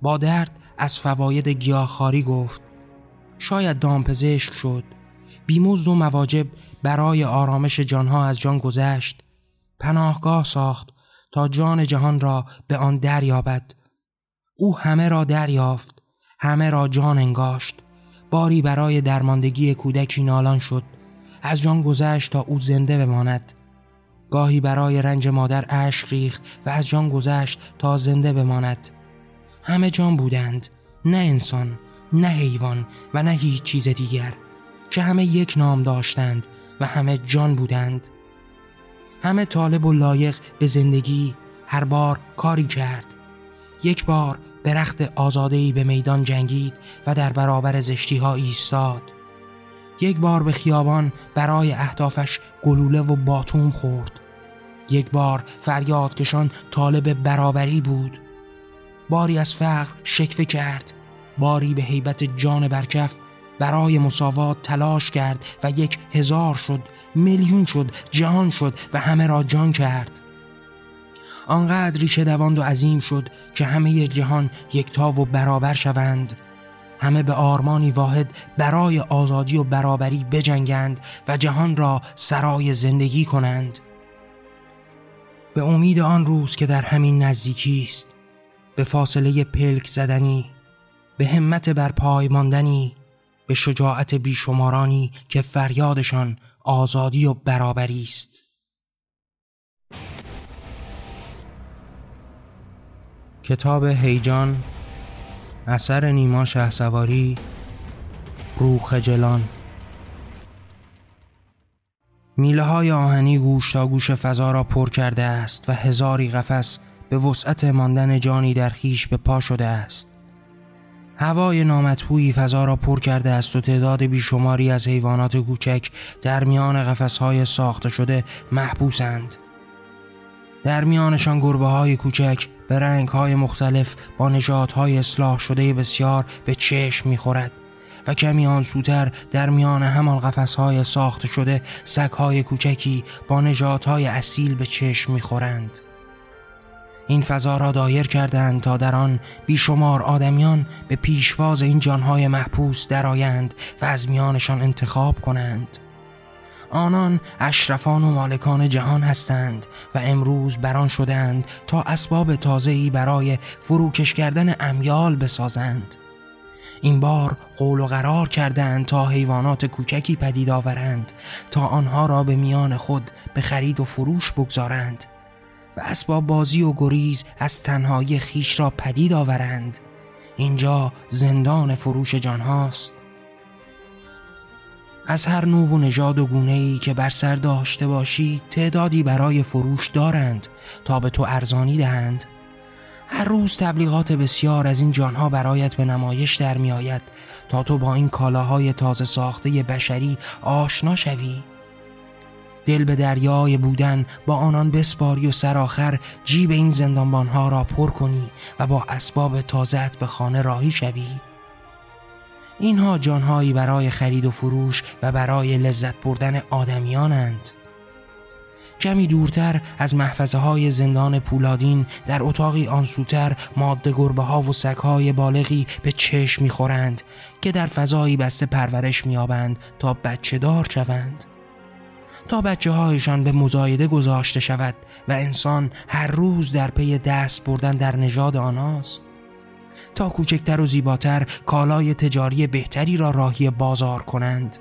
با درد از فواید گیاهخواری گفت شاید دامپزشک شد. بیمزد و مواجب برای آرامش جانها از جان گذشت. پناهگاه ساخت تا جان جهان را به آن دریابد. او همه را دریافت همه را جان انگاشت. باری برای درماندگی کودکی نالان شد. از جان گذشت تا او زنده بماند. گاهی برای رنج مادر اشک ریخت و از جان گذشت تا زنده بماند. همه جان بودند. نه انسان نه حیوان و نه هیچ چیز دیگر که همه یک نام داشتند و همه جان بودند. همه طالب و لایق به زندگی هر بار کاری کرد. یک بار برخت آزادهی به میدان جنگید و در برابر زشتی ها ایستاد. یک بار به خیابان برای اهدافش گلوله و باتوم خورد. یک بار فریاد کشان طالب برابری بود. باری از فقر شکفه کرد. باری به حیبت جان برکف برای مساوات تلاش کرد و یک هزار شد میلیون شد جهان شد و همه را جان کرد. آنقدر ریشه دواند و عظیم شد که همه جهان یکتا و برابر شوند. همه به آرمانی واحد برای آزادی و برابری بجنگند و جهان را سرای زندگی کنند. به امید آن روز که در همین نزدیکی است به فاصله پلک زدنی به همت بر پای ماندنی به شجاعت بیشمارانی که فریادشان آزادی و برابری است. کتاب هیجان اثر نیما شهسواری روح خجلان میله های آهنی گوش تا گوش فضا را پر کرده است و هزاری قفس به وسعت ماندن جانی در خیش به پا شده است. هوای نامطبوعی فضا را پر کرده است و تعداد بیشماری از حیوانات کوچک در میان قفسهای ساخته شده محبوسند. در میانشان گربه های کوچک به رنگ های مختلف با نجات های اصلاح شده بسیار به چشم می‌خورد و کمی آن سوتر در میان همان قفس های ساخته شده سگ های کوچکی با نجات های اصیل به چشم می‌خورند. این فضا را دایر کردند تا در آن بیشمار آدمیان به پیشواز این جانهای محپوس درآیند و از میانشان انتخاب کنند. آنان اشرفان و مالکان جهان هستند و امروز بران شدند تا اسباب تازه‌ای برای فروکش کردن امیال بسازند. این بار قول و قرار کردند تا حیوانات کوچکی پدید آورند تا آنها را به میان خود به خرید و فروش بگذارند. و اسباب بازی و گریز از تنهایی خیش را پدید آورند. اینجا زندان فروش جان هاست. از هر نوع و نژاد و گونه ای که بر سر داشته باشی تعدادی برای فروش دارند تا به تو ارزانی دهند. هر روز تبلیغات بسیار از این جانها برایت به نمایش در می تا تو با این کالاهای تازه ساخته بشری آشنا شوی. دل به دریای بودن با آنان بسپاری و سرآخر جیب این زندانبانها را پر کنی و با اسباب تازت به خانه راهی شوی. اینها جانهایی برای خرید و فروش و برای لذت بردن آدمیانند. کمی دورتر از محفظه های زندان پولادین در اتاقی آنسوتر ماده گربه ها و سگ های بالغی به چشم می‌خورند که در فضایی بسته پرورش میابند تا بچه دار شوند. تا بچه هایشان به مزایده گذاشته شود و انسان هر روز در پی دست بردن در نژاد آناست. تا کوچکتر و زیباتر کالای تجاری بهتری را راهی بازار کنند.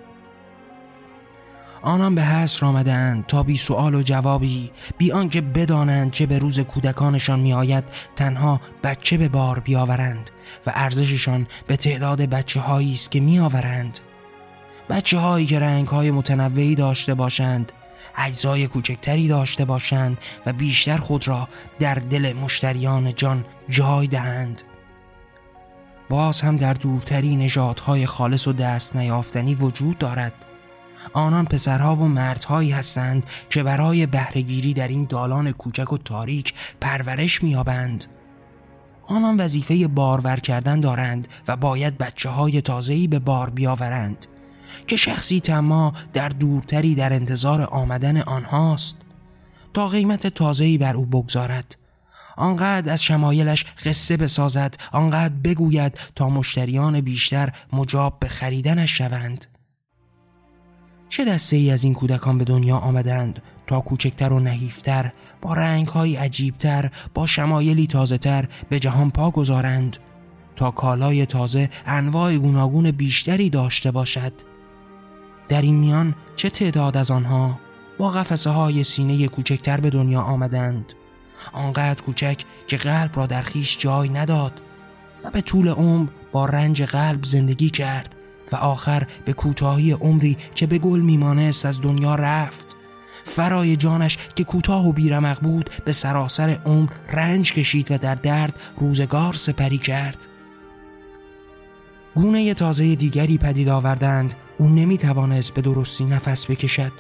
آنان به حسر آمدند تا بی سوال و جوابی بی آنکه بدانند چه به روز کودکانشان میآید تنها بچه به بار بیاورند و ارزششان به تعداد بچه است که میآورند. بچه هایی که رنگ های متنوعی داشته باشند اجزای کوچکتری داشته باشند و بیشتر خود را در دل مشتریان جان جای دهند. باز هم در دورتری نژادهای خالص و دست نیافتنی وجود دارد. آنان پسرها و مردهایی هستند که برای بهرهگیری در این دالان کوچک و تاریک پرورش میابند آنان وظیفه بارور کردن دارند و باید بچه های تازهی به بار بیاورند. که شخصی تما در دورتری در انتظار آمدن آنهاست. تا قیمت تازهی بر او بگذارد. آنقدر از شمایلش قصه بسازد آنقدر بگوید تا مشتریان بیشتر مجاب به خریدنش شوند. چه دسته ای از این کودکان به دنیا آمدند؟ تا کوچکتر و نحیفتر با رنگ های عجیبتر با شمایلی تازه تر به جهان پا گذارند. تا کالای تازه انواع گوناگون بیشتری داشته باشد. در این میان چه تعداد از آنها با قفسه های سینه کوچکتر به دنیا آمدند؟ آنقدر کوچک که قلب را در خیش جای نداد و به طول عمر با رنج قلب زندگی کرد و آخر به کوتاهی عمری که به گل میمانست از دنیا رفت. فرای جانش که کوتاه و بیرمق بود به سراسر عمر رنج کشید و در درد روزگار سپری کرد. گونه تازه دیگری پدید آوردند او نمی توانست به درستی نفس بکشد.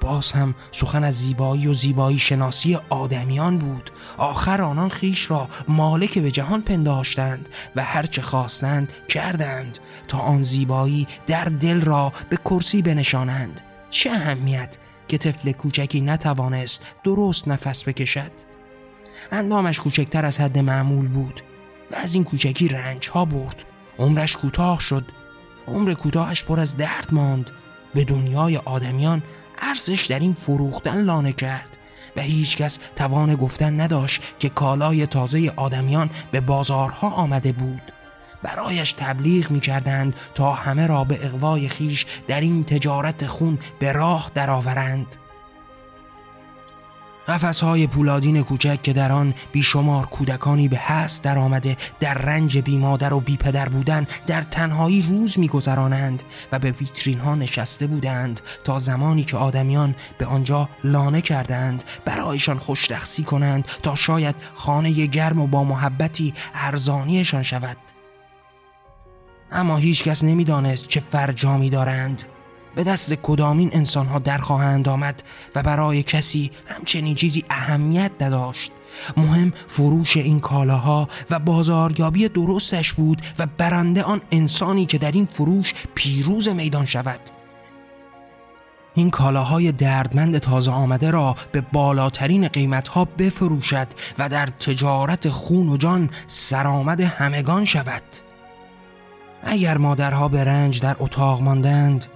باز هم سخن از زیبایی و زیبایی شناسی آدمیان بود. آخر آنان خیش را مالک به جهان پنداشتند و هرچه خواستند کردند تا آن زیبایی در دل را به کرسی بنشانند. چه اهمیت که طفل کوچکی نتوانست درست نفس بکشد. اندامش کوچکتر از حد معمول بود و از این کوچکی رنج ها برد. عمرش کوتاه شد. عمر کوتاهش پر از درد ماند. به دنیای آدمیان ارزش در این فروختن لانه کرد. و هیچ کس توان گفتن نداشت که کالای تازه آدمیان به بازارها آمده بود. برایش تبلیغ می کردند تا همه را به اقوای خیش در این تجارت خون به راه درآورند. قفس های پولادین کوچک که در آن بیشمار کودکانی به هست در آمده در رنج بی مادر و بی پدر بودن در تنهایی روز میگذرانند و به ویترین ها نشسته بودند تا زمانی که آدمیان به آنجا لانه کردند برایشان خوشرخصی کنند تا شاید خانه گرم و با محبتی ارزانیشان شود. اما هیچ کس نمی‌دانست چه فرجامی دارند. به دست کدامین انسان ها در خواهند آمد و برای کسی همچنین چیزی اهمیت نداشت. مهم فروش این کالاها و بازاریابی درستش بود و برنده آن انسانی که در این فروش پیروز میدان شود. این کالاهای دردمند تازه آمده را به بالاترین قیمتها بفروشد و در تجارت خون و جان سرآمد همگان شود. اگر مادرها به رنج در اتاق ماندند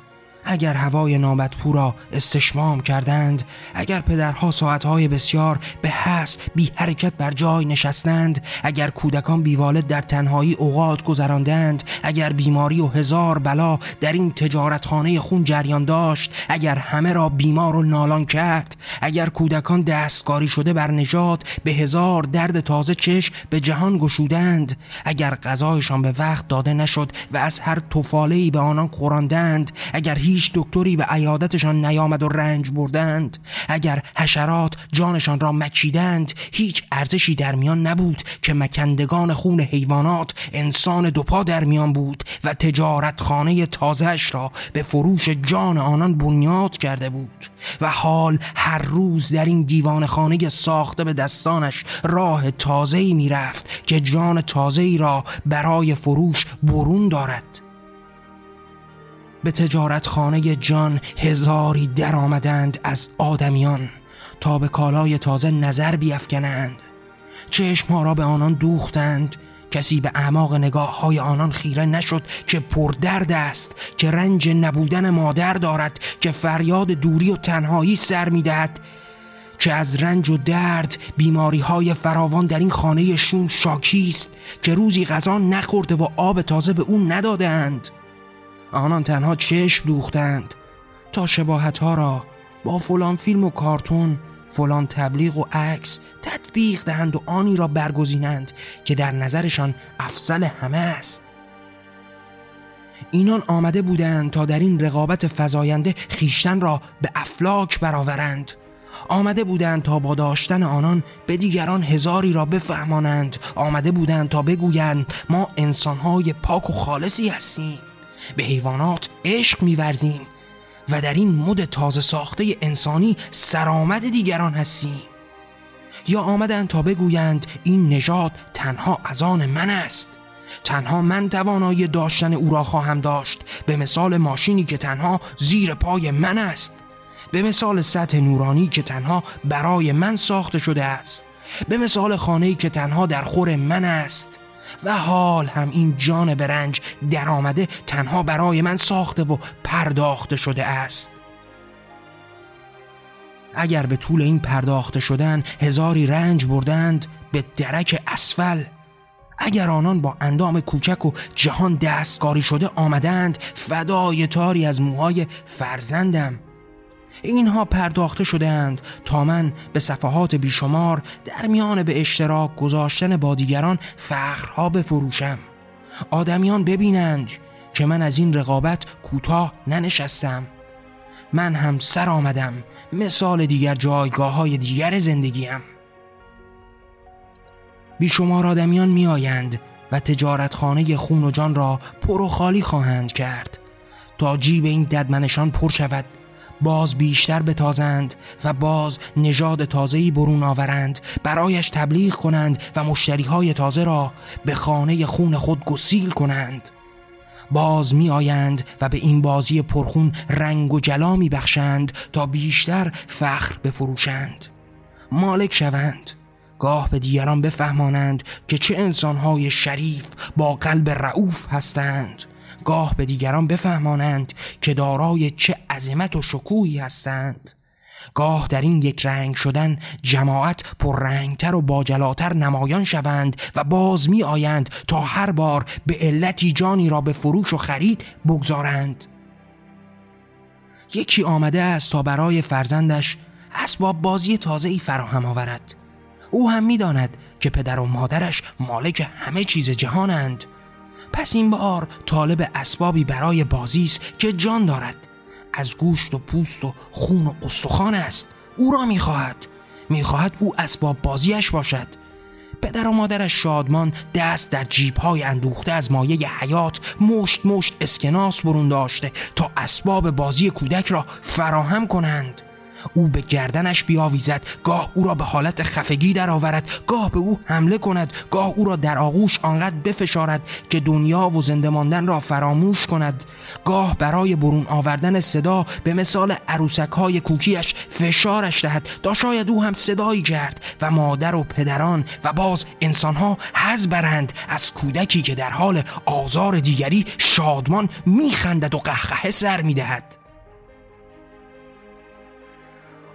اگر هوای نامدپو را استشمام کردند اگر پدرها ساعتهای بسیار به حس بی حرکت بر جای نشستند اگر کودکان بیوالد در تنهایی اوقات گذراندند اگر بیماری و هزار بلا در این تجارتخانه خون جریان داشت اگر همه را بیمار و نالان کرد اگر کودکان دستکاری شده بر نجات به هزار درد تازه چشم به جهان گشودند اگر غذایشان به وقت داده نشد و از هر توفالهی به آنان خوراندند اگر هیچ دکتری به عیادتشان نیامد و رنج بردند. اگر حشرات جانشان را مکیدند هیچ ارزشی در میان نبود که مکندگان خون حیوانات انسان دوپا در میان بود و تجارت خانه تازهش را به فروش جان آنان بنیاد کرده بود. و حال هر روز در این دیوان خانه ساخته به دستانش راه تازه‌ای می‌رفت که جان تازه‌ای را برای فروش برون دارد. به تجارت خانه جان هزاری در آمدند از آدمیان تا به کالای تازه نظر بیافکنند. چشم را به آنان دوختند. کسی به اعماق نگاه های آنان خیره نشد که پردرد است که رنج نبودن مادر دارد که فریاد دوری و تنهایی سر می‌دهد که از رنج و درد بیماری های فراوان در این خانه شون شاکی است که روزی غذا نخورده و آب تازه به اون ندادند آنان تنها چشم دوختند. تا شباهت ها را با فلان فیلم و کارتون فلان تبلیغ و عکس تطبیق دهند و آنی را برگزینند که در نظرشان افضل همه است. اینان آمده بودند تا در این رقابت فزاینده خیشتن را به افلاک برآورند. آمده بودند تا با داشتن آنان به دیگران هزاری را بفهمانند. آمده بودند تا بگویند ما انسانهای پاک و خالصی هستیم. به حیوانات عشق میورزیم و در این مد تازه ساخته انسانی سرآمد دیگران هستیم. یا آمدند تا بگویند این نژاد تنها از آن من است. تنها من توانایی داشتن او را خواهم داشت. به مثال ماشینی که تنها زیر پای من است. به مثال سطح نورانی که تنها برای من ساخته شده است. به مثال خانه‌ای که تنها در خور من است. و حال هم این جان برنج در آمده تنها برای من ساخته و پرداخته شده است. اگر به طول این پرداخته شدن هزاری رنج بردند به درک اسفل اگر آنان با اندام کوچک و جهان دستکاری شده آمدند فدای تاری از موهای فرزندم. اینها پرداخته شدهاند تا من به صفحات بیشمار در میان به اشتراک گذاشتن با دیگران فخرها بفروشم. آدمیان ببینند که من از این رقابت کوتاه ننشستم. من هم سر آمدم. مثال دیگر جایگاه های دیگر زندگیم. بیشمار آدمیان می آیند و تجارتخانه خون و جان را پر و خالی خواهند کرد. تا جیب این ددمنشان پر شود. باز بیشتر بتازند و باز نژاد تازه‌ای برون آورند برایش تبلیغ کنند و مشتریهای تازه را به خانه خون خود گسیل کنند. باز می آیند و به این بازی پرخون رنگ و جلا می بخشند تا بیشتر فخر بفروشند. مالک شوند. گاه به دیگران بفهمانند که چه انسانهای شریف با قلب رعوف هستند. گاه به دیگران بفهمانند که دارای چه عظمت و شکوهی هستند. گاه در این یک رنگ شدن جماعت پر رنگتر و باجلاتر نمایان شوند و باز می آیند تا هر بار به علتی جانی را به فروش و خرید بگذارند. یکی آمده است تا برای فرزندش اسباب بازی تازه ای فراهم آورد. او هم می‌داند که پدر و مادرش مالک همه چیز جهانند. پس این بار طالب اسبابی برای بازی است که جان دارد. از گوشت و پوست و خون و استخوان است. او را می‌خواهد. می‌خواهد او اسباب بازیش باشد. پدر و مادرش شادمان دست در جیب های اندوخته از مایه حیات مشت مشت اسکناس برون داشته تا اسباب بازی کودک را فراهم کنند. او به گردنش بیاویزد. گاه او را به حالت خفگی درآورد. گاه به او حمله کند. گاه او را در آغوش آنقدر بفشارد که دنیا و زنده ماندن را فراموش کند. گاه برای برون آوردن صدا به مثال عروسک های کوکیش فشارش دهد. تا شاید او هم صدایی کرد و مادر و پدران و باز انسانها حز برند. از کودکی که در حال آزار دیگری شادمان میخندد و قهقه سر می‌دهد.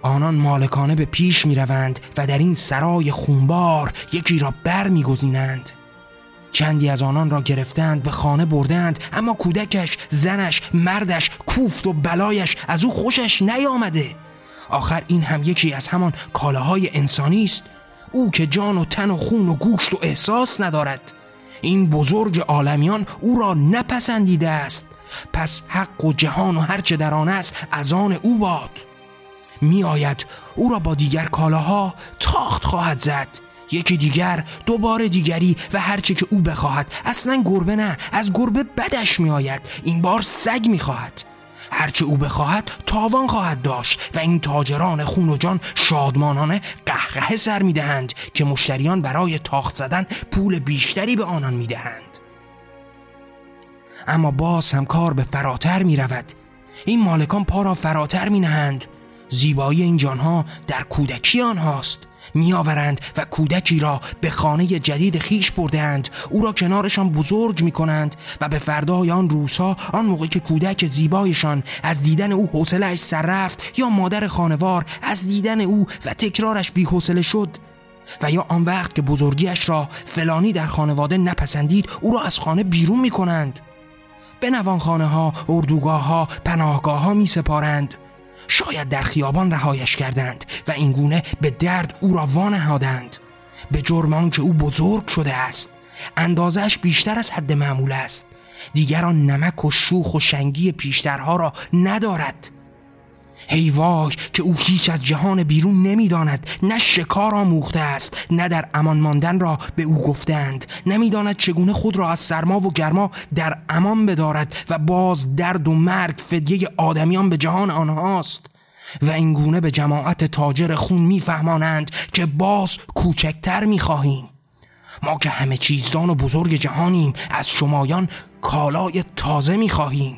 آنان مالکانه به پیش می روند و در این سرای خونبار یکی را بر می گذینند. چندی از آنان را گرفتند به خانه بردند اما کودکش زنش مردش کوفت و بلایش از او خوشش نیامده. آخر این هم یکی از همان کالاهای انسانی است. او که جان و تن و خون و گوشت و احساس ندارد. این بزرگ عالمیان او را نپسندیده است. پس حق و جهان و هرچه در آن است از آن او باد. می آید او را با دیگر کالاها تاخت خواهد زد. یکی دیگر دوباره دیگری و هرچه که او بخواهد. اصلا گربه نه از گربه بدش می آید این بار سگ می خواهد هرچه او بخواهد تاوان خواهد داشت و این تاجران خون و جان شادمانانه قهقه سر می دهند که مشتریان برای تاخت زدن پول بیشتری به آنان می دهند اما باز هم کار به فراتر می رود این مالکان پا را فراتر می نهند زیبایی این جانها در کودکی آنهاست. میآورند و کودکی را به خانه جدید خیش بردند او را کنارشان بزرگ می کنند و به فردای آن روزها آن موقع که کودک زیبایشان از دیدن او حوصلهاش سر رفت یا مادر خانوار از دیدن او و تکرارش بی حوصله شد و یا آن وقت که بزرگیش را فلانی در خانواده نپسندید او را از خانه بیرون می کنند به نوانخانه ها، اردوگاه ها، پناهگاه ها می سپارند شاید در خیابان رهایش کردند و اینگونه به درد او را وانهادند. به جرمان که او بزرگ شده است. اندازش بیشتر از حد معمول است. دیگران نمک و شوخ و شنگی پیشترها را ندارد. ای وای که او هیچ از جهان بیرون نمی‌داند نه شکار آموخته است نه در امان ماندن را به او گفتند. نمی‌داند چگونه خود را از سرما و گرما در امان بدارد و باز درد و مرگ فدیه آدمیان به جهان آنهاست. و اینگونه به جماعت تاجر خون میفهمانند که باز کوچکتر می‌خواهیم. ما که همه چیزدان و بزرگ جهانیم از شمایان کالای تازه می‌خواهیم.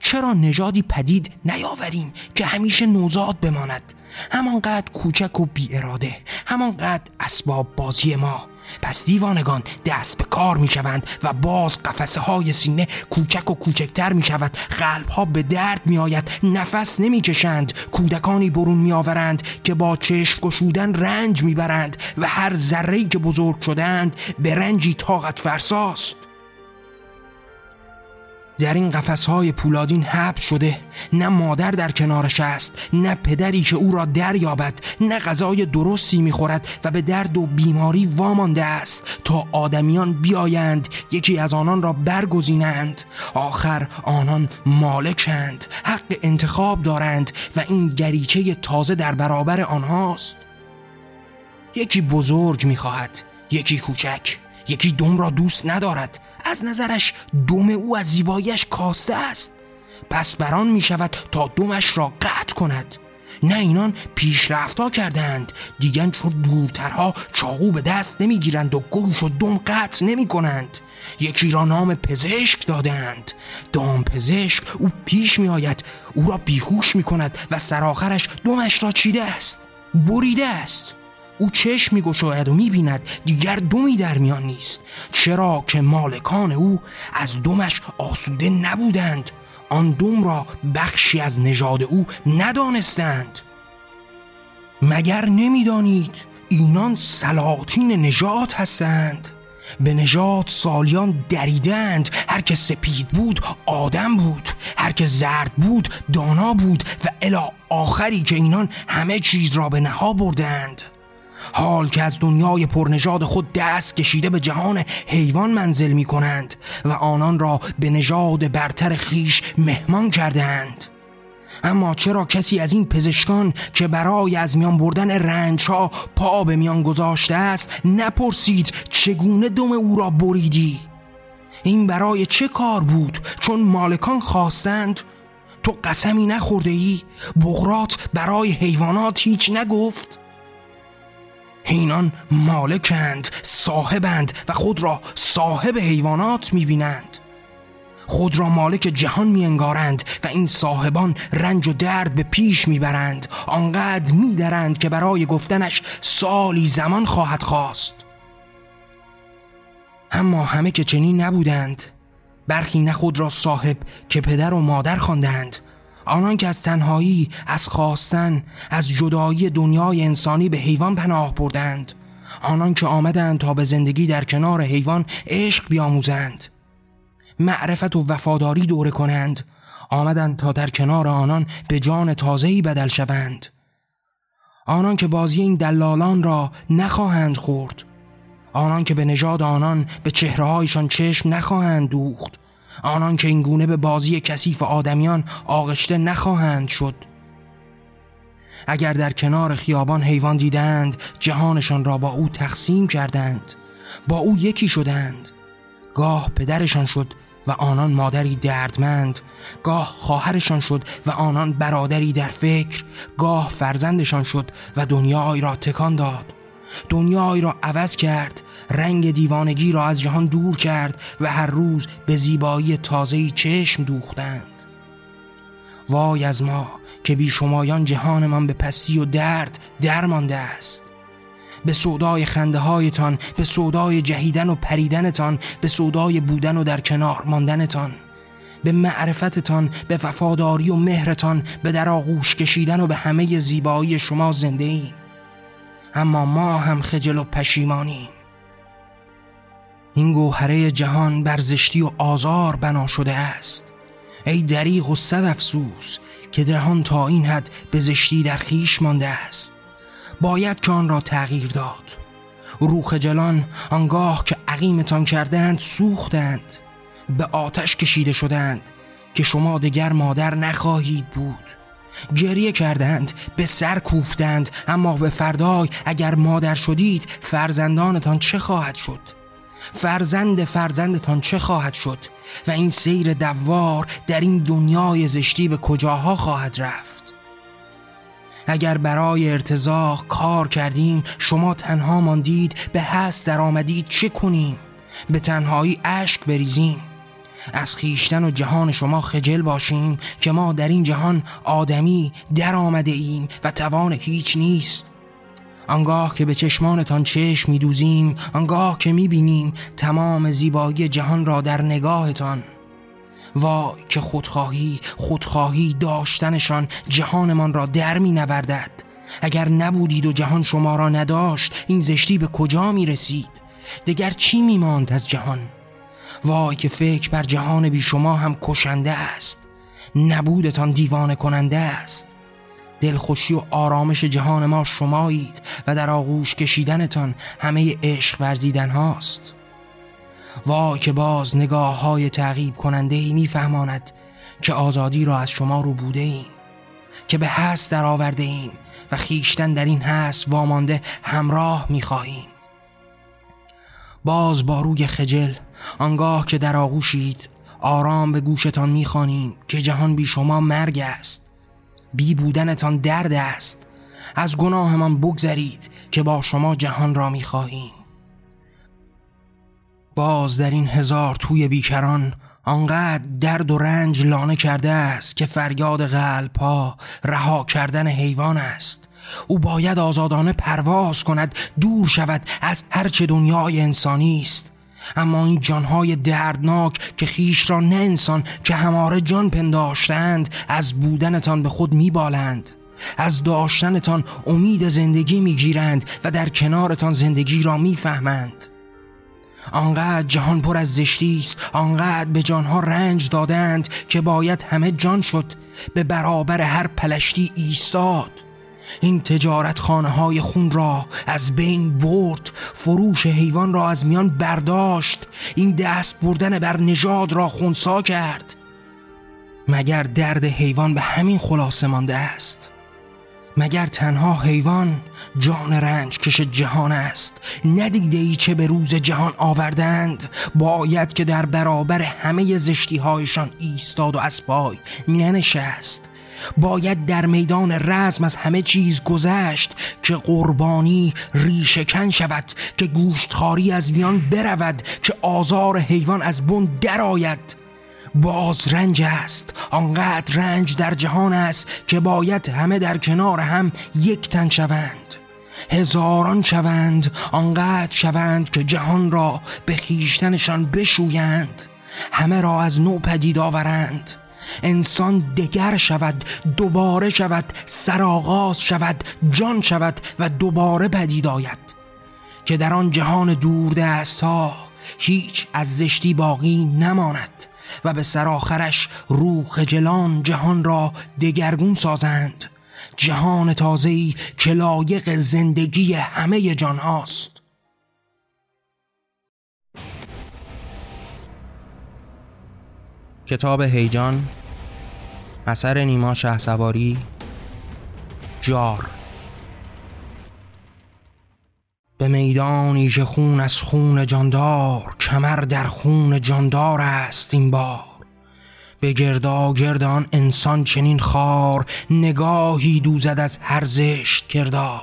چرا نژادی پدید نیاوریم که همیشه نوزاد بماند؟ همانقدر کوچک و بی اراده همانقدر اسباب بازی ما. پس دیوانگان دست به کار می شوند و باز قفسه های سینه کوچک و کوچکتر می شود قلب ها به درد می آید نفس نمی کشند کودکانی برون می آورند که با چشم گشودن رنج می برند و هر ذره که بزرگ شدند به رنجی طاقت فرساست. در این های پولادین حبس شده. نه مادر در کنارش است نه پدری که او را دریابد نه غذای درستی می‌خورد و به درد و بیماری وامانده است تا آدمیان بیایند یکی از آنان را برگزینند. آخر آنان مالکند حق انتخاب دارند و این گریچه تازه در برابر آنهاست. یکی بزرگ می‌خواهد یکی کوچک. یکی دم را دوست ندارد. از نظرش دم او از زیباییش کاسته است. پس بران می شود تا دمش را قطع کند. نه اینان پیشرفتا کردند دیگر چون دورترها چاقو به دست نمی‌گیرند و گوش و دم قطع نمی کنند یکی را نام پزشک دادند دام پزشک او پیش می آید او را بیهوش می کند و سرآخرش دمش را چیده است. بریده است. او چشم میگشاید و می‌بیند دیگر دومی در میان نیست. چرا که مالکان او از دومش آسوده نبودند. آن دوم را بخشی از نژاد او ندانستند. مگر نمی‌دانید اینان سلاطین نجات هستند؟ به نجات سالیان دریدند. هر که سپید بود آدم بود هر که زرد بود دانا بود و الا آخری که اینان همه چیز را به نها بردند. حال که از دنیای پرنژاد خود دست کشیده به جهان حیوان منزل می کنند و آنان را به نژاد برتر خیش مهمان کردند اما چرا کسی از این پزشکان که برای از میان بردن رنج ها پا به میان گذاشته است نپرسید چگونه دم او را بریدی؟ این برای چه کار بود؟ چون مالکان خواستند. تو قسمی نخورده ای بغرات برای حیوانات هیچ نگفت. اینان مالکند صاحبند و خود را صاحب حیوانات می‌بینند. خود را مالک جهان میانگارند و این صاحبان رنج و درد به پیش می‌برند. آنقدر میدرند که برای گفتنش سالی زمان خواهد خواست. اما همه که چنین نبودند برخی نه خود را صاحب که پدر و مادر خواندند آنان که از تنهایی از خواستن از جدایی دنیای انسانی به حیوان پناه بردند. آنان که آمدند تا به زندگی در کنار حیوان عشق بیاموزند. معرفت و وفاداری دوره کنند. آمدند تا در کنار آنان به جان تازهی بدل شوند. آنان که بازی این دلالان را نخواهند خورد. آنان که به نژاد آنان به چهرههایشان چشم نخواهند دوخت. آنان که این گونه به بازی کثیف آدمیان آغشته نخواهند شد. اگر در کنار خیابان حیوان دیدند جهانشان را با او تقسیم کردند با او یکی شدند. گاه پدرشان شد و آنان مادری دردمند گاه خواهرشان شد و آنان برادری در فکر گاه فرزندشان شد و دنیای را تکان داد. دنیای را عوض کرد رنگ دیوانگی را از جهان دور کرد و هر روز به زیبایی تازهی چشم دوختند. وای از ما که بی شمایان جهانمان به پسی و درد درمانده است. به سودای خنده هایتان به سودای جهیدن و پریدنتان به سودای بودن و در کنار ماندنتان به معرفتتان به وفاداری و مهرتان به در آغوش کشیدن و به همه زیبایی شما زنده ایم. اما ما هم خجل و پشیمانیم. این گوهره جهان بر زشتی و آزار بنا شده است. ای دریغ و صد افسوس که جهان تا این حد به زشتی در خیش مانده است. باید که آن را تغییر داد. روخ جلان آنگاه که عقیمتان کردند سوختند به آتش کشیده شدند که شما دگر مادر نخواهید بود. گریه کردند به سر کوفتند اما به فردای اگر مادر شدید فرزندانتان چه خواهد شد؟ فرزند فرزندتان چه خواهد شد؟ و این سیر دوار در این دنیای زشتی به کجاها خواهد رفت؟ اگر برای ارتزاق کار کردیم شما تنها ماندید به هست در آمدید چه کنیم؟ به تنهایی اشک بریزیم. از خیشتن و جهان شما خجل باشیم که ما در این جهان آدمی در آمده ایم و توان هیچ نیست. آنگاه که به چشمانتان چشم میدوزیم آنگاه که می‌بینیم تمام زیبایی جهان را در نگاهتان. وای که خودخواهی خودخواهی داشتنشان جهانمان را در می نوردد اگر نبودید و جهان شما را نداشت این زشتی به کجا می رسید دگر چی می ماند از جهان؟ وای که فکر بر جهان بی شما هم کشنده است. نبودتان دیوانه کننده است. دلخوشی و آرامش جهان ما شمایید و در آغوش کشیدنتان همه عشق ورزیدن هاست. وای که باز نگاه های تعقیب کننده ای میفهماند که آزادی را از شما رو بوده ایم که به هست در آورده ایم و خیشتن در این هست وامانده همراه می‌خواهیم. باز با روی خجل آنگاه که در آغوشید آرام به گوشتان می‌خوانیم که جهان بی شما مرگ است. بی بودنتان درد است. از گناهمان بگذرید که با شما جهان را می‌خواهیم. باز در این هزار توی بیکران آنقدر درد و رنج لانه کرده است که فریاد قلب ها رها کردن حیوان است. او باید آزادانه پرواز کند دور شود از هرچه دنیای انسانی است. اما این جانهای دردناک که خیش را نه انسان که هماره جان پنداشتند از بودنتان به خود میبالند. از داشتنتان امید زندگی می‌گیرند و در کنارتان زندگی را می‌فهمند. آنقدر جهان پر از زشتی است آنقدر به جانها رنج دادند که باید همه جان شد به برابر هر پلشتی ایستاد. این تجارت خانه های خون را از بین برد فروش حیوان را از میان برداشت این دست بردن بر نژاد را خونسا کرد. مگر درد حیوان به همین خلاصه مانده است؟ مگر تنها حیوان جان رنج کش جهان است؟ ندیده ای چه به روز جهان آوردند؟ باید که در برابر همه زشتی هایشان ایستاد و از پای ننشست. باید در میدان رزم از همه چیز گذشت که قربانی ریشکن شود که گوشتخاری از میان برود که آزار حیوان از بن درآید. باز رنج است آنقدر رنج در جهان است که باید همه در کنار هم یک تن شوند. هزاران شوند آنقدر شوند که جهان را به خیشتنشان بشویند. همه را از نو پدید آورند. انسان دگر شود دوباره شود سرآغاز شود جان شود و دوباره پدید آید. که در آن جهان دست ها هیچ از زشتی باقی نماند و به سرآخرش روح خجلان جهان را دگرگون سازند. جهان تازه‌ای که لایق زندگی همه جان هاست. کتاب هیجان اثر نیما شه سواری جار. به میدانی که خون از خون جاندار کمر در خون جاندار است این بار. به گردا گردان انسان چنین خار نگاهی دوزد از هر زشت کردار.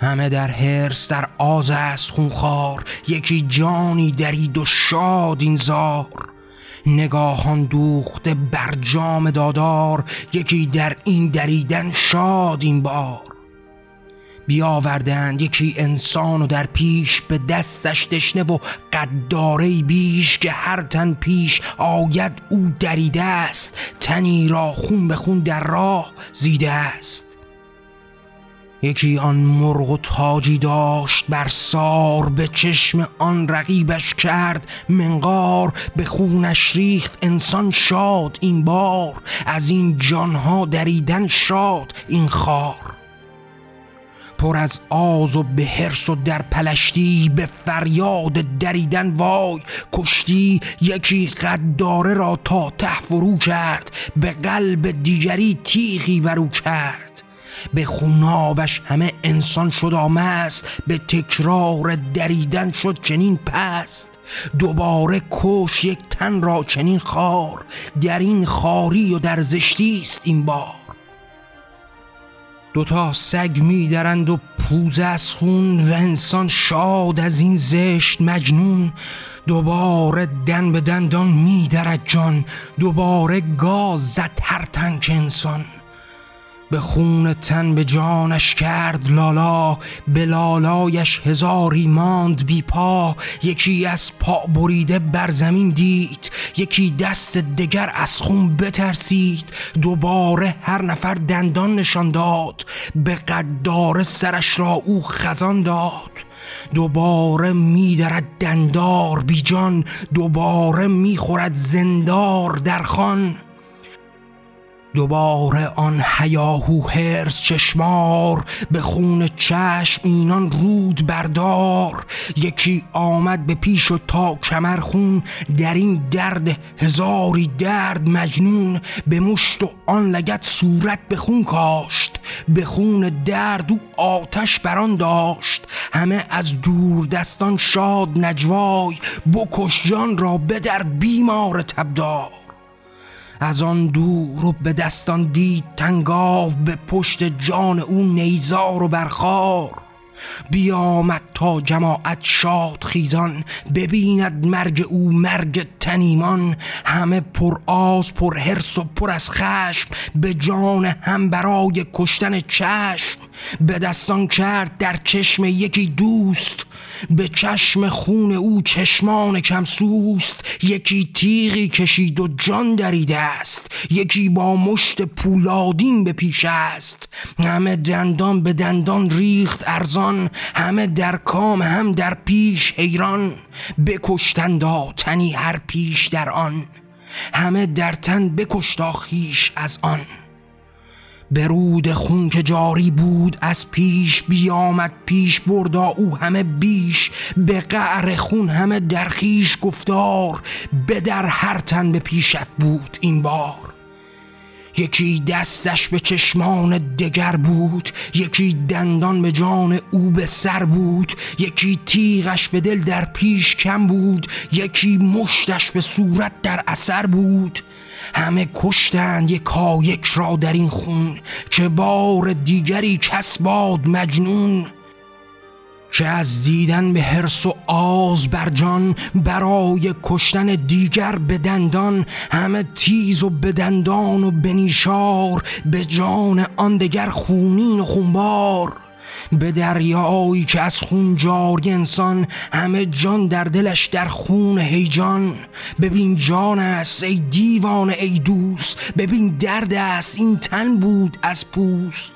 همه در هرس در آز است خونخوار یکی جانی درید و شاد این زار. نگاهان دوخته بر جام دادار یکی در این دریدن شاد این بار. بیاوردند یکی انسان و در پیش به دستش دشنه و قداره بیش که هر تن پیش آید او دریده است. تنی را خون به خون در راه زیده است. یکی آن مرغ و تاجی داشت بر سار به چشم آن رقیبش کرد منقار به خونش ریخت انسان شاد این بار از این جانها دریدن شاد این خار. پر از آز و به حرس و در پلشتی به فریاد دریدن وای کشتی یکی قداره را تا ته فرو کرد به قلب دیگری تیغی برو کرد. به خونابش همه انسان شد آمست به تکرار دریدن شد چنین پست. دوباره کش یک تن را چنین خار در این خاری و در زشتی است این بار. دوتا سگ میدرند و پوز از خون و انسان شاد از این زشت مجنون. دوباره دن به دندان میدرد جان دوباره گاز زد هر تنک انسان. به خون تن به جانش کرد لالا به لالایش هزاری ماند بی پا. یکی از پا بریده بر زمین دید یکی دست دگر از خون بترسید. دوباره هر نفر دندان نشان داد به قدار سرش را او خزان داد. دوباره میدرد دندار بی جان دوباره می‌خورد زندار در خان. دوباره آن هیاهو هرس چشمار به خون چشم اینان رود بردار. یکی آمد به پیش و تا کمر خون در این درد هزاری درد مجنون. به مشت و آن لگت صورت به خون کاشت به خون درد و آتش بران داشت. همه از دور دستان شاد نجوای بکش جان را بدر بیمار تبدار از آن دور و به دستان دید تنگاو به پشت جان او نیزار و برخار. بیامد تا جماعت شاد خیزان ببیند مرگ او مرگ تنیمان. همه پر آز پر حرس و پر از خشم به جان هم برای کشتن چشم. به دستان کرد در چشم یکی دوست به چشم خون او چشمان کم سوست یکی تیغی کشید و جان دریده است یکی با مشت پولادین به پیش است. همه دندان به دندان ریخت ارزان همه در کام هم در پیش حیران. بکشتندا تنی هر پیش در آن همه در تن بکشتا خیش از آن. برود خون که جاری بود از پیش بیامد پیش بردا او همه بیش. به قعر خون همه در خیش گفتار به در هر تن به پیشت بود این بار. یکی دستش به چشمان دگر بود یکی دندان به جان او به سر بود یکی تیغش به دل در پیش کم بود یکی مشتش به صورت در اثر بود. همه کشتند یک را در این خون که بار دیگری کس باد مجنون. که از دیدن به حرس و آز بر جان برای کشتن دیگر به دندان. همه تیز و به دندان و بنیشار به جان آن دگر خونین و خونبار. به دریایی که از خون جاری انسان همه جان در دلش در خون هیجان. ببین جان است ای دیوان ای دوست ببین درد است این تن بود از پوست.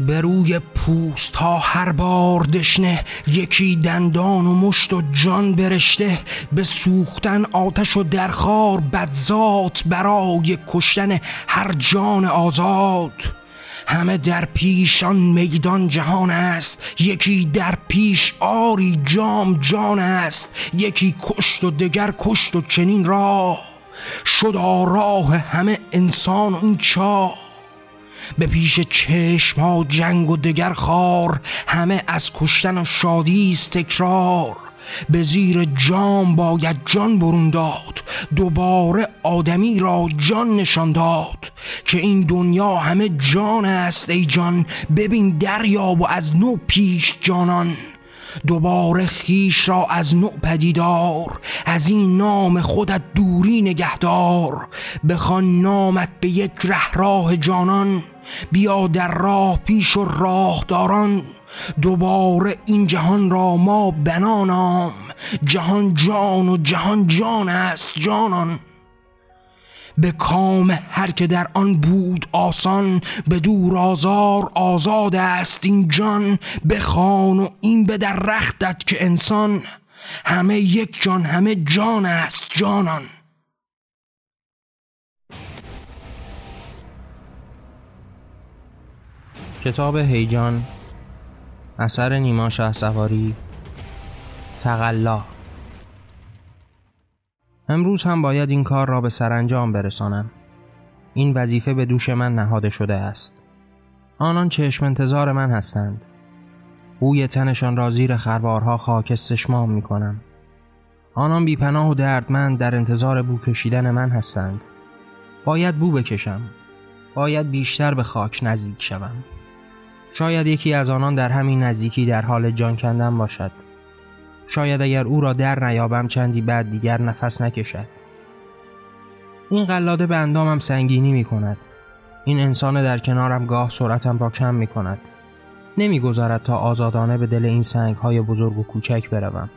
به روی پوست ها هر بار دشنه یکی دندان و مشت و جان برشته. به سوختن آتش و درخار بدزات برای کشتن هر جان آزاد. همه در پیشان میدان جهان است. یکی در پیش آری جام جان است. یکی کشت و دگر کشت و چنین راه. شد راه همه انسان اون چاه. به پیش چشم ها جنگ و دگر خار. همه از کشتن و شادی است تکرار. به زیر جام باید جان برون داد. دوباره آدمی را جان نشان داد که این دنیا همه جان است ای جان. ببین دریاب و از نو پیش جانان. دوباره خیش را از نو پدیدار. از این نام خودت دوری نگهدار. بخوان نامت به یک ره راه جانان. بیا در راه پیش و راه داران دوباره این جهان را ما بنانام. جهان جان و جهان جان است جانان. به کام هر که در آن بود آسان به دور آزار آزاد است این جان. بخوان و این به در رختت که انسان. همه یک جان همه جان است جانان. کتاب هیجان اثر نیما شه سواری. تقلا. امروز هم باید این کار را به سرانجام برسانم. این وظیفه به دوش من نهاده شده است. آنان چشم انتظار من هستند. بوی تنشان را زیر خروارها خاک استشمام می کنم. آنان بیپناه و دردمند در انتظار بو کشیدن من هستند. باید بو بکشم. باید بیشتر به خاک نزدیک شوم. شاید یکی از آنان در همین نزدیکی در حال جان کندن باشد. شاید اگر او را در نیابم چندی بعد دیگر نفس نکشد. این قلاده به اندامم سنگینی می کند. این انسان در کنارم گاه سرعتم را کم می کند. نمی‌گذارد تا آزادانه به دل این سنگ های بزرگ و کوچک بروم.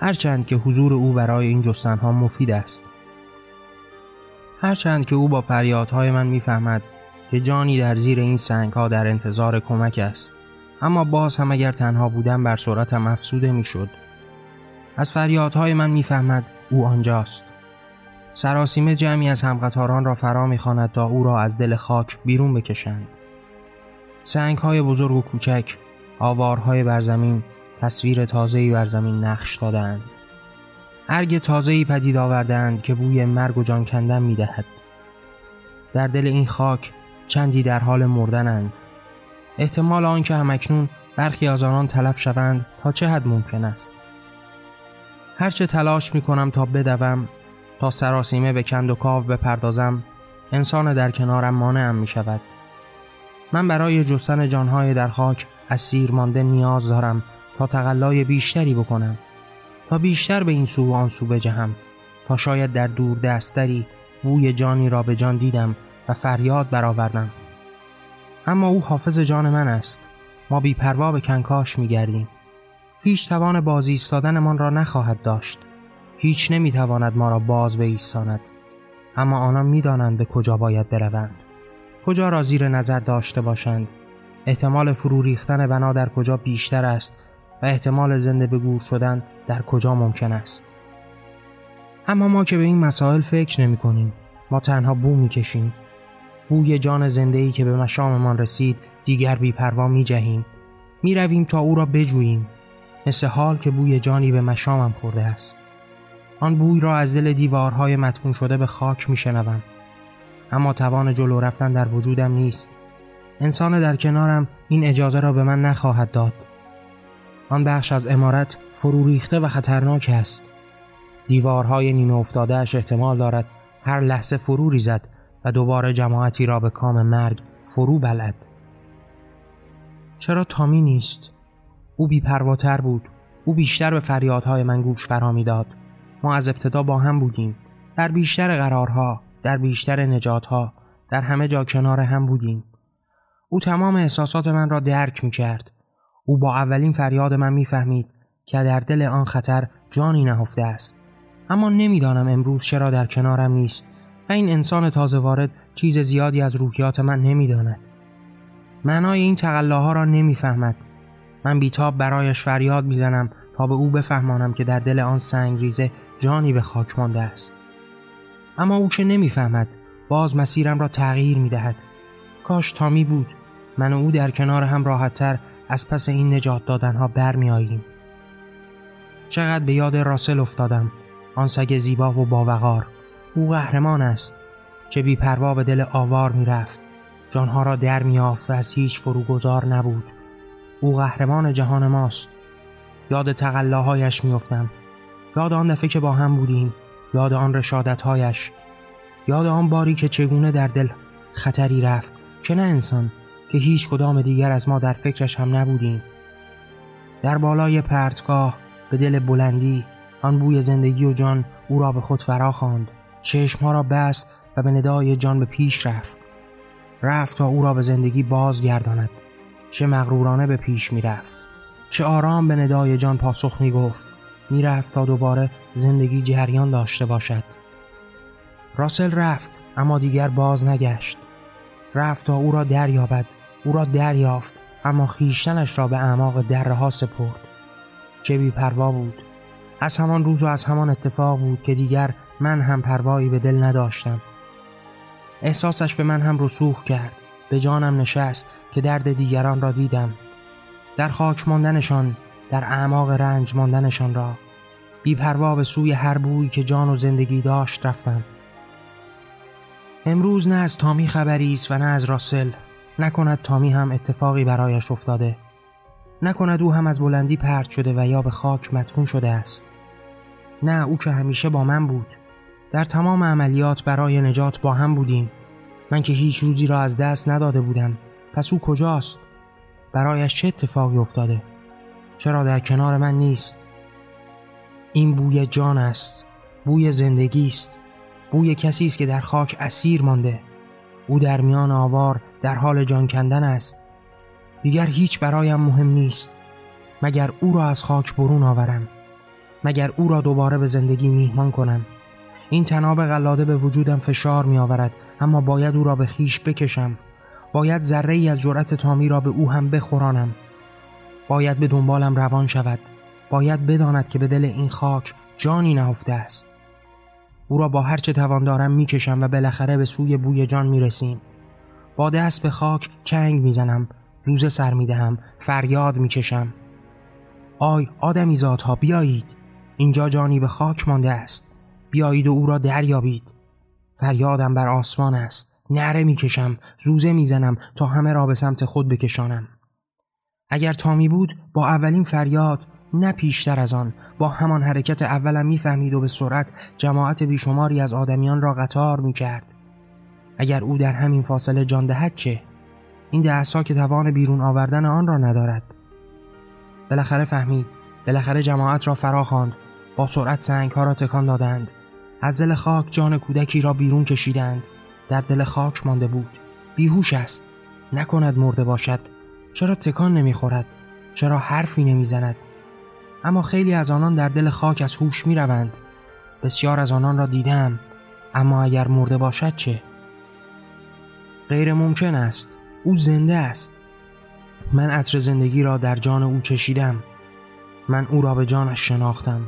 هرچند که حضور او برای این جستنها مفید است. هرچند که او با فریادهای من می‌فهمد که جانی در زیر این سنگ ها در انتظار کمک است. اما باز هم اگر تنها بودم بر صورتم افسوده می‌شد. از فریادهای من می‌فهمد او آنجاست. سراسیمه جمعی از همقطاران را فرا می‌خواند تا او را از دل خاک بیرون بکشند. سنگ های بزرگ و کوچک آوارهای بر زمین تصویر تازه‌ای بر زمین نقش دادند ارگ تازه‌ای پدید آوردند که بوی مرگ و جان کندن می‌دهد. در دل این خاک چندی در حال مردنند. احتمال آنکه همکنون برخی از آنان تلف شوند تا چه حد ممکن است. هرچه تلاش می کنم تا بدوم تا سراسیمه به کند و کاو بپردازم انسان در کنارم مانعم می شود من برای جستن جانهای در خاک از سیر مانده نیاز دارم تا تقلای بیشتری بکنم تا بیشتر به این سو و آن سو بجهم تا شاید در دور دستری بوی جانی را به جان دیدم و فریاد برآوردم. اما او حافظ جان من است. ما بیپروا به کنکاش میگردیم. هیچ توان باز ایستادنمان را نخواهد داشت. هیچ نمی‌تواند ما را باز به ایستاند اما آنان می‌دانند به کجا باید بروند. کجا را زیر نظر داشته باشند. احتمال فرو ریختن بنا در کجا بیشتر است و احتمال زنده به گور شدن در کجا ممکن است. اما ما که به این مسائل فکر نمی کنیم ما تنها بو می کشیم بوی جان زنده ای که به مشاممان رسید دیگر بیپروا می جهیم. می رویم تا او را بجوییم. مثل حال که بوی جانی به مشامم خورده است. آن بوی را از دل دیوارهای مدفون شده به خاک می شنوم. اما توان جلو رفتن در وجودم نیست. انسان در کنارم این اجازه را به من نخواهد داد. آن بخش از امارت فرو ریخته و خطرناک است. دیوارهای نیمه افتادهش احتمال دارد هر لحظه فرو ریزد و دوباره جماعتی را به کام مرگ فرو بلد. چرا تامی نیست؟ او بیپرواتر بود. او بیشتر به فریادهای من گوش فرا می‌داد. ما از ابتدا با هم بودیم. در بیشتر قرارها در بیشتر نجاتها در همه جا کنار هم بودیم. او تمام احساسات من را درک می کرد او با اولین فریاد من می‌فهمید که در دل آن خطر جانی نهفته است. اما نمی‌دانم امروز چرا در کنارم نیست. و این انسان تازه وارد چیز زیادی از روحیات من نمی‌داند. معنای این تقلاها را نمی‌فهمد. من بیتاب برایش فریاد می‌زنم تا به او بفهمانم که در دل آن سنگ ریزه جانی به خاک مانده است. اما او که نمی‌فهمد؟ باز مسیرم را تغییر می‌دهد. کاش تامی بود. من و او در کنار هم راحتتر از پس این نجات دادنها برمیآییم. چقدر به یاد راسل افتادم. آن سگ زیبا و باوقار. او قهرمان است چه بیپروا به دل آوار می‌رفت. جانها را در میافت و از هیچ فروگذار نبود. او قهرمان جهان ماست. یاد تقلاهایش میافتم. یاد آن دفعه که با هم بودیم. یاد آن رشادتهایش. یاد آن باری که چگونه در دل خطری رفت. که نه انسان که هیچ کدام دیگر از ما در فکرش هم نبودیم. در بالای پرتگاه به دل بلندی آن بوی زندگی و جان او را به خود فرا خواند. چشمها را بست و به ندای جان به پیش رفت. رفت تا او را به زندگی بازگرداند. چه مغرورانه به پیش می‌رفت. چه آرام به ندای جان پاسخ می گفت می رفت تا دوباره زندگی جریان داشته باشد. راسل رفت اما دیگر باز نگشت. رفت تا او را دریابد. او را دریافت اما خیشتنش را به اعماق دره ها سپرد. چه بی پروا بود. از همان روز و از همان اتفاق بود که دیگر من هم پروایی به دل نداشتم. احساسش به من هم رسوخ کرد. به جانم نشست که درد دیگران را دیدم. در خاک ماندنشان در اعماق رنج ماندنشان را. بیپروا به سوی هر بویی که جان و زندگی داشت رفتم. امروز نه از تامی خبری است و نه از راسل. نکند تامی هم اتفاقی برایش افتاده. نکند او هم از بلندی پرت شده و یا به خاک مدفون شده است. نه او که همیشه با من بود. در تمام عملیات برای نجات با هم بودیم. من که هیچ روزی را از دست نداده بودم. پس او کجاست؟ برایش چه اتفاقی افتاده؟ چرا در کنار من نیست؟ این بوی جان است. بوی زندگی است. بوی کسی است که در خاک اسیر مانده. او در میان آوار در حال جان کندن است. دیگر هیچ برایم مهم نیست. مگر او را از خاک برون آورم؟ مگر او را دوباره به زندگی میهمان کنم؟ این تناب غلاده به وجودم فشار می آورد اما باید او را به خیش بکشم. باید ذره ای از جرأت تامی را به او هم بخورانم. باید به دنبالم روان شود. باید بداند که به دل این خاک جانی نهفته است. او را با هرچه توان دارم می‌کشم و بالاخره به سوی بوی جان می‌رسیم. با دست به خاک چنگ می‌زنم زوزه سر می‌دهم فریاد می‌کشم. آی آدمی ذاتها بیایید. اینجا جانی به خاک مانده است. بیایید و او را دریابید. فریادم بر آسمان است. نره می‌کشم زوزه می‌زنم تا همه را به سمت خود بکشانم. اگر تامی بود با اولین فریاد نه پیشتر از آن با همان حرکت اولم می‌فهمید و به سرعت جماعت بیشماری از آدمیان را قطار می‌کرد. اگر او در همین فاصله جان دهد چه؟ این دهسا که توان بیرون آوردن آن را ندارد. بالاخره فهمید. بالاخره جماعت را فرا خواند با سرعت سنگ را تکان دادند. از دل خاک جان کودکی را بیرون کشیدند. در دل خاک مانده بود. بیهوش است. نکند مرده باشد. چرا تکان نمی‌خورد؟ چرا حرفی نمی‌زند؟ اما خیلی از آنان در دل خاک از هوش می‌روند. بسیار از آنان را دیدم. اما اگر مرده باشد چه؟ غیر ممکن است. او زنده است. من عطر زندگی را در جان او چشیدم. من او را به جانش شناختم.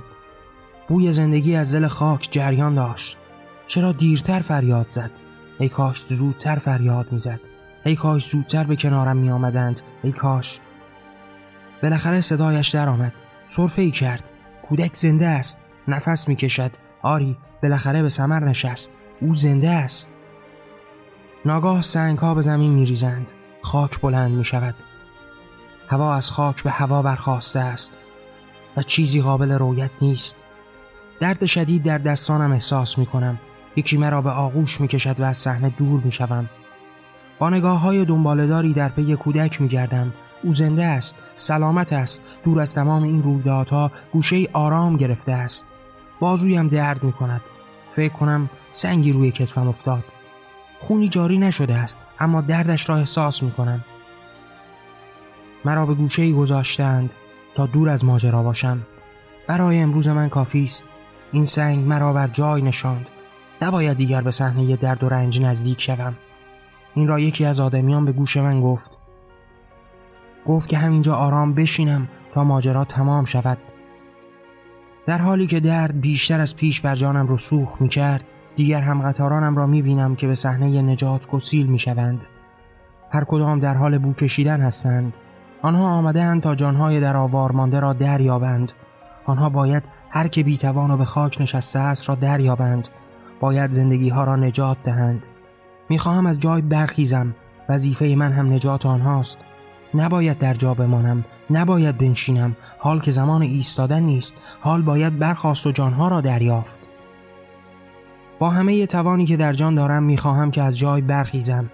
بوی زندگی از دل خاک جریان داشت. چرا دیرتر فریاد زد؟ ای کاش زودتر فریاد می‌زد. ای کاش زودتر به کنارم می آمدند ای کاش. بالاخره صدایش در آمد صرفه ای کرد. کودک زنده است. نفس می کشد آری بالاخره به سمر نشست. او زنده است. ناگاه سنگ ها به زمین می ریزند خاک بلند می شود هوا از خاک به هوا برخواسته است. و چیزی قابل رویت نیست. درد شدید در دستانم احساس می کنم یکی مرا به آغوش می کشد و از صحنه دور می شوم. با نگاه های دنبالداری در پی کودک می گردم او زنده است سلامت است. دور از تمام این رویدادها گوشه آرام گرفته است. بازویم درد می کند فکر کنم سنگی روی کتفم افتاد. خونی جاری نشده است اما دردش را احساس می کنم مرا به گوشه گذاشتند تا دور از ماجرا باشم. برای امروز من کافی است. این سنگ مرا بر جای نشاند. نباید دیگر به صحنه درد و رنج نزدیک شوم. این را یکی از آدمیان به گوش من گفت. گفت که همینجا آرام بشینم تا ماجرا تمام شود. در حالی که درد بیشتر از پیش بر جانم رسوخ می کرد دیگر هم قطارانم را می بینم که به صحنه نجات گسیل می شوند. هر کدام در حال بو کشیدن هستند. آنها آمدهاند تا جانهای در آوار مانده را دریابند. آنها باید هر که بیتوان و به خاک نشسته است را دریابند. باید زندگی ها را نجات دهند. می‌خواهم از جای برخیزم. وظیفه من هم نجات آنهاست. نباید در جا بمانم. نباید بنشینم. حال که زمان ایستادن نیست. حال باید برخواست و جانها را دریافت. با همه توانی که در جان دارم می‌خواهم که از جای برخیزم.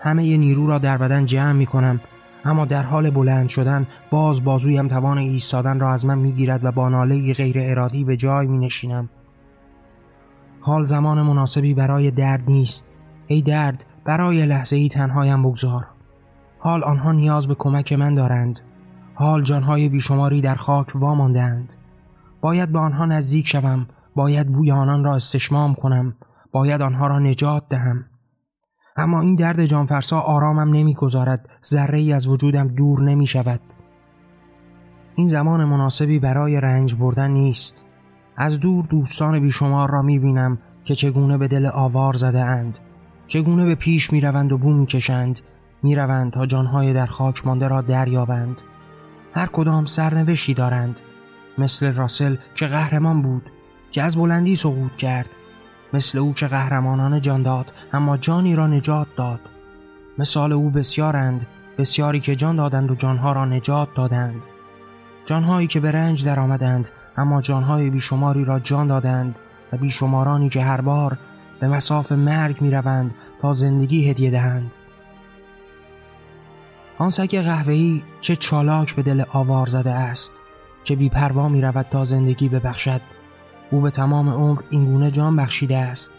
همه نیرو را در بدن جمع می‌کنم. اما در حال بلند شدن باز بازویم توان ایستادن را از من می‌گیرد و با ناله غیر ارادی به جای می نشینم. حال زمان مناسبی برای درد نیست. ای درد برای لحظه ای تنهایم بگذار. حال آنها نیاز به کمک من دارند. حال جانهای بیشماری در خاک واماندند باید به آنها نزدیک شوم. باید بوی آنان را استشمام کنم. باید آنها را نجات دهم. اما این درد جانفرسا آرامم نمی‌گذارد. ذره ای از وجودم دور نمی شود این زمان مناسبی برای رنج بردن نیست. از دور دوستان بیشمار را می بینم که چگونه به دل آوار زده اند چگونه به پیش می روند و بو می کشند می روند تا جانهای در خاک مانده را دریابند. هر کدام سرنوشتی دارند. مثل راسل که قهرمان بود که از بلندی سقوط کرد. مثل او که قهرمانان جان داد اما جانی را نجات داد. مثال او بسیارند بسیاری که جان دادند و جانها را نجات دادند. جانهایی که به رنج در آمدند اما جانهای بیشماری را جان دادند و بیشمارانی که هر بار به مساف مرگ می روند تا زندگی هدیه دهند. آن سگ قهوه‌ای چه چالاک به دل آوار زده است چه بیپروا می رود تا زندگی ببخشد. او به تمام عمر اینگونه جان بخشیده است.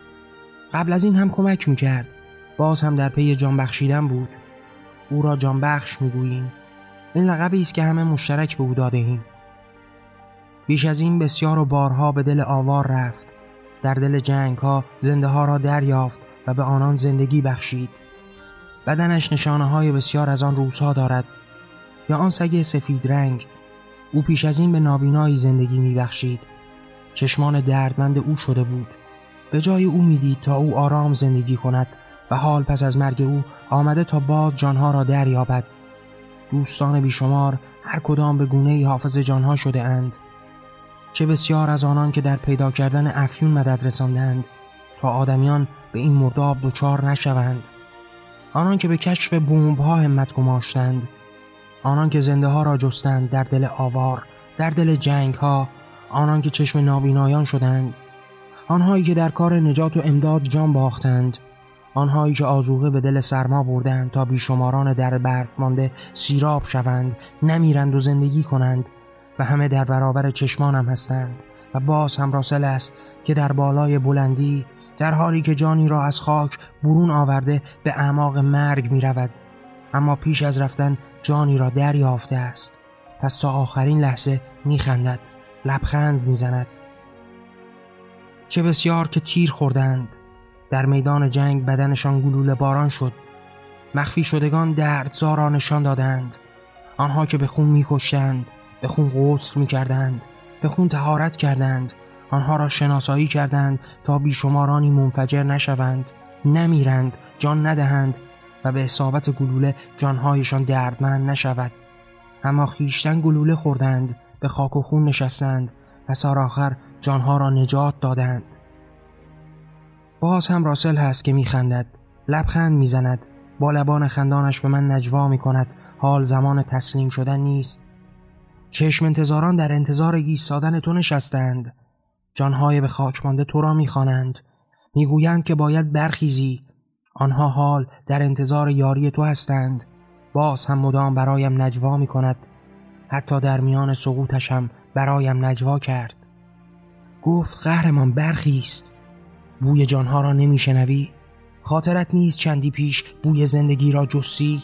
قبل از این هم کمک می کرد باز هم در پی جان بخشیدن بود. او را جان بخش می گوییم این لقبی است که همه مشترک به او داده. بیش از این بسیار و بارها به دل آوار رفت. در دل جنگ ها زنده ها را دریافت و به آنان زندگی بخشید. بدنش نشانه های بسیار از آن روزها دارد. یا آن سگ سفید رنگ. او پیش از این به نابینایی زندگی می بخشید چشمان دردمند او شده بود. به جای او می‌دید تا او آرام زندگی کند و حال پس از مرگ او آمده تا باز جانها را دریابد. دوستان بیشمار هر کدام به گونه ای حافظ جانها شده اند. چه بسیار از آنان که در پیدا کردن افیون مدد رساندند تا آدمیان به این مرداب دچار نشوند. آنان که به کشف بومب ها همت گماشتند. آنان که زنده ها را جستند در دل آوار در دل جنگ ها آنان که چشم نابینایان شدند آنهایی که در کار نجات و امداد جان باختند آنهایی که آزوغه به دل سرما بردند تا بیشماران در برف مانده سیراب شوند نمیرند و زندگی کنند و همه در برابر چشمانم هستند و باز هم راسل است که در بالای بلندی در حالی که جانی را از خاک برون آورده به اعماق مرگ می رود اما پیش از رفتن جانی را دریافته است. پس تا آخرین لحظه میخندد. لبخند می‌زند. چه بسیار که تیر خوردند. در میدان جنگ بدنشان گلوله باران شد. مخفی شدگان دردزار را نشان دادند. آنها که به خون میکشتند به خون غسل می‌کردند به خون تهارت کردند. آنها را شناسایی کردند تا بیشمارانی منفجر نشوند نمیرند جان ندهند و به اصابت گلوله جانهایشان دردمند نشود. اما خیشتن گلوله خوردند. به خاک و خون نشستند و سرآخر جانها را نجات دادند. باز هم راسل هست که میخندد لبخند می‌زند با لبان خندانش به من نجوا می کند حال زمان تسلیم شدن نیست. چشم انتظاران در انتظار ایستادن تو نشستند. جانهای به خاک مانده تو را می‌خوانند. می‌گویند که باید برخیزی. آنها حال در انتظار یاری تو هستند. باز هم مدام برایم نجوا می کند حتی در میان سقوطش هم برایم نجوا کرد. گفت قهرمان برخیز بوی جانها را نمیشنوی؟ خاطرت نیست چندی پیش بوی زندگی را جسی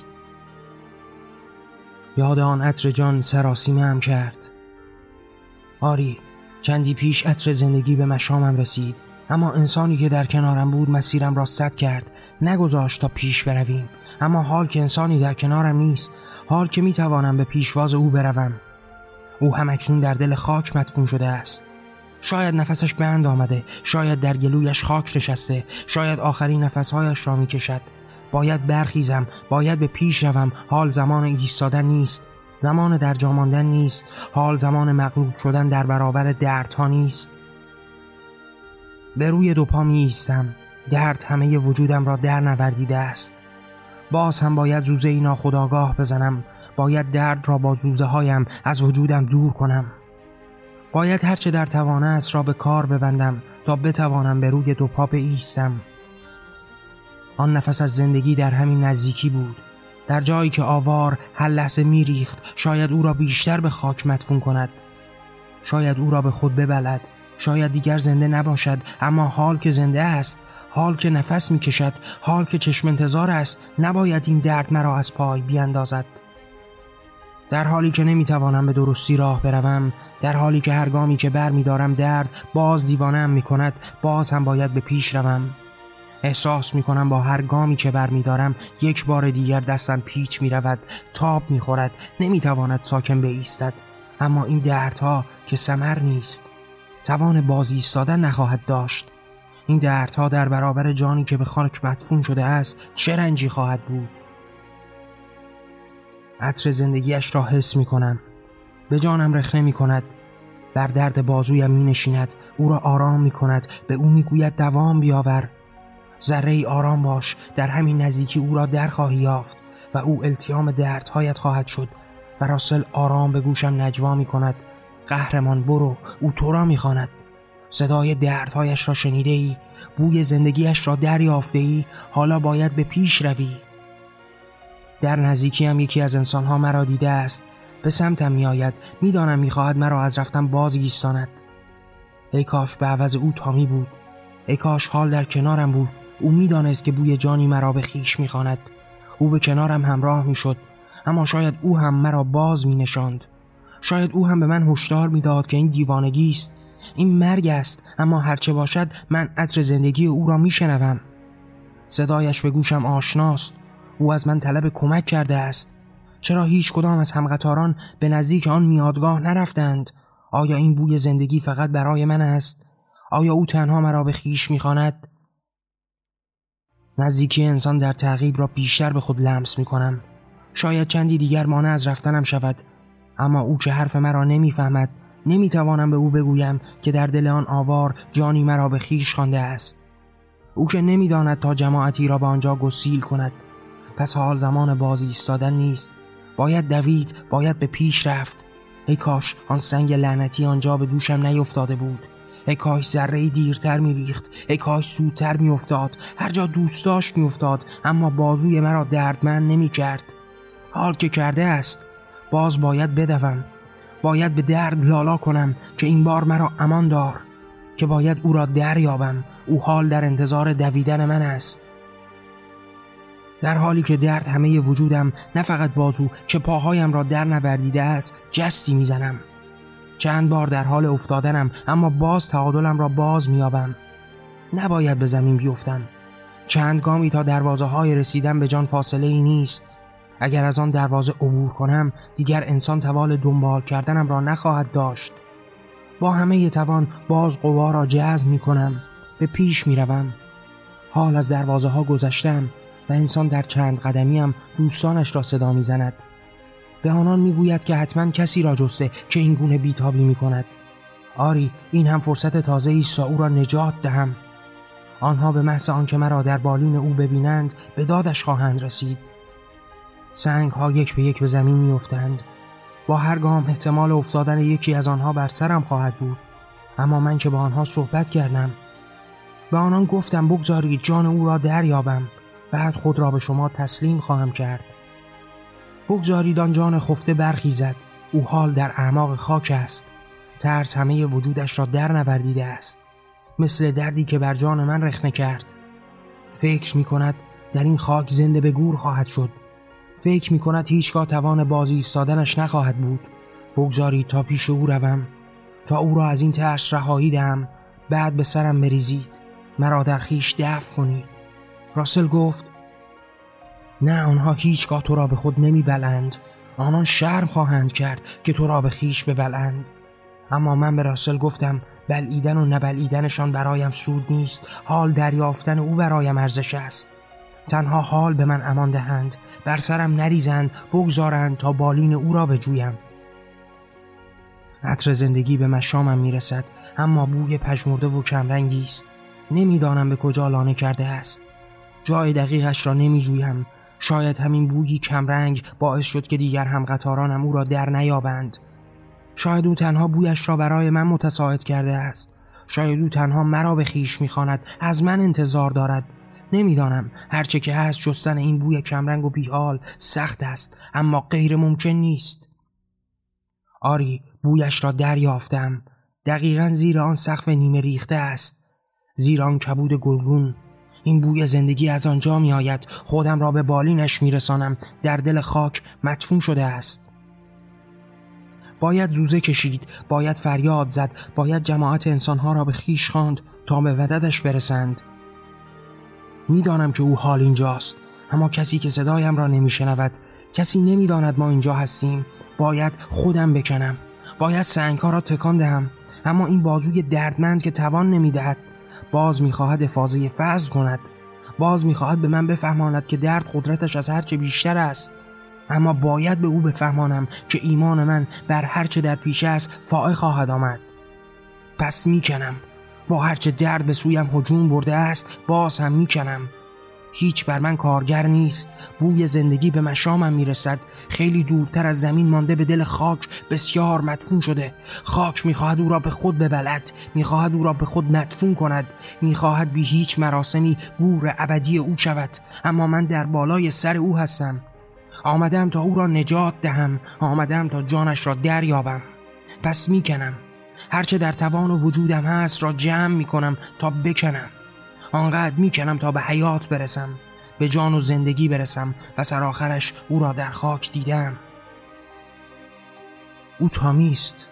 یاد آن عطر جان سراسیمه هم کرد. آری چندی پیش عطر زندگی به مشامم رسید. اما انسانی که در کنارم بود مسیرم را سد کرد نگذاشت تا پیش برویم. اما حال که انسانی در کنارم نیست حال که می‌توانم به پیشواز او بروم. او هم اکنون در دل خاک مدفون شده است. شاید نفسش بند آمده شاید در گلویش خاک نشسته شاید آخرین نفسهایش را می‌کشد. باید برخیزم باید به پیش روم. حال زمان ایستادن نیست. زمان در جاماندن نیست. حال زمان مغلوب شدن در برابر دردها نیست. به روی دو پا می ایستم. درد همه وجودم را در نوردیده است. باز هم باید زوزه اینا خداگاه بزنم. باید درد را با زوزه هایم از وجودم دور کنم. باید هرچه در توانه است را به کار ببندم تا بتوانم به روی دو پا ایستم آن نفس از زندگی در همین نزدیکی بود. در جایی که آوار هر لحظه میریخت شاید او را بیشتر به خاک مدفون کند. شاید او را به خود ببلد. شاید دیگر زنده نباشد اما حال که زنده است حال که نفس می‌کشد حال که چشم انتظار است نباید این درد مرا از پای بیاندازد در حالی که نمی‌توانم به درستی راه بروم در حالی که هر گامی که بر میدارم درد باز دیوانم می‌کند باز هم باید به پیش روم. احساس می‌کنم با هر گامی که بر میدارم یک بار دیگر دستم پیچ می‌رود تاب می‌خورد نمی‌تواند ساکن بایستد. اما این دردها که سمر نیست توان بازی ایستادن نخواهد داشت. این دردها در برابر جانی که به خاک مدفون شده است چه رنجی خواهد بود؟ عطر زندگیش را حس می کنم. به جانم رخنه می کند. بر درد بازویم می نشیند. او را آرام می کند. به او می گوید دوام بیاور. ذره ای آرام باش. در همین نزدیکی او را در خواهی یافت و او التیام دردهایت خواهد شد و راسل آرام به گوشم نجوا می کند. قهرمان برو او تو را می‌خواند. صدای دردهایش را شنیده ای بوی زندگیش را دریافته ای حالا باید به پیش روی. در نزدیکی هم یکی از انسانها مرا دیده است. به سمتم میآید. می‌دانم می‌خواهد مرا از رفتن باز ایستاند ای کاش به عوض او تامی بود. ای کاش حال در کنارم بود. او می‌دانست که بوی جانی مرا به خیش می‌خواند. او به کنارم همراه می‌شد. اما شاید او هم مرا باز می نشاند شاید او هم به من هشدار می‌داد که این دیوانگی است. این مرگ است اما هرچه باشد من عطر زندگی او را میشنوم. صدایش به گوشم آشناست. او از من طلب کمک کرده است. چرا هیچ کدام از همقطاران به نزدیک آن میادگاه نرفتند؟ آیا این بوی زندگی فقط برای من است؟ آیا او تنها مرا به خیش می‌خواند؟ نزدیکی انسان در تعقیب را بیشتر به خود لمس می‌کنم. شاید چندی دیگر مانع از رفتنم شود. اما او که حرف مرا نمی‌فهمد نمی‌توانم به او بگویم که در دل آن آوار جانی مرا به خیش خوانده است. او که نمی‌داند تا جماعتی را به آنجا گسیل کند. پس حال زمان بازی ایستادن نیست. باید دوید باید به پیش رفت. ای کاش آن سنگ لعنتی آنجا به دوشم نیفتاده بود. ای کاش ذره دیرتر میریخت. ای کاش زودتر میافتاد. هر جا دوست داشت میافتاد اما بازوی مرا دردمند نمی‌کرد. حال که کرده است. باز باید بدوم. باید به درد لالا کنم که این بار مرا امان دار که باید او را دریابم. او حال در انتظار دویدن من است. در حالی که درد همه وجودم نه فقط بازو که پاهایم را در نوردیده است جستی می‌زنم. چند بار در حال افتادنم اما باز تعادلم را باز میابم نباید به زمین بیفتم. چند گامی تا دروازه های رسیدن به جان فاصله ای نیست. اگر از آن دروازه عبور کنم دیگر انسان توال دنبال کردنم را نخواهد داشت با همه توان باز قوا را جذب می کنم به پیش می روم. حال از دروازه ها گذشتم و انسان در چند قدمیم دوستانش را صدا می زند. به آنان می گوید که حتما کسی را جسته که این گونه بیتابی می کند. آری این هم فرصت تازه ایست او را نجات دهم. آنها به محض آنکه مرا در بالین او ببینند به دادش خواهند رسید. سنگ ها یک به یک به زمین می افتند. با هر گام احتمال افتادن یکی از آنها بر سرم خواهد بود. اما من که با آنها صحبت کردم به آنان گفتم بگذارید جان او را دریابم. بعد خود را به شما تسلیم خواهم کرد. بگذارید آن جان خفته برخیزد. او حال در اعماق خاک است. ترس همه وجودش را در نوردیده است. مثل دردی که بر جان من رخنه کرد. فکر می کند در این خاک زنده به گور خواهد شد. فکر می کند هیچگاه توان بازی ایستادنش نخواهد بود. بگذارید تا پیش او روم. تا او را از این ترس رهایی دهم بعد به سرم بریزید. مرا در خیش دفع کنید. راسل گفت نه آنها هیچگاه تو را به خود نمی بلند آنان شرم خواهند کرد که تو را به خیش ببلند. اما من به راسل گفتم بلعیدن و نبلعیدنشان برایم سود نیست. حال دریافتن او برایم ارزش است. تنها حال به من امان دهند. بر سرم نریزند بگذارند تا بالین او را بجویم. عطر زندگی به مشامم می‌رسد اما بوی پژمرده و کمرنگی است. نمی‌دانم به کجا لانه کرده است. جای دقیقش را نمیجویم. شاید همین بویی کمرنگ باعث شد که دیگر هم قطارانم او را در نیابند. شاید او تنها بویش را برای من متساعد کرده است. شاید او تنها مرا به خیش می‌خواند. از من انتظار دارد. نمی‌دانم. هرچه که هست جستن این بوی کمرنگ و بیحال سخت است اما غیر ممکن نیست. آری بویش را دریافتم. دقیقا زیر آن سقف نیمه ریخته است. زیر آن کبود گلگون. این بوی زندگی از آنجا می آید خودم را به بالینش می رسانم در دل خاک مدفون شده است. باید زوزه کشید باید فریاد زد باید جماعت انسانها را به خیش خواند تا به وددش برسند. می‌دانم که او حال اینجاست. اما کسی که صدایم را نمیشنود کسی نمی‌داند ما اینجا هستیم باید خودم بکنم. باید سنگها را تکان دهم. اما این بازوی دردمند که توان نمی‌دهد باز می‌خواهد افاظه فضل کند. باز می‌خواهد به من بفهماند که درد قدرتش از هرچه بیشتر است. اما باید به او بفهمانم که ایمان من بر هرچه در پیش است فائق خواهد آمد. پس می‌کنم. با هرچه درد به سویم هجوم برده است باز هم می‌کنم. هیچ بر من کارگر نیست. بوی زندگی به مشامم می‌رسد. خیلی دورتر از زمین مانده به دل خاک بسیار مدفون شده. خاک می‌خواهد او را به خود ببلد می‌خواهد او را به خود مدفون کند. می‌خواهد بی هیچ مراسمی گور ابدی او شود. اما من در بالای سر او هستم. آمدم تا او را نجات دهم. آمدم تا جانش را دریابم. پس می‌کنم. هرچه در توان و وجودم هست را جمع می کنم تا بکنم. آنقدر می کنم تا به حیات برسم به جان و زندگی برسم و سرآخرش او را در خاک دیدم. او تامیست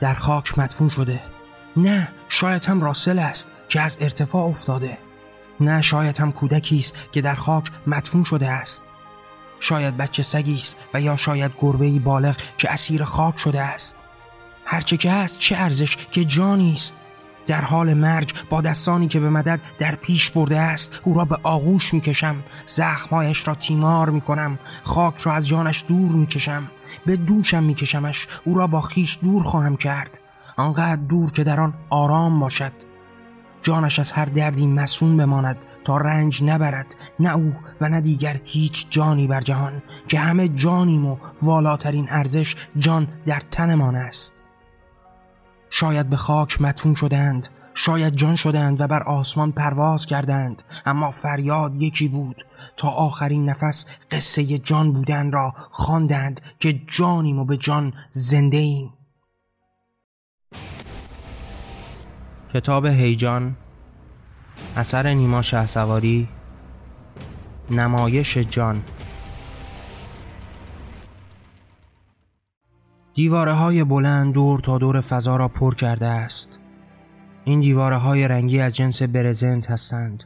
در خاک مدفون شده. نه شاید هم راسل است که از ارتفاع افتاده. نه شاید هم کودکی است که در خاک مدفون شده است. شاید بچه سگی است و یا شاید گربه بالغ که اسیر خاک شده است. هرچه که هست چه ارزش که جانی است. در حال مرگ با دستانی که به مدد در پیش برده است او را به آغوش می‌کشم. زخمهایش را تیمار می‌کنم. خاک را از جانش دور می‌کشم. به دوشم میکشمش. او را با خیش دور خواهم کرد. آنقدر دور که در آن آرام باشد. جانش از هر دردی مسون بماند تا رنج نبرد. نه او و نه دیگر هیچ جانی بر جهان. که همه جانیم و والاترین ارزش جان در تنمان است. شاید به خاک مدفون شدند شاید جان شدند و بر آسمان پرواز کردند اما فریاد یکی بود. تا آخرین نفس قصه جان بودن را خواندند که جانیم و به جان زنده ایم کتاب هیجان اثر نیما شهسواری نمایش جان. دیواره های بلند دور تا دور فضا را پر کرده است. این دیواره های رنگی از جنس برزنت هستند.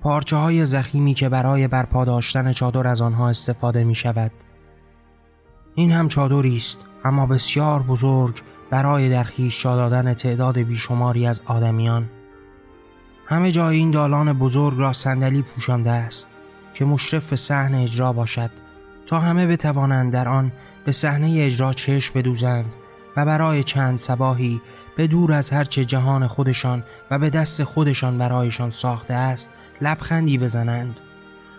پارچه های زخیمی که برای برپا داشتن چادر از آنها استفاده می شود این هم چادری است اما بسیار بزرگ برای در دادن تعداد بیشماری از آدمیان. همه جای این دالان بزرگ را صندلی پوشانده است که مشرف به صحن اجرا باشد تا همه بتوانند در آن به صحنه اجرا چشم بدوزند و برای چند سباهی به دور از هرچه جهان خودشان و به دست خودشان برایشان ساخته است لبخندی بزنند.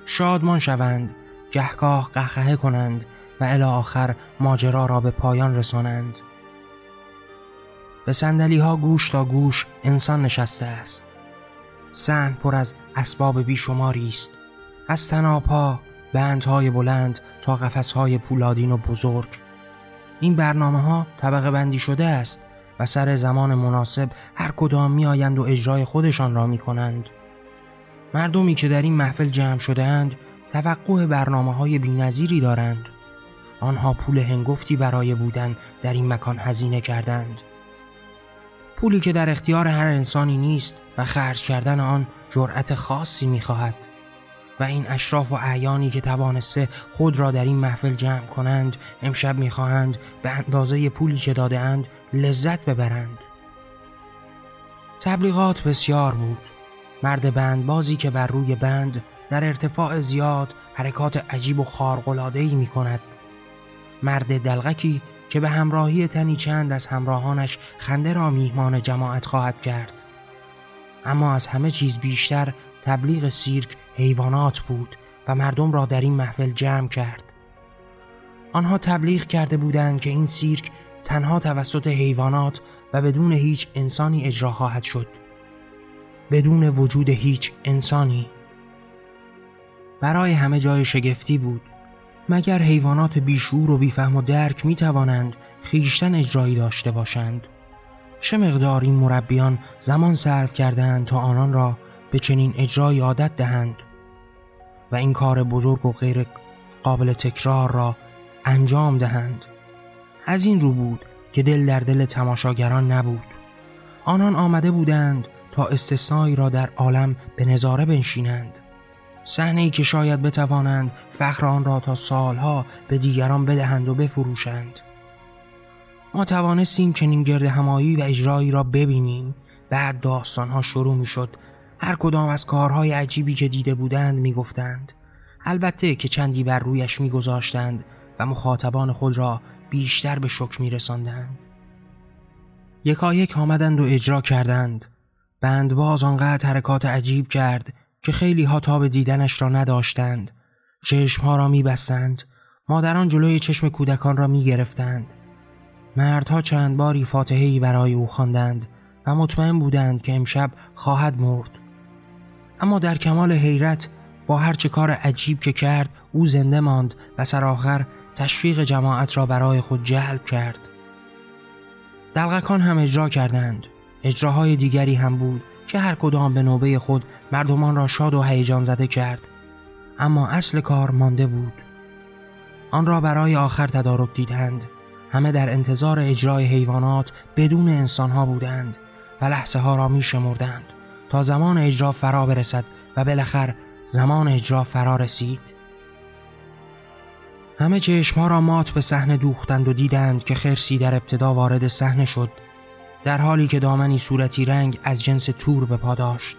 شادمان شوند گهگاه قهقهه کنند و الی آخر ماجرا را به پایان رسانند. به سندلی ها گوش تا گوش انسان نشسته است. سند پر از اسباب بیشماری است. از تناب بندهای بلند تا قفسهای پولادین و بزرگ این برنامه ها طبقه بندی شده است و سر زمان مناسب هر کدام می آیند و اجرای خودشان را می کنند. مردمی که در این محفل جمع شده اند توقع برنامه های بی دارند. آنها پول هنگفتی برای بودن در این مکان هزینه کردند. پولی که در اختیار هر انسانی نیست و خرج کردن آن جرأت خاصی می خواهد. و این اشراف و اعیانی که توانسته خود را در این محفل جمع کنند امشب می‌خواهند به اندازه پولی که دادهاند لذت ببرند. تبلیغات بسیار بود. مرد بند بازی که بر روی بند در ارتفاع زیاد حرکات عجیب و خارقلادهی می کند مرد دلغکی که به همراهی تنی چند از همراهانش خنده را میهمان جماعت خواهد کرد. اما از همه چیز بیشتر تبلیغ سیرک حیوانات بود و مردم را در این محفل جمع کرد. آنها تبلیغ کرده بودند که این سیرک تنها توسط حیوانات و بدون هیچ انسانی اجرا خواهد شد. بدون وجود هیچ انسانی. برای همه جای شگفتی بود. مگر حیوانات بیشور و بیفهم و درک می توانند خیشتن اجرایی داشته باشند؟ چه مقدار این مربیان زمان صرف کردند تا آنان را به چنین اجرای عادت دهند و این کار بزرگ و غیر قابل تکرار را انجام دهند. از این رو بود که دل در دل تماشاگران نبود. آنان آمده بودند تا استثنایی را در عالم به نظاره بنشینند. صحنه که شاید بتوانند فخر آن را تا سالها به دیگران بدهند و بفروشند. ما توانستیم چنین گرد همایی و اجرایی را ببینیم. بعد داستانها شروع می شد هر کدام از کارهای عجیبی که دیده بودند می‌گفتند. البته که چندی بر رویش میگذاشتند و مخاطبان خود را بیشتر به شک میرساندند. یکایک آمدند و اجرا کردند. بندباز آنقدر حرکات عجیب کرد که خیلی ها تاب دیدنش را نداشتند. چشمها را میبستند. مادران جلوی چشم کودکان را می‌گرفتند. مردها چند باری فاتحهی برای او خواندند و مطمئن بودند که امشب خواهد مرد. اما در کمال حیرت با هر چه کار عجیب که کرد او زنده ماند و سرآخر تشویق جماعت را برای خود جلب کرد. دلغکان هم اجرا کردند. اجراهای دیگری هم بود که هر کدام به نوبه خود مردمان را شاد و هیجان زده کرد. اما اصل کار مانده بود. آن را برای آخر تدارک دیدند. همه در انتظار اجرای حیوانات بدون انسانها بودند و لحظه ها را می شمردند تا زمان اجرا فرا برسد و بالاخره زمان اجرا فرا رسید. همه چشمها را مات به صحنه دوختند و دیدند که خرسی در ابتدا وارد صحنه شد در حالی که دامنی صورتی رنگ از جنس تور به پا داشت.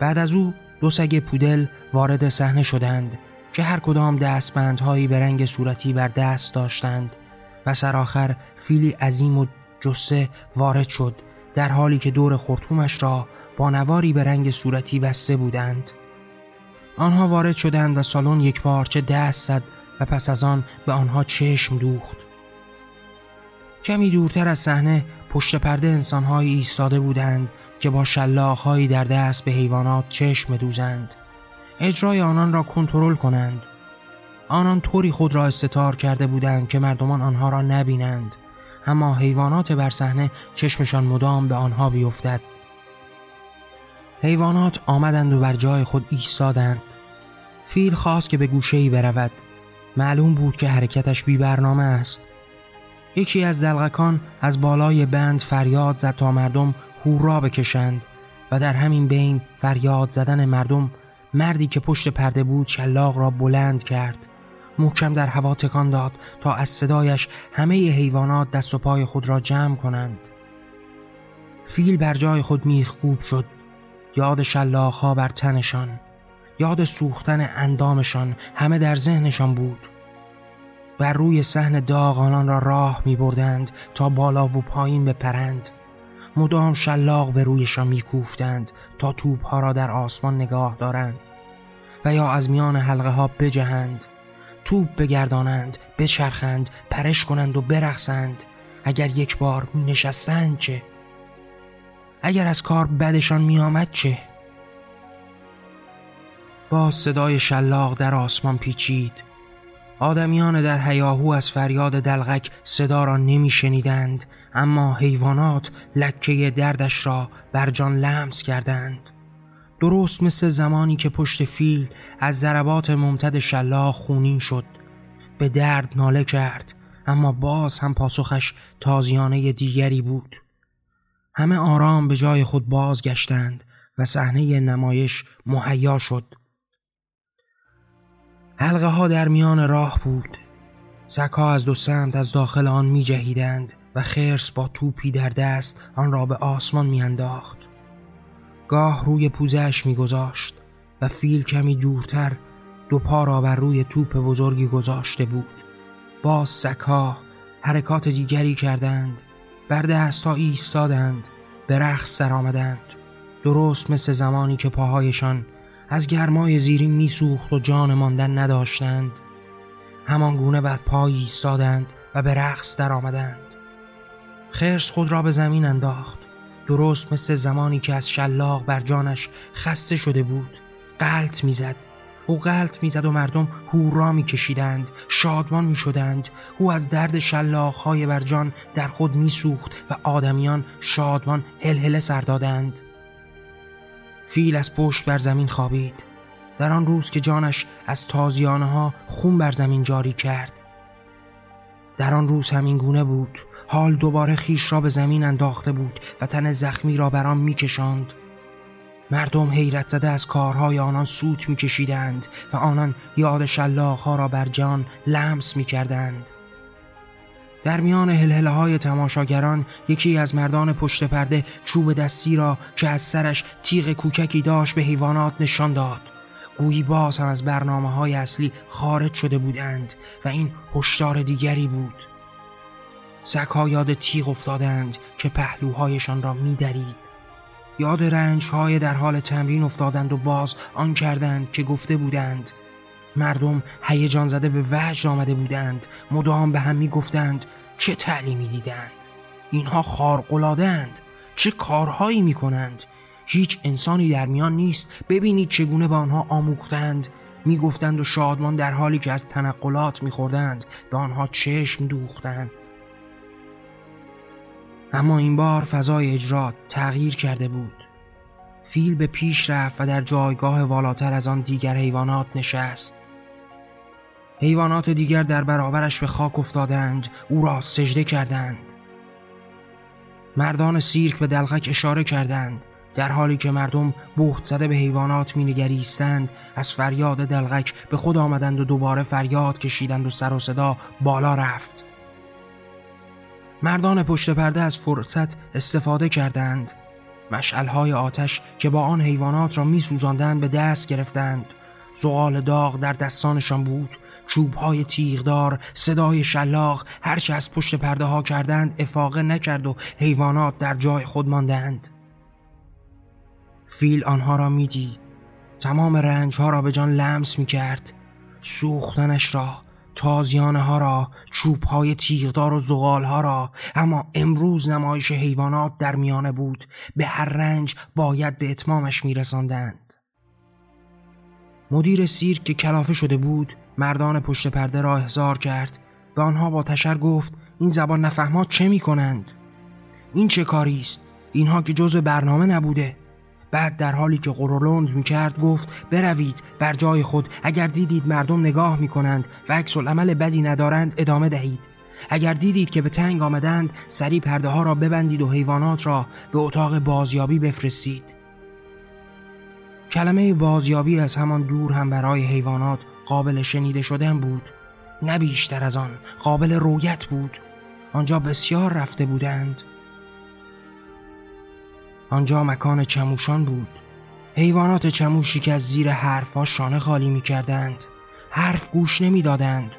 بعد از او دو سگ پودل وارد صحنه شدند که هر کدام دستبندهایی به رنگ صورتی بر دست داشتند و سرآخر فیلی عظیم و جسه وارد شد در حالی که دور خرطومش را با نواری به رنگ صورتی بسته بودند. آنها وارد شدند و سالن یک پارچه دست زد و پس از آن به آنها چشم دوخت. کمی دورتر از صحنه پشت پرده انسانهایی ایستاده بودند که با شلاخهایی در دست به حیوانات چشم دوزند اجرای آنان را کنترل کنند. آنان طوری خود را استتار کرده بودند که مردمان آنها را نبینند. اما حیوانات بر صحنه چشمشان مدام به آنها بیفتد. حیوانات آمدند و بر جای خود ایستادند. فیل خواست که به گوشه ای برود. معلوم بود که حرکتش بی برنامه است. یکی از دلغکان از بالای بند فریاد زد تا مردم هورا بکشند و در همین بین فریاد زدن مردم مردی که پشت پرده بود شلاق را بلند کرد. محکم در هوا تکان داد تا از صدایش همه حیوانات دست و پای خود را جمع کنند. فیل بر جای خود میخکوب شد. یاد شلاخها بر تنشان یاد سوختن اندامشان همه در ذهنشان بود. بر روی صحن داغ آنان را راه می بردند تا بالا و پایین بپرند. مدام شلاق به رویشان میکوفتند تا توپها را در آسمان نگاه دارند و یا از میان حلقه ها بجهند توپ بگردانند بچرخند پرش کنند و برقصند. اگر یک بار نشستند چه؟ اگر از کار بدشان میآمد چه؟ با صدای شلاق در آسمان پیچید. آدمیان در هیاهو از فریاد دلغک صدا را نمی شنیدند اما حیوانات لکه دردش را بر جان لمس کردند. درست مثل زمانی که پشت فیل از ضربات ممتد شلاق خونین شد. به درد ناله کرد اما باز هم پاسخش تازیانه دیگری بود. همه آرام به جای خود بازگشتند و صحنه نمایش مهیا شد حلقه ها در میان راه بود سکها از دو سمت از داخل آن می جهیدند و خرس با توپی در دست آن را به آسمان می انداخت. گاه روی پوزش می گذاشت و فیل کمی دورتر دو پا را بر روی توپ بزرگی گذاشته بود. باز سکها حرکات دیگری کردند بر دستا ایستادند به رقص آمدند درست مثل زمانی که پاهایشان از گرمای زیری میسوخت و جان ماندن نداشتند. همان گونه بر پای ایستادند و به رقص درآمدند. خرس خود را به زمین انداخت. درست مثل زمانی که از شلاق بر جانش خسته شده بود قلط می‌زد. او قلط می‌زد و مردم هورا میکشیدند شادمان می‌شدند. او از درد شلاقهای بر جان در خود میسوخت و آدمیان شادمان هلهله سر دادند. فیل از پشت بر زمین خوابید. در آن روز که جانش از تازیانه ها خون بر زمین جاری کرد. در آن روز همین گونه بود. حال دوباره خیش را به زمین انداخته بود و تن زخمی را بر آن میکشاند. مردم حیرت زده از کارهای آنان سوت میکشیدند و آنان یاد شلاخها را بر جان لمس می‌کردند. در میان هلهله های تماشاگران یکی از مردان پشت پرده چوب دستی را که از سرش تیغ کوچکی داشت به حیوانات نشان داد. گویی باز هم از برنامه های اصلی خارج شده بودند و این هشدار دیگری بود. سگها یاد تیغ افتادند که پهلوهایشان را میدرید. یاد رنج های در حال تمرین افتادند و باز آن کردند که گفته بودند مردم هیجان زده به وجد آمده بودند. مدام به هم می گفتند چه تعلیمی دیدند؟ اینها خارقلادند چه کارهایی می کنند هیچ انسانی در میان نیست. ببینید چگونه به آنها آموختند. می گفتند و شادمان در حالی که از تنقلات می خوردند به آنها چشم دوختند. اما این بار فضای اجرا تغییر کرده بود. فیل به پیش رفت و در جایگاه والاتر از آن دیگر حیوانات نشست. حیوانات دیگر در برابرش به خاک افتادند او را سجده کردند. مردان سیرک به دلغک اشاره کردند در حالی که مردم بهت زده به حیوانات مینگریستند از فریاد دلغک به خود آمدند و دوباره فریاد کشیدند و سر و صدا بالا رفت. مردان پشت پرده از فرصت استفاده کردند. مشعلهای آتش که با آن حیوانات را میسوزاندند به دست گرفتند. زغال داغ در دستانشان بود. چوبهای تیغدار صدای شلاق هرچه از پشت پرده ها کردند افاقه نکرد و حیوانات در جای خود ماندند. فیل آنها را می‌دید. تمام رنج ها را به جان لمس می کرد سوختنش را تازیانه ها را چوب های تیغدار و زغال ها را اما امروز نمایش حیوانات در میانه بود به هر رنج باید به اتمامش میرساندند مدیر سیر که کلافه شده بود مردان پشت پرده را احضار کرد به آنها با تشر گفت این زبان نفهمات چه می کنند؟ این چه کاری است؟ اینها که جزء برنامه نبوده بعد در حالی که قرولند می کرد گفت بروید بر جای خود اگر دیدید مردم نگاه می کنند و عکس عمل بدی ندارند ادامه دهید. اگر دیدید که به تنگ آمدند سری پرده ها را ببندید و حیوانات را به اتاق بازیابی بفرستید. کلمه بازیابی از همان دور هم برای حیوانات قابل شنیده شدن بود. نه بیشتر از آن قابل رویت بود. آنجا بسیار رفته بودند. آنجا مکان چموشان بود. حیوانات چموشی که از زیر حرفها شانه خالی می کردند حرف گوش نمی دادند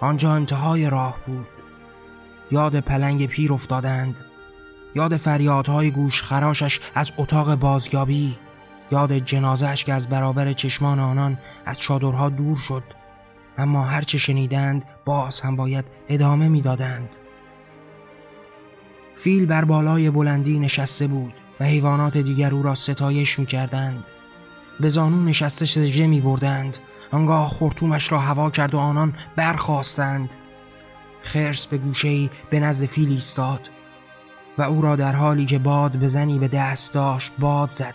آنجا انتهای راه بود. یاد پلنگ پیر افتادند. یاد فریادهای گوش خراشش از اتاق بازیابی. یاد جنازش که از برابر چشمان آنان از چادرها دور شد. اما هرچه شنیدند باز هم باید ادامه می‌دادند. فیل بر بالای بلندی نشسته بود. و حیوانات دیگر او را ستایش می کردند. به زانو نشسته سجده می بردند. آنگاه خورتومش را هوا کرد و آنان برخواستند. خرس به گوشهی به نزد فیل ایستاد و او را در حالی که باد بزنی به دست داشت باد زد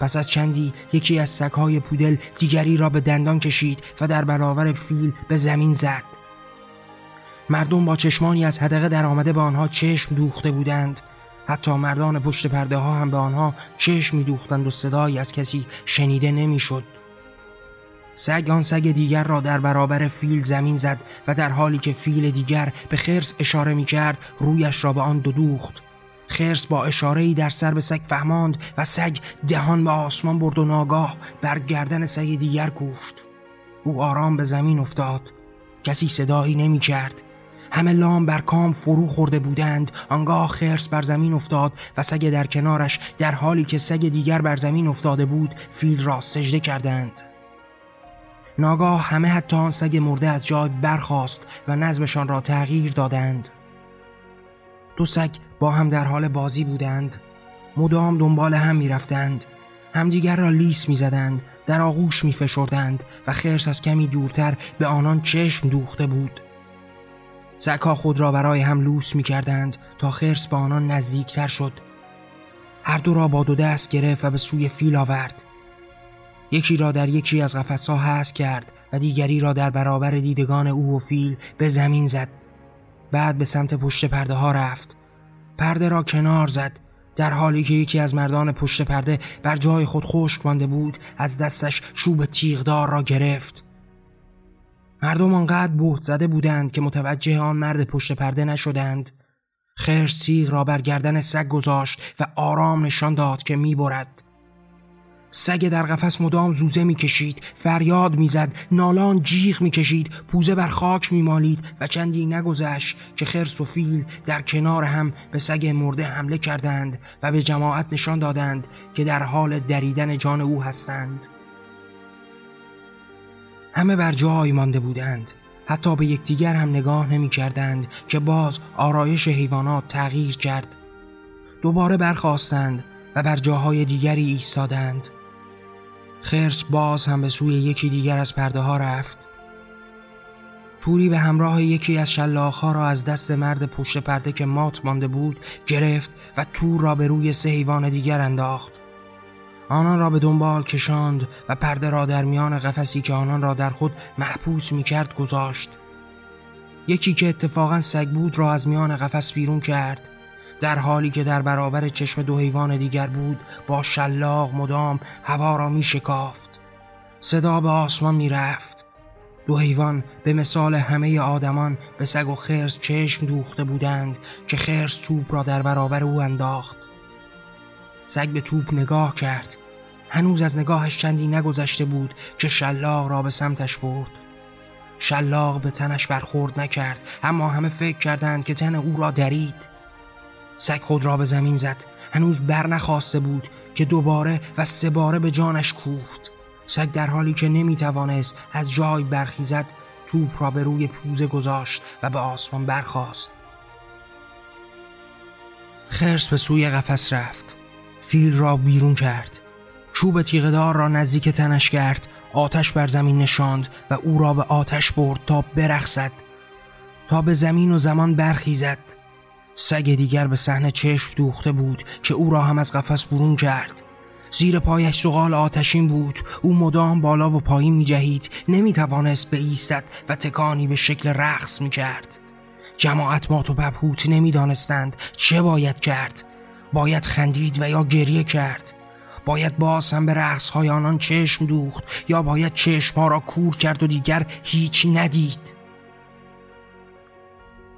پس از چندی یکی از سگهای پودل دیگری را به دندان کشید و در برابر فیل به زمین زد مردم با چشمانی از حدقه در آمده به آنها چشم دوخته بودند حتی مردان پشت پرده ها هم به آنها چشم دوختند و صدایی از کسی شنیده نمی‌شد. سگ آن سگ دیگر را در برابر فیل زمین زد و در حالی که فیل دیگر به خرس اشاره می کرد رویش را به آن دو دوخت خرس با اشاره‌ای در سر به سگ فهماند و سگ دهان به آسمان برد و ناگاه بر گردن سگ دیگر کوفت. او آرام به زمین افتاد. کسی صدایی نمی کرد همه لام بر کام فرو خورده بودند. آنگاه خرس بر زمین افتاد و سگ در کنارش در حالی که سگ دیگر بر زمین افتاده بود فیل را سجده کردند. ناگاه همه حتی آن سگ مرده از جای برخاست و نظمشان را تغییر دادند. دو سگ با هم در حال بازی بودند. مدام دنبال هم می‌رفتند. همدیگر را لیس می‌زدند در آغوش میفشردند و خرس از کمی دورتر به آنان چشم دوخته بود. سگها خود را برای هم لوس می‌کردند تا خرس به آنان نزدیکتر شد. هر دو را با دو دست گرفت و به سوی فیل آورد. یکی را در یکی از قفسها حذف کرد و دیگری را در برابر دیدگان او و فیل به زمین زد. بعد به سمت پشت پرده ها رفت. پرده را کنار زد در حالی که یکی از مردان پشت پرده بر جای خود خشک مانده بود از دستش چوب تیغدار را گرفت. مردم آنقدر بهت زده بودند که متوجه آن مرد پشت پرده نشدند. خرس تیغ را بر گردن سگ گذاشت و آرام نشان داد که می‌برد. سگ در قفس مدام زوزه می‌کشید فریاد می‌زد نالان جیغ می‌کشید پوزه بر خاک میمالید و چندی نگذشت که خرس و فیل در کنار هم به سگ مرده حمله کردند و به جماعت نشان دادند که در حال دریدن جان او هستند. همه بر جای مانده بودند. حتی به یکدیگر هم نگاه نمی کردند که باز آرایش حیوانات تغییر کرد. دوباره برخواستند و بر جاهای دیگری ایستادند. خرس باز هم به سوی یکی دیگر از پرده ها رفت. توری به همراه یکی از شلاخها را از دست مرد پشت پرده که مات مانده بود گرفت و تور را به روی سه حیوان دیگر انداخت. آنان را به دنبال کشاند و پرده را در میان قفسی که آنان را در خود محبوس می کرد گذاشت. یکی که اتفاقا سگ بود را از میان قفس بیرون کرد. در حالی که در برابر چشم دو حیوان دیگر بود با شلاق مدام هوا را می شکافت صدا به آسمان می رفت دو حیوان به مثال همه آدمان به سگ و خرس چشم دوخته بودند که خرس توپ را در برابر او انداخت. سگ به توپ نگاه کرد. هنوز از نگاهش چندی نگذشته بود که شلاق را به سمتش برد. شلاق به تنش برخورد نکرد اما همه فکر کردند که تن او را درید. سگ خود را به زمین زد. هنوز بر نخواسته بود که دوباره و سه باره به جانش کوفت. سگ در حالی که نمی توانست از جای برخیزد توپ را به روی پوزه گذاشت و به آسمان برخاست. خرس به سوی قفس رفت. فیل را بیرون کرد. چوب تیغدار را نزدیک تنش کرد آتش بر زمین نشاند و او را به آتش برد تا برخصد تا به زمین و زمان برخیزد. سگ دیگر به صحنه چشم دوخته بود که او را هم از قفس برون کرد. زیر پایش سغال آتشین بود. او مدام بالا و پایین می جهید نمی توانست به ایستد و تکانی به شکل رقص می کرد جماعت مات و ببهوت نمی دانستند چه باید کرد. باید خندید و یا گریه کرد. باید باز هم به رقص های آنان چشم دوخت یا باید چشم ها را کور کرد و دیگر هیچ ندید.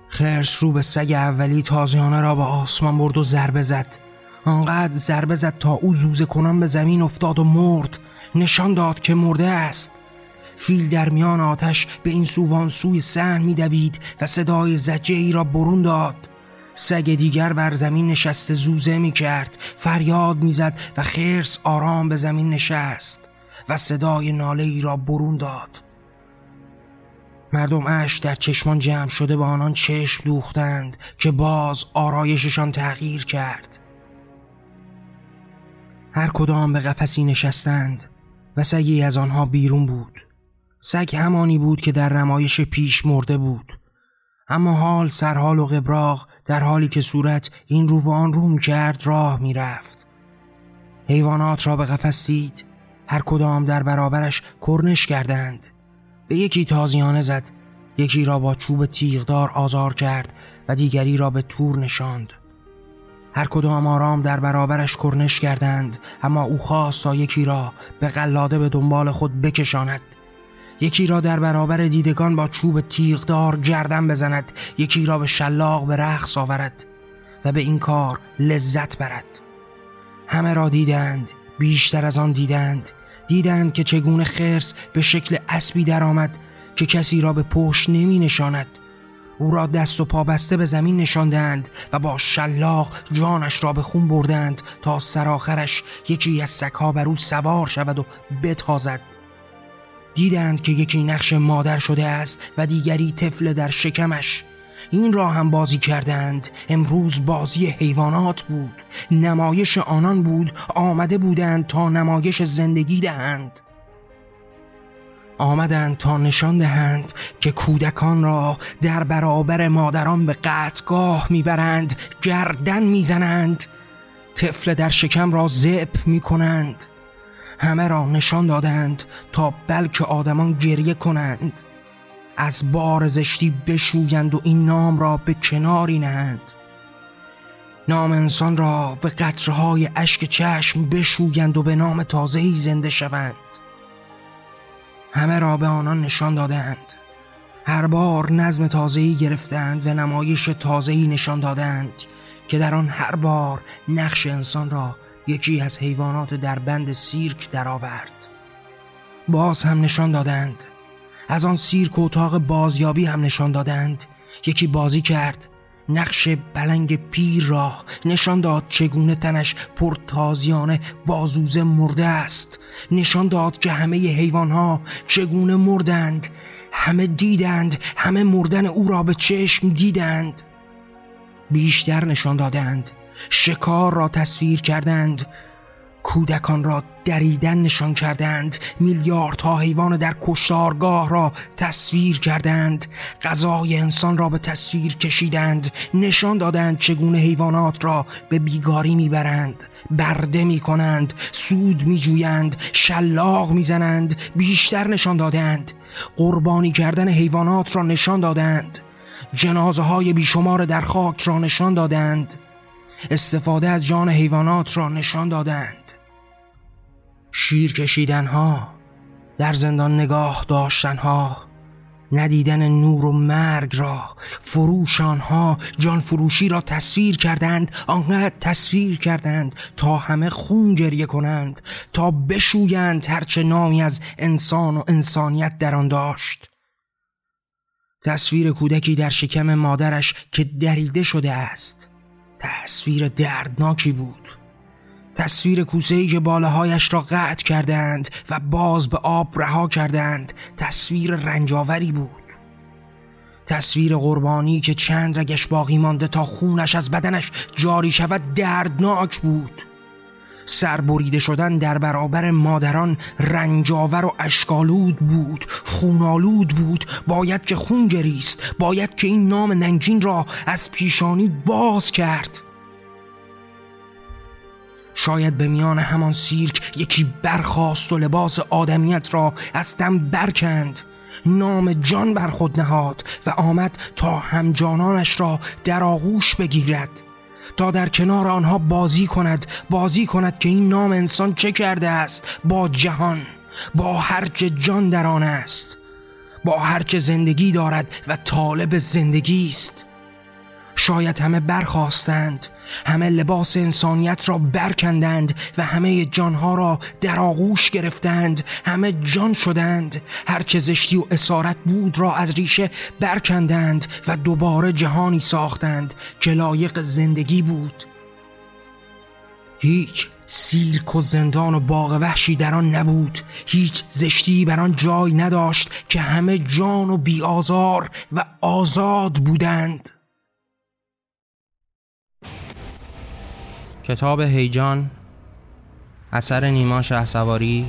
خرس رو به سگ اولی تازیانه را به آسمان برد و ضربه زد. آنقدر ضربه زد تا او زوزه کنان به زمین افتاد و مرد. نشان داد که مرده است. فیل در میان آتش به این سووان سوی سن میدوید و صدای زجه ای را برون داد. سگ دیگر بر زمین نشسته زوزه می کرد فریاد می‌زد و خرس آرام به زمین نشست و صدای ناله ای را برون داد. مردم اش در چشمان جمع شده به آنان چشم دوختند که باز آرایششان تغییر کرد. هر کدام به قفسی نشستند و سگی از آنها بیرون بود. سگ همانی بود که در نمایش پیش مرده بود. اما حال سرحال و قبراغ در حالی که صورت این رو و آن رو کرد راه می‌رفت. حیوانات را به قفس دید. هر کدام در برابرش کرنش کردند. به یکی تازیانه زد یکی را با چوب تیغدار آزار کرد و دیگری را به تور نشاند. هر کدام آرام در برابرش کرنش کردند اما او خواست تا یکی را به قلاده به دنبال خود بکشاند. یکی را در برابر دیدگان با چوب تیغدار گردن بزند یکی را به شلاق به رقص آورد و به این کار لذت برد. همه را دیدند بیشتر از آن دیدند دیدند که چگونه خرس به شکل اسبی درآمد که کسی را به پشت نمی نشاند. او را دست و پا بسته به زمین نشاندند و با شلاق جانش را به خون بردند تا سرآخرش یکی از سگها بر او سوار شود و بتازد. دیدند که یکی نقش مادر شده است و دیگری طفل در شکمش. این را هم بازی کردند. امروز بازی حیوانات بود. نمایش آنان بود. آمده بودند تا نمایش زندگی دهند. آمدند تا نشان دهند که کودکان را در برابر مادران به قطگاه می‌برند. گردن می‌زنند. طفل در شکم را زپ می‌کنند. همه را نشان دادند تا بلکه آدمان گریه کنند. از بار زشتی بشویند و این نام را به کناری نهند. نام انسان را به قطرهای اشک چشم بشویند و به نام تازهی زنده شوند. همه را به آنان نشان دادند. هر بار نظم تازهی گرفتند و نمایش تازهی نشان دادند که در آن هر بار نقش انسان را یکی از حیوانات در بند سیرک درآورد. باز هم نشان دادند. از آن سیرک اتاق بازیابی هم نشان دادند. یکی بازی کرد. نقش بلنگ پیر را نشان داد چگونه تنش پرتازیانه بازوزه مرده است. نشان داد که همه حیوانها چگونه مردند. همه دیدند. همه مردن او را به چشم دیدند. بیشتر نشان دادند. شکار را تصویر کردند. کودکان را دریدن نشان کردند. میلیاردها حیوان در کشتارگاه را تصویر کردند. غذای انسان را به تصویر کشیدند. نشان دادند چگونه حیوانات را به بیگاری می‌برند. برده می‌کنند سود میجویند شلاق می‌زنند بیشتر نشان دادند. قربانی کردن حیوانات را نشان دادند. جنازه های بیشمار در خاک را نشان دادند. استفاده از جان حیوانات را نشان دادند. شیر کشیدن ها در زندان نگاه داشتن ها ندیدن نور و مرگ را فروشان ها جان فروشی را تصویر کردند آنقدر تصویر کردند تا همه خون گریه کنند تا بشویند هرچه نامی از انسان و انسانیت در آن داشت. تصویر کودکی در شکم مادرش که دریده شده است. تصویر دردناکی بود. تصویر کوسه‌ای که بالهایش را قطع کردند و باز به آب رها کردند تصویر رنجاوری بود. تصویر قربانی که چند رگش باقی مانده تا خونش از بدنش جاری شود دردناک بود. سربریده شدن در برابر مادران رنجاور و اشکالود بود خونالود بود. باید که خون گریست باید که این نام ننگین را از پیشانی باز کرد. شاید به میان همان سیرک یکی برخواست و لباس آدمیت را از دم برکند. نام جان بر خود نهاد و آمد تا همجانانش را در آغوش بگیرد. تا در کنار آنها بازی کند بازی کند که این نام انسان چه کرده است؟ با جهان با هرچه جان در آن است با هرچه زندگی دارد و طالب زندگی است. شاید همه برخواستند همه لباس انسانیت را برکندند و همه جانها را در آغوش گرفتند. همه جان شدند. هرچه زشتی و اسارت بود را از ریشه برکندند و دوباره جهانی ساختند که لایق زندگی بود. هیچ سیرک و زندان و باغ وحشی در آن نبود. هیچ زشتی بر آن جای نداشت که همه جان و بیآزار و آزاد بودند. کتاب هیجان اثر نیما شهسواری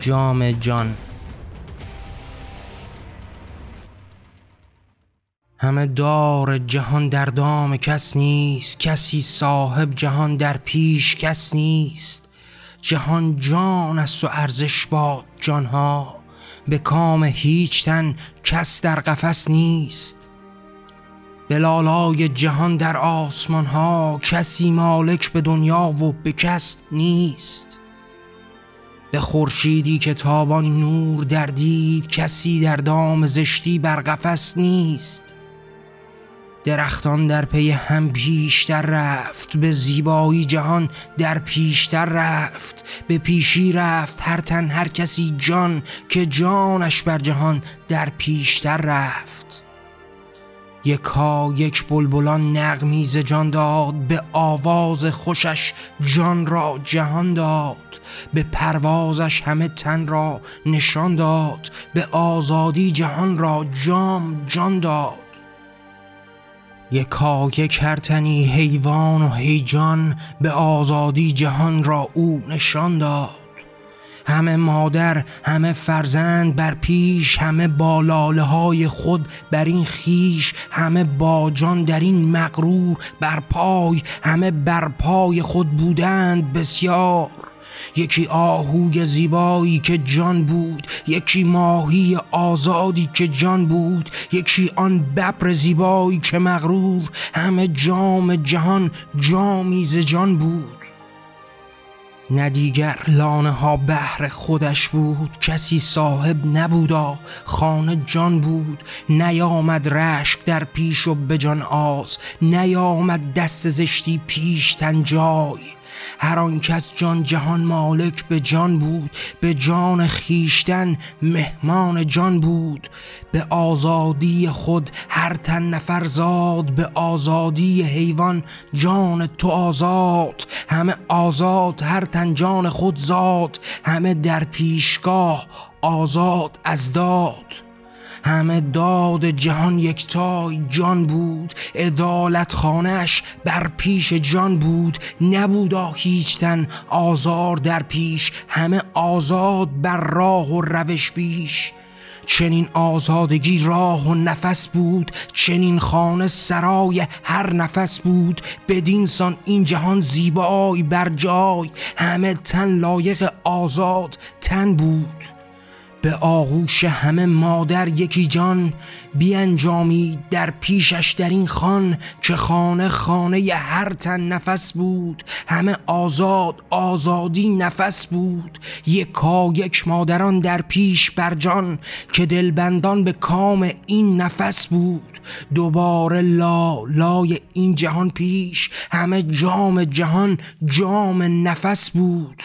جام جان. همه دار جهان در دام کس نیست کسی صاحب جهان در پیش کس نیست. جهان جان است و ارزش باد جانها به کام هیچ تن کس در قفس نیست. بلالای جهان در آسمان ها کسی مالک به دنیا و به کس نیست. به خورشیدی که تابان نور در دید کسی در دام زشتی بر قفس نیست. درختان در پی هم پیشتر رفت به زیبایی جهان در پیشتر رفت. به پیشی رفت هر تن هر کسی جان که جانش بر جهان در پیشتر رفت. یکا یک بلبلان نغمی ز جان داد به آواز خوشش جان را جهان داد به پروازش همه تن را نشان داد به آزادی جهان را جام جان داد. یکا یک هرتنی حیوان و هیجان به آزادی جهان را او نشان داد. همه مادر همه فرزند بر پیش همه بالاله های خود بر این خیش همه باجان در این مقرور بر پای همه بر پای خود بودند بسیار. یکی آهوی زیبایی که جان بود یکی ماهی آزادی که جان بود یکی آن ببر زیبایی که مغرور همه جام جهان جامی ز جان بود. ندیگر لانه ها بهر خودش بود کسی صاحب نبودا خانه جان بود. نیامد رشک در پیش و به جان آز نیامد دست زشتی پیش تن جای. هر آن کس جان جهان مالک به جان بود به جان خیشتن مهمان جان بود. به آزادی خود هر تن نفر زاد به آزادی حیوان جان تو آزاد. همه آزاد هر تن جان خود زاد همه در پیشگاه آزاد از داد. همه داد جهان یکتای جان بود ادالت خانش بر پیش جان بود. نبودا هیچ تن آزار در پیش همه آزاد بر راه و روش پیش چنین آزادگی راه و نفس بود چنین خانه سرای هر نفس بود. بدینسان این جهان زیبای بر جای همه تن لایق آزاد تن بود. به آغوش همه مادر یکی جان بیانجامی در پیشش در این خان که خانه خانه هر تن نفس بود همه آزاد آزادی نفس بود. یکا یک مادران در پیش بر جان که دلبندان به کام این نفس بود. دوباره لا لای این جهان پیش همه جام جهان جام نفس بود.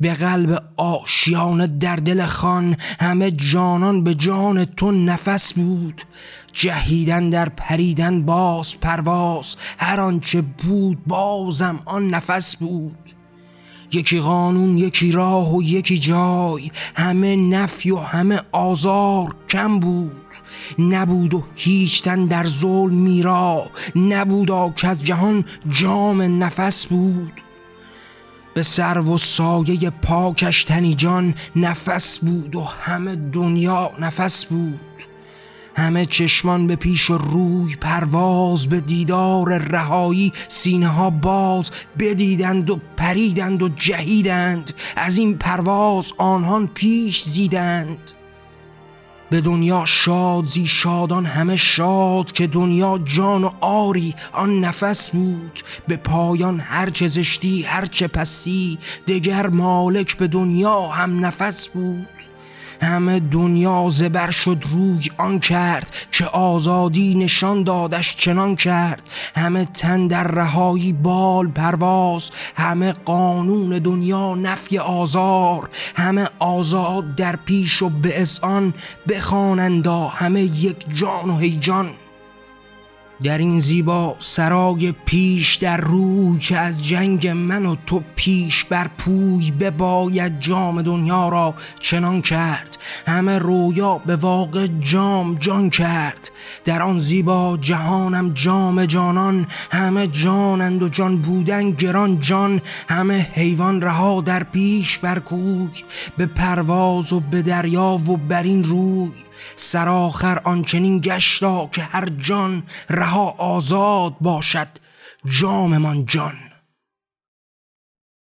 به قلب آشیان در دل خان همه جانان به جان تو نفس بود. جهیدن در پریدن باز پرواز هر آنچه بود بازم آن نفس بود. یکی قانون یکی راه و یکی جای همه نفی و همه آزار کم بود. نبود و هیچ تن در ظلم میرا نبودا که از جهان جام نفس بود. به سر و سایه پاکش تنی جان نفس بود و همه دنیا نفس بود. همه چشمان به پیش و روی پرواز به دیدار رهایی سینه ها باز بدیدند و پریدند و جهیدند. از این پرواز آنهان پیش زیدند. به دنیا شاد زی شادان همه شاد که دنیا جان و آری. آن نفس بود به پایان هرچه زشتی هرچه پسی. دگر مالک به دنیا هم نفس بود. همه دنیا زبر شد روی آن کرد که آزادی نشان دادش چنان کرد. همه تن در رهایی بال پرواز همه قانون دنیا نفی آزار. همه آزاد در پیش و به آن بخوانندا همه یک جان و هیجان. در این زیبا سرای پیش در روی که از جنگ من و تو پیش بر پوی بباید جام دنیا را چنان کرد. همه رویا به واقع جام جان کرد. در آن زیبا جهانم جام جانان همه جانند و جان بودن گران جان همه حیوان رها در پیش بر کوی به پرواز و به دریا و بر این روی. سرآخر آنچنین گشتا که هر جان رها آزاد باشد. جاممان جان.